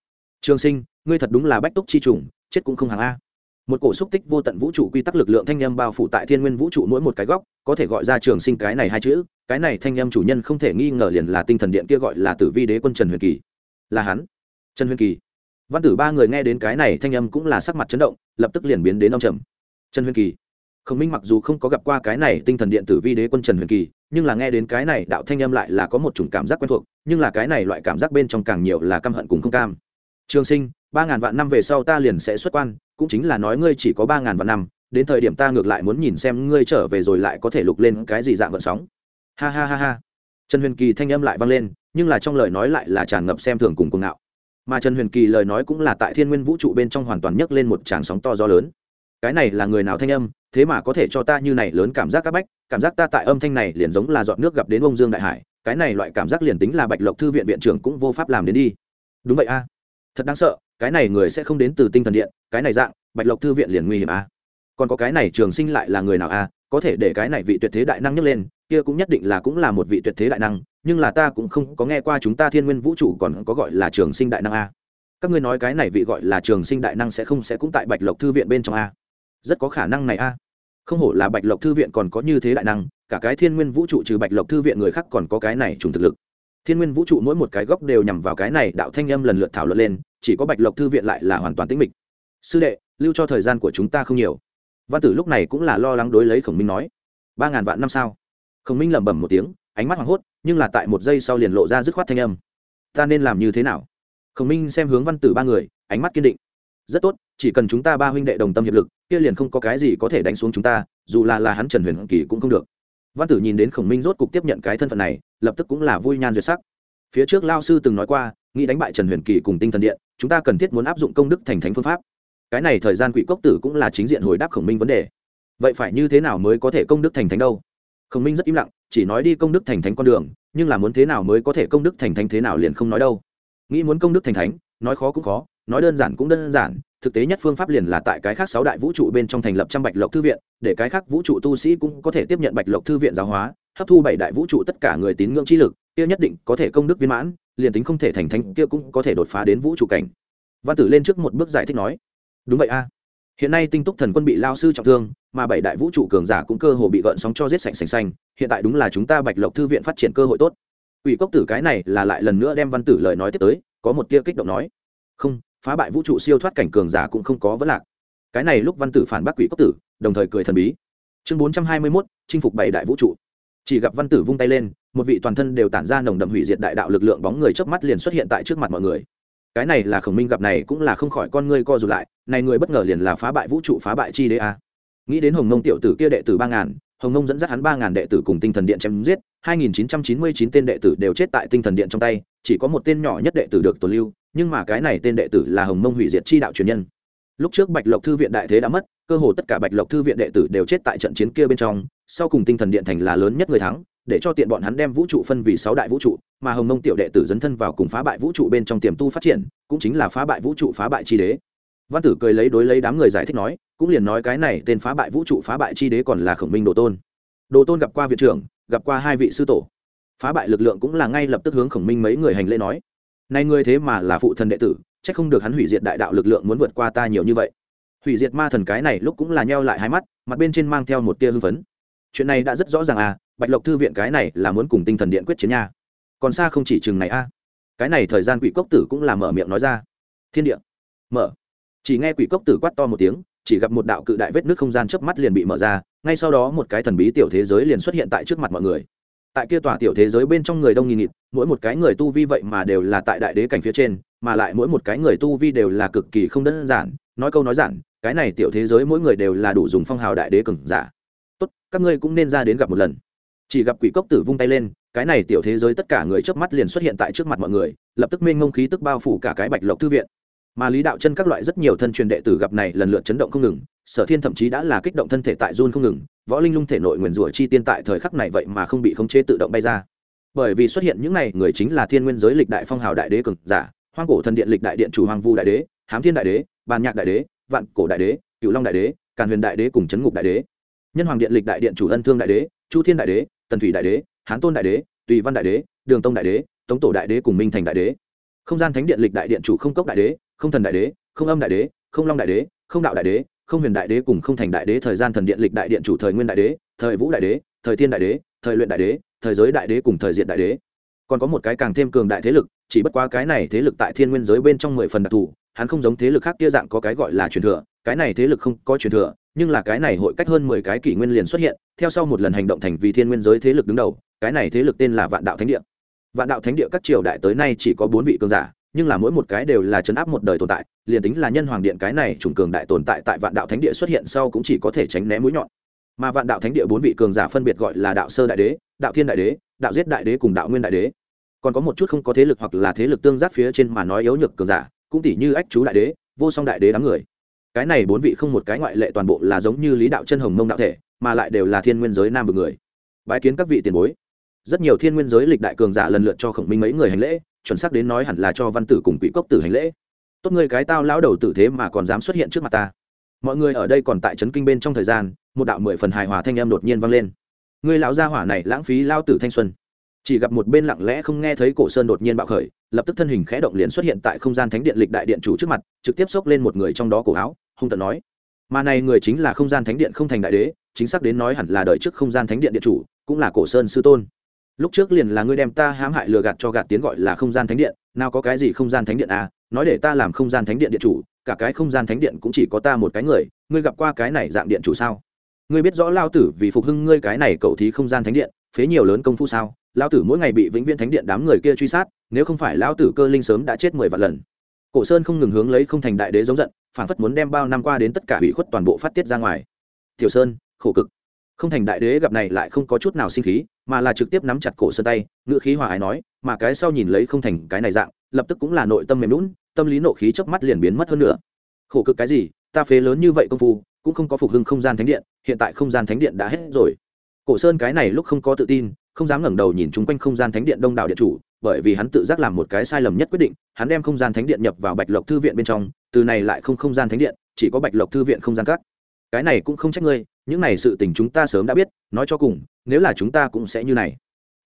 Speaker 1: Trường sinh, ngươi thật đúng là bách túc chi trùng, chết cũng không hàng a một cổ xúc tích vô tận vũ trụ quy tắc lực lượng thanh â m bao phủ tại thiên nguyên vũ trụ mỗi một cái góc, có thể gọi ra trường sinh cái này hai chữ, cái này thanh â m chủ nhân không thể nghi ngờ liền là tinh thần điện kia gọi là tử vi đế quân trần huyền kỳ. Là hắn. Trần huyền kỳ. Văn tử ba người nghe đến cái này thanh âm cũng là sắc mặt chấn động, lập tức liền biến đến ông trầm. Trần huyền kỳ. Khổng minh mặc dù không có gặp qua cái này tinh thần điện tử vi đế quân trần huyền kỳ, nhưng là nghe đến cái này đạo thanh âm lại là có một chủng cảm giác quen thuộc, nhưng là cái này loại cảm giác bên trong càng nhiều là căm hận cùng không cam. Trường sinh ba ngàn vạn năm về sau ta liền sẽ xuất quan, cũng chính là nói ngươi chỉ có ba ngàn vạn năm, đến thời điểm ta ngược lại muốn nhìn xem ngươi trở về rồi lại có thể lục lên cái gì dạng vận sóng. Ha ha ha ha. Trần huyền kỳ thanh âm lại vang lên, nhưng là trong lời nói lại là tràn ngập xem thường cùng cuồng ngạo. Mà trần huyền kỳ lời nói cũng là tại thiên nguyên vũ trụ bên trong hoàn toàn nhấc lên một tràng sóng to gió lớn. Cái này là người nào thanh âm, thế mà có thể cho ta như này lớn cảm giác các bách, cảm giác ta tại âm thanh này liền giống là dọn nước gặp đến ông dương đại hải, cái này loại cảm giác liền tính là bạch lộc thư viện viện trưởng cũng vô pháp làm đến đi. Đúng vậy a. Thật đáng sợ cái này người sẽ không đến từ tinh thần điện, cái này dạng, bạch lộc thư viện liền nguy hiểm a còn có cái này trường sinh lại là người nào a có thể để cái này vị tuyệt thế đại năng nhấc lên, kia cũng nhất định là cũng là một vị tuyệt thế đại năng, nhưng là ta cũng không có nghe qua chúng ta thiên nguyên vũ trụ còn có gọi là trường sinh đại năng a các ngươi nói cái này vị gọi là trường sinh đại năng sẽ không sẽ cũng tại bạch lộc thư viện bên trong a rất có khả năng này a không hổ là bạch lộc thư viện còn có như thế đại năng, cả cái thiên nguyên vũ trụ trừ bạch lộc thư viện người khác còn có cái này trùng thực lực thiên nguyên vũ trụ mỗi một cái góc đều nhằm vào cái này đạo thanh âm lần lượt thảo luận lên, chỉ có bạch lộc thư viện lại là hoàn toàn tĩnh mịch. Sư đệ, lưu cho thời gian của chúng ta không nhiều. Văn tử lúc này cũng là lo lắng đối lấy khổng minh nói. Ba ngàn vạn năm sao khổng minh lẩm bẩm một tiếng, ánh mắt hoảng hốt, nhưng là tại một giây sau liền lộ ra dứt khoát thanh âm. Ta nên làm như thế nào? Khổng minh xem hướng văn tử ba người, ánh mắt kiên định. Rất tốt, chỉ cần chúng ta ba huynh đệ đồng tâm hiệp lực, kia liền không có cái gì có thể đánh xuống chúng ta, dù là là hắn trần huyền kỳ cũng không được văn tử nhìn đến khổng minh rốt cục tiếp nhận cái thân phận này, lập tức cũng là vui nhan duyệt sắc. Phía trước lao sư từng nói qua, nghĩ đánh bại trần huyền kỳ cùng tinh thần điện, chúng ta cần thiết muốn áp dụng công đức thành thánh phương pháp. Cái này thời gian quỷ cốc tử cũng là chính diện hồi đáp khổng minh vấn đề. Vậy phải như thế nào mới có thể công đức thành thánh đâu? Khổng minh rất im lặng, chỉ nói đi công đức thành thánh con đường, nhưng là muốn thế nào mới có thể công đức thành thánh thế nào liền không nói đâu. Nghĩ muốn công đức thành thánh, nói khó cũng khó nói đơn giản cũng đơn giản, thực tế nhất phương pháp liền là tại cái khác sáu đại vũ trụ bên trong thành lập trăm bạch lộc thư viện, để cái khác vũ trụ tu sĩ cũng có thể tiếp nhận bạch lộc thư viện giáo hóa, hấp thu bảy đại vũ trụ tất cả người tín ngưỡng trí lực, kia nhất định có thể công đức viên mãn, liền tính không thể thành thánh, kia cũng có thể đột phá đến vũ trụ cảnh. Văn tử lên trước một bước giải thích nói, đúng vậy a. Hiện nay tinh túc thần quân bị lao sư trọng thương, mà bảy đại vũ trụ cường giả cũng cơ hồ bị gợn sóng cho giết sạch sành xanh hiện tại đúng là chúng ta bạch lộc thư viện phát triển cơ hội tốt. Ủy cốc tử cái này là lại lần nữa đem văn tử lời nói tiếp tới, có một tia kích động nói, không phá bại vũ trụ siêu thoát cảnh cường giả cũng không có vấn lạc. Cái này lúc văn tử phản bác quỷ cốc tử, đồng thời cười thần bí. Chương bốn trăm hai mươi mốt, chinh phục bảy đại vũ trụ. Chỉ gặp văn tử vung tay lên, một vị toàn thân đều tản ra nồng đậm hủy diệt đại đạo lực lượng bóng người chớp mắt liền xuất hiện tại trước mặt mọi người. Cái này là khổng minh gặp này cũng là không khỏi con ngươi co rụt lại, này người bất ngờ liền là phá bại vũ trụ, phá bại chi đế a. Nghĩ đến hồng nông tiểu tử kia đệ tử ba ngàn, hồng nông dẫn dắt hắn ba ngàn đệ tử cùng tinh thần điện chém giết, hai nghìn chín trăm chín mươi chín tên đệ tử đều chết tại tinh thần điện trong tay, chỉ có một tên nhỏ nhất đệ tử được tồn lưu nhưng mà cái này tên đệ tử là hồng mông hủy diệt chi đạo truyền nhân. Lúc trước bạch lộc thư viện đại thế đã mất, cơ hồ tất cả bạch lộc thư viện đệ tử đều chết tại trận chiến kia bên trong, sau cùng tinh thần điện thành là lớn nhất người thắng, để cho tiện bọn hắn đem vũ trụ phân vì sáu đại vũ trụ, mà hồng mông tiểu đệ tử dấn thân vào cùng phá bại vũ trụ bên trong tiềm tu phát triển, cũng chính là phá bại vũ trụ, phá bại chi đế. Văn tử cười lấy đối lấy đám người giải thích nói, cũng liền nói cái này tên phá bại vũ trụ, phá bại chi đế còn là khổng minh đồ tôn. Đồ tôn gặp qua viện trưởng, gặp qua hai vị sư tổ. Phá bại lực lượng cũng là ngay lập tức hướng khổng minh mấy người hành lễ nói nay người thế mà là phụ thần đệ tử, chắc không được hắn hủy diệt đại đạo lực lượng muốn vượt qua ta nhiều như vậy. Hủy diệt ma thần cái này lúc cũng là nheo lại hai mắt, mặt bên trên mang theo một tia hưng phấn. Chuyện này đã rất rõ ràng à bạch lộc thư viện cái này là muốn cùng tinh thần điện quyết chiến nha. Còn xa không chỉ chừng này a. À. cái này thời gian quỷ cốc tử cũng là mở miệng nói ra. Thiên địa. Mở. Chỉ nghe quỷ cốc tử quát to một tiếng, chỉ gặp một đạo cự đại vết nước không gian chớp mắt liền bị mở ra, ngay sau đó một cái thần bí tiểu thế giới liền xuất hiện tại trước mặt mọi người tại kia tòa tiểu thế giới bên trong người đông nghìn nghịt, mỗi một cái người tu vi vậy mà đều là tại đại đế cảnh phía trên, mà lại mỗi một cái người tu vi đều là cực kỳ không đơn giản. Nói câu nói giản, cái này tiểu thế giới mỗi người đều là đủ dùng phong hào đại đế cường giả. Tốt, các ngươi cũng nên ra đến gặp một lần. Chỉ gặp quỷ cốc tử vung tay lên, cái này tiểu thế giới tất cả người trước mắt liền xuất hiện tại trước mặt mọi người, lập tức mênh ngông khí tức bao phủ cả cái bạch lộc thư viện mà lý đạo chân các loại rất nhiều thân truyền đệ tử gặp này lần lượt chấn động không ngừng sở thiên thậm chí đã là kích động thân thể tại run không ngừng võ linh lung thể nội nguyền rủa chi tiên tại thời khắc này vậy mà không bị khống chế tự động bay ra bởi vì xuất hiện những này người chính là thiên nguyên giới lịch đại phong hào đại đế cực giả hoang cổ thần điện lịch đại điện chủ hoàng vu đại đế hám thiên đại đế bàn nhạc đại đế vạn cổ đại đế cựu long đại đế càn huyền đại đế cùng chấn ngục đại đế nhân hoàng điện lịch đại điện chủ ân thương đại đế chu thiên đại đế tần thủy đại đế hán tôn đại đế tùy văn đại đế đường tông đại đế tống tổ đại đế cùng minh thành đại đế không gian thánh điện lịch đại điện chủ không cốc đại đế không thần đại đế, không âm đại đế, không long đại đế, không đạo đại đế, không huyền đại đế cùng không thành đại đế, thời gian thần điện, lịch đại điện chủ thời nguyên đại đế, thời vũ đại đế, thời thiên đại đế, thời luyện đại đế, thời giới đại đế cùng thời diện đại đế. Còn có một cái càng thêm cường đại thế lực, chỉ bất quá cái này thế lực tại thiên nguyên giới bên trong mười phần đặc thù, hắn không giống thế lực khác kia dạng có cái gọi là truyền thừa, cái này thế lực không có truyền thừa, nhưng là cái này hội cách hơn mười cái kỷ nguyên liền xuất hiện, theo sau một lần hành động thành vì thiên nguyên giới thế lực đứng đầu, cái này thế lực tên là vạn đạo thánh địa. Vạn đạo thánh địa các triều đại tới nay chỉ có bốn vị cường giả nhưng là mỗi một cái đều là chấn áp một đời tồn tại, liền tính là nhân hoàng điện cái này trùng cường đại tồn tại tại vạn đạo thánh địa xuất hiện sau cũng chỉ có thể tránh né mũi nhọn. Mà vạn đạo thánh địa bốn vị cường giả phân biệt gọi là đạo sơ đại đế, đạo thiên đại đế, đạo giết đại đế cùng đạo nguyên đại đế. Còn có một chút không có thế lực hoặc là thế lực tương giáp phía trên mà nói yếu nhược cường giả, cũng tỷ như ách chú đại đế, vô song đại đế đám người. Cái này bốn vị không một cái ngoại lệ toàn bộ là giống như lý đạo chân hồng mông đạo thể, mà lại đều là thiên nguyên giới nam vực người. Bái kiến các vị tiền bối. Rất nhiều thiên nguyên giới lịch đại cường giả lần lượt cho khổng minh mấy người hành lễ chuẩn xác đến nói hẳn là cho văn tử cùng quỷ cốc tử hành lễ. Tốt người cái tao lão đầu tử thế mà còn dám xuất hiện trước mặt ta. Mọi người ở đây còn tại trấn kinh bên trong thời gian, một đạo mười phần hài hòa thanh em đột nhiên vang lên. Người lão gia hỏa này lãng phí lao tử thanh xuân. Chỉ gặp một bên lặng lẽ không nghe thấy cổ sơn đột nhiên bạo khởi, lập tức thân hình khẽ động liền xuất hiện tại không gian thánh điện lịch đại điện chủ trước mặt, trực tiếp xốc lên một người trong đó cổ áo, hung tận nói mà này người chính là không gian thánh điện không thành đại đế, chính xác đến nói hẳn là đợi trước không gian thánh điện điện chủ, cũng là cổ sơn sư tôn lúc trước liền là ngươi đem ta hãm hại lừa gạt cho gạt tiến gọi là không gian thánh điện, nào có cái gì không gian thánh điện à nói để ta làm không gian thánh điện điện chủ, cả cái không gian thánh điện cũng chỉ có ta một cái người, ngươi gặp qua cái này dạng điện chủ sao? Ngươi biết rõ lao tử vì phục hưng ngươi cái này cậu thí không gian thánh điện, phế nhiều lớn công phu sao? Lao tử mỗi ngày bị vĩnh viễn thánh điện đám người kia truy sát, nếu không phải lao tử cơ linh sớm đã chết mười vạn lần. Cổ sơn không ngừng hướng lấy không thành đại đế giống giận phản phất muốn đem bao năm qua đến tất cả hủy khuất toàn bộ phát tiết ra ngoài. Tiểu sơn, khổ cực. Không thành đại đế gặp này lại không có chút nào sinh khí mà là trực tiếp nắm chặt cổ sơn tay ngự khí hòa ái nói, mà cái sau nhìn lấy không thành cái này dạng, lập tức cũng là nội tâm mềm lún tâm lý nộ khí chớp mắt liền biến mất hơn nữa. Khổ cực cái gì, ta phế lớn như vậy công phu, cũng không có phục hưng không gian thánh điện, hiện tại không gian thánh điện đã hết rồi. Cổ sơn cái này lúc không có tự tin, không dám ngẩng đầu nhìn chung quanh không gian thánh điện đông đảo điện chủ, bởi vì hắn tự giác làm một cái sai lầm nhất quyết định, hắn đem không gian thánh điện nhập vào bạch lộc thư viện bên trong, từ này lại không không gian thánh điện, chỉ có bạch lộc thư viện không gian các cái này cũng không trách ngươi những này sự tình chúng ta sớm đã biết, nói cho cùng, nếu là chúng ta cũng sẽ như này.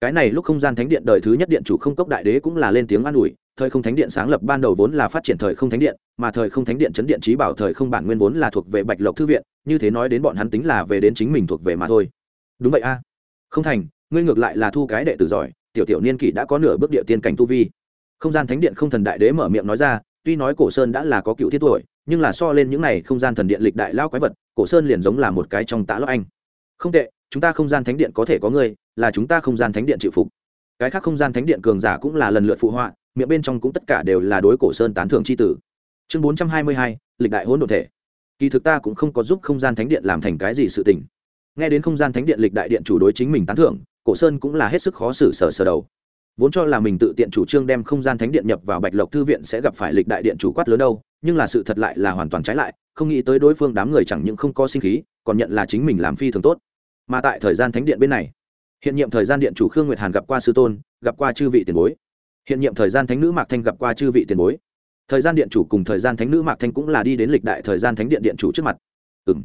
Speaker 1: Cái này lúc không gian thánh điện đời thứ nhất điện chủ không cốc đại đế cũng là lên tiếng an ủi, thời không thánh điện sáng lập ban đầu vốn là phát triển thời không thánh điện, mà thời không thánh điện chấn điện trí bảo thời không bản nguyên vốn là thuộc về bạch lộc thư viện, như thế nói đến bọn hắn tính là về đến chính mình thuộc về mà thôi. Đúng vậy a. Không thành, ngươi ngược lại là thu cái đệ tử giỏi, tiểu tiểu niên kỷ đã có nửa bước địa tiên cảnh tu vi. Không gian thánh điện không thần đại đế mở miệng nói ra, tuy nói cổ sơn đã là có cựu thiết tuổi, nhưng là so lên những này không gian thần điện lịch đại lao quái vật cổ sơn liền giống là một cái trong tã lót anh. Không tệ, chúng ta không gian thánh điện có thể có ngươi là chúng ta không gian thánh điện chịu phục. Cái khác không gian thánh điện cường giả cũng là lần lượt phụ họa, miệng bên trong cũng tất cả đều là đối cổ sơn tán thưởng c h i tử. Chương bốn trăm hai mươi hai, lịch đại hỗn độn thể. Kỳ thực ta cũng không có giúp không gian thánh điện làm thành cái gì sự tình. Nghe đến không gian thánh điện lịch đại điện chủ đối chính mình tán thưởng, cổ sơn cũng là hết sức khó xử sở sở đầu. Vốn cho là mình tự tiện chủ trương đem không gian thánh điện nhập vào bạch lộc thư viện sẽ gặp phải lịch đại điện chủ quát lớn đâu nhưng là sự thật lại là hoàn toàn trái lại, không nghĩ tới đối phương đám người chẳng những không có sinh khí, còn nhận là chính mình làm phi thường tốt. Mà tại thời gian thánh điện bên này, hiện nhiệm thời gian điện chủ khương nguyệt hàn gặp qua sư tôn, gặp qua chư vị tiền bối. Hiện nhiệm thời gian thánh nữ mạc thanh gặp qua chư vị tiền bối. Thời gian điện chủ cùng thời gian thánh nữ mạc thanh cũng là đi đến lịch đại thời gian thánh điện điện chủ trước mặt. Ừ m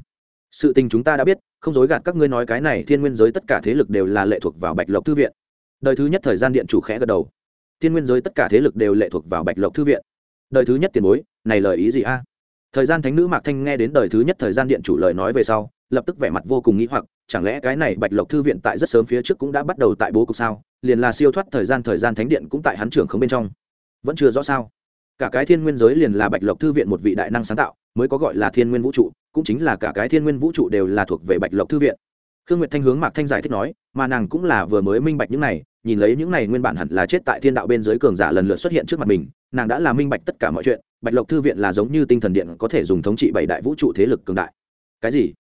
Speaker 1: sự tình chúng ta đã biết, không dối gạt các ngươi nói cái này, thiên nguyên giới tất cả thế lực đều là lệ thuộc vào bạch lộc thư viện. Đời thứ nhất thời gian điện chủ khẽ gật đầu. Thiên nguyên giới tất cả thế lực đều lệ thuộc vào bạch lộc thư viện. Đời thứ nhất tiền bối này lời ý gì a? Thời gian thánh nữ mạc thanh nghe đến đời thứ nhất thời gian điện chủ lời nói về sau, lập tức vẻ mặt vô cùng nghĩ hoặc, chẳng lẽ cái này bạch lộc thư viện tại rất sớm phía trước cũng đã bắt đầu tại bố cục sao? Liền là siêu thoát thời gian thời gian thánh điện cũng tại hắn trưởng không bên trong. Vẫn chưa rõ sao? Cả cái thiên nguyên giới liền là bạch lộc thư viện một vị đại năng sáng tạo, mới có gọi là thiên nguyên vũ trụ, cũng chính là cả cái thiên nguyên vũ trụ đều là thuộc về bạch lộc thư viện. Khương nguyệt thanh hướng mạc thanh giải thích nói, mà nàng cũng là vừa mới minh bạch những này, nhìn lấy những này nguyên bản hẳn là chết tại thiên đạo bên dưới cường giả lần lượt xuất hiện trước mặt mình, nàng đã là minh bạch tất cả mọi chuyện bạch lộc thư viện là giống như tinh thần điện có thể dùng thống trị bảy đại vũ trụ thế lực cường đại. Cái gì?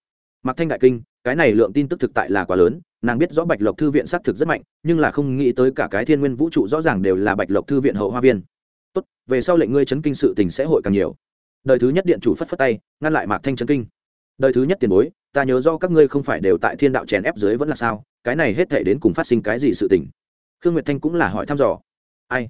Speaker 1: Mạc thanh đại kinh, cái này lượng tin tức thực tại là quá lớn, nàng biết rõ bạch lộc thư viện xác thực rất mạnh, nhưng là không nghĩ tới cả cái thiên nguyên vũ trụ rõ ràng đều là bạch lộc thư viện hậu hoa viên. Tốt, về sau lệnh ngươi chấn kinh sự tình sẽ hội càng nhiều. Đời thứ nhất điện chủ phất phất tay, ngăn lại mạc thanh chấn kinh. Đời thứ nhất tiền bối, ta nhớ do các ngươi không phải đều tại thiên đạo chèn ép dưới vẫn là sao, cái này hết thể đến cùng phát sinh cái gì sự tình? Khương nguyệt thanh cũng là hỏi thăm dò. Ai?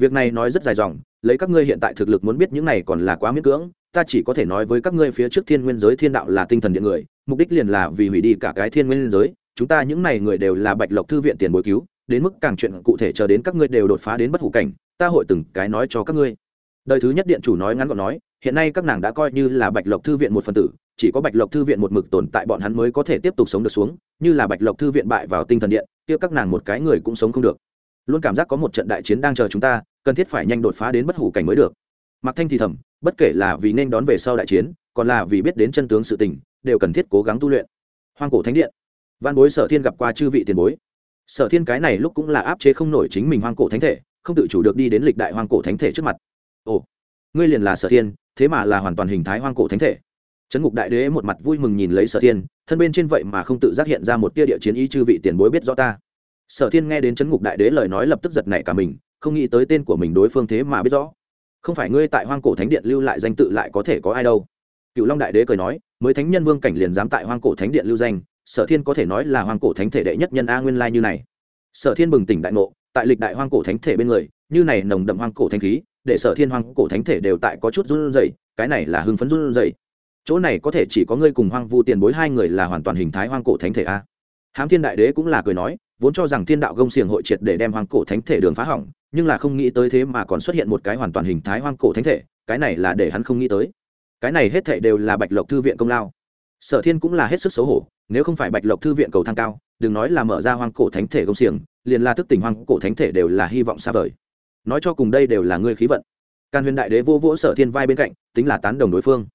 Speaker 1: Việc này nói rất dài dòng, lấy các ngươi hiện tại thực lực muốn biết những này còn là quá miễn cưỡng, ta chỉ có thể nói với các ngươi phía trước thiên nguyên giới thiên đạo là tinh thần điện người, mục đích liền là vì hủy đi cả cái thiên nguyên giới, chúng ta những này người đều là bạch lộc thư viện tiền bồi cứu, đến mức càng chuyện cụ thể chờ đến các ngươi đều đột phá đến bất hủ cảnh, ta hội từng cái nói cho các ngươi. Đời thứ nhất điện chủ nói ngắn gọn nói, hiện nay các nàng đã coi như là bạch lộc thư viện một phần tử, chỉ có bạch lộc thư viện một mực tồn tại bọn hắn mới có thể tiếp tục sống được xuống, như là bạch lộc thư viện bại vào tinh thần điện, kia các nàng một cái người cũng sống không được. Luôn cảm giác có một trận đại chiến đang chờ chúng ta cần thiết phải nhanh đột phá đến bất hủ cảnh mới được. Mặc thanh thì thầm, bất kể là vì nên đón về sau đại chiến, còn là vì biết đến chân tướng sự tình, đều cần thiết cố gắng tu luyện. Hoang cổ thánh điện. Văn bối sở thiên gặp qua chư vị tiền bối. Sở thiên cái này lúc cũng là áp chế không nổi chính mình hoang cổ thánh thể, không tự chủ được đi đến lịch đại hoang cổ thánh thể trước mặt. Ồ, ngươi liền là sở thiên, thế mà là hoàn toàn hình thái hoang cổ thánh thể. Trấn ngục đại đế một mặt vui mừng nhìn lấy sở thiên, thân bên trên vậy mà không tự giác hiện ra một tia địa chiến ý chư vị tiền bối biết rõ ta. Sở thiên nghe đến trấn ngục đại đế lời nói lập tức giật nảy cả mình không nghĩ tới tên của mình đối phương thế mà biết rõ. Không phải ngươi tại hoang cổ thánh điện lưu lại danh tự lại có thể có ai đâu. Cựu long đại đế cười nói, mới thánh nhân vương cảnh liền dám tại hoang cổ thánh điện lưu danh, sở thiên có thể nói là hoang cổ thánh thể đệ nhất nhân a nguyên lai như này. Sở thiên bừng tỉnh đại ngộ, tại lịch đại hoang cổ thánh thể bên người, như này nồng đậm hoang cổ thánh khí, để sở thiên hoang cổ thánh thể đều tại có chút run rẩy, cái này là hưng phấn run rẩy. Chỗ này có thể chỉ có ngươi cùng hoang vu tiền bối hai người là hoàn toàn hình thái hoang cổ thánh thể a. Hám thiên đại đế cũng là cười nói, vốn cho rằng thiên đạo gông xiềng hội triệt để đem hoang cổ thánh thể đường phá hỏng nhưng là không nghĩ tới thế mà còn xuất hiện một cái hoàn toàn hình thái hoang cổ thánh thể, cái này là để hắn không nghĩ tới. Cái này hết thể đều là bạch lộc thư viện công lao. Sở thiên cũng là hết sức xấu hổ, nếu không phải bạch lộc thư viện cầu thang cao, đừng nói là mở ra hoang cổ thánh thể công xiềng, liền là thức tỉnh hoang cổ thánh thể đều là hy vọng xa vời. Nói cho cùng đây đều là ngươi khí vận. Càn huyền đại đế vô vỗ sở thiên vai bên cạnh, tính là tán đồng đối phương.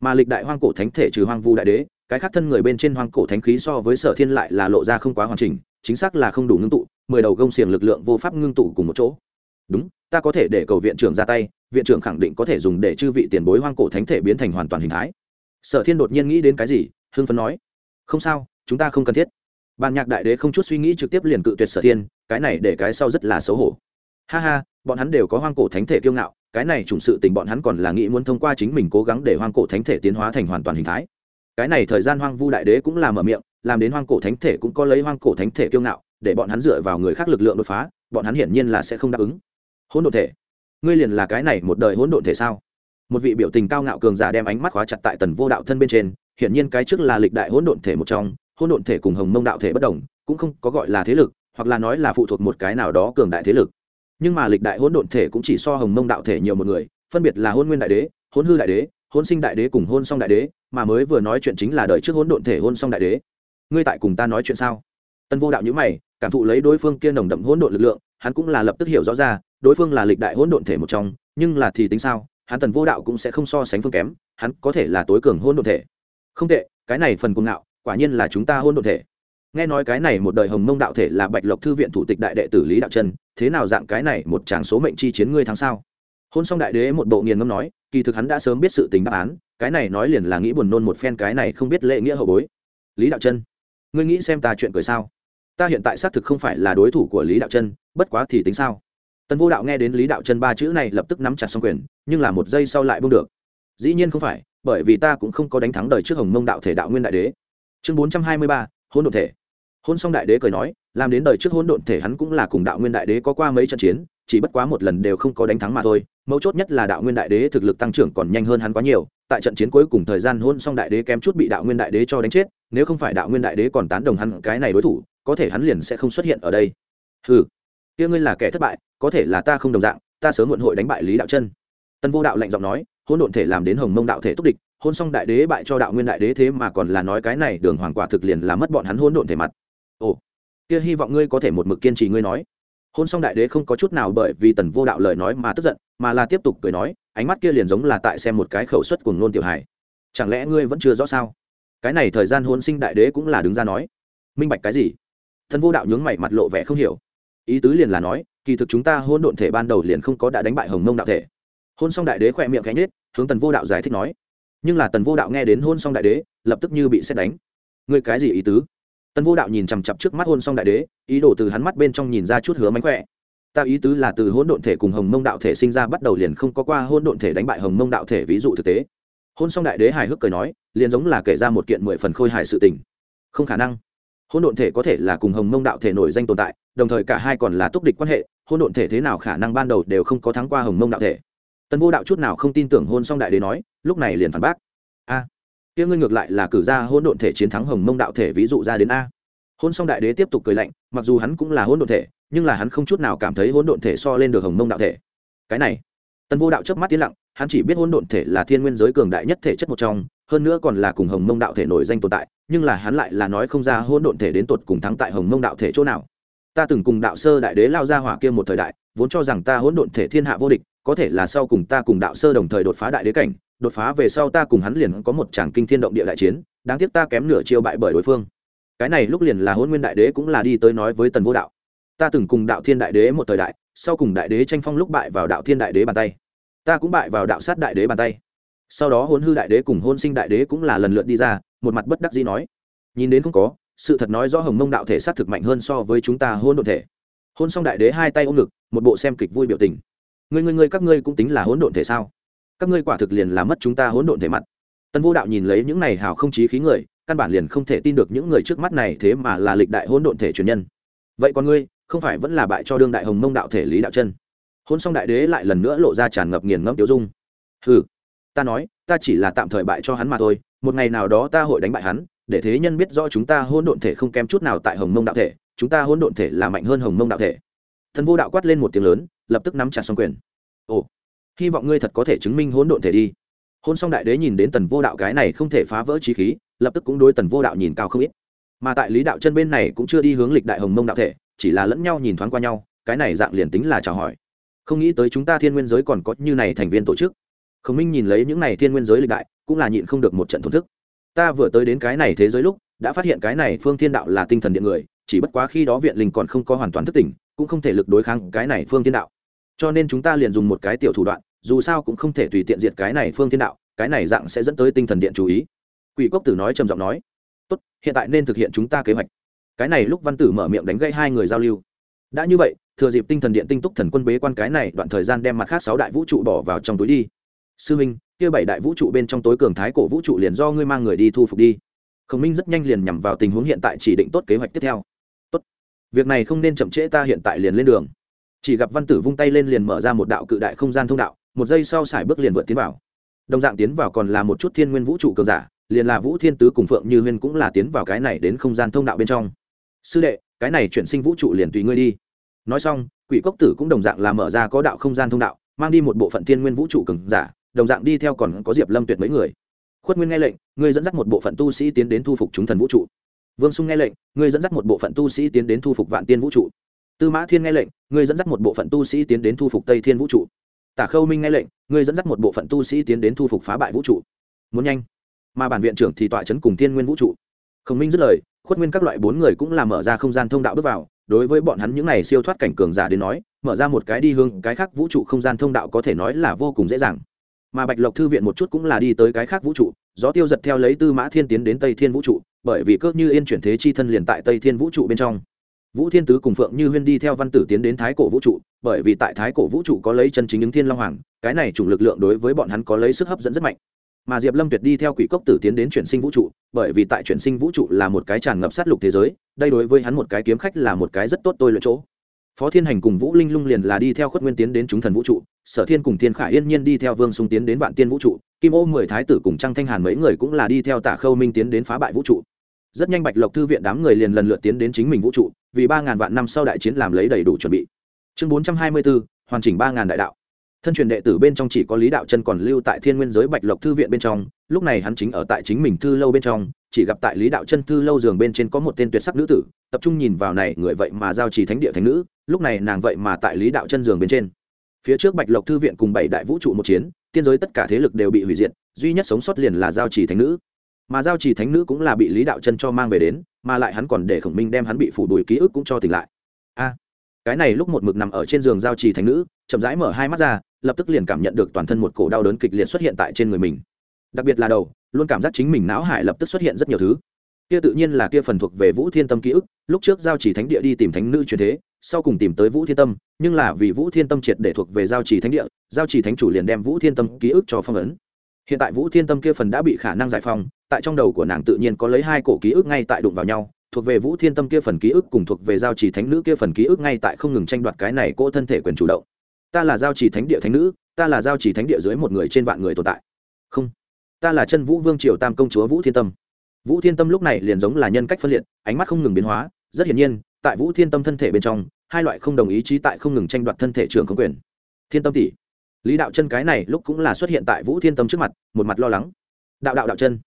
Speaker 1: Mà lịch đại hoang cổ thánh thể trừ hoang vu đại đế, cái khác thân người bên trên hoang cổ thánh khí so với sở thiên lại là lộ ra không quá hoàn chỉnh, chính xác là không đủ ngưng tụ mười đầu gông xiềng lực lượng vô pháp ngưng tụ cùng một chỗ. Đúng, ta có thể để cầu viện trưởng ra tay, viện trưởng khẳng định có thể dùng để chư vị tiền bối hoang cổ thánh thể biến thành hoàn toàn hình thái. Sở thiên đột nhiên nghĩ đến cái gì, hưng phấn nói, không sao, chúng ta không cần thiết. Bàn nhạc đại đế không chút suy nghĩ trực tiếp liền cự tuyệt sở thiên, cái này để cái sau rất là xấu hổ. Ha ha, bọn hắn đều có hoang cổ thánh thể kiêu ngạo, cái này trùng sự tình bọn hắn còn là nghĩ muốn thông qua chính mình cố gắng để hoang cổ thánh thể tiến hóa thành hoàn toàn hình thái. Cái này thời gian hoang vu đại đế cũng làm ở miệng, làm đến hoang cổ thánh thể cũng có lấy hoang cổ thánh thể kiêu ngạo để bọn hắn dựa vào người khác lực lượng đột phá, bọn hắn hiển nhiên là sẽ không đáp ứng. Hỗn độn thể, ngươi liền là cái này một đời hỗn độn thể sao? Một vị biểu tình cao ngạo cường giả đem ánh mắt khóa chặt tại tần vô đạo thân bên trên, hiển nhiên cái trước là lịch đại hỗn độn thể một trong, hỗn độn thể cùng hồng mông đạo thể bất đồng, cũng không có gọi là thế lực, hoặc là nói là phụ thuộc một cái nào đó cường đại thế lực. Nhưng mà lịch đại hỗn độn thể cũng chỉ so hồng mông đạo thể nhiều một người, phân biệt là hôn nguyên đại đế, hôn hư đại đế, hôn sinh đại đế cùng hôn song đại đế, mà mới vừa nói chuyện chính là đời trước hỗn độn thể hôn song đại đế. Ngươi tại cùng ta nói chuyện sao? Tân vô đạo nhữ mày cảm thụ lấy đối phương kia nồng đậm hỗn độn lực lượng, hắn cũng là lập tức hiểu rõ ra, đối phương là lịch đại hỗn độn thể một trong, nhưng là thì tính sao, hắn tần vô đạo cũng sẽ không so sánh phương kém, hắn có thể là tối cường hỗn độn thể. Không tệ, cái này phần cuồng ngạo, quả nhiên là chúng ta hỗn độn thể. Nghe nói cái này một đời hồng mông đạo thể là bạch lộc thư viện thủ tịch đại đệ tử lý đạo chân thế nào dạng cái này một tràng số mệnh chi chiến ngươi tháng sau hôn xong đại đế một bộ nghiền ngâm nói, kỳ thực hắn đã sớm biết sự tình đáp án, cái này nói liền là nghĩ buồn nôn một phen cái này không biết lệ nghĩa hậu bối. Lý đạo chân ngươi nghĩ xem ta chuyện cười sao? Ta hiện tại xác thực không phải là đối thủ của lý đạo chân, bất quá thì tính sao? Tần vô đạo nghe đến lý đạo chân ba chữ này lập tức nắm chặt xong quyền, nhưng là một giây sau lại bưng được. Dĩ nhiên không phải, bởi vì ta cũng không có đánh thắng đời trước hồng mông đạo thể đạo nguyên đại đế. Chương bốn trăm hai mươi ba hôn độn thể. Hôn xong đại đế cười nói, làm đến đời trước hôn độn thể hắn cũng là cùng đạo nguyên đại đế có qua mấy trận chiến, chỉ bất quá một lần đều không có đánh thắng mà thôi. Mấu chốt nhất là đạo nguyên đại đế thực lực tăng trưởng còn nhanh hơn hắn quá nhiều, tại trận chiến cuối cùng thời gian hôn xong đại đế kém chút bị đạo nguyên đại đế cho đánh chết, nếu không phải đạo nguyên đại đế còn tán đồng hắn cái này đối thủ có thể hắn liền sẽ không xuất hiện ở đây. Ừ kia ngươi là kẻ thất bại, có thể là ta không đồng dạng, ta sớm muộn hội đánh bại lý đạo chân. Tân vô đạo lạnh giọng nói hôn độn thể làm đến hồng mông đạo thể túc địch, hôn xong đại đế bại cho đạo nguyên đại đế thế mà còn là nói cái này, đường hoàng quả thực liền là mất bọn hắn hôn độn thể mặt. Ồ, kia hy vọng ngươi có thể một mực kiên trì ngươi nói. Hôn xong đại đế không có chút nào bởi vì tần vô đạo lời nói mà tức giận, mà là tiếp tục cười nói, ánh mắt kia liền giống là tại xem một cái khẩu suất cùng luôn tiểu hải chẳng lẽ ngươi vẫn chưa rõ sao? Cái này thời gian hôn sinh đại đế cũng là đứng ra nói. Minh bạch cái gì? Thần vô đạo nhướng mày mặt lộ vẻ không hiểu. Ý tứ liền là nói, kỳ thực chúng ta hôn độn thể ban đầu liền không có đã đánh bại hồng mông đạo thể. Hôn xong đại đế khỏe miệng cánh nết hướng tần vô đạo giải thích nói. Nhưng là tần vô đạo nghe đến hôn xong đại đế, lập tức như bị xét đánh. Ngươi cái gì ý tứ? Tần vô đạo nhìn chằm chặp trước mắt hôn xong đại đế, ý đồ từ hắn mắt bên trong nhìn ra chút hứa mánh khỏe. Ta ý tứ là từ hôn độn thể cùng hồng mông đạo thể sinh ra bắt đầu liền không có qua hôn độn thể đánh bại hồng mông đạo thể ví dụ thực tế. Hôn xong đại đế hài hước cười nói, liền giống là kể ra một kiện mười phần khôi hài sự tình. Không khả năng hôn độn thể có thể là cùng hồng mông đạo thể nổi danh tồn tại, đồng thời cả hai còn là túc địch quan hệ hôn độn thể thế nào khả năng ban đầu đều không có thắng qua hồng mông đạo thể. Tần vô đạo chút nào không tin tưởng hôn Song đại đế nói, lúc này liền phản bác. A, kia ngươi ngược lại là cử ra hôn độn thể chiến thắng hồng mông đạo thể ví dụ ra đến a. Hôn Song đại đế tiếp tục cười lạnh, mặc dù hắn cũng là hôn độn thể, nhưng là hắn không chút nào cảm thấy hôn độn thể so lên được hồng mông đạo thể. Cái này, tần vô đạo chớp mắt tiến lặng, hắn chỉ biết hôn độn thể là thiên nguyên giới cường đại nhất thể chất một trong hơn nữa còn là cùng hồng mông đạo thể nổi danh tồn tại, nhưng là hắn lại là nói không ra hôn độn thể đến tột cùng thắng tại hồng mông đạo thể chỗ nào. Ta từng cùng đạo sơ đại đế lao ra hỏa kia một thời đại, vốn cho rằng ta hỗn độn thể thiên hạ vô địch, có thể là sau cùng ta cùng đạo sơ đồng thời đột phá đại đế cảnh, đột phá về sau ta cùng hắn liền có một tràng kinh thiên động địa đại chiến, đáng tiếc ta kém nửa chiêu bại bởi đối phương. Cái này lúc liền là hôn nguyên đại đế cũng là đi tới nói với tần vô đạo. Ta từng cùng đạo thiên đại đế một thời đại, sau cùng đại đế tranh phong lúc bại vào đạo thiên đại đế bàn tay. Ta cũng bại vào đạo sát đại đế bàn tay sau đó hôn hư đại đế cùng hôn sinh đại đế cũng là lần lượt đi ra, một mặt bất đắc dĩ nói, nhìn đến không có, sự thật nói rõ hồng mông đạo thể sát thực mạnh hơn so với chúng ta hôn độn thể. Hôn xong đại đế hai tay ôm ngực, một bộ xem kịch vui biểu tình. Ngươi ngươi ngươi, các ngươi cũng tính là hỗn độn thể sao? Các ngươi quả thực liền là mất chúng ta hỗn độn thể mặt. Tân vô đạo nhìn lấy những này hào không chí khí người, căn bản liền không thể tin được những người trước mắt này thế mà là lịch đại hỗn độn thể truyền nhân. Vậy còn ngươi, không phải vẫn là bại cho đương đại hồng mông đạo thể lý đạo chân? Hôn xong đại đế lại lần nữa lộ ra tràn ngập nghiền ngẫm tiêu dung. Hừ ta nói, ta chỉ là tạm thời bại cho hắn mà thôi, một ngày nào đó ta hội đánh bại hắn, để thế nhân biết rõ chúng ta hôn độn thể không kém chút nào tại hồng mông đạo thể, chúng ta hôn độn thể là mạnh hơn hồng mông đạo thể. Thần vô đạo quát lên một tiếng lớn, lập tức nắm chặt xong quyền. Ồ, hy vọng ngươi thật có thể chứng minh hôn độn thể đi. Hôn xong đại đế nhìn đến tần vô đạo cái này không thể phá vỡ trí khí, lập tức cũng đối tần vô đạo nhìn cao không ít. Mà tại lý đạo chân bên này cũng chưa đi hướng lịch đại hồng mông đạo thể, chỉ là lẫn nhau nhìn thoáng qua nhau, cái này dạng liền tính là chào hỏi. Không nghĩ tới chúng ta thiên nguyên giới còn có như này thành viên tổ chức khổng minh nhìn lấy những này thiên nguyên giới lịch đại, cũng là nhịn không được một trận thổn thức. Ta vừa tới đến cái này thế giới lúc, đã phát hiện cái này phương thiên đạo là tinh thần điện người, chỉ bất quá khi đó viện linh còn không có hoàn toàn thức tỉnh, cũng không thể lực đối kháng cái này phương thiên đạo. Cho nên chúng ta liền dùng một cái tiểu thủ đoạn, dù sao cũng không thể tùy tiện diệt cái này phương thiên đạo, cái này dạng sẽ dẫn tới tinh thần điện chú ý. Quỷ cốc tử nói trầm giọng nói, tốt, hiện tại nên thực hiện chúng ta kế hoạch. Cái này lúc văn tử mở miệng đánh gây hai người giao lưu. Đã như vậy, thừa dịp tinh thần điện tinh túc thần quân bế quan cái này, đoạn thời gian đem mặt khác sáu đại vũ trụ bỏ vào trong túi đi sư minh kia bảy đại vũ trụ bên trong tối cường thái cổ vũ trụ liền do ngươi mang người đi thu phục đi. Khổng minh rất nhanh liền nhằm vào tình huống hiện tại chỉ định tốt kế hoạch tiếp theo. Tốt. Việc này không nên chậm trễ ta hiện tại liền lên đường. Chỉ gặp văn tử vung tay lên liền mở ra một đạo cự đại không gian thông đạo, một giây sau sải bước liền vượt tiến vào. Đồng dạng tiến vào còn là một chút thiên nguyên vũ trụ cường giả, liền là vũ thiên tứ cùng phượng như huyên cũng là tiến vào cái này đến không gian thông đạo bên trong. Sư đệ, cái này chuyển sinh vũ trụ liền tùy ngươi đi. Nói xong, quỷ cốc tử cũng đồng dạng là mở ra có đạo không gian thông đạo, mang đi một bộ phận thiên nguyên vũ trụ cường giả đồng dạng đi theo còn có diệp lâm tuyệt mấy người. Khuất nguyên nghe lệnh, ngươi dẫn dắt một bộ phận tu sĩ tiến đến thu phục chúng thần vũ trụ. Vương sung nghe lệnh, ngươi dẫn dắt một bộ phận tu sĩ tiến đến thu phục vạn tiên vũ trụ. Tư mã thiên nghe lệnh, ngươi dẫn dắt một bộ phận tu sĩ tiến đến thu phục tây thiên vũ trụ. Tả khâu minh nghe lệnh, ngươi dẫn dắt một bộ phận tu sĩ tiến đến thu phục phá bại vũ trụ. Muốn nhanh. Mà bản viện trưởng thì tọa chấn cùng thiên nguyên vũ trụ. Khổng minh dứt lời, khuất nguyên các loại bốn người cũng làm mở ra không gian thông đạo bước vào. Đối với bọn hắn những này siêu thoát cảnh cường giả đến nói, mở ra một cái đi hướng, cái khác vũ trụ không gian thông đạo có thể nói là vô cùng dễ dàng mà bạch lộc thư viện một chút cũng là đi tới cái khác vũ trụ, gió tiêu giật theo lấy tư mã thiên tiến đến tây thiên vũ trụ, bởi vì cơ như yên chuyển thế chi thân liền tại tây thiên vũ trụ bên trong. Vũ thiên tứ cùng phượng như huyên đi theo văn tử tiến đến thái cổ vũ trụ, bởi vì tại thái cổ vũ trụ có lấy chân chính ứng thiên long hoàng, cái này chủng lực lượng đối với bọn hắn có lấy sức hấp dẫn rất mạnh. Mà diệp lâm tuyệt đi theo quỷ cốc tử tiến đến chuyển sinh vũ trụ, bởi vì tại chuyển sinh vũ trụ là một cái tràn ngập sát lục thế giới, đây đối với hắn một cái kiếm khách là một cái rất tốt tôi lựa chỗ phó thiên hành cùng vũ linh lung liền là đi theo khuất nguyên tiến đến chúng thần vũ trụ, sở thiên cùng thiên khải yên nhiên đi theo vương sung tiến đến vạn tiên vũ trụ, kim ô mười thái tử cùng trăng thanh hàn mấy người cũng là đi theo tả khâu minh tiến đến phá bại vũ trụ. Rất nhanh bạch lộc thư viện đám người liền lần lượt tiến đến chính mình vũ trụ, vì ba ngàn vạn năm sau đại chiến làm lấy đầy đủ chuẩn bị. Chương bốn trăm hai mươi bốn, hoàn chỉnh ba ngàn đại đạo. Thân truyền đệ tử bên trong chỉ có lý đạo chân còn lưu tại thiên nguyên giới bạch lộc thư viện bên trong, lúc này hắn chính ở tại chính mình thư lâu bên trong, chỉ gặp tại lý đạo chân thư lâu giường bên trên có một tên tuyệt sắc nữ tử, tập trung nhìn vào này người vậy mà giao trì thánh địa thánh nữ lúc này nàng vậy mà tại lý đạo chân giường bên trên. Phía trước bạch lộc thư viện cùng bảy đại vũ trụ một chiến, tiên giới tất cả thế lực đều bị hủy diệt, duy nhất sống sót liền là giao trì thánh nữ. Mà giao trì thánh nữ cũng là bị lý đạo chân cho mang về đến, mà lại hắn còn để khổng minh đem hắn bị phủ đùi ký ức cũng cho tỉnh lại. A, cái này lúc một mực nằm ở trên giường giao trì thánh nữ, chậm rãi mở hai mắt ra, lập tức liền cảm nhận được toàn thân một cổ đau đớn kịch liệt xuất hiện tại trên người mình. Đặc biệt là đầu, luôn cảm giác chính mình não hải lập tức xuất hiện rất nhiều thứ kia tự nhiên là kia phần thuộc về vũ thiên tâm ký ức, lúc trước giao chỉ thánh địa đi tìm thánh nữ truyền thế, sau cùng tìm tới vũ thiên tâm, nhưng là vì vũ thiên tâm triệt để thuộc về giao chỉ thánh địa, giao chỉ thánh chủ liền đem vũ thiên tâm ký ức cho phong ấn. Hiện tại vũ thiên tâm kia phần đã bị khả năng giải phong tại trong đầu của nàng tự nhiên có lấy hai cổ ký ức ngay tại đụng vào nhau, thuộc về vũ thiên tâm kia phần ký ức cùng thuộc về giao chỉ thánh nữ kia phần ký ức ngay tại không ngừng tranh đoạt cái này cô thân thể quyền chủ động. Ta là giao chỉ thánh địa thánh nữ, ta là giao chỉ thánh địa dưới một người trên vạn người tồn tại. Không, ta là chân vũ vương triều tam công chúa vũ thiên tâm vũ thiên tâm lúc này liền giống là nhân cách phân liệt, ánh mắt không ngừng biến hóa, rất hiển nhiên, tại vũ thiên tâm thân thể bên trong, hai loại không đồng ý chí tại không ngừng tranh đoạt thân thể trường không quyền. Thiên tâm tỷ, lý đạo chân cái này lúc cũng là xuất hiện tại vũ thiên tâm trước mặt, một mặt lo lắng. Đạo đạo đạo chân.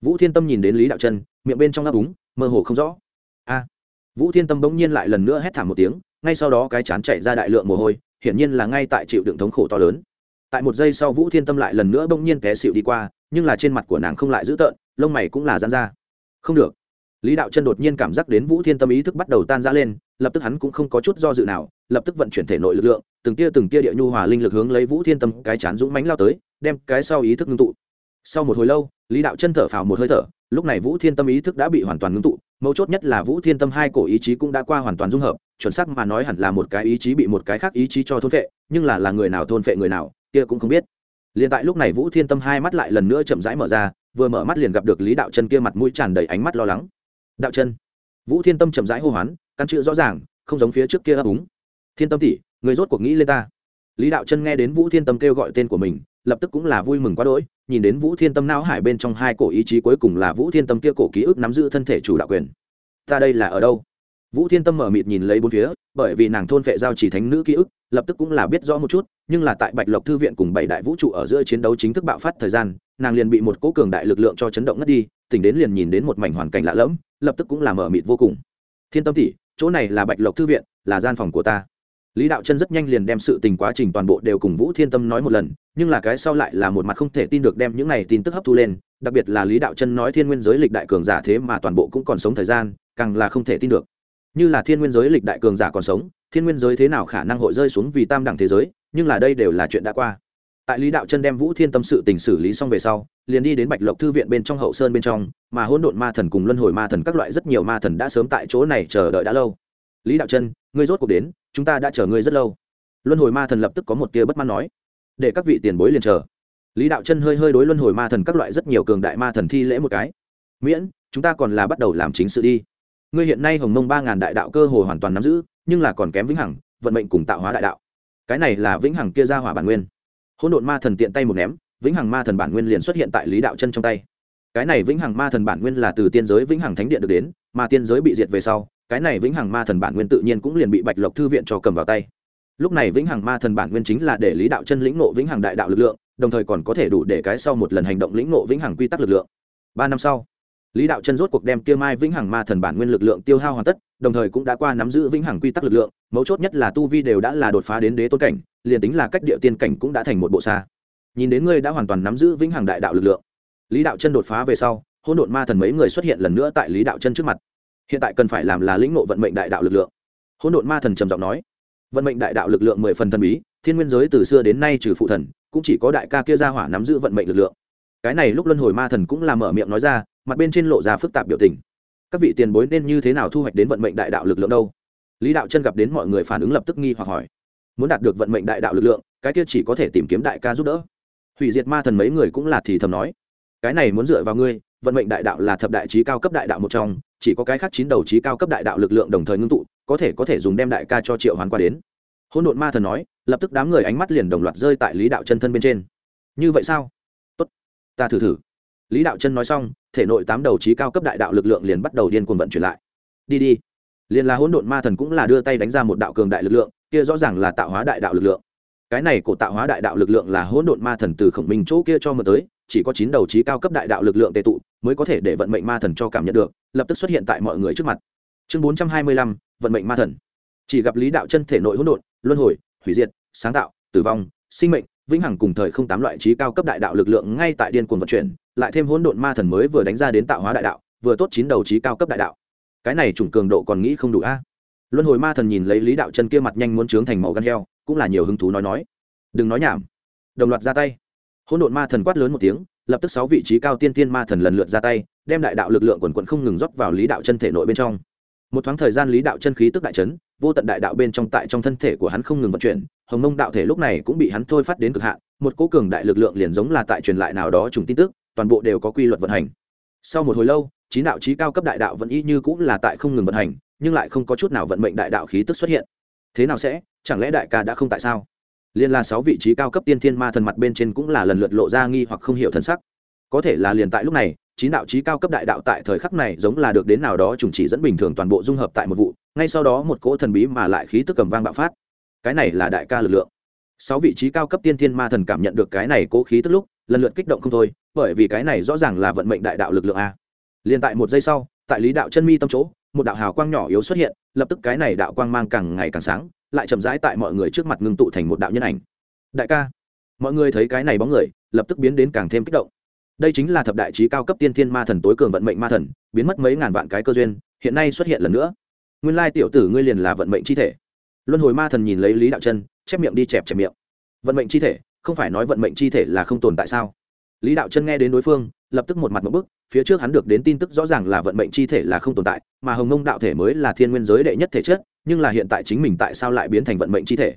Speaker 1: Vũ thiên tâm nhìn đến lý đạo chân, miệng bên trong ấp úng, mơ hồ không rõ. A. Vũ thiên tâm bỗng nhiên lại lần nữa hét thảm một tiếng, ngay sau đó cái chán chạy ra đại lượng mồ hôi, hiển nhiên là ngay tại chịu đựng thống khổ to lớn. Tại một giây sau vũ thiên tâm lại lần nữa bỗng nhiên té xịu đi qua nhưng là trên mặt của nàng không lại dữ tợn, lông mày cũng là dán ra. Không được. Lý đạo chân đột nhiên cảm giác đến vũ thiên tâm ý thức bắt đầu tan ra lên, lập tức hắn cũng không có chút do dự nào, lập tức vận chuyển thể nội lực lượng, từng tia từng tia địa nhu hòa linh lực hướng lấy vũ thiên tâm cái chán dũng mánh lao tới, đem cái sau ý thức ngưng tụ. Sau một hồi lâu, lý đạo chân thở phào một hơi thở, lúc này vũ thiên tâm ý thức đã bị hoàn toàn ngưng tụ, mấu chốt nhất là vũ thiên tâm hai cổ ý chí cũng đã qua hoàn toàn dung hợp, chuẩn xác mà nói hẳn là một cái ý chí bị một cái khác ý chí cho thôn phệ, nhưng là là người nào thôn phệ người nào, kia cũng không biết liền tại lúc này vũ thiên tâm hai mắt lại lần nữa chậm rãi mở ra, vừa mở mắt liền gặp được lý đạo chân kia mặt mũi tràn đầy ánh mắt lo lắng. Đạo chân? Vũ thiên tâm chậm rãi hô hoán, căn chữ rõ ràng, không giống phía trước kia ấp úng. Thiên tâm tỷ, người rốt cuộc nghĩ lên ta. Lý đạo chân nghe đến vũ thiên tâm kêu gọi tên của mình, lập tức cũng là vui mừng quá đỗi, nhìn đến vũ thiên tâm não hải bên trong hai cổ ý chí cuối cùng là vũ thiên tâm kia cổ ký ức nắm giữ thân thể chủ đạo quyền. Ta đây là ở đâu? Vũ thiên tâm mở mịt nhìn lấy bốn phía, bởi vì nàng thôn vệ giao chỉ thánh nữ ký ức, lập tức cũng là biết rõ một chút, nhưng là tại bạch lộc thư viện cùng bảy đại vũ trụ ở giữa chiến đấu chính thức bạo phát thời gian, nàng liền bị một cố cường đại lực lượng cho chấn động ngất đi, tỉnh đến liền nhìn đến một mảnh hoàn cảnh lạ lẫm, lập tức cũng là mở mịt vô cùng. Thiên tâm tỷ, chỗ này là bạch lộc thư viện, là gian phòng của ta. Lý đạo chân rất nhanh liền đem sự tình quá trình toàn bộ đều cùng vũ thiên tâm nói một lần, nhưng là cái sau lại là một mặt không thể tin được đem những này tin tức hấp thu lên, đặc biệt là lý đạo chân nói thiên nguyên giới lịch đại cường giả thế mà toàn bộ cũng còn sống thời gian, càng là không thể tin được như là thiên nguyên giới lịch đại cường giả còn sống, thiên nguyên giới thế nào khả năng hội rơi xuống vì tam đẳng thế giới, nhưng là đây đều là chuyện đã qua. Tại lý đạo chân đem vũ thiên tâm sự tình xử lý xong về sau, liền đi đến bạch lộc thư viện bên trong hậu sơn bên trong, mà hỗn độn ma thần cùng luân hồi ma thần các loại rất nhiều ma thần đã sớm tại chỗ này chờ đợi đã lâu. Lý đạo chân, ngươi rốt cuộc đến, chúng ta đã chờ ngươi rất lâu. Luân hồi ma thần lập tức có một tia bất mãn nói. Để các vị tiền bối liền chờ. Lý đạo chân hơi hơi đối luân hồi ma thần các loại rất nhiều cường đại ma thần thi lễ một cái. Miễn, chúng ta còn là bắt đầu làm chính sự đi ngươi hiện nay hồng mông ba ngàn đại đạo cơ hồ hoàn toàn nắm giữ, nhưng là còn kém vĩnh hằng, vận mệnh cùng tạo hóa đại đạo. Cái này là vĩnh hằng kia ra hỏa bản nguyên. Hỗn độn ma thần tiện tay một ném, vĩnh hằng ma thần bản nguyên liền xuất hiện tại lý đạo chân trong tay. Cái này vĩnh hằng ma thần bản nguyên là từ tiên giới vĩnh hằng thánh điện được đến, mà tiên giới bị diệt về sau, cái này vĩnh hằng ma thần bản nguyên tự nhiên cũng liền bị bạch lộc thư viện cho cầm vào tay. Lúc này vĩnh hằng ma thần bản nguyên chính là để lý đạo chân lĩnh nộ vĩnh hằng đại đạo lực lượng, đồng thời còn có thể đủ để cái sau một lần hành động lĩnh nộ vĩnh hằng quy tắc lực lượng. Ba năm sau lý đạo chân rốt cuộc đem kia mai vĩnh hằng ma thần bản nguyên lực lượng tiêu hao hoàn tất, đồng thời cũng đã qua nắm giữ vĩnh hằng quy tắc lực lượng, mấu chốt nhất là tu vi đều đã là đột phá đến đế tôn cảnh, liền tính là cách địa tiên cảnh cũng đã thành một bộ xa. Nhìn đến ngươi đã hoàn toàn nắm giữ vĩnh hằng đại đạo lực lượng. Lý đạo chân đột phá về sau hôn đột ma thần mấy người xuất hiện lần nữa tại lý đạo chân trước mặt. Hiện tại cần phải làm là lĩnh ngộ vận mệnh đại đạo lực lượng. Hôn đột ma thần trầm giọng nói, vận mệnh đại đạo lực lượng mười phần thần bí, thiên nguyên giới từ xưa đến nay trừ phụ thần, cũng chỉ có đại ca kia gia hỏa nắm giữ vận mệnh lực lượng. Cái này lúc luân hồi ma thần cũng làm mở miệng nói ra mặt bên trên lộ ra phức tạp biểu tình. Các vị tiền bối nên như thế nào thu hoạch đến vận mệnh đại đạo lực lượng đâu? Lý đạo chân gặp đến mọi người phản ứng lập tức nghi hoặc hỏi. Muốn đạt được vận mệnh đại đạo lực lượng, cái kia chỉ có thể tìm kiếm đại ca giúp đỡ. Hủy diệt ma thần mấy người cũng là thì thầm nói. Cái này muốn dựa vào ngươi, vận mệnh đại đạo là thập đại trí cao cấp đại đạo một trong, chỉ có cái khác chín đầu trí cao cấp đại đạo lực lượng đồng thời ngưng tụ, có thể có thể dùng đem đại ca cho triệu hoán qua đến. Hôn đột ma thần nói, lập tức đám người ánh mắt liền đồng loạt rơi tại lý đạo chân thân bên trên. Như vậy sao? Tốt, ta thử thử lý đạo chân nói xong, thể nội tám đầu trí cao cấp đại đạo lực lượng liền bắt đầu điên cuồng vận chuyển lại. Đi đi. Liền là hỗn độn ma thần cũng là đưa tay đánh ra một đạo cường đại lực lượng, kia rõ ràng là tạo hóa đại đạo lực lượng. Cái này của tạo hóa đại đạo lực lượng là hỗn độn ma thần từ khổng minh chỗ kia cho mượn tới, chỉ có chín đầu trí cao cấp đại đạo lực lượng tệ tụ, mới có thể để vận mệnh ma thần cho cảm nhận được, lập tức xuất hiện tại mọi người trước mặt. Chương bốn trăm hai mươi lăm, vận mệnh ma thần. Chỉ gặp lý đạo chân thể nội hỗn độn, luân hồi, hủy diệt, sáng tạo, tử vong, sinh mệnh vĩnh hằng cùng thời không tám loại trí cao cấp đại đạo lực lượng ngay tại điên cuồng vận chuyển, lại thêm hỗn độn ma thần mới vừa đánh ra đến tạo hóa đại đạo, vừa tốt chín đầu trí cao cấp đại đạo. Cái này chủng cường độ còn nghĩ không đủ a? Luân hồi ma thần nhìn lấy lý đạo chân kia mặt nhanh muốn trướng thành màu gan heo, cũng là nhiều hứng thú nói nói. Đừng nói nhảm. Đồng loạt ra tay. Hỗn độn ma thần quát lớn một tiếng, lập tức sáu vị trí cao tiên tiên ma thần lần lượt ra tay, đem đại đạo lực lượng quần quận không ngừng rót vào lý đạo chân thể nội bên trong. Một thoáng thời gian lý đạo chân khí tức đại chấn, vô tận đại đạo bên trong tại trong thân thể của hắn không ngừng vận chuyển hồng mông đạo thể lúc này cũng bị hắn thôi phát đến cực hạn, một cố cường đại lực lượng liền giống là tại truyền lại nào đó trùng tin tức, toàn bộ đều có quy luật vận hành. Sau một hồi lâu, chín đạo trí cao cấp đại đạo vẫn y như cũng là tại không ngừng vận hành, nhưng lại không có chút nào vận mệnh đại đạo khí tức xuất hiện. Thế nào sẽ? Chẳng lẽ đại ca đã không tại sao? Liên là sáu vị trí cao cấp tiên thiên ma thần mặt bên trên cũng là lần lượt lộ ra nghi hoặc không hiểu thần sắc. Có thể là liền tại lúc này, chín đạo trí cao cấp đại đạo tại thời khắc này giống là được đến nào đó trùng chỉ dẫn bình thường toàn bộ dung hợp tại một vụ, ngay sau đó một cỗ thần bí mà lại khí tức cầm vang bạo phát cái này là đại ca lực lượng. Sáu vị trí cao cấp tiên thiên ma thần cảm nhận được cái này cố khí tức lúc, lần lượt kích động không thôi, bởi vì cái này rõ ràng là vận mệnh đại đạo lực lượng a. Liền tại một giây sau, tại lý đạo chân mi tâm chỗ, một đạo hào quang nhỏ yếu xuất hiện, lập tức cái này đạo quang mang càng ngày càng sáng, lại chậm rãi tại mọi người trước mặt ngưng tụ thành một đạo nhân ảnh. Đại ca, mọi người thấy cái này bóng người, lập tức biến đến càng thêm kích động. Đây chính là thập đại trí cao cấp tiên thiên ma thần tối cường vận mệnh ma thần, biến mất mấy ngàn vạn cái cơ duyên, hiện nay xuất hiện lần nữa. Nguyên lai tiểu tử ngươi liền là vận mệnh chi thể luân hồi ma thần nhìn lấy lý đạo chân chép miệng đi chẹp chẹp miệng. Vận mệnh chi thể không phải nói vận mệnh chi thể là không tồn tại sao? Lý đạo chân nghe đến đối phương lập tức một mặt một bức phía trước hắn được đến tin tức rõ ràng là vận mệnh chi thể là không tồn tại mà hồng mông đạo thể mới là thiên nguyên giới đệ nhất thể chất nhưng là hiện tại chính mình tại sao lại biến thành vận mệnh chi thể?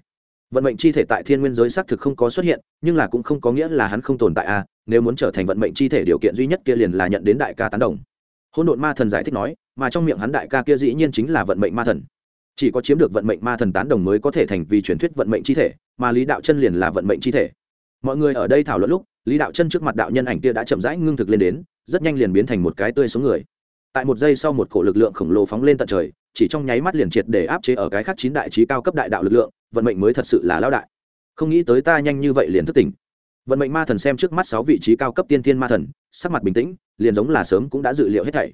Speaker 1: Vận mệnh chi thể tại thiên nguyên giới xác thực không có xuất hiện nhưng là cũng không có nghĩa là hắn không tồn tại a à, nếu muốn trở thành vận mệnh chi thể điều kiện duy nhất kia liền là nhận đến đại ca tán đồng. Hôn độn ma thần giải thích nói mà trong miệng hắn đại ca kia dĩ nhiên chính là vận mệnh ma thần chỉ có chiếm được vận mệnh ma thần tán đồng mới có thể thành vì truyền thuyết vận mệnh chi thể, mà lý đạo chân liền là vận mệnh chi thể. Mọi người ở đây thảo luận lúc, lý đạo chân trước mặt đạo nhân ảnh kia đã chậm rãi ngưng thực lên đến, rất nhanh liền biến thành một cái tươi xuống người. Tại một giây sau một cổ lực lượng khổng lồ phóng lên tận trời, chỉ trong nháy mắt liền triệt để áp chế ở cái khác chín đại trí cao cấp đại đạo lực lượng, vận mệnh mới thật sự là lao đại. Không nghĩ tới ta nhanh như vậy liền thức tỉnh. Vận mệnh ma thần xem trước mắt sáu vị trí cao cấp tiên thiên ma thần, sắc mặt bình tĩnh, liền giống là sớm cũng đã dự liệu hết thảy.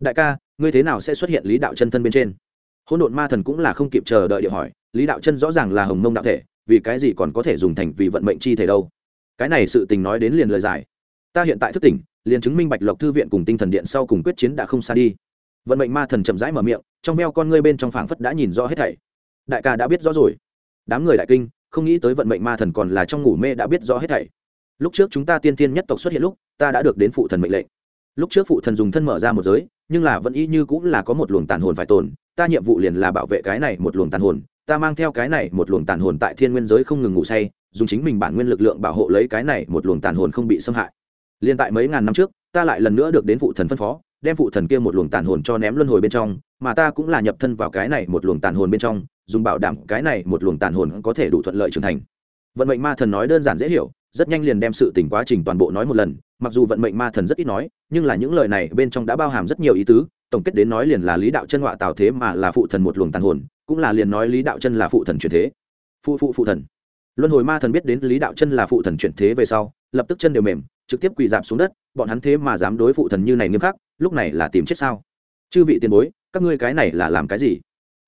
Speaker 1: Đại ca, ngươi thế nào sẽ xuất hiện lý đạo chân thân bên trên? Hỗn độn ma thần cũng là không kịp chờ đợi điệu hỏi, lý đạo chân rõ ràng là hồng mông đạo thể, vì cái gì còn có thể dùng thành vì vận mệnh chi thể đâu? Cái này sự tình nói đến liền lời giải. Ta hiện tại thức tỉnh, liền chứng minh bạch lộc thư viện cùng tinh thần điện sau cùng quyết chiến đã không xa đi. Vận mệnh ma thần chậm rãi mở miệng, trong veo con ngươi bên trong phảng phất đã nhìn rõ hết thảy. Đại ca đã biết rõ rồi. Đám người đại kinh, không nghĩ tới vận mệnh ma thần còn là trong ngủ mê đã biết rõ hết thảy. Lúc trước chúng ta tiên tiên nhất tộc xuất hiện lúc, ta đã được đến phụ thần mệnh lệnh. Lúc trước phụ thần dùng thân mở ra một giới, nhưng là vẫn y như cũng là có một luồng tàn hồn phải tồn ta nhiệm vụ liền là bảo vệ cái này một luồng tàn hồn, ta mang theo cái này một luồng tàn hồn tại thiên nguyên giới không ngừng ngủ say, dùng chính mình bản nguyên lực lượng bảo hộ lấy cái này một luồng tàn hồn không bị xâm hại. Liên tại mấy ngàn năm trước, ta lại lần nữa được đến phụ thần phân phó, đem phụ thần kia một luồng tàn hồn cho ném luân hồi bên trong, mà ta cũng là nhập thân vào cái này một luồng tàn hồn bên trong, dùng bảo đảm cái này một luồng tàn hồn có thể đủ thuận lợi trưởng thành. Vận mệnh ma thần nói đơn giản dễ hiểu, rất nhanh liền đem sự tình quá trình toàn bộ nói một lần, mặc dù vận mệnh ma thần rất ít nói, nhưng là những lời này bên trong đã bao hàm rất nhiều ý tứ tổng kết đến nói liền là lý đạo chân họa tạo thế mà là phụ thần một luồng tàn hồn, cũng là liền nói lý đạo chân là phụ thần chuyển thế. Phụ phụ phụ thần. Luân hồi ma thần biết đến lý đạo chân là phụ thần chuyển thế về sau, lập tức chân đều mềm, trực tiếp quỳ dạp xuống đất, bọn hắn thế mà dám đối phụ thần như này nghiêm khắc, lúc này là tìm chết sao? Chư vị tiền bối, các ngươi cái này là làm cái gì?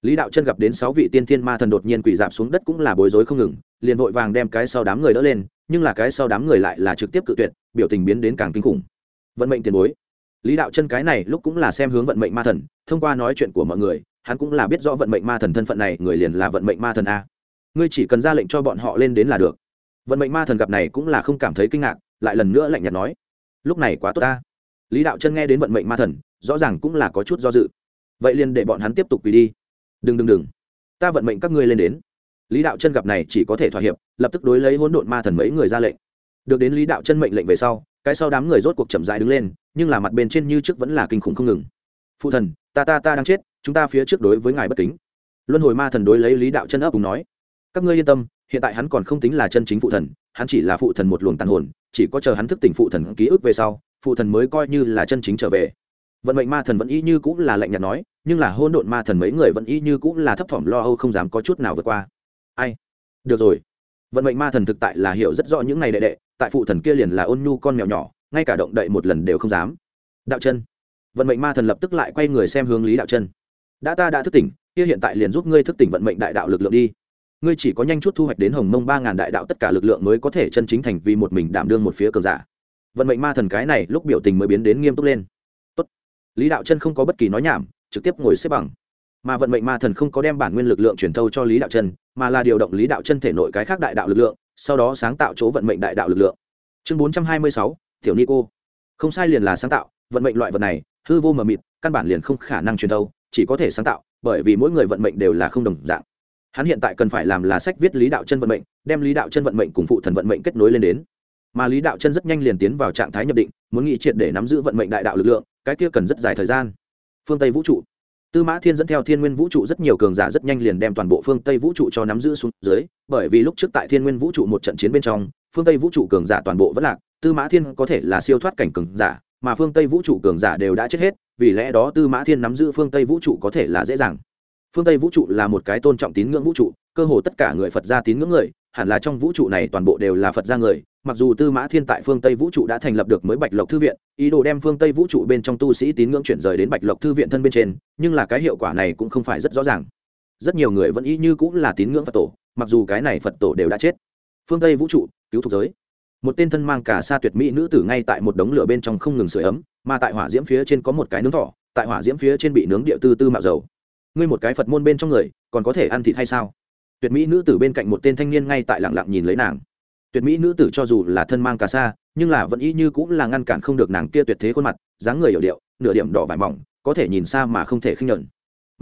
Speaker 1: Lý đạo chân gặp đến sáu vị tiên thiên ma thần đột nhiên quỳ dạp xuống đất cũng là bối rối không ngừng, liền vội vàng đem cái sau đám người đỡ lên, nhưng là cái sau đám người lại là trực tiếp cự tuyệt, biểu tình biến đến càng kinh khủng. Vận mệnh tiền bối lý đạo chân cái này lúc cũng là xem hướng vận mệnh ma thần, thông qua nói chuyện của mọi người, hắn cũng là biết rõ vận mệnh ma thần thân phận này, người liền là vận mệnh ma thần a. Ngươi chỉ cần ra lệnh cho bọn họ lên đến là được. Vận mệnh ma thần gặp này cũng là không cảm thấy kinh ngạc, lại lần nữa lạnh nhạt nói. Lúc này quá tốt ta. Lý đạo chân nghe đến vận mệnh ma thần, rõ ràng cũng là có chút do dự. Vậy liền để bọn hắn tiếp tục quỳ đi. Đừng đừng đừng. Ta vận mệnh các ngươi lên đến. Lý đạo chân gặp này chỉ có thể thỏa hiệp, lập tức đối lấy hỗn độn ma thần mấy người ra lệnh. Được đến lý đạo chân mệnh lệnh về sau, cái sau đám người rốt cuộc chậm dại đứng lên nhưng là mặt bên trên như trước vẫn là kinh khủng không ngừng. Phụ thần, ta ta ta đang chết, chúng ta phía trước đối với ngài bất kính. Luân hồi ma thần đối lấy lý đạo chân ấp cùng nói, các ngươi yên tâm, hiện tại hắn còn không tính là chân chính phụ thần, hắn chỉ là phụ thần một luồng tàn hồn, chỉ có chờ hắn thức tỉnh phụ thần ký ức về sau, phụ thần mới coi như là chân chính trở về. Vận mệnh ma thần vẫn y như cũng là lạnh nhạt nói, nhưng là hôn độn ma thần mấy người vẫn y như cũng là thấp thỏm lo âu không dám có chút nào vượt qua. Ai? Được rồi. Vận mệnh ma thần thực tại là hiểu rất rõ những này đệ đệ, tại phụ thần kia liền là ôn nhu con mèo nhỏ ngay cả động đậy một lần đều không dám. Đạo chân. Vận mệnh ma thần lập tức lại quay người xem hướng lý đạo chân. Đã ta đã thức tỉnh, kia hiện tại liền giúp ngươi thức tỉnh vận mệnh đại đạo lực lượng đi. Ngươi chỉ có nhanh chút thu hoạch đến hồng mông ba ngàn đại đạo tất cả lực lượng mới có thể chân chính thành vì một mình đảm đương một phía cường giả. Vận mệnh ma thần cái này lúc biểu tình mới biến đến nghiêm túc lên. Tốt. lý đạo chân không có bất kỳ nói nhảm, trực tiếp ngồi xếp bằng. Mà vận mệnh ma thần không có đem bản nguyên lực lượng truyền thâu cho lý đạo chân, mà là điều động lý đạo chân thể nội cái khác đại đạo lực lượng, sau đó sáng tạo chỗ vận mệnh đại đạo lực lượng. Chương bốn trăm hai mươi sáu tiểu ni cô không sai liền là sáng tạo, vận mệnh loại vật này, hư vô mờ mịt, căn bản liền không khả năng truyền thâu, chỉ có thể sáng tạo, bởi vì mỗi người vận mệnh đều là không đồng dạng. Hắn hiện tại cần phải làm là sách viết lý đạo chân vận mệnh, đem lý đạo chân vận mệnh cùng phụ thần vận mệnh kết nối lên đến. Mà lý đạo chân rất nhanh liền tiến vào trạng thái nhập định, muốn nghị triệt để nắm giữ vận mệnh đại đạo lực lượng, cái kia cần rất dài thời gian. Phương tây vũ trụ. Tư mã thiên dẫn theo thiên nguyên vũ trụ rất nhiều cường giả rất nhanh liền đem toàn bộ phương tây vũ trụ cho nắm giữ xuống dưới, bởi vì lúc trước tại thiên nguyên vũ trụ một trận chiến bên trong, phương tây vũ trụ cường giả toàn bộ vẫn lạc tư mã thiên có thể là siêu thoát cảnh cường giả, mà phương tây vũ trụ cường giả đều đã chết hết, vì lẽ đó tư mã thiên nắm giữ phương tây vũ trụ có thể là dễ dàng. Phương tây vũ trụ là một cái tôn trọng tín ngưỡng vũ trụ, cơ hồ tất cả người phật gia tín ngưỡng người, hẳn là trong vũ trụ này toàn bộ đều là phật gia người, mặc dù tư mã thiên tại phương tây vũ trụ đã thành lập được mới bạch lộc thư viện, ý đồ đem phương tây vũ trụ bên trong tu sĩ tín ngưỡng chuyển rời đến bạch lộc thư viện thân bên trên, nhưng là cái hiệu quả này cũng không phải rất rõ ràng. Rất nhiều người vẫn y như cũng là tín ngưỡng phật tổ, mặc dù cái này phật tổ đều đã chết. Phương tây vũ trụ, cứu thuộc giới một tên thân mang cả sa tuyệt mỹ nữ tử ngay tại một đống lửa bên trong không ngừng sưởi ấm, mà tại hỏa diễm phía trên có một cái nướng thỏ, tại hỏa diễm phía trên bị nướng địa tư tư mạo dầu. Ngươi một cái phật môn bên trong người, còn có thể ăn thịt hay sao? Tuyệt mỹ nữ tử bên cạnh một tên thanh niên ngay tại lặng lặng nhìn lấy nàng. Tuyệt mỹ nữ tử cho dù là thân mang cà sa, nhưng là vẫn y như cũng là ngăn cản không được nàng kia tuyệt thế khuôn mặt, dáng người hiểu điệu, nửa điểm đỏ vải mỏng, có thể nhìn xa mà không thể khinh nhợn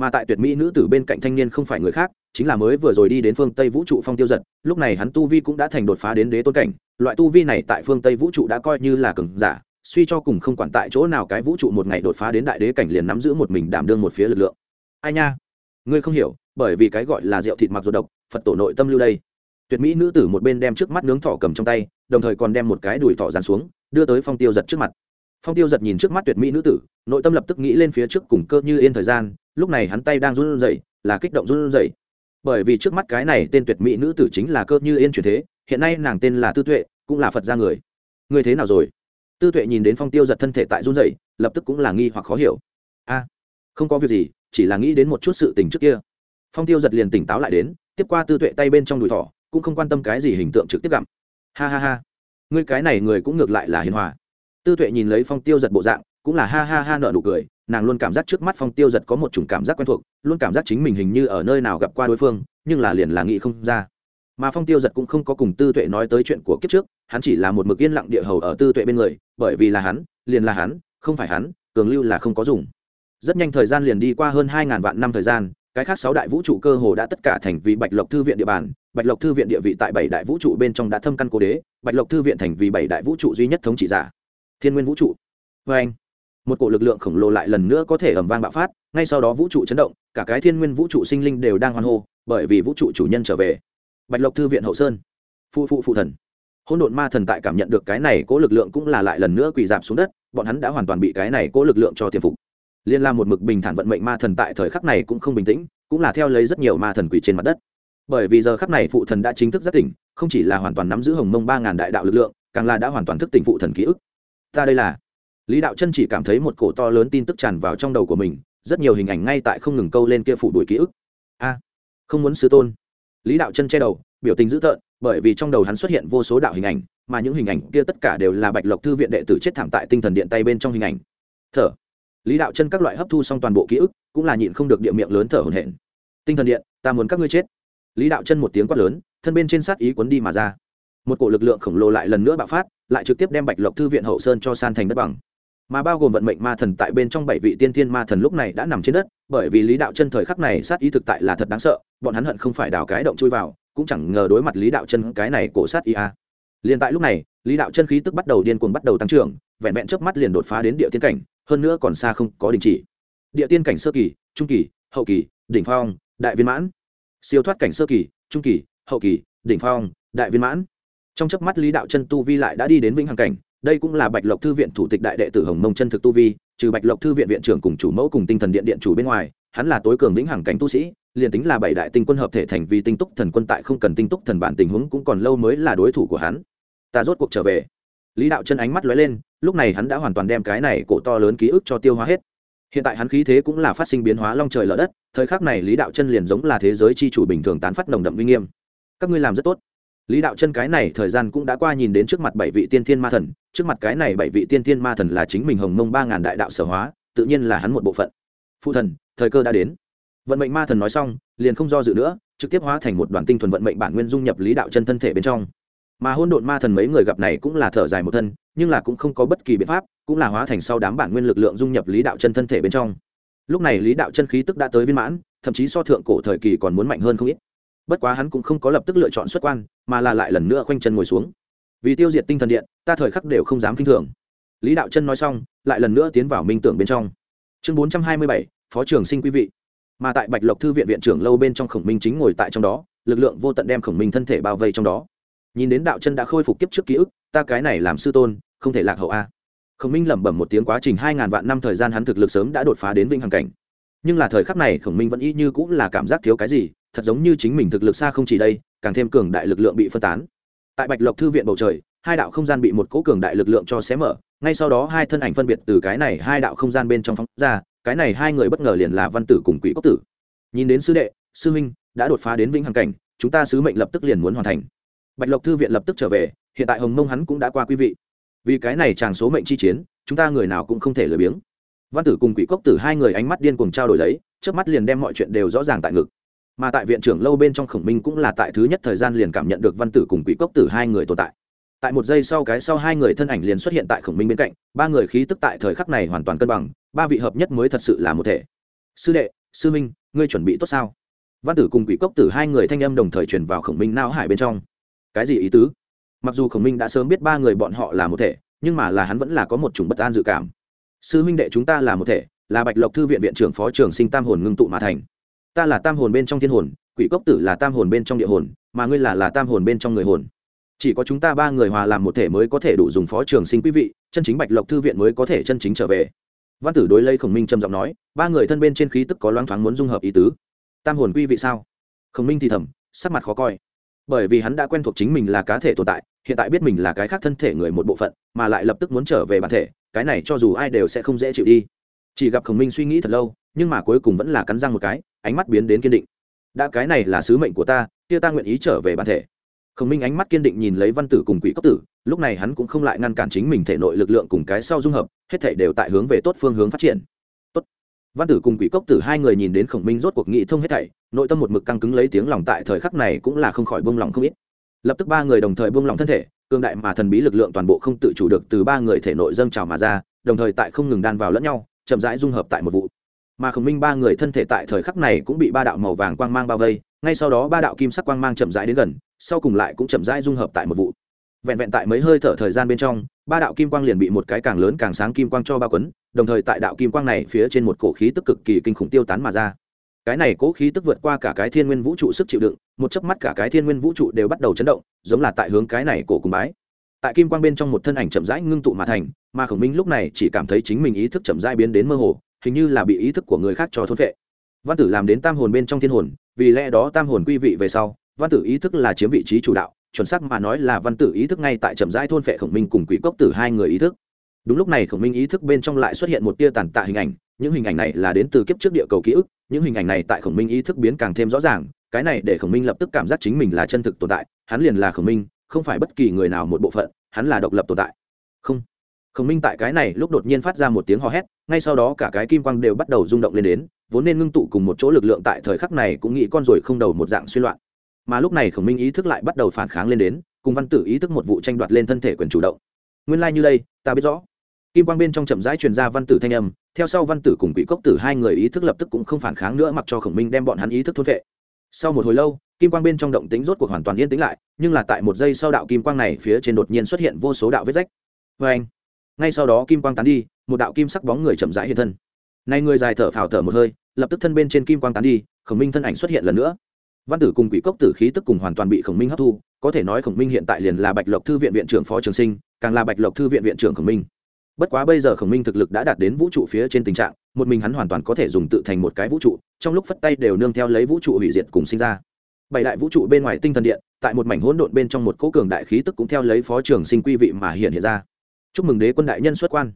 Speaker 1: mà tại tuyệt mỹ nữ tử bên cạnh thanh niên không phải người khác chính là mới vừa rồi đi đến phương tây vũ trụ phong tiêu giật, lúc này hắn tu vi cũng đã thành đột phá đến đế tôn cảnh, loại tu vi này tại phương tây vũ trụ đã coi như là cường giả, suy cho cùng không quản tại chỗ nào cái vũ trụ một ngày đột phá đến đại đế cảnh liền nắm giữ một mình đảm đương một phía lực lượng. Ai nha, ngươi không hiểu, bởi vì cái gọi là rượu thịt mặc dù độc, phật tổ nội tâm lưu đây. Tuyệt mỹ nữ tử một bên đem trước mắt nướng thỏ cầm trong tay, đồng thời còn đem một cái đùi thỏ dàn xuống, đưa tới phong tiêu giật trước mặt. Phong tiêu giật nhìn trước mắt tuyệt mỹ nữ tử, nội tâm lập tức nghĩ lên phía trước cùng cơ như yên thời gian, lúc này hắn tay đang run rẩy, là kích động run rẩy bởi vì trước mắt cái này tên tuyệt mỹ nữ tử chính là cơ như yên truyền thế, hiện nay nàng tên là tư tuệ, cũng là phật gia người. Người thế nào rồi? Tư tuệ nhìn đến phong tiêu giật thân thể tại run rẩy, lập tức cũng là nghi hoặc khó hiểu. A, không có việc gì, chỉ là nghĩ đến một chút sự tình trước kia. Phong tiêu giật liền tỉnh táo lại đến, tiếp qua tư tuệ tay bên trong đùi thỏ, cũng không quan tâm cái gì hình tượng trực tiếp gặm. Ha ha ha người cái này người cũng ngược lại là hiền hòa. Tư tuệ nhìn lấy phong tiêu giật bộ dạng cũng là ha ha ha nợ nụ cười, nàng luôn cảm giác trước mắt phong tiêu giật có một chủng cảm giác quen thuộc, luôn cảm giác chính mình hình như ở nơi nào gặp qua đối phương, nhưng là liền là nghĩ không ra. Mà phong tiêu giật cũng không có cùng tư tuệ nói tới chuyện của kiếp trước, hắn chỉ là một mực yên lặng địa hầu ở tư tuệ bên người, bởi vì là hắn, liền là hắn, không phải hắn, cường lưu là không có dùng. Rất nhanh thời gian liền đi qua hơn hai ngàn vạn năm thời gian, cái khác sáu đại vũ trụ cơ hồ đã tất cả thành vì bạch lộc thư viện địa bàn, bạch lộc thư viện địa vị tại bảy đại vũ trụ bên trong đã thâm căn cố đế, bạch lộc thư viện thành vì bảy đại vũ trụ duy nhất thống trị giả. Thiên nguyên vũ trụ. Vê anh một cổ lực lượng khổng lồ lại lần nữa có thể ẩm vang bạo phát, ngay sau đó vũ trụ chấn động, cả cái thiên nguyên vũ trụ sinh linh đều đang hoan hô, bởi vì vũ trụ chủ nhân trở về. Bạch lộc thư viện hậu sơn. Phụ phụ phụ thần. Hỗn độn ma thần tại cảm nhận được cái này cố lực lượng cũng là lại lần nữa quỳ dạp xuống đất, bọn hắn đã hoàn toàn bị cái này cố lực lượng cho tiềm phục. Liên la một mực bình thản vận mệnh ma thần tại thời khắc này cũng không bình tĩnh, cũng là theo lấy rất nhiều ma thần quỷ trên mặt đất. Bởi vì giờ khắc này phụ thần đã chính thức giác tỉnh, không chỉ là hoàn toàn nắm giữ hồng mông ba ngàn đại đạo lực lượng, càng là đã hoàn toàn thức tỉnh phụ thần ký ức. Ta đây là lý đạo chân chỉ cảm thấy một cổ to lớn tin tức tràn vào trong đầu của mình, rất nhiều hình ảnh ngay tại không ngừng câu lên kia phủ đuổi ký ức. A, không muốn sư tôn. Lý đạo chân che đầu, biểu tình dữ tợn, bởi vì trong đầu hắn xuất hiện vô số đạo hình ảnh, mà những hình ảnh kia tất cả đều là bạch lộc thư viện đệ tử chết thảm tại tinh thần điện tay bên trong hình ảnh. Thở. Lý đạo chân các loại hấp thu xong toàn bộ ký ức, cũng là nhịn không được địa miệng lớn thở hổn hển. Tinh thần điện, ta muốn các ngươi chết. Lý đạo chân một tiếng quát lớn, thân bên trên sát ý cuốn đi mà ra. Một cổ lực lượng khổng lồ lại lần nữa bạo phát, lại trực tiếp đem bạch lộc thư viện hậu sơn cho san thành đất bằng mà bao gồm vận mệnh ma thần tại bên trong bảy vị tiên tiên ma thần lúc này đã nằm trên đất, bởi vì lý đạo chân thời khắc này sát ý thực tại là thật đáng sợ, bọn hắn hận không phải đào cái động chui vào, cũng chẳng ngờ đối mặt lý đạo chân cái này cổ sát ý a. Liền tại lúc này, lý đạo chân khí tức bắt đầu điên cuồng bắt đầu tăng trưởng, vẹn vẹn chớp mắt liền đột phá đến địa tiên cảnh, hơn nữa còn xa không có đình chỉ. Địa tiên cảnh sơ kỳ, trung kỳ, hậu kỳ, đỉnh phong, đại viên mãn. Siêu thoát cảnh sơ kỳ, trung kỳ, hậu kỳ, đỉnh phong, đại viên mãn. Trong chớp mắt lý đạo chân tu vi lại đã đi đến vĩnh hằng cảnh đây cũng là bạch lộc thư viện thủ tịch đại đệ tử hồng mông chân thực tu vi, trừ bạch lộc thư viện viện trưởng cùng chủ mẫu cùng tinh thần điện điện chủ bên ngoài, hắn là tối cường lĩnh hằng cảnh tu sĩ, liền tính là bảy đại tinh quân hợp thể thành vì tinh túc thần quân tại không cần tinh túc thần bản tình huống cũng còn lâu mới là đối thủ của hắn. Ta rốt cuộc trở về. Lý đạo chân ánh mắt lóe lên, lúc này hắn đã hoàn toàn đem cái này cổ to lớn ký ức cho tiêu hóa hết. Hiện tại hắn khí thế cũng là phát sinh biến hóa long trời lở đất, thời khắc này lý đạo chân liền giống là thế giới c h i chủ bình thường tán phát nồng đậm uy nghiêm. Các ngươi làm rất tốt lý đạo chân cái này thời gian cũng đã qua nhìn đến trước mặt bảy vị tiên thiên ma thần, trước mặt cái này bảy vị tiên thiên ma thần là chính mình hồng mông ba ngàn đại đạo sở hóa, tự nhiên là hắn một bộ phận. Phụ thần, thời cơ đã đến. Vận mệnh ma thần nói xong, liền không do dự nữa, trực tiếp hóa thành một đoàn tinh thuần vận mệnh bản nguyên dung nhập lý đạo chân thân thể bên trong. Mà hôn độn ma thần mấy người gặp này cũng là thở dài một thân, nhưng là cũng không có bất kỳ biện pháp, cũng là hóa thành sau đám bản nguyên lực lượng dung nhập lý đạo chân thân thể bên trong. Lúc này lý đạo chân khí tức đã tới viên mãn, thậm chí so thượng cổ thời kỳ còn muốn mạnh hơn không ít bất quá hắn cũng không có lập tức lựa chọn xuất quan, mà là lại lần nữa khoanh chân ngồi xuống. Vì tiêu diệt tinh thần điện, ta thời khắc đều không dám k i n h thường. Lý đạo chân nói xong, lại lần nữa tiến vào minh tưởng bên trong. Chương bốn trăm hai mươi bảy, phó trưởng sinh quý vị. Mà tại bạch lộc thư viện viện trưởng lâu bên trong khổng minh chính ngồi tại trong đó, lực lượng vô tận đem khổng minh thân thể bao vây trong đó. Nhìn đến đạo chân đã khôi phục kiếp trước ký ức, ta cái này làm sư tôn, không thể lạc hậu a. Khổng minh lẩm bẩm một tiếng quá trình hai ngàn vạn năm thời gian hắn thực lực sớm đã đột phá đến vinh hằng cảnh. Nhưng là thời khắc này khổng minh vẫn y như cũng là cảm giác thiếu cái gì thật giống như chính mình thực lực xa không chỉ đây, càng thêm cường đại lực lượng bị phân tán. Tại bạch lộc thư viện bầu trời, hai đạo không gian bị một cỗ cường đại lực lượng cho xé mở, ngay sau đó hai thân ảnh phân biệt từ cái này hai đạo không gian bên trong phóng ra, cái này hai người bất ngờ liền là văn tử cùng quỷ cốc tử. Nhìn đến sư đệ, sư huynh, đã đột phá đến vĩnh hằng cảnh, chúng ta sứ mệnh lập tức liền muốn hoàn thành. Bạch lộc thư viện lập tức trở về, hiện tại hồng mông hắn cũng đã qua quý vị. Vì cái này chàng số mệnh chi chiến, chúng ta người nào cũng không thể lười biếng. Văn tử cùng quỷ cốc tử hai người ánh mắt điên cuồng trao đổi lấy trước mắt liền đem mọi chuyện đều rõ ràng tại ngực mà tại viện trưởng lâu bên trong khổng minh cũng là tại thứ nhất thời gian liền cảm nhận được văn tử cùng quỷ cốc tử hai người tồn tại. Tại một giây sau cái sau hai người thân ảnh liền xuất hiện tại khổng minh bên cạnh, ba người khí tức tại thời khắc này hoàn toàn cân bằng, ba vị hợp nhất mới thật sự là một thể. Sư đệ, sư minh, ngươi chuẩn bị tốt sao? Văn tử cùng quỷ cốc tử hai người thanh âm đồng thời truyền vào khổng minh não hải bên trong. Cái gì ý tứ? Mặc dù khổng minh đã sớm biết ba người bọn họ là một thể, nhưng mà là hắn vẫn là có một chủng bất an dự cảm. Sư huynh đệ chúng ta là một thể, là bạch lộc thư viện viện trưởng phó trường sinh tam hồn ngưng tụ mà thành ta là tam hồn bên trong thiên hồn, quỷ cốc tử là tam hồn bên trong địa hồn, mà ngươi là là tam hồn bên trong người hồn. Chỉ có chúng ta ba người hòa làm một thể mới có thể đủ dùng phó trường sinh quý vị, chân chính bạch lộc thư viện mới có thể chân chính trở về. Văn tử đối lây khổng minh trầm giọng nói, ba người thân bên trên khí tức có loáng thoáng muốn dung hợp ý tứ. Tam hồn quý vị sao? Khổng minh thì thầm, sắc mặt khó coi. Bởi vì hắn đã quen thuộc chính mình là cá thể tồn tại, hiện tại biết mình là cái khác thân thể người một bộ phận, mà lại lập tức muốn trở về bản thể, cái này cho dù ai đều sẽ không dễ chịu đi chỉ gặp khổng minh suy nghĩ thật lâu, nhưng mà cuối cùng vẫn là cắn răng một cái, ánh mắt biến đến kiên định. Đã cái này là sứ mệnh của ta, kia ta nguyện ý trở về bản thể. Khổng minh ánh mắt kiên định nhìn lấy văn tử cùng quỷ cốc tử, lúc này hắn cũng không lại ngăn cản chính mình thể nội lực lượng cùng cái sau dung hợp, hết thể đều tại hướng về tốt phương hướng phát triển. Tốt. Văn tử cùng quỷ cốc tử hai người nhìn đến khổng minh rốt cuộc nghị thông hết thảy, nội tâm một mực căng cứng lấy tiếng lòng tại thời khắc này cũng là không khỏi buông lòng không ít. Lập tức ba người đồng thời buông lòng thân thể cương đại mà thần bí lực lượng toàn bộ không tự chủ được từ ba người thể nội dâng trào mà ra, đồng thời tại không ngừng đan vào lẫn nhau chậm rãi dung hợp tại một vụ. Mà khổng minh ba người thân thể tại thời khắc này cũng bị ba đạo màu vàng quang mang bao vây, ngay sau đó ba đạo kim sắc quang mang chậm rãi đến gần, sau cùng lại cũng chậm rãi dung hợp tại một vụ. Vẹn vẹn tại mấy hơi thở thời gian bên trong, ba đạo kim quang liền bị một cái càng lớn càng sáng kim quang cho ba quấn, đồng thời tại đạo kim quang này phía trên một cổ khí tức cực kỳ kinh khủng tiêu tán mà ra. Cái này cố khí tức vượt qua cả cái thiên nguyên vũ trụ sức chịu đựng, một chớp mắt cả cái thiên nguyên vũ trụ đều bắt đầu chấn động, giống là tại hướng cái này cổ cùng bái. Tại kim quang bên trong một thân ảnh chậm rãi ngưng tụ mà thành mà khổng minh lúc này chỉ cảm thấy chính mình ý thức chậm rãi biến đến mơ hồ, hình như là bị ý thức của người khác cho thôn vệ văn tử làm đến tam hồn bên trong thiên hồn, vì lẽ đó tam hồn quy vị về sau, văn tử ý thức là chiếm vị trí chủ đạo, chuẩn xác mà nói là văn tử ý thức ngay tại chậm rãi thôn phệ khổng minh cùng quỷ cốc tử hai người ý thức. Đúng lúc này khổng minh ý thức bên trong lại xuất hiện một tia tàn tạ hình ảnh, những hình ảnh này là đến từ kiếp trước địa cầu ký ức, những hình ảnh này tại khổng minh ý thức biến càng thêm rõ ràng, cái này để khổng minh lập tức cảm giác chính mình là chân thực tồn tại, hắn liền là khổng minh, không phải bất kỳ người nào một bộ phận, hắn là độc lập tồn tại. Không khổng minh tại cái này lúc đột nhiên phát ra một tiếng hò hét, ngay sau đó cả cái kim quang đều bắt đầu rung động lên đến, vốn nên ngưng tụ cùng một chỗ lực lượng tại thời khắc này cũng nghĩ con rồi không đầu một dạng suy loạn. Mà lúc này khổng minh ý thức lại bắt đầu phản kháng lên đến, cùng văn tử ý thức một vụ tranh đoạt lên thân thể quyền chủ động. Nguyên lai、like、như đây, ta biết rõ. Kim quang bên trong chậm rãi truyền ra văn tử thanh âm, theo sau văn tử cùng quỷ cốc tử hai người ý thức lập tức cũng không phản kháng nữa mặc cho khổng minh đem bọn hắn ý thức thôn vệ. Sau một hồi lâu, kim quang bên trong động tính rốt cuộc hoàn toàn yên tĩnh lại, nhưng là tại một giây sau đạo kim quang này phía trên đột nhiên xuất hiện vô số đạo vết rách. Vê anh ngay sau đó kim quang tán đi, một đạo kim sắc bóng người chậm rãi hiện thân. Nay người dài thở phào thở một hơi, lập tức thân bên trên kim quang tán đi, khổng minh thân ảnh xuất hiện lần nữa. Văn tử cùng quỷ cốc tử khí tức cùng hoàn toàn bị khổng minh hấp thu, có thể nói khổng minh hiện tại liền là bạch lộc thư viện viện trưởng phó trường sinh, càng là bạch lộc thư viện viện trưởng khổng minh. Bất quá bây giờ khổng minh thực lực đã đạt đến vũ trụ phía trên tình trạng, một mình hắn hoàn toàn có thể dùng tự thành một cái vũ trụ, trong lúc phất tay đều nương theo lấy vũ trụ hủy diệt cùng sinh ra. Bảy đại vũ trụ bên ngoài tinh thần điện, tại một mảnh hỗn độn bên trong một cỗ cường đại khí tức cũng theo lấy phó trường sinh quy vị mà hiện hiện ra chúc mừng đế quân đại nhân xuất quan.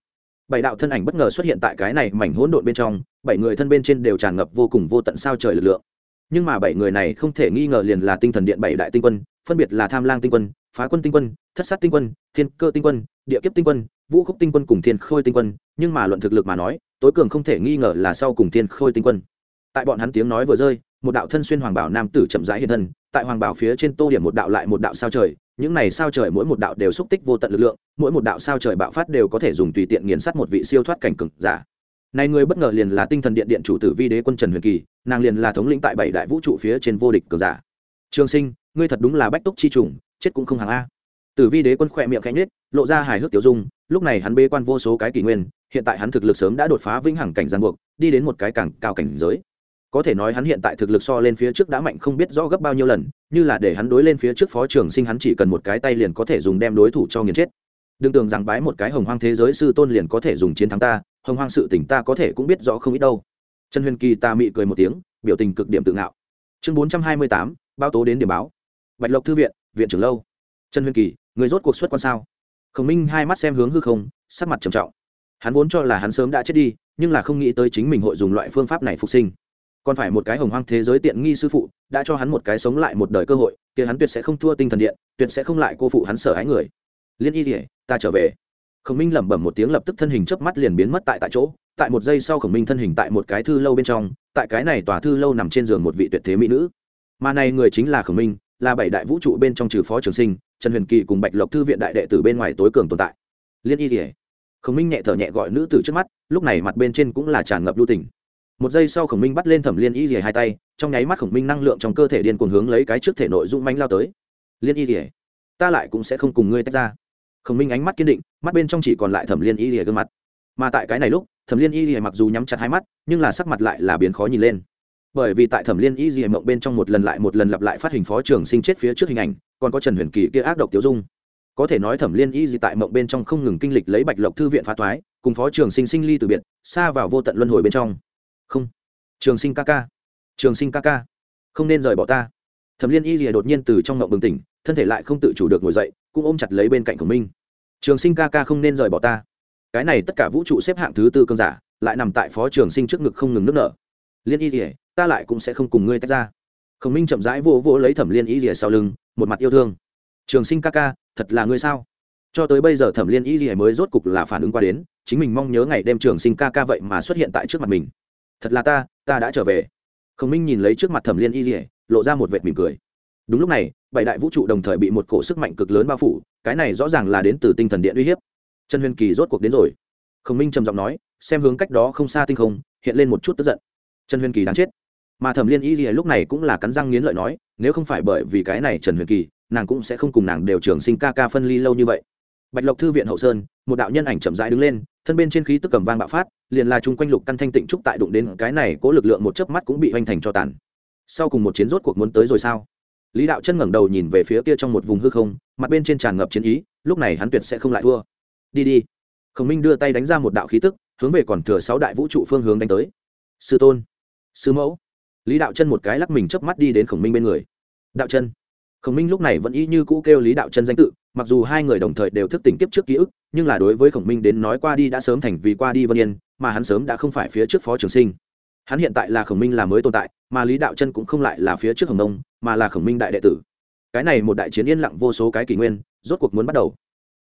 Speaker 1: Bảy đạo thân ảnh bất ngờ xuất hiện tại cái này mảnh hỗn độn bên trong, bảy người thân bên trên đều tràn ngập vô cùng vô tận sao trời lực lượng. Nhưng mà bảy người này không thể nghi ngờ liền là tinh thần điện bảy đại tinh quân, phân biệt là tham lang tinh quân, phá quân tinh quân, thất sát tinh quân, thiên cơ tinh quân, địa kiếp tinh quân, vũ khúc tinh quân cùng thiên khôi tinh quân. Nhưng mà luận thực lực mà nói, tối cường không thể nghi ngờ là sau cùng thiên khôi tinh quân. Tại bọn hắn tiếng nói vừa rơi, một đạo thân xuyên hoàng bảo nam tử chậm rãi hiện thân, tại hoàng bảo phía trên tô điểm một đạo lại một đạo sao trời những này sao trời mỗi một đạo đều xúc tích vô tận lực lượng, mỗi một đạo sao trời bạo phát đều có thể dùng tùy tiện nghiền sát một vị siêu thoát cảnh cực giả. Này người bất ngờ liền là tinh thần điện điện chủ tử vi đế quân trần huyền kỳ, nàng liền là thống lĩnh tại bảy đại vũ trụ phía trên vô địch cường giả. Trường sinh, ngươi thật đúng là bách túc chi trùng, chết cũng không hàng a. Tử vi đế quân khỏe miệng khẽ nhết lộ ra hài hước tiểu dung, lúc này hắn bê quan vô số cái kỷ nguyên, hiện tại hắn thực lực sớm đã đột phá vĩnh hằng cảnh giang buộc, đi đến một cái càng cao cảnh giới có thể nói hắn hiện tại thực lực so lên phía trước đã mạnh không biết rõ gấp bao nhiêu lần, như là để hắn đối lên phía trước phó trường sinh hắn chỉ cần một cái tay liền có thể dùng đem đối thủ cho nghiền chết. Đừng tưởng rằng bái một cái hồng hoang thế giới sư tôn liền có thể dùng chiến thắng ta, hồng hoang sự tỉnh ta có thể cũng biết rõ không ít đâu. Trần huyền kỳ ta mị cười một tiếng, biểu tình cực điểm tự ngạo. Chương bốn trăm hai mươi tám bao tố đến điểm báo. Bạch lộc thư viện viện trưởng lâu. Trần huyền kỳ, người rốt cuộc xuất quan sao? Khổng minh hai mắt xem hướng hư không, sắc mặt trầm trọng. Hắn vốn cho là hắn sớm đã chết đi, nhưng là không nghĩ tới chính mình hội dùng loại phương pháp này phục sinh còn phải một cái hồng hoang thế giới tiện nghi sư phụ, đã cho hắn một cái sống lại một đời cơ hội, kia hắn tuyệt sẽ không thua tinh thần điện, tuyệt sẽ không lại cô phụ hắn sở hái người. Liên y thể ta trở về. Khổng minh lẩm bẩm một tiếng lập tức thân hình chớp mắt liền biến mất tại tại chỗ, tại một giây sau khổng minh thân hình tại một cái thư lâu bên trong, tại cái này tòa thư lâu nằm trên giường một vị tuyệt thế mỹ nữ. Mà này người chính là khổng minh, là bảy đại vũ trụ bên trong trừ phó trường sinh, trần huyền kỳ cùng bạch lộc thư viện đại đệ tử bên ngoài tối cường tồn tại. Liên y thể khổng minh nhẹ thở nhẹ gọi nữ tử trước mắt, lúc này mặt bên trên cũng là tràn ngập lưu tình một giây sau khổng minh bắt lên thẩm liên y rỉa hai tay, trong nháy mắt khổng minh năng lượng trong cơ thể điên cuồng hướng lấy cái trước thể nội dũng manh lao tới. Liên y rỉa ta lại cũng sẽ không cùng ngươi tách ra. Khổng minh ánh mắt kiên định, mắt bên trong chỉ còn lại thẩm liên y rỉa gương mặt. Mà tại cái này lúc, thẩm liên y rỉa mặc dù nhắm chặt hai mắt, nhưng là sắc mặt lại là biến khó nhìn lên. Bởi vì tại thẩm liên y rỉa mộng bên trong một lần lại một lần lặp lại phát hình phó trường sinh chết phía trước hình ảnh, còn có trần huyền kỳ kia ác độc tiêu dung. Có thể nói thẩm liên y gì tại mộng bên trong không ngừng kinh lịch lấy bạch lộc thư viện phá toái cùng phó trường sinh sinh ly từ biệt, xa vào vô tận luân hồi bên trong không. Trường sinh ca ca. Trường sinh ca ca. Không nên rời bỏ ta. Thẩm liên y rìa đột nhiên từ trong ngộng bừng tỉnh, thân thể lại không tự chủ được ngồi dậy, cũng ôm chặt lấy bên cạnh của minh trường sinh ca ca không nên rời bỏ ta. Cái này tất cả vũ trụ xếp hạng thứ tư cơn giả, lại nằm tại phó trường sinh trước ngực không ngừng nước nở. Liên y rìa ta lại cũng sẽ không cùng ngươi tách ra. Khổng minh chậm rãi vỗ vỗ lấy thẩm liên y rìa sau lưng, một mặt yêu thương. Trường sinh ca ca, thật là ngươi sao? Cho tới bây giờ thẩm liên y rìa mới rốt cục là phản ứng qua đến, chính mình mong nhớ ngày đêm trường sinh ca ca vậy mà xuất hiện tại trước mặt mình thật là ta ta đã trở về. Khổng minh nhìn lấy trước mặt thẩm liên y dỉa lộ ra một vệt mỉm cười. Đúng lúc này, bảy đại vũ trụ đồng thời bị một cổ sức mạnh cực lớn bao phủ, cái này rõ ràng là đến từ tinh thần điện uy hiếp. Trần huyền kỳ rốt cuộc đến rồi. Khổng minh trầm giọng nói, xem hướng cách đó không xa tinh không, hiện lên một chút tức giận. Trần huyền kỳ đáng chết. Mà thẩm liên y dỉa lúc này cũng là cắn răng nghiến lợi nói, nếu không phải bởi vì cái này trần huyền kỳ, nàng cũng sẽ không cùng nàng đều trường sinh ca ca phân ly lâu như vậy bạch lộc thư viện hậu sơn, một đạo nhân ảnh chậm rãi đứng lên, thân bên trên khí tức cầm vang bạo phát, liền là chung quanh lục căn thanh tịnh trúc tại đụng đến cái này, cố lực lượng một chớp mắt cũng bị hoành thành cho tàn. Sau cùng một chiến rốt cuộc muốn tới rồi sao? Lý đạo chân ngẩng đầu nhìn về phía kia trong một vùng hư không, mặt bên trên tràn ngập chiến ý, lúc này hắn tuyệt sẽ không lại thua. Đi đi. Khổng minh đưa tay đánh ra một đạo khí tức, hướng về còn thừa sáu đại vũ trụ phương hướng đánh tới. Sư tôn. Sư mẫu. Lý đạo chân một cái lắc mình chớp mắt đi đến khổng minh bên người. Đạo chân khổng minh lúc này vẫn y như cũ kêu lý đạo chân danh tự, mặc dù hai người đồng thời đều thức tỉnh kiếp trước ký ức, nhưng là đối với khổng minh đến nói qua đi đã sớm thành vì qua đi vân yên, mà hắn sớm đã không phải phía trước phó trường sinh. Hắn hiện tại là khổng minh là mới tồn tại, mà lý đạo chân cũng không lại là phía trước hồng nông, mà là khổng minh đại đệ tử. Cái này một đại chiến yên lặng vô số cái kỷ nguyên, rốt cuộc muốn bắt đầu.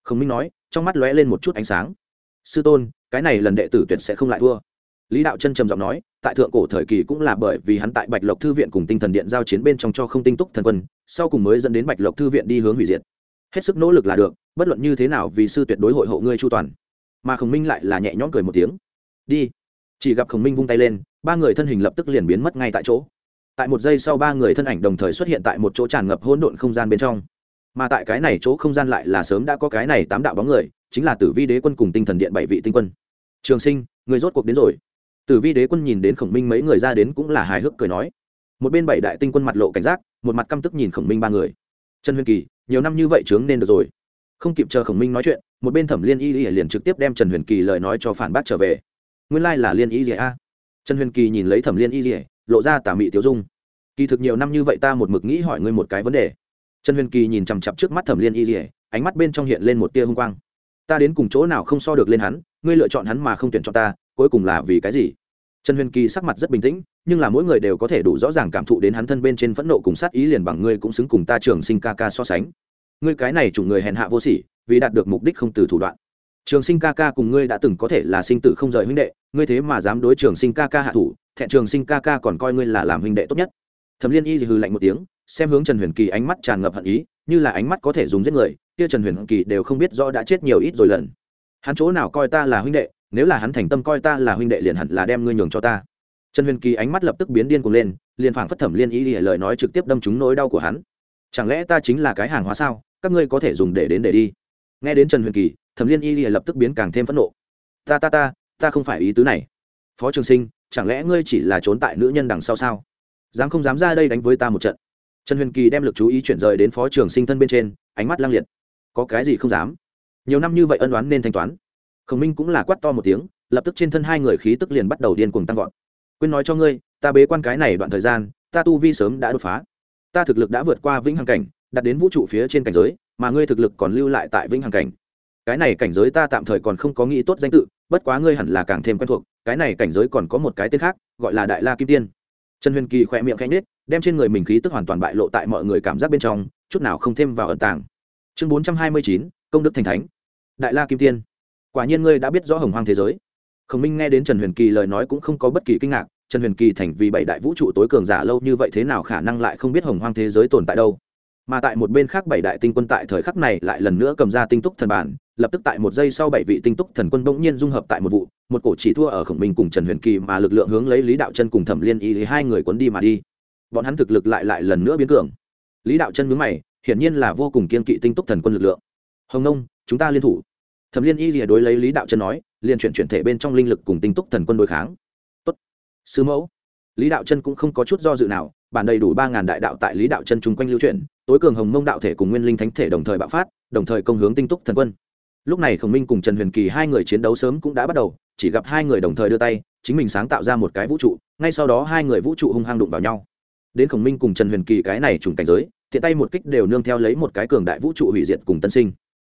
Speaker 1: Khổng minh nói, trong mắt lóe lên một chút ánh sáng. Sư tôn, cái này lần đệ tử tuyệt sẽ không lại thua lý đạo chân trầm giọng nói, tại thượng cổ thời kỳ cũng là bởi vì hắn tại bạch lộc thư viện cùng tinh thần điện giao chiến bên trong cho không tinh túc thần quân, sau cùng mới dẫn đến bạch lộc thư viện đi hướng hủy diệt. Hết sức nỗ lực là được, bất luận như thế nào vì sư tuyệt đối hội hộ ngươi chu toàn. Mà khổng minh lại là nhẹ nhõm cười một tiếng. Đi. Chỉ gặp khổng minh vung tay lên, ba người thân hình lập tức liền biến mất ngay tại chỗ. Tại một giây sau ba người thân ảnh đồng thời xuất hiện tại một chỗ tràn ngập hỗn độn không gian bên trong. Mà tại cái này chỗ không gian lại là sớm đã có cái này tám đạo bóng người, chính là tử vi đế quân cùng tinh thần điện bảy vị tinh quân. Trường sinh, người rốt cuộc đến rồi tử vi đế quân nhìn đến khổng minh mấy người ra đến cũng là hài hước cười nói. Một bên bảy đại tinh quân mặt lộ cảnh giác, một mặt căm tức nhìn khổng minh ba người. Trần huyền kỳ, nhiều năm như vậy trướng nên được rồi. Không kịp chờ khổng minh nói chuyện, một bên thẩm liên y y liền trực tiếp đem trần huyền kỳ lời nói cho phản bác trở về. Nguyên lai là liên y rỉa a. Trần huyền kỳ nhìn lấy thẩm liên y rỉa lộ ra tà mị tiêu dung. Kỳ thực nhiều năm như vậy ta một mực nghĩ hỏi ngươi một cái vấn đề. Trần huyền kỳ nhìn chằm chặp trước mắt thẩm liên y rỉa ánh mắt bên trong hiện lên một tia hung quang. Ta đến cùng chỗ nào không so được lên hắn, ngươi lựa chọn hắn mà không tuyển chọn ta cuối cùng là vì cái gì? Trần huyền kỳ sắc mặt rất bình tĩnh, nhưng là mỗi người đều có thể đủ rõ ràng cảm thụ đến hắn thân bên trên phẫn nộ cùng sát ý liền bằng ngươi cũng xứng cùng ta trường sinh ca ca so sánh. Ngươi cái này chủ người hèn hạ vô sỉ, vì đạt được mục đích không từ thủ đoạn. Trường sinh ca ca cùng ngươi đã từng có thể là sinh tử không rời huynh đệ, ngươi thế mà dám đối trường sinh ca ca hạ thủ, thẹn trường sinh ca ca còn coi ngươi là làm huynh đệ tốt nhất. Thẩm liên y thì hừ lạnh một tiếng, xem hướng trần huyền kỳ ánh mắt tràn ngập hận ý, như là ánh mắt có thể dùng giết người, kia trần huyền kỳ đều không biết rõ đã chết nhiều ít rồi lần. Hắn chỗ nào coi ta là huynh đệ nếu là hắn thành tâm coi ta là huynh đệ liền hẳn là đem ngươi nhường cho ta. Trần huyền kỳ ánh mắt lập tức biến điên cuồng lên, liền phảng phất thẩm liên ý lời nói trực tiếp đâm trúng nỗi đau của hắn. Chẳng lẽ ta chính là cái hàng hóa sao? Các ngươi có thể dùng để đến để đi. Nghe đến trần huyền kỳ, thẩm liên y lập tức biến càng thêm phẫn nộ. Ta ta ta ta không phải ý tứ này. Phó trường sinh, chẳng lẽ ngươi chỉ là trốn tại nữ nhân đằng sau sao? Dám không dám ra đây đánh với ta một trận. Trần huyền kỳ đem l ự c chú ý chuyển rời đến phó trường sinh thân bên trên, ánh mắt lang liệt. Có cái gì không dám? Nhiều năm như vậy ân oán nên thanh toán khổng minh cũng là quát to một tiếng, lập tức trên thân hai người khí tức liền bắt đầu điên cuồng tăng vọt. Quên nói cho ngươi, ta bế quan cái này đoạn thời gian, ta tu vi sớm đã đột phá. Ta thực lực đã vượt qua vĩnh hằng cảnh đặt đến vũ trụ phía trên cảnh giới, mà ngươi thực lực còn lưu lại tại vĩnh hằng cảnh. Cái này cảnh giới ta tạm thời còn không có nghĩ tốt danh tự, bất quá ngươi hẳn là càng thêm quen thuộc, cái này cảnh giới còn có một cái tên khác, gọi là đại la kim tiên. Trần huyền kỳ khỏe miệng khẽ nết đem trên người mình khí tức hoàn toàn bại lộ tại mọi người cảm giác bên trong, chút nào không thêm vào ẩn tàng. Chương bốn trăm hai mươi chín, công đức thành thánh. Đại la kim tiên quả nhiên ngươi đã biết rõ hồng hoang thế giới. Khổng minh nghe đến trần huyền kỳ lời nói cũng không có bất kỳ kinh ngạc, trần huyền kỳ thành vì bảy đại vũ trụ tối cường giả lâu như vậy thế nào khả năng lại không biết hồng hoang thế giới tồn tại đâu. Mà tại một bên khác bảy đại tinh quân tại thời khắc này lại lần nữa cầm ra tinh túc thần bản, lập tức tại một giây sau bảy vị tinh túc thần quân bỗng nhiên dung hợp tại một vụ, một cổ chỉ thua ở khổng minh cùng trần huyền kỳ mà lực lượng hướng lấy lý đạo chân cùng thẩm liên y hai người cuốn đi mà đi. Bọn hắn thực lực lại lại lần nữa biến cường. Lý đạo chân mướn mày, hiển nhiên là vô cùng kiên kỵ tinh túc thần quân lực lượng. Hồng nông, chúng ta liên thủ thẩm liên y lìa đối lấy lý đạo chân nói, liền chuyển chuyển thể bên trong linh lực cùng tinh túc thần quân đối kháng. Tốt. sứ mẫu. Lý đạo chân cũng không có chút do dự nào, bản đầy đủ ba ngàn đại đạo tại lý đạo chân chung quanh lưu chuyển, tối cường hồng mông đạo thể cùng nguyên linh thánh thể đồng thời bạo phát, đồng thời công hướng tinh túc thần quân. Lúc này khổng minh cùng trần huyền kỳ hai người chiến đấu sớm cũng đã bắt đầu, chỉ gặp hai người đồng thời đưa tay, chính mình sáng tạo ra một cái vũ trụ, ngay sau đó hai người vũ trụ hung hăng đụng vào nhau. Đến khổng minh cùng trần huyền kỳ cái này trùng cảnh giới thì tay một kích đều nương theo lấy một cái cường đại vũ trụ hủy diệt cùng tân sinh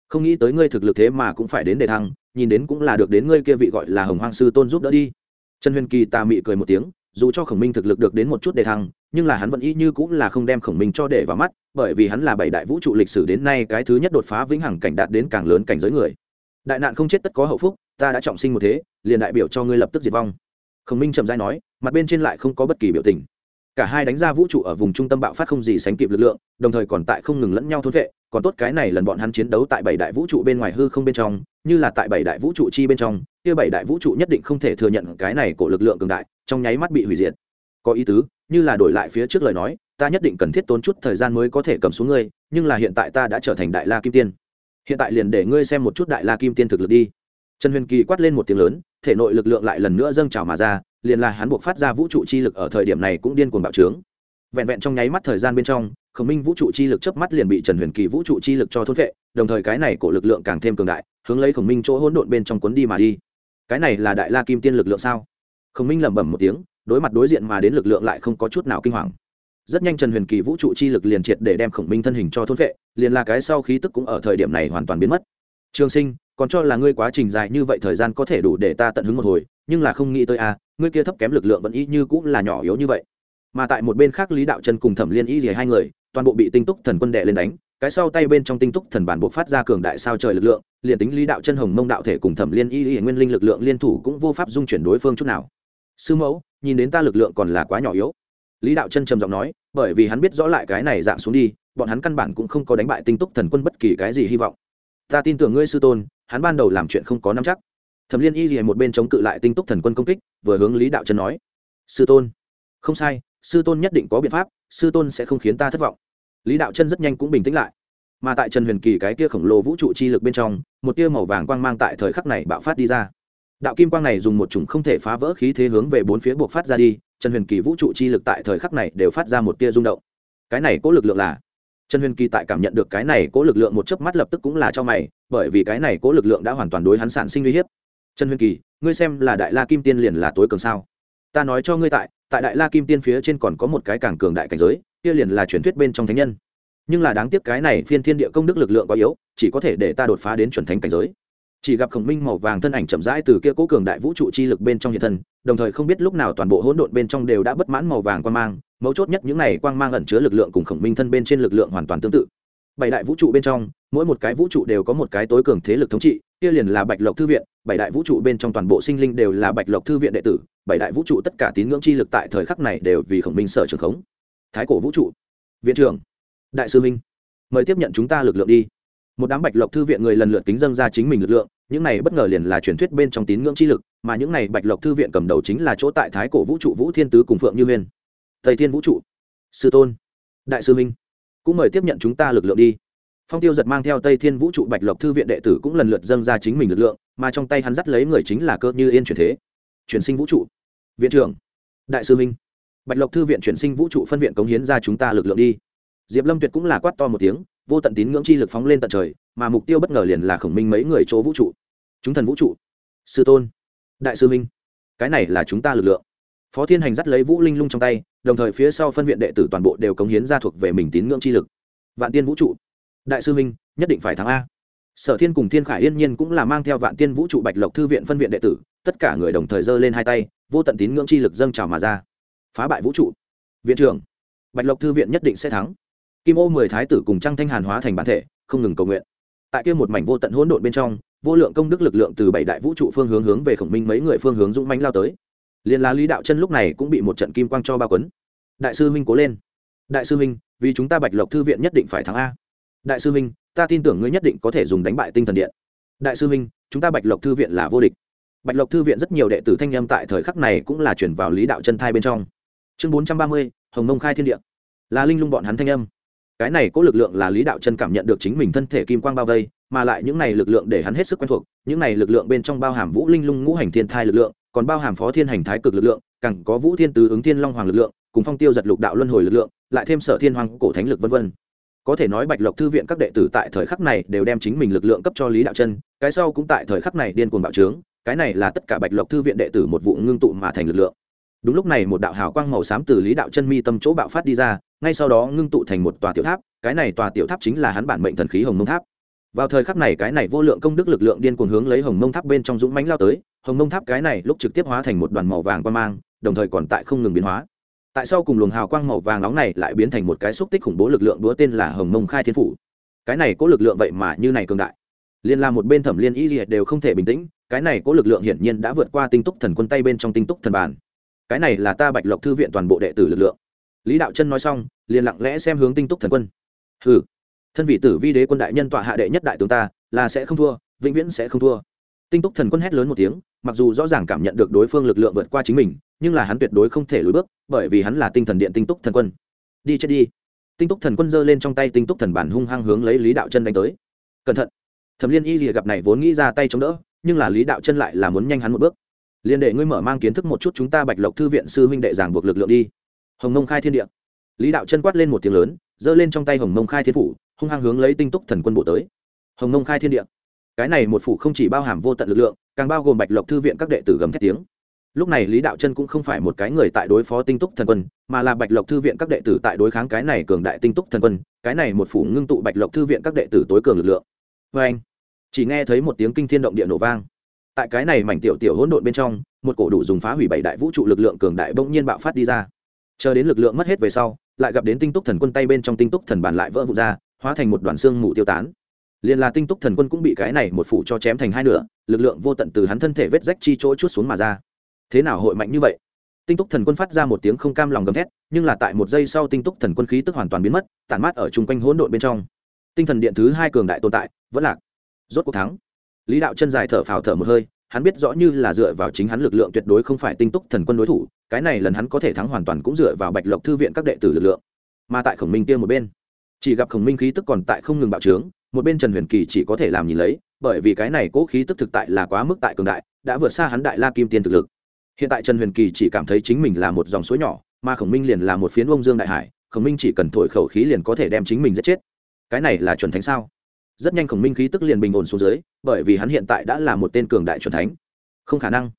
Speaker 1: không nghĩ tới ngươi thực lực thế mà cũng phải đến đề thăng, nhìn đến cũng là được đến ngươi kia vị gọi là hồng hoang sư tôn giúp đỡ đi. Trần huyền kỳ tà mị cười một tiếng, dù cho khổng minh thực lực được đến một chút đề thăng, nhưng là hắn vẫn y như cũng là không đem khổng minh cho để vào mắt, bởi vì hắn là bảy đại vũ trụ lịch sử đến nay cái thứ nhất đột phá vĩnh hằng cảnh đạt đến càng lớn cảnh giới người. Đại nạn không chết tất có hậu phúc, ta đã trọng sinh một thế, liền đại biểu cho ngươi lập tức diệt vong. Khổng minh chậm dai nói, mặt bên trên lại không có bất kỳ biểu tình cả hai đánh ra vũ trụ ở vùng trung tâm bạo phát không gì sánh kịp lực lượng, đồng thời còn tại không ngừng lẫn nhau thôn vệ, còn tốt cái này lần bọn hắn chiến đấu tại bảy đại vũ trụ bên ngoài hư không bên trong, như là tại bảy đại vũ trụ chi bên trong, kia bảy đại vũ trụ nhất định không thể thừa nhận cái này của lực lượng cường đại, trong nháy mắt bị hủy diệt. Có ý tứ, như là đổi lại phía trước lời nói, ta nhất định cần thiết tốn chút thời gian mới có thể cầm xuống ngươi, nhưng là hiện tại ta đã trở thành đại la kim tiên. Hiện tại liền để ngươi xem một chút đại la kim tiên thực lực đi. Trần huyền kỳ quát lên một tiếng lớn, thể nội lực lượng lại lần nữa dâng trào mà ra liền là hắn buộc phát ra vũ trụ chi lực ở thời điểm này cũng điên cuồng bạo trướng. Vẹn vẹn trong nháy mắt thời gian bên trong, khổng minh vũ trụ chi lực chớp mắt liền bị trần huyền kỳ vũ trụ chi lực cho thôn vệ đồng thời cái này cổ lực lượng càng thêm cường đại, hướng lấy khổng minh chỗ hỗn độn bên trong cuốn đi mà đi. Cái này là đại la kim tiên lực lượng sao? Khổng minh lẩm bẩm một tiếng, đối mặt đối diện mà đến lực lượng lại không có chút nào kinh hoàng. Rất nhanh trần huyền kỳ vũ trụ chi lực liền triệt để đem khổng minh thân hình cho thôn vệ liền là cái sau khí tức cũng ở thời điểm này hoàn toàn biến mất. Trường sinh, còn cho là ngươi quá trình dài như vậy thời gian có thể đủ để ta tận hứng một hồi nhưng là không nghĩ tới a ngươi kia thấp kém lực lượng vẫn y như cũng là nhỏ yếu như vậy. Mà tại một bên khác lý đạo chân cùng thẩm liên y rìa hai người, toàn bộ bị tinh túc thần quân đệ lên đánh, cái sau tay bên trong tinh túc thần bản bộ phát ra cường đại sao trời lực lượng, liền tính lý đạo chân hồng mông đạo thể cùng thẩm liên y y nguyên linh lực lượng liên thủ cũng vô pháp dung chuyển đối phương chút nào. Sư mẫu, nhìn đến ta lực lượng còn là quá nhỏ yếu. Lý đạo chân trầm giọng nói, bởi vì hắn biết rõ lại cái này dạng xuống đi, bọn hắn căn bản cũng không có đánh bại tinh túc thần quân bất kỳ cái gì hy vọng. Ta tin tưởng ngươi sư tôn, hắn ban đầu làm chuyện không có nắm chắc thẩm liên y gì một bên chống cự lại tinh túc thần quân công kích, vừa hướng lý đạo trần nói, sư tôn. Không sai, sư tôn nhất định có biện pháp, sư tôn sẽ không khiến ta thất vọng. Lý đạo chân rất nhanh cũng bình tĩnh lại. Mà tại trần huyền kỳ cái kia khổng lồ vũ trụ chi lực bên trong, một tia màu vàng quang mang tại thời khắc này bạo phát đi ra. Đạo kim quang này dùng một chủng không thể phá vỡ khí thế hướng về bốn phía buộc phát ra đi, trần huyền kỳ vũ trụ chi lực tại thời khắc này đều phát ra một tia rung động. Cái này có lực lượng là? Trần huyền kỳ tại cảm nhận được cái này có lực lượng một chớp mắt lập tức cũng là cho mày, bởi vì cái này có lực lượng đã hoàn toàn đối hắn sản sinh uy hiếp trần huyền kỳ, ngươi xem là đại la kim tiên liền là tối cường sao? Ta nói cho ngươi tại tại đại la kim tiên phía trên còn có một cái càng cường đại cảnh giới, kia liền là truyền thuyết bên trong thánh nhân. Nhưng là đáng tiếc cái này phiên thiên địa công đức lực lượng quá yếu, chỉ có thể để ta đột phá đến chuẩn thánh cảnh giới. Chỉ gặp khổng minh màu vàng thân ảnh chậm rãi từ kia cố cường đại vũ trụ chi lực bên trong hiện thân, đồng thời không biết lúc nào toàn bộ hỗn độn bên trong đều đã bất mãn màu vàng quang mang, mấu chốt nhất những này quang mang ẩn chứa lực lượng cùng khổng minh thân bên trên lực lượng hoàn toàn tương tự bảy đại vũ trụ bên trong, mỗi một cái vũ trụ đều có một cái tối cường thế lực thống trị, kia liền là bạch lộc thư viện, bảy đại vũ trụ bên trong toàn bộ sinh linh đều là bạch lộc thư viện đệ tử, bảy đại vũ trụ tất cả tín ngưỡng chi lực tại thời khắc này đều vì khổng minh sở trường khống. Thái cổ vũ trụ, viện trưởng, đại sư minh, mời tiếp nhận chúng ta lực lượng đi. Một đám bạch lộc thư viện người lần lượt kính dâng ra chính mình lực lượng, những này bất ngờ liền là truyền thuyết bên trong tín ngưỡng chi lực, mà những này bạch lộc thư viện cầm đầu chính là chỗ tại thái cổ vũ trụ vũ thiên tứ cùng phượng như huyên. Thầy thiên vũ trụ, sư tôn, đại sư minh cũng mời tiếp nhận chúng ta lực lượng đi. Phong tiêu giật mang theo tây thiên vũ trụ bạch lộc thư viện đệ tử cũng lần lượt dâng ra chính mình lực lượng, mà trong tay hắn dắt lấy người chính là cơ như yên chuyển thế. Chuyển sinh vũ trụ. Viện trưởng. Đại sư minh. Bạch lộc thư viện chuyển sinh vũ trụ phân viện cống hiến ra chúng ta lực lượng đi. Diệp lâm tuyệt cũng là quát to một tiếng, vô tận tín ngưỡng chi lực phóng lên tận trời, mà mục tiêu bất ngờ liền là khổng minh mấy người chỗ vũ trụ. Chúng thần vũ trụ. Sư tôn. Đại sư minh. Cái này là chúng ta lực lượng phó thiên hành dắt lấy vũ linh lung trong tay, đồng thời phía sau phân viện đệ tử toàn bộ đều cống hiến ra thuộc về mình tín ngưỡng chi lực. Vạn tiên vũ trụ. Đại sư minh, nhất định phải thắng a. Sở thiên cùng thiên khải yên nhiên cũng là mang theo vạn tiên vũ trụ bạch lộc thư viện phân viện đệ tử, tất cả người đồng thời giơ lên hai tay, vô tận tín ngưỡng chi lực dâng trào mà ra. Phá bại vũ trụ. Viện trưởng, bạch lộc thư viện nhất định sẽ thắng. Kim ô mười thái tử cùng trăng thanh hàn hóa thành bản thể, không ngừng cầu nguyện. Tại kia một mảnh vô tận hỗn độn bên trong, vô lượng công đức lực lượng từ bảy đại vũ trụ phương hướng hướng về khổng minh mấy người phương hướng dũng mãnh lao tới liền là lý đạo chân lúc này cũng bị một trận kim quang cho bao quấn. Đại sư huynh cố lên. Đại sư huynh, vì chúng ta bạch lộc thư viện nhất định phải thắng a. Đại sư huynh, ta tin tưởng ngươi nhất định có thể dùng đánh bại tinh thần điện. Đại sư huynh, chúng ta bạch lộc thư viện là vô địch. Bạch lộc thư viện rất nhiều đệ tử thanh â m tại thời khắc này cũng là chuyển vào lý đạo chân thai bên trong. Chương bốn trăm ba mươi, hồng mông khai thiên địa. Là linh lung bọn hắn thanh âm. Cái này có lực lượng là lý đạo chân cảm nhận được chính mình thân thể kim quang bao vây, mà lại những này lực lượng để hắn hết sức quen thuộc, những này lực lượng bên trong bao hàm vũ linh lung ngũ hành thiên thai lực lượng còn bao hàm phó thiên hành thái cực lực lượng, càng có vũ thiên tứ ứng thiên long hoàng lực lượng, cùng phong tiêu giật lục đạo luân hồi lực lượng, lại thêm sở thiên hoàng cổ thánh lực vân vân. Có thể nói bạch lộc thư viện các đệ tử tại thời khắc này đều đem chính mình lực lượng cấp cho lý đạo chân, cái sau cũng tại thời khắc này điên cuồng bạo trướng, cái này là tất cả bạch lộc thư viện đệ tử một vụ ngưng tụ mà thành lực lượng. Đúng lúc này một đạo hào quang màu xám từ lý đạo chân mi tâm chỗ bạo phát đi ra, ngay sau đó ngưng tụ thành một tòa tiểu tháp, cái này tòa tiểu tháp chính là hắn bản mệnh thần khí hồng mông tháp. Vào thời khắc này cái này vô lượng công đức lực lượng điên cuồng hướng lấy hồng mông tháp bên trong dũng mánh lao tới hồng mông tháp cái này lúc trực tiếp hóa thành một đoàn màu vàng qua mang, đồng thời còn tại không ngừng biến hóa. Tại sao cùng luồng hào quang màu vàng nóng này lại biến thành một cái xúc tích khủng bố lực lượng đúa tên là hồng mông khai thiên phủ. Cái này có lực lượng vậy mà như này cường đại. Liên là một bên thẩm liên y liệt đều không thể bình tĩnh, cái này có lực lượng hiển nhiên đã vượt qua tinh túc thần quân tay bên trong tinh túc thần bản cái này là ta bạch lộc thư viện toàn bộ đệ tử lực lượng. Lý đạo chân nói xong, liền lặng lẽ xem hướng tinh túc thần quân. Hừ, thân vị tử vi đế quân đại nhân tọa hạ đệ nhất đại tướng ta, là sẽ không thua, vĩnh viễn sẽ không thua. Tinh túc thần quân hét lớn một tiếng mặc dù rõ ràng cảm nhận được đối phương lực lượng vượt qua chính mình, nhưng là hắn tuyệt đối không thể lùi bước, bởi vì hắn là tinh thần điện tinh túc thần quân. Đi chết đi. Tinh túc thần quân giơ lên trong tay tinh túc thần bản hung hăng hướng lấy lý đạo chân đánh tới. Cẩn thận. Thẩm liên y rìa gặp này vốn nghĩ ra tay chống đỡ, nhưng là lý đạo chân lại là muốn nhanh hắn một bước. Liên đệ ngươi mở mang kiến thức một chút chúng ta bạch lộc thư viện sư huynh đệ giảng buộc lực lượng đi. Hồng nông khai thiên địa. Lý đạo chân quát lên một tiếng lớn, giơ lên trong tay hồng nông khai thiên phủ, hung hăng hướng lấy tinh túc thần quân bộ tới. Hồng nông khai thiên địa. Cái này một phủ không chỉ bao hàm vô tận lực lượng càng bao gồm bạch lộc thư viện các đệ tử gầm thét tiếng. Lúc này lý đạo chân cũng không phải một cái người tại đối phó tinh túc thần quân, mà là bạch lộc thư viện các đệ tử tại đối kháng cái này cường đại tinh túc thần quân, cái này một phủ ngưng tụ bạch lộc thư viện các đệ tử tối cường lực lượng. Vê anh, chỉ nghe thấy một tiếng kinh thiên động địa nổ vang. Tại cái này mảnh tiểu tiểu hỗn độn bên trong, một cổ đủ dùng phá hủy bảy đại vũ trụ lực lượng cường đại bỗng nhiên bạo phát đi ra. Chờ đến lực lượng mất hết về sau, lại gặp đến tinh túc thần quân tay bên trong tinh túc thần bản lại vỡ vụt ra, hóa thành một đoàn xương mù tiêu tán liền là tinh túc thần quân cũng bị cái này một phủ cho chém thành hai nửa, lực lượng vô tận từ hắn thân thể vết rách chi chỗ chút xuống mà ra. Thế nào hội mạnh như vậy? Tinh túc thần quân phát ra một tiếng không cam lòng gầm thét, nhưng là tại một giây sau tinh túc thần quân khí tức hoàn toàn biến mất, tản mát ở chung quanh hỗn độn bên trong. Tinh thần điện thứ hai cường đại tồn tại, vẫn lạc. Rốt cuộc thắng. Lý đạo chân dài thở phào thở một hơi, hắn biết rõ như là dựa vào chính hắn lực lượng tuyệt đối không phải tinh túc thần quân đối thủ, cái này lần hắn có thể thắng hoàn toàn cũng dựa vào bạch lộc thư viện các đệ tử lực lượng. Mà tại khổng minh kia một bên, chỉ gặp khổng minh khí tức còn tại không ngừng bạo trướng một bên trần huyền kỳ chỉ có thể làm nhìn lấy bởi vì cái này cố khí tức thực tại là quá mức tại cường đại đã vượt xa hắn đại la kim tiên thực lực. Hiện tại trần huyền kỳ chỉ cảm thấy chính mình là một dòng suối nhỏ mà khổng minh liền là một phiến ông dương đại hải khổng minh chỉ cần thổi khẩu khí liền có thể đem chính mình giết chết. Cái này là chuẩn thánh sao? Rất nhanh khổng minh khí tức liền bình ổn xuống dưới bởi vì hắn hiện tại đã là một tên cường đại chuẩn thánh. Không khả năng.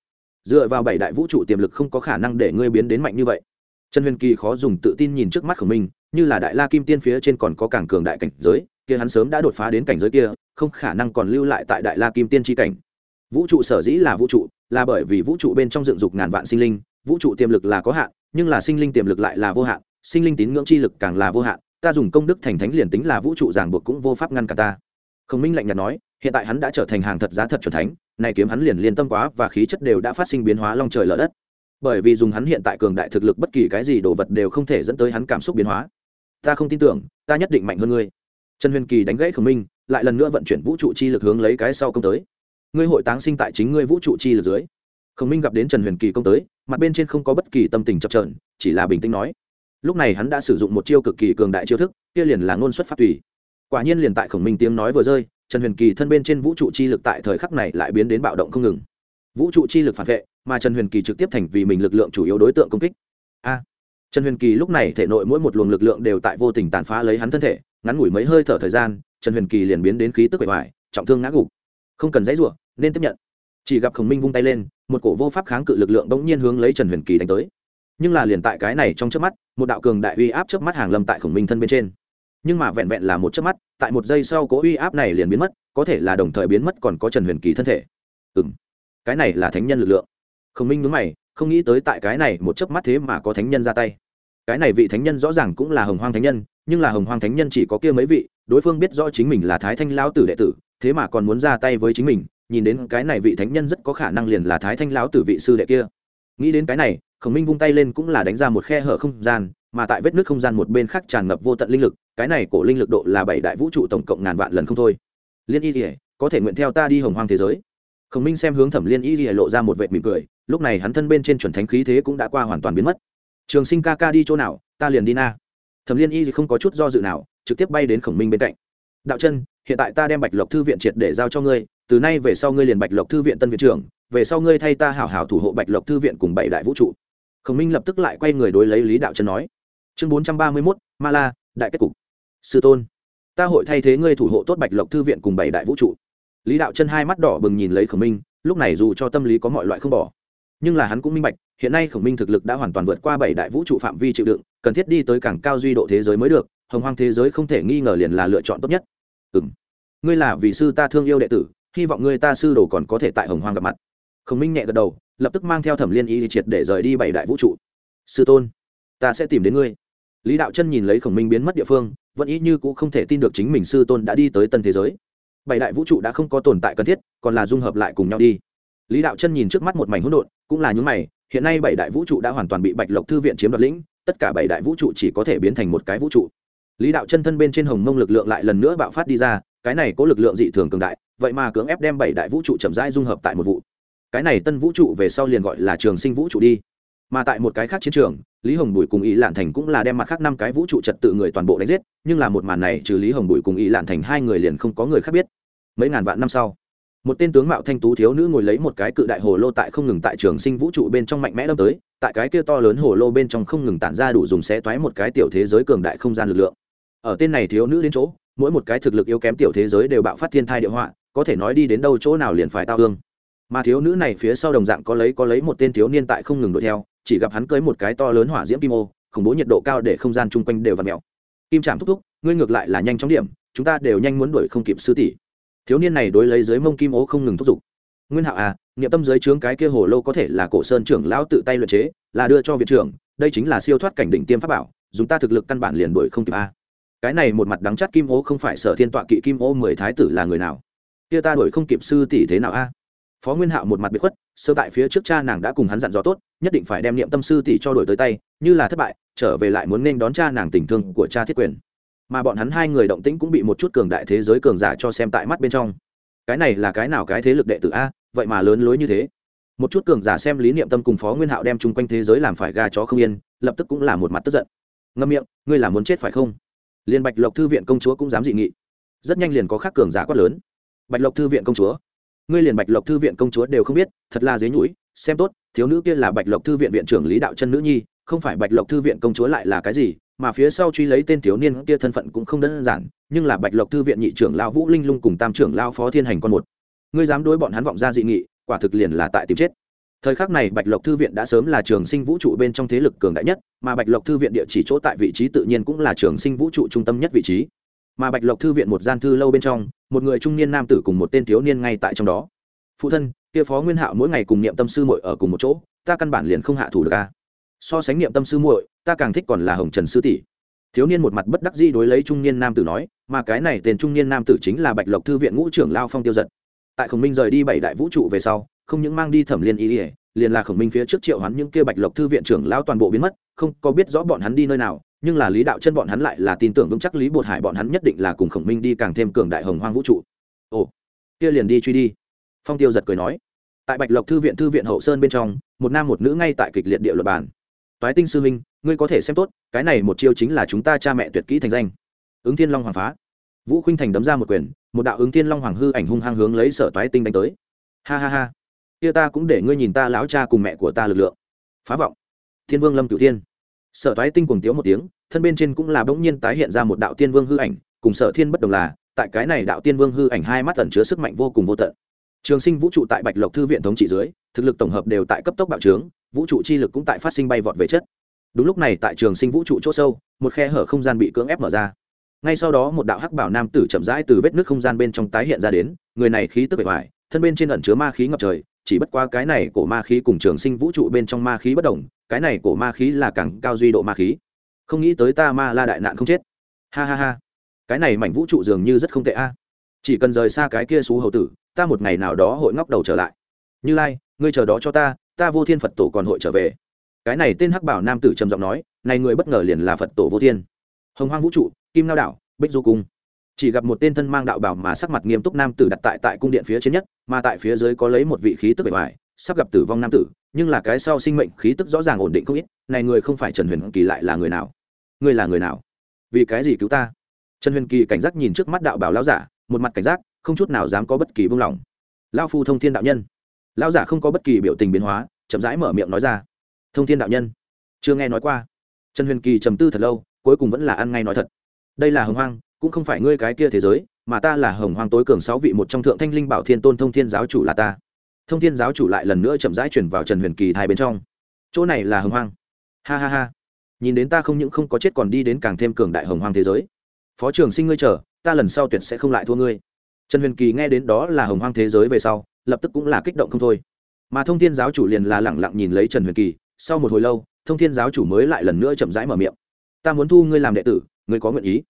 Speaker 1: Dựa vào bảy đại vũ trụ tiềm lực không có khả năng để ngươi biến đến mạnh như vậy. Trần huyền kỳ khó dùng tự tin nhìn trước mắt Khổng Minh, như là đại la kim tiên phía trên còn có càng cường đại cảnh giới kia hắn sớm đã đột phá đến cảnh giới kia, không khả năng còn lưu lại tại đại la kim tiên tri cảnh. Vũ trụ sở dĩ là vũ trụ, là bởi vì vũ trụ bên trong dựng dục ngàn vạn sinh linh, vũ trụ tiềm lực là có hạn, nhưng là sinh linh tiềm lực lại là vô hạn, sinh linh tín ngưỡng chi lực càng là vô hạn, ta dùng công đức thành thánh liền tính là vũ trụ ràng buộc cũng vô pháp ngăn cả ta. Khổng minh lạnh nhạt nói, hiện tại hắn đã trở thành hàng thật giá thật chuẩn thánh, này kiếm hắn liền liên tâm quá và khí chất đều đã phát sinh biến hóa long trời lở đất. Bởi vì dùng hắn hiện tại cường đại thực lực bất kỳ cái gì đồ vật đều không thể dẫn tới hắn cảm xúc biến hóa. Ta không tin tưởng, ta nhất định mạnh hơn ngươi trần huyền kỳ đánh gãy khổng minh, lại lần nữa vận chuyển vũ trụ chi lực hướng lấy cái sau công tới. Ngươi hội táng sinh tại chính ngươi vũ trụ chi lực dưới. Khổng minh gặp đến trần huyền kỳ công tới, mặt bên trên không có bất kỳ tâm tình chập trờn chỉ là bình tĩnh nói. Lúc này hắn đã sử dụng một chiêu cực kỳ cường đại chiêu thức, kia liền là ngôn xuất phát tùy. Quả nhiên liền tại khổng minh tiếng nói vừa rơi, trần huyền kỳ thân bên trên vũ trụ chi lực tại thời khắc này lại biến đến bạo động không ngừng. Vũ trụ chi lực phản vệ, mà trần huyền kỳ trực tiếp thành vì mình lực lượng chủ yếu đối tượng công kích. A! Trần huyền kỳ lúc này thể nội mỗi một luồng lực lượng đều tại vô tình tàn phá lấy hắn thân thể ngắn ngủi mấy hơi thở thời gian trần huyền kỳ liền biến đến khí tức bề hoại, trọng thương ngã gục. Không cần dãy rủa nên tiếp nhận. Chỉ gặp khổng minh vung tay lên một cổ vô pháp kháng cự lực lượng bỗng nhiên hướng lấy trần huyền kỳ đánh tới. Nhưng là liền tại cái này trong chớp mắt một đạo cường đại uy áp chớp mắt hàng lâm tại khổng minh thân bên trên. Nhưng mà vẹn vẹn là một chớp mắt tại một giây sau cố uy áp này liền biến mất có thể là đồng thời biến mất còn có trần huyền kỳ thân thể. Ừ m cái này là thánh nhân lực lượng. Khổng minh nhớ mày không nghĩ tới tại cái này một chớp mắt thế mà có thánh nhân ra tay. Cái này vị thánh nhân rõ ràng cũng là hồng hoang thánh nhân nhưng là hồng hoàng thánh nhân chỉ có kia mấy vị, đối phương biết rõ chính mình là thái thanh lão tử đệ tử, thế mà còn muốn ra tay với chính mình, nhìn đến cái này vị thánh nhân rất có khả năng liền là thái thanh lão tử vị sư đệ kia. Nghĩ đến cái này, khổng minh vung tay lên cũng là đánh ra một khe hở không gian, mà tại vết nước không gian một bên khác tràn ngập vô tận linh lực, cái này cổ linh lực độ là bảy đại vũ trụ tổng cộng ngàn vạn lần không thôi. Liên y thì có thể nguyện theo ta đi hồng hoang thế giới. Khổng minh xem hướng thẩm liên y thì lộ ra một vệt mỉm cười, lúc này hắn thân bên trên chuẩn thánh khí thế cũng đã qua hoàn toàn biến mất. Trường sinh ca ca đi chỗ nào, ta liền đi na thẩm liên y thì không có chút do dự nào, trực tiếp bay đến khổng minh bên cạnh. Đạo chân, hiện tại ta đem bạch lộc thư viện triệt để giao cho ngươi, từ nay về sau ngươi liền bạch lộc thư viện tân viện trưởng, về sau ngươi thay ta hảo hảo thủ hộ bạch lộc thư viện cùng bảy đại vũ trụ. Khổng minh lập tức lại quay người đối lấy lý đạo chân nói, chương bốn trăm ba mươi mốt, ma la, đại kết cục. Sư tôn, ta hội thay thế ngươi thủ hộ tốt bạch lộc thư viện cùng bảy đại vũ trụ. Lý đạo chân hai mắt đỏ bừng nhìn lấy khổng minh, lúc này dù cho tâm lý có mọi loại không bỏ nhưng là hắn cũng minh bạch, hiện nay khổng minh thực lực đã hoàn toàn vượt qua bảy đại vũ trụ phạm vi chịu đựng, cần thiết đi tới càng cao duy độ thế giới mới được, hồng hoang thế giới không thể nghi ngờ liền là lựa chọn tốt nhất. Ừ m ngươi là vì sư ta thương yêu đệ tử, hy vọng ngươi ta sư đồ còn có thể tại hồng hoang gặp mặt. Khổng minh nhẹ gật đầu, lập tức mang theo thẩm liên y triệt để rời đi bảy đại vũ trụ. Sư tôn, ta sẽ tìm đến ngươi. Lý đạo chân nhìn lấy khổng minh biến mất địa phương, vẫn ý như cũng không thể tin được chính mình sư tôn đã đi tới tân thế giới. Bảy đại vũ trụ đã không có tồn tại cần thiết, còn là dung hợp lại cùng nhau đi lý đạo chân nhìn trước mắt một mảnh hỗn độn, cũng là những mày, hiện nay bảy đại vũ trụ đã hoàn toàn bị bạch lộc thư viện chiếm đoạt lĩnh, tất cả bảy đại vũ trụ chỉ có thể biến thành một cái vũ trụ. Lý đạo chân thân bên trên hồng mông lực lượng lại lần nữa bạo phát đi ra, cái này có lực lượng dị thường cường đại, vậy mà cưỡng ép đem bảy đại vũ trụ chậm rãi dung hợp tại một vụ. Cái này tân vũ trụ về sau liền gọi là trường sinh vũ trụ đi. Mà tại một cái khác chiến trường, lý hồng bùi cùng ý lạn thành cũng là đem mặt khác năm cái vũ trụ trật tự người toàn bộ đánh giết, nhưng là một màn này trừ lý hồng bùi cùng ý lạn thành hai người liền không có người khác biết. Mấy ngàn vạn năm sau một tên tướng mạo thanh tú thiếu nữ ngồi lấy một cái cự đại hồ lô tại không ngừng tại trường sinh vũ trụ bên trong mạnh mẽ đâm tới, tại cái kia to lớn hồ lô bên trong không ngừng tản ra đủ dùng xé toái một cái tiểu thế giới cường đại không gian lực lượng. Ở tên này thiếu nữ đến chỗ, mỗi một cái thực lực yếu kém tiểu thế giới đều bạo phát thiên thai địa họa, có thể nói đi đến đâu chỗ nào liền phải tao hương mà thiếu nữ này phía sau đồng dạng có lấy có lấy một tên thiếu niên tại không ngừng đuổi theo, chỉ gặp hắn cưới một cái to lớn hỏa diễm kim ô, khủng bố nhiệt độ cao để không gian chung quanh đều v ặ mẹo kim trạm thúc thúc, ngươi ngược lại là nhanh chóng điểm, chúng ta đều nhanh muốn đuổi không kịp sư tỷ thiếu niên này đối lấy dưới mông kim ô không ngừng thúc giục. Nguyên hạo à nghiệm tâm dưới trướng cái kia hồ lô có thể là cổ sơn trưởng lão tự tay luyện chế, là đưa cho viện trưởng, đây chính là siêu thoát cảnh đỉnh tiêm pháp bảo, dùng ta thực lực căn bản liền đuổi không kịp a. Cái này một mặt đắng chắt kim ô không phải sở thiên tọa kỵ kim ô mười thái tử là người nào? Kia ta đuổi không kịp sư tỷ thế nào a? Phó nguyên hạo một mặt bị khuất, sơ tại phía trước cha nàng đã cùng hắn dặn dò tốt, nhất định phải đem niệm tâm sư tỷ cho đổi tới tay, như là thất bại, trở về lại muốn nên đón cha nàng tình thương của cha thiết quyền mà bọn hắn hai người động tĩnh cũng bị một chút cường đại thế giới cường giả cho xem tại mắt bên trong. Cái này là cái nào cái thế lực đệ tử a? Vậy mà lớn lối như thế. Một chút cường giả xem lý niệm tâm cùng phó nguyên hạo đem chung quanh thế giới làm phải ga chó không yên, lập tức cũng là một mặt tức giận. Ngâm miệng, ngươi là muốn chết phải không? Liền bạch lộc thư viện công chúa cũng dám dị nghị. Rất nhanh liền có khác cường giả quát lớn. Bạch lộc thư viện công chúa, ngươi liền bạch lộc thư viện công chúa đều không biết, thật là dế nhũi xem tốt, thiếu nữ kia là bạch lộc thư viện viện trưởng lý đạo chân nữ nhi, không phải bạch lộc thư viện công chúa lại là cái gì mà phía sau truy lấy tên thiếu niên kia thân phận cũng không đơn giản, nhưng là bạch lộc thư viện nhị trưởng lao vũ linh lung cùng tam trưởng lao phó thiên hành con một. Ngươi dám đối bọn hắn vọng ra dị nghị, quả thực liền là tại tìm chết. Thời khắc này bạch lộc thư viện đã sớm là trường sinh vũ trụ bên trong thế lực cường đại nhất, mà bạch lộc thư viện địa chỉ chỗ tại vị trí tự nhiên cũng là trường sinh vũ trụ trung tâm nhất vị trí. Mà bạch lộc thư viện một gian thư lâu bên trong, một người trung niên nam tử cùng một tên thiếu niên ngay tại trong đó. Phụ thân, kia phó nguyên hạo mỗi ngày cùng niệm tâm sư muội ở cùng một chỗ, ta căn bản liền không hạ thủ được a so sánh niệm tâm sư muội, ta càng thích còn là hồng trần sư tỷ. Thiếu niên một mặt bất đắc dĩ đối lấy trung niên nam tử nói, mà cái này tên trung niên nam tử chính là bạch lộc thư viện ngũ trưởng lao phong tiêu giật. Tại khổng minh rời đi bảy đại vũ trụ về sau, không những mang đi thẩm liên ý ỉa liền là khổng minh phía trước triệu hắn những kia bạch lộc thư viện trưởng lao toàn bộ biến mất, không có biết rõ bọn hắn đi nơi nào, nhưng là lý đạo chân bọn hắn lại là tin tưởng vững chắc lý bột hải bọn hắn nhất định là cùng khổng minh đi càng thêm cường đại hồng hoang vũ trụ. Ồ, kia liền đi truy đi. Phong tiêu giật cười nói, tại bạch lộc thư viện thư viện hậu sơn bên trong, một nam một nữ ngay tại kịch liệt địa luật bản toái tinh sư minh ngươi có thể xem tốt, cái này một chiêu chính là chúng ta cha mẹ tuyệt kỹ thành danh. Ứng thiên long hoàng phá. Vũ khinh thành đấm ra một quyền, một đạo ứng thiên long hoàng hư ảnh hung hăng hướng lấy sở toái tinh đánh tới. Ha ha ha. Kia ta cũng để ngươi nhìn ta lão cha cùng mẹ của ta lực lượng. Phá vọng. Thiên vương lâm cửu thiên. Sở toái tinh cùng tiếu một tiếng, thân bên trên cũng là bỗng nhiên tái hiện ra một đạo tiên vương hư ảnh, cùng sở thiên bất đồng là, tại cái này đạo tiên vương hư ảnh hai mắt tẩn chứa sức mạnh vô cùng vô tận trường sinh vũ trụ tại bạch lộc thư viện thống trị dưới, thực lực tổng hợp đều tại cấp tốc bạo trướng, vũ trụ chi lực cũng tại phát sinh bay vọt về chất. Đúng lúc này tại trường sinh vũ trụ chỗ sâu, một khe hở không gian bị cưỡng ép mở ra. Ngay sau đó một đạo hắc bảo nam tử chậm rãi từ vết nước không gian bên trong tái hiện ra đến, người này khí tức bề ngoài, thân bên trên ẩn chứa ma khí ngập trời, chỉ bất qua cái này của ma khí cùng trường sinh vũ trụ bên trong ma khí bất đồng, cái này của ma khí là càng cao duy độ ma khí. Không nghĩ tới ta ma la đại nạn không chết. Ha ha ha. Cái này mảnh vũ trụ dường như rất không tệ a. Chỉ cần rời xa cái kia xú hầu tử ta một ngày nào đó hội ngóc đầu trở lại. Như lai, ngươi chờ đó cho ta ta vô thiên phật tổ còn hội trở về. Cái này tên hắc bảo nam tử trầm giọng nói, này người bất ngờ liền là phật tổ vô thiên. Hồng hoang vũ trụ, kim lao đảo, bích du cung. Chỉ gặp một tên thân mang đạo bảo mà sắc mặt nghiêm túc nam tử đặt tại tại cung điện phía trên nhất, mà tại phía dưới có lấy một vị khí tức bề ngoài, sắp gặp tử vong nam tử, nhưng là cái sau sinh mệnh khí tức rõ ràng ổn định không ít, này người không phải trần huyền kỳ lại là người nào? Ngươi là người nào? Vì cái gì cứu ta? Trần huyền kỳ cảnh giác nhìn trước mắt đạo bảo lão giả, một mặt cảnh giác không chút nào dám có bất kỳ buông lỏng. Lao phu thông thiên đạo nhân. Lão giả không có bất kỳ biểu tình biến hóa, chậm rãi mở miệng nói ra. Thông thiên đạo nhân, chưa nghe nói qua. Trần huyền kỳ trầm tư thật lâu, cuối cùng vẫn là ăn ngay nói thật. Đây là hồng hoang, cũng không phải ngươi cái kia thế giới, mà ta là hồng hoang tối cường sáu vị một trong thượng thanh linh bảo thiên tôn thông thiên giáo chủ là ta. Thông thiên giáo chủ lại lần nữa chậm rãi chuyển vào trần huyền kỳ hai bên trong. Chỗ này là hồng hoang. Ha ha ha. Nhìn đến ta không những không có chết còn đi đến càng thêm cường đại hồng hoang thế giới. Phó trường sinh ngươi chờ, ta lần sau tuyệt sẽ không lại thua ngươi trần huyền kỳ nghe đến đó là hồng hoang thế giới về sau, lập tức cũng là kích động không thôi. Mà thông thiên giáo chủ liền là lẳng lặng nhìn lấy trần huyền kỳ, sau một hồi lâu, thông thiên giáo chủ mới lại lần nữa chậm rãi mở miệng. Ta muốn thu ngươi làm đệ tử, ngươi có nguyện ý?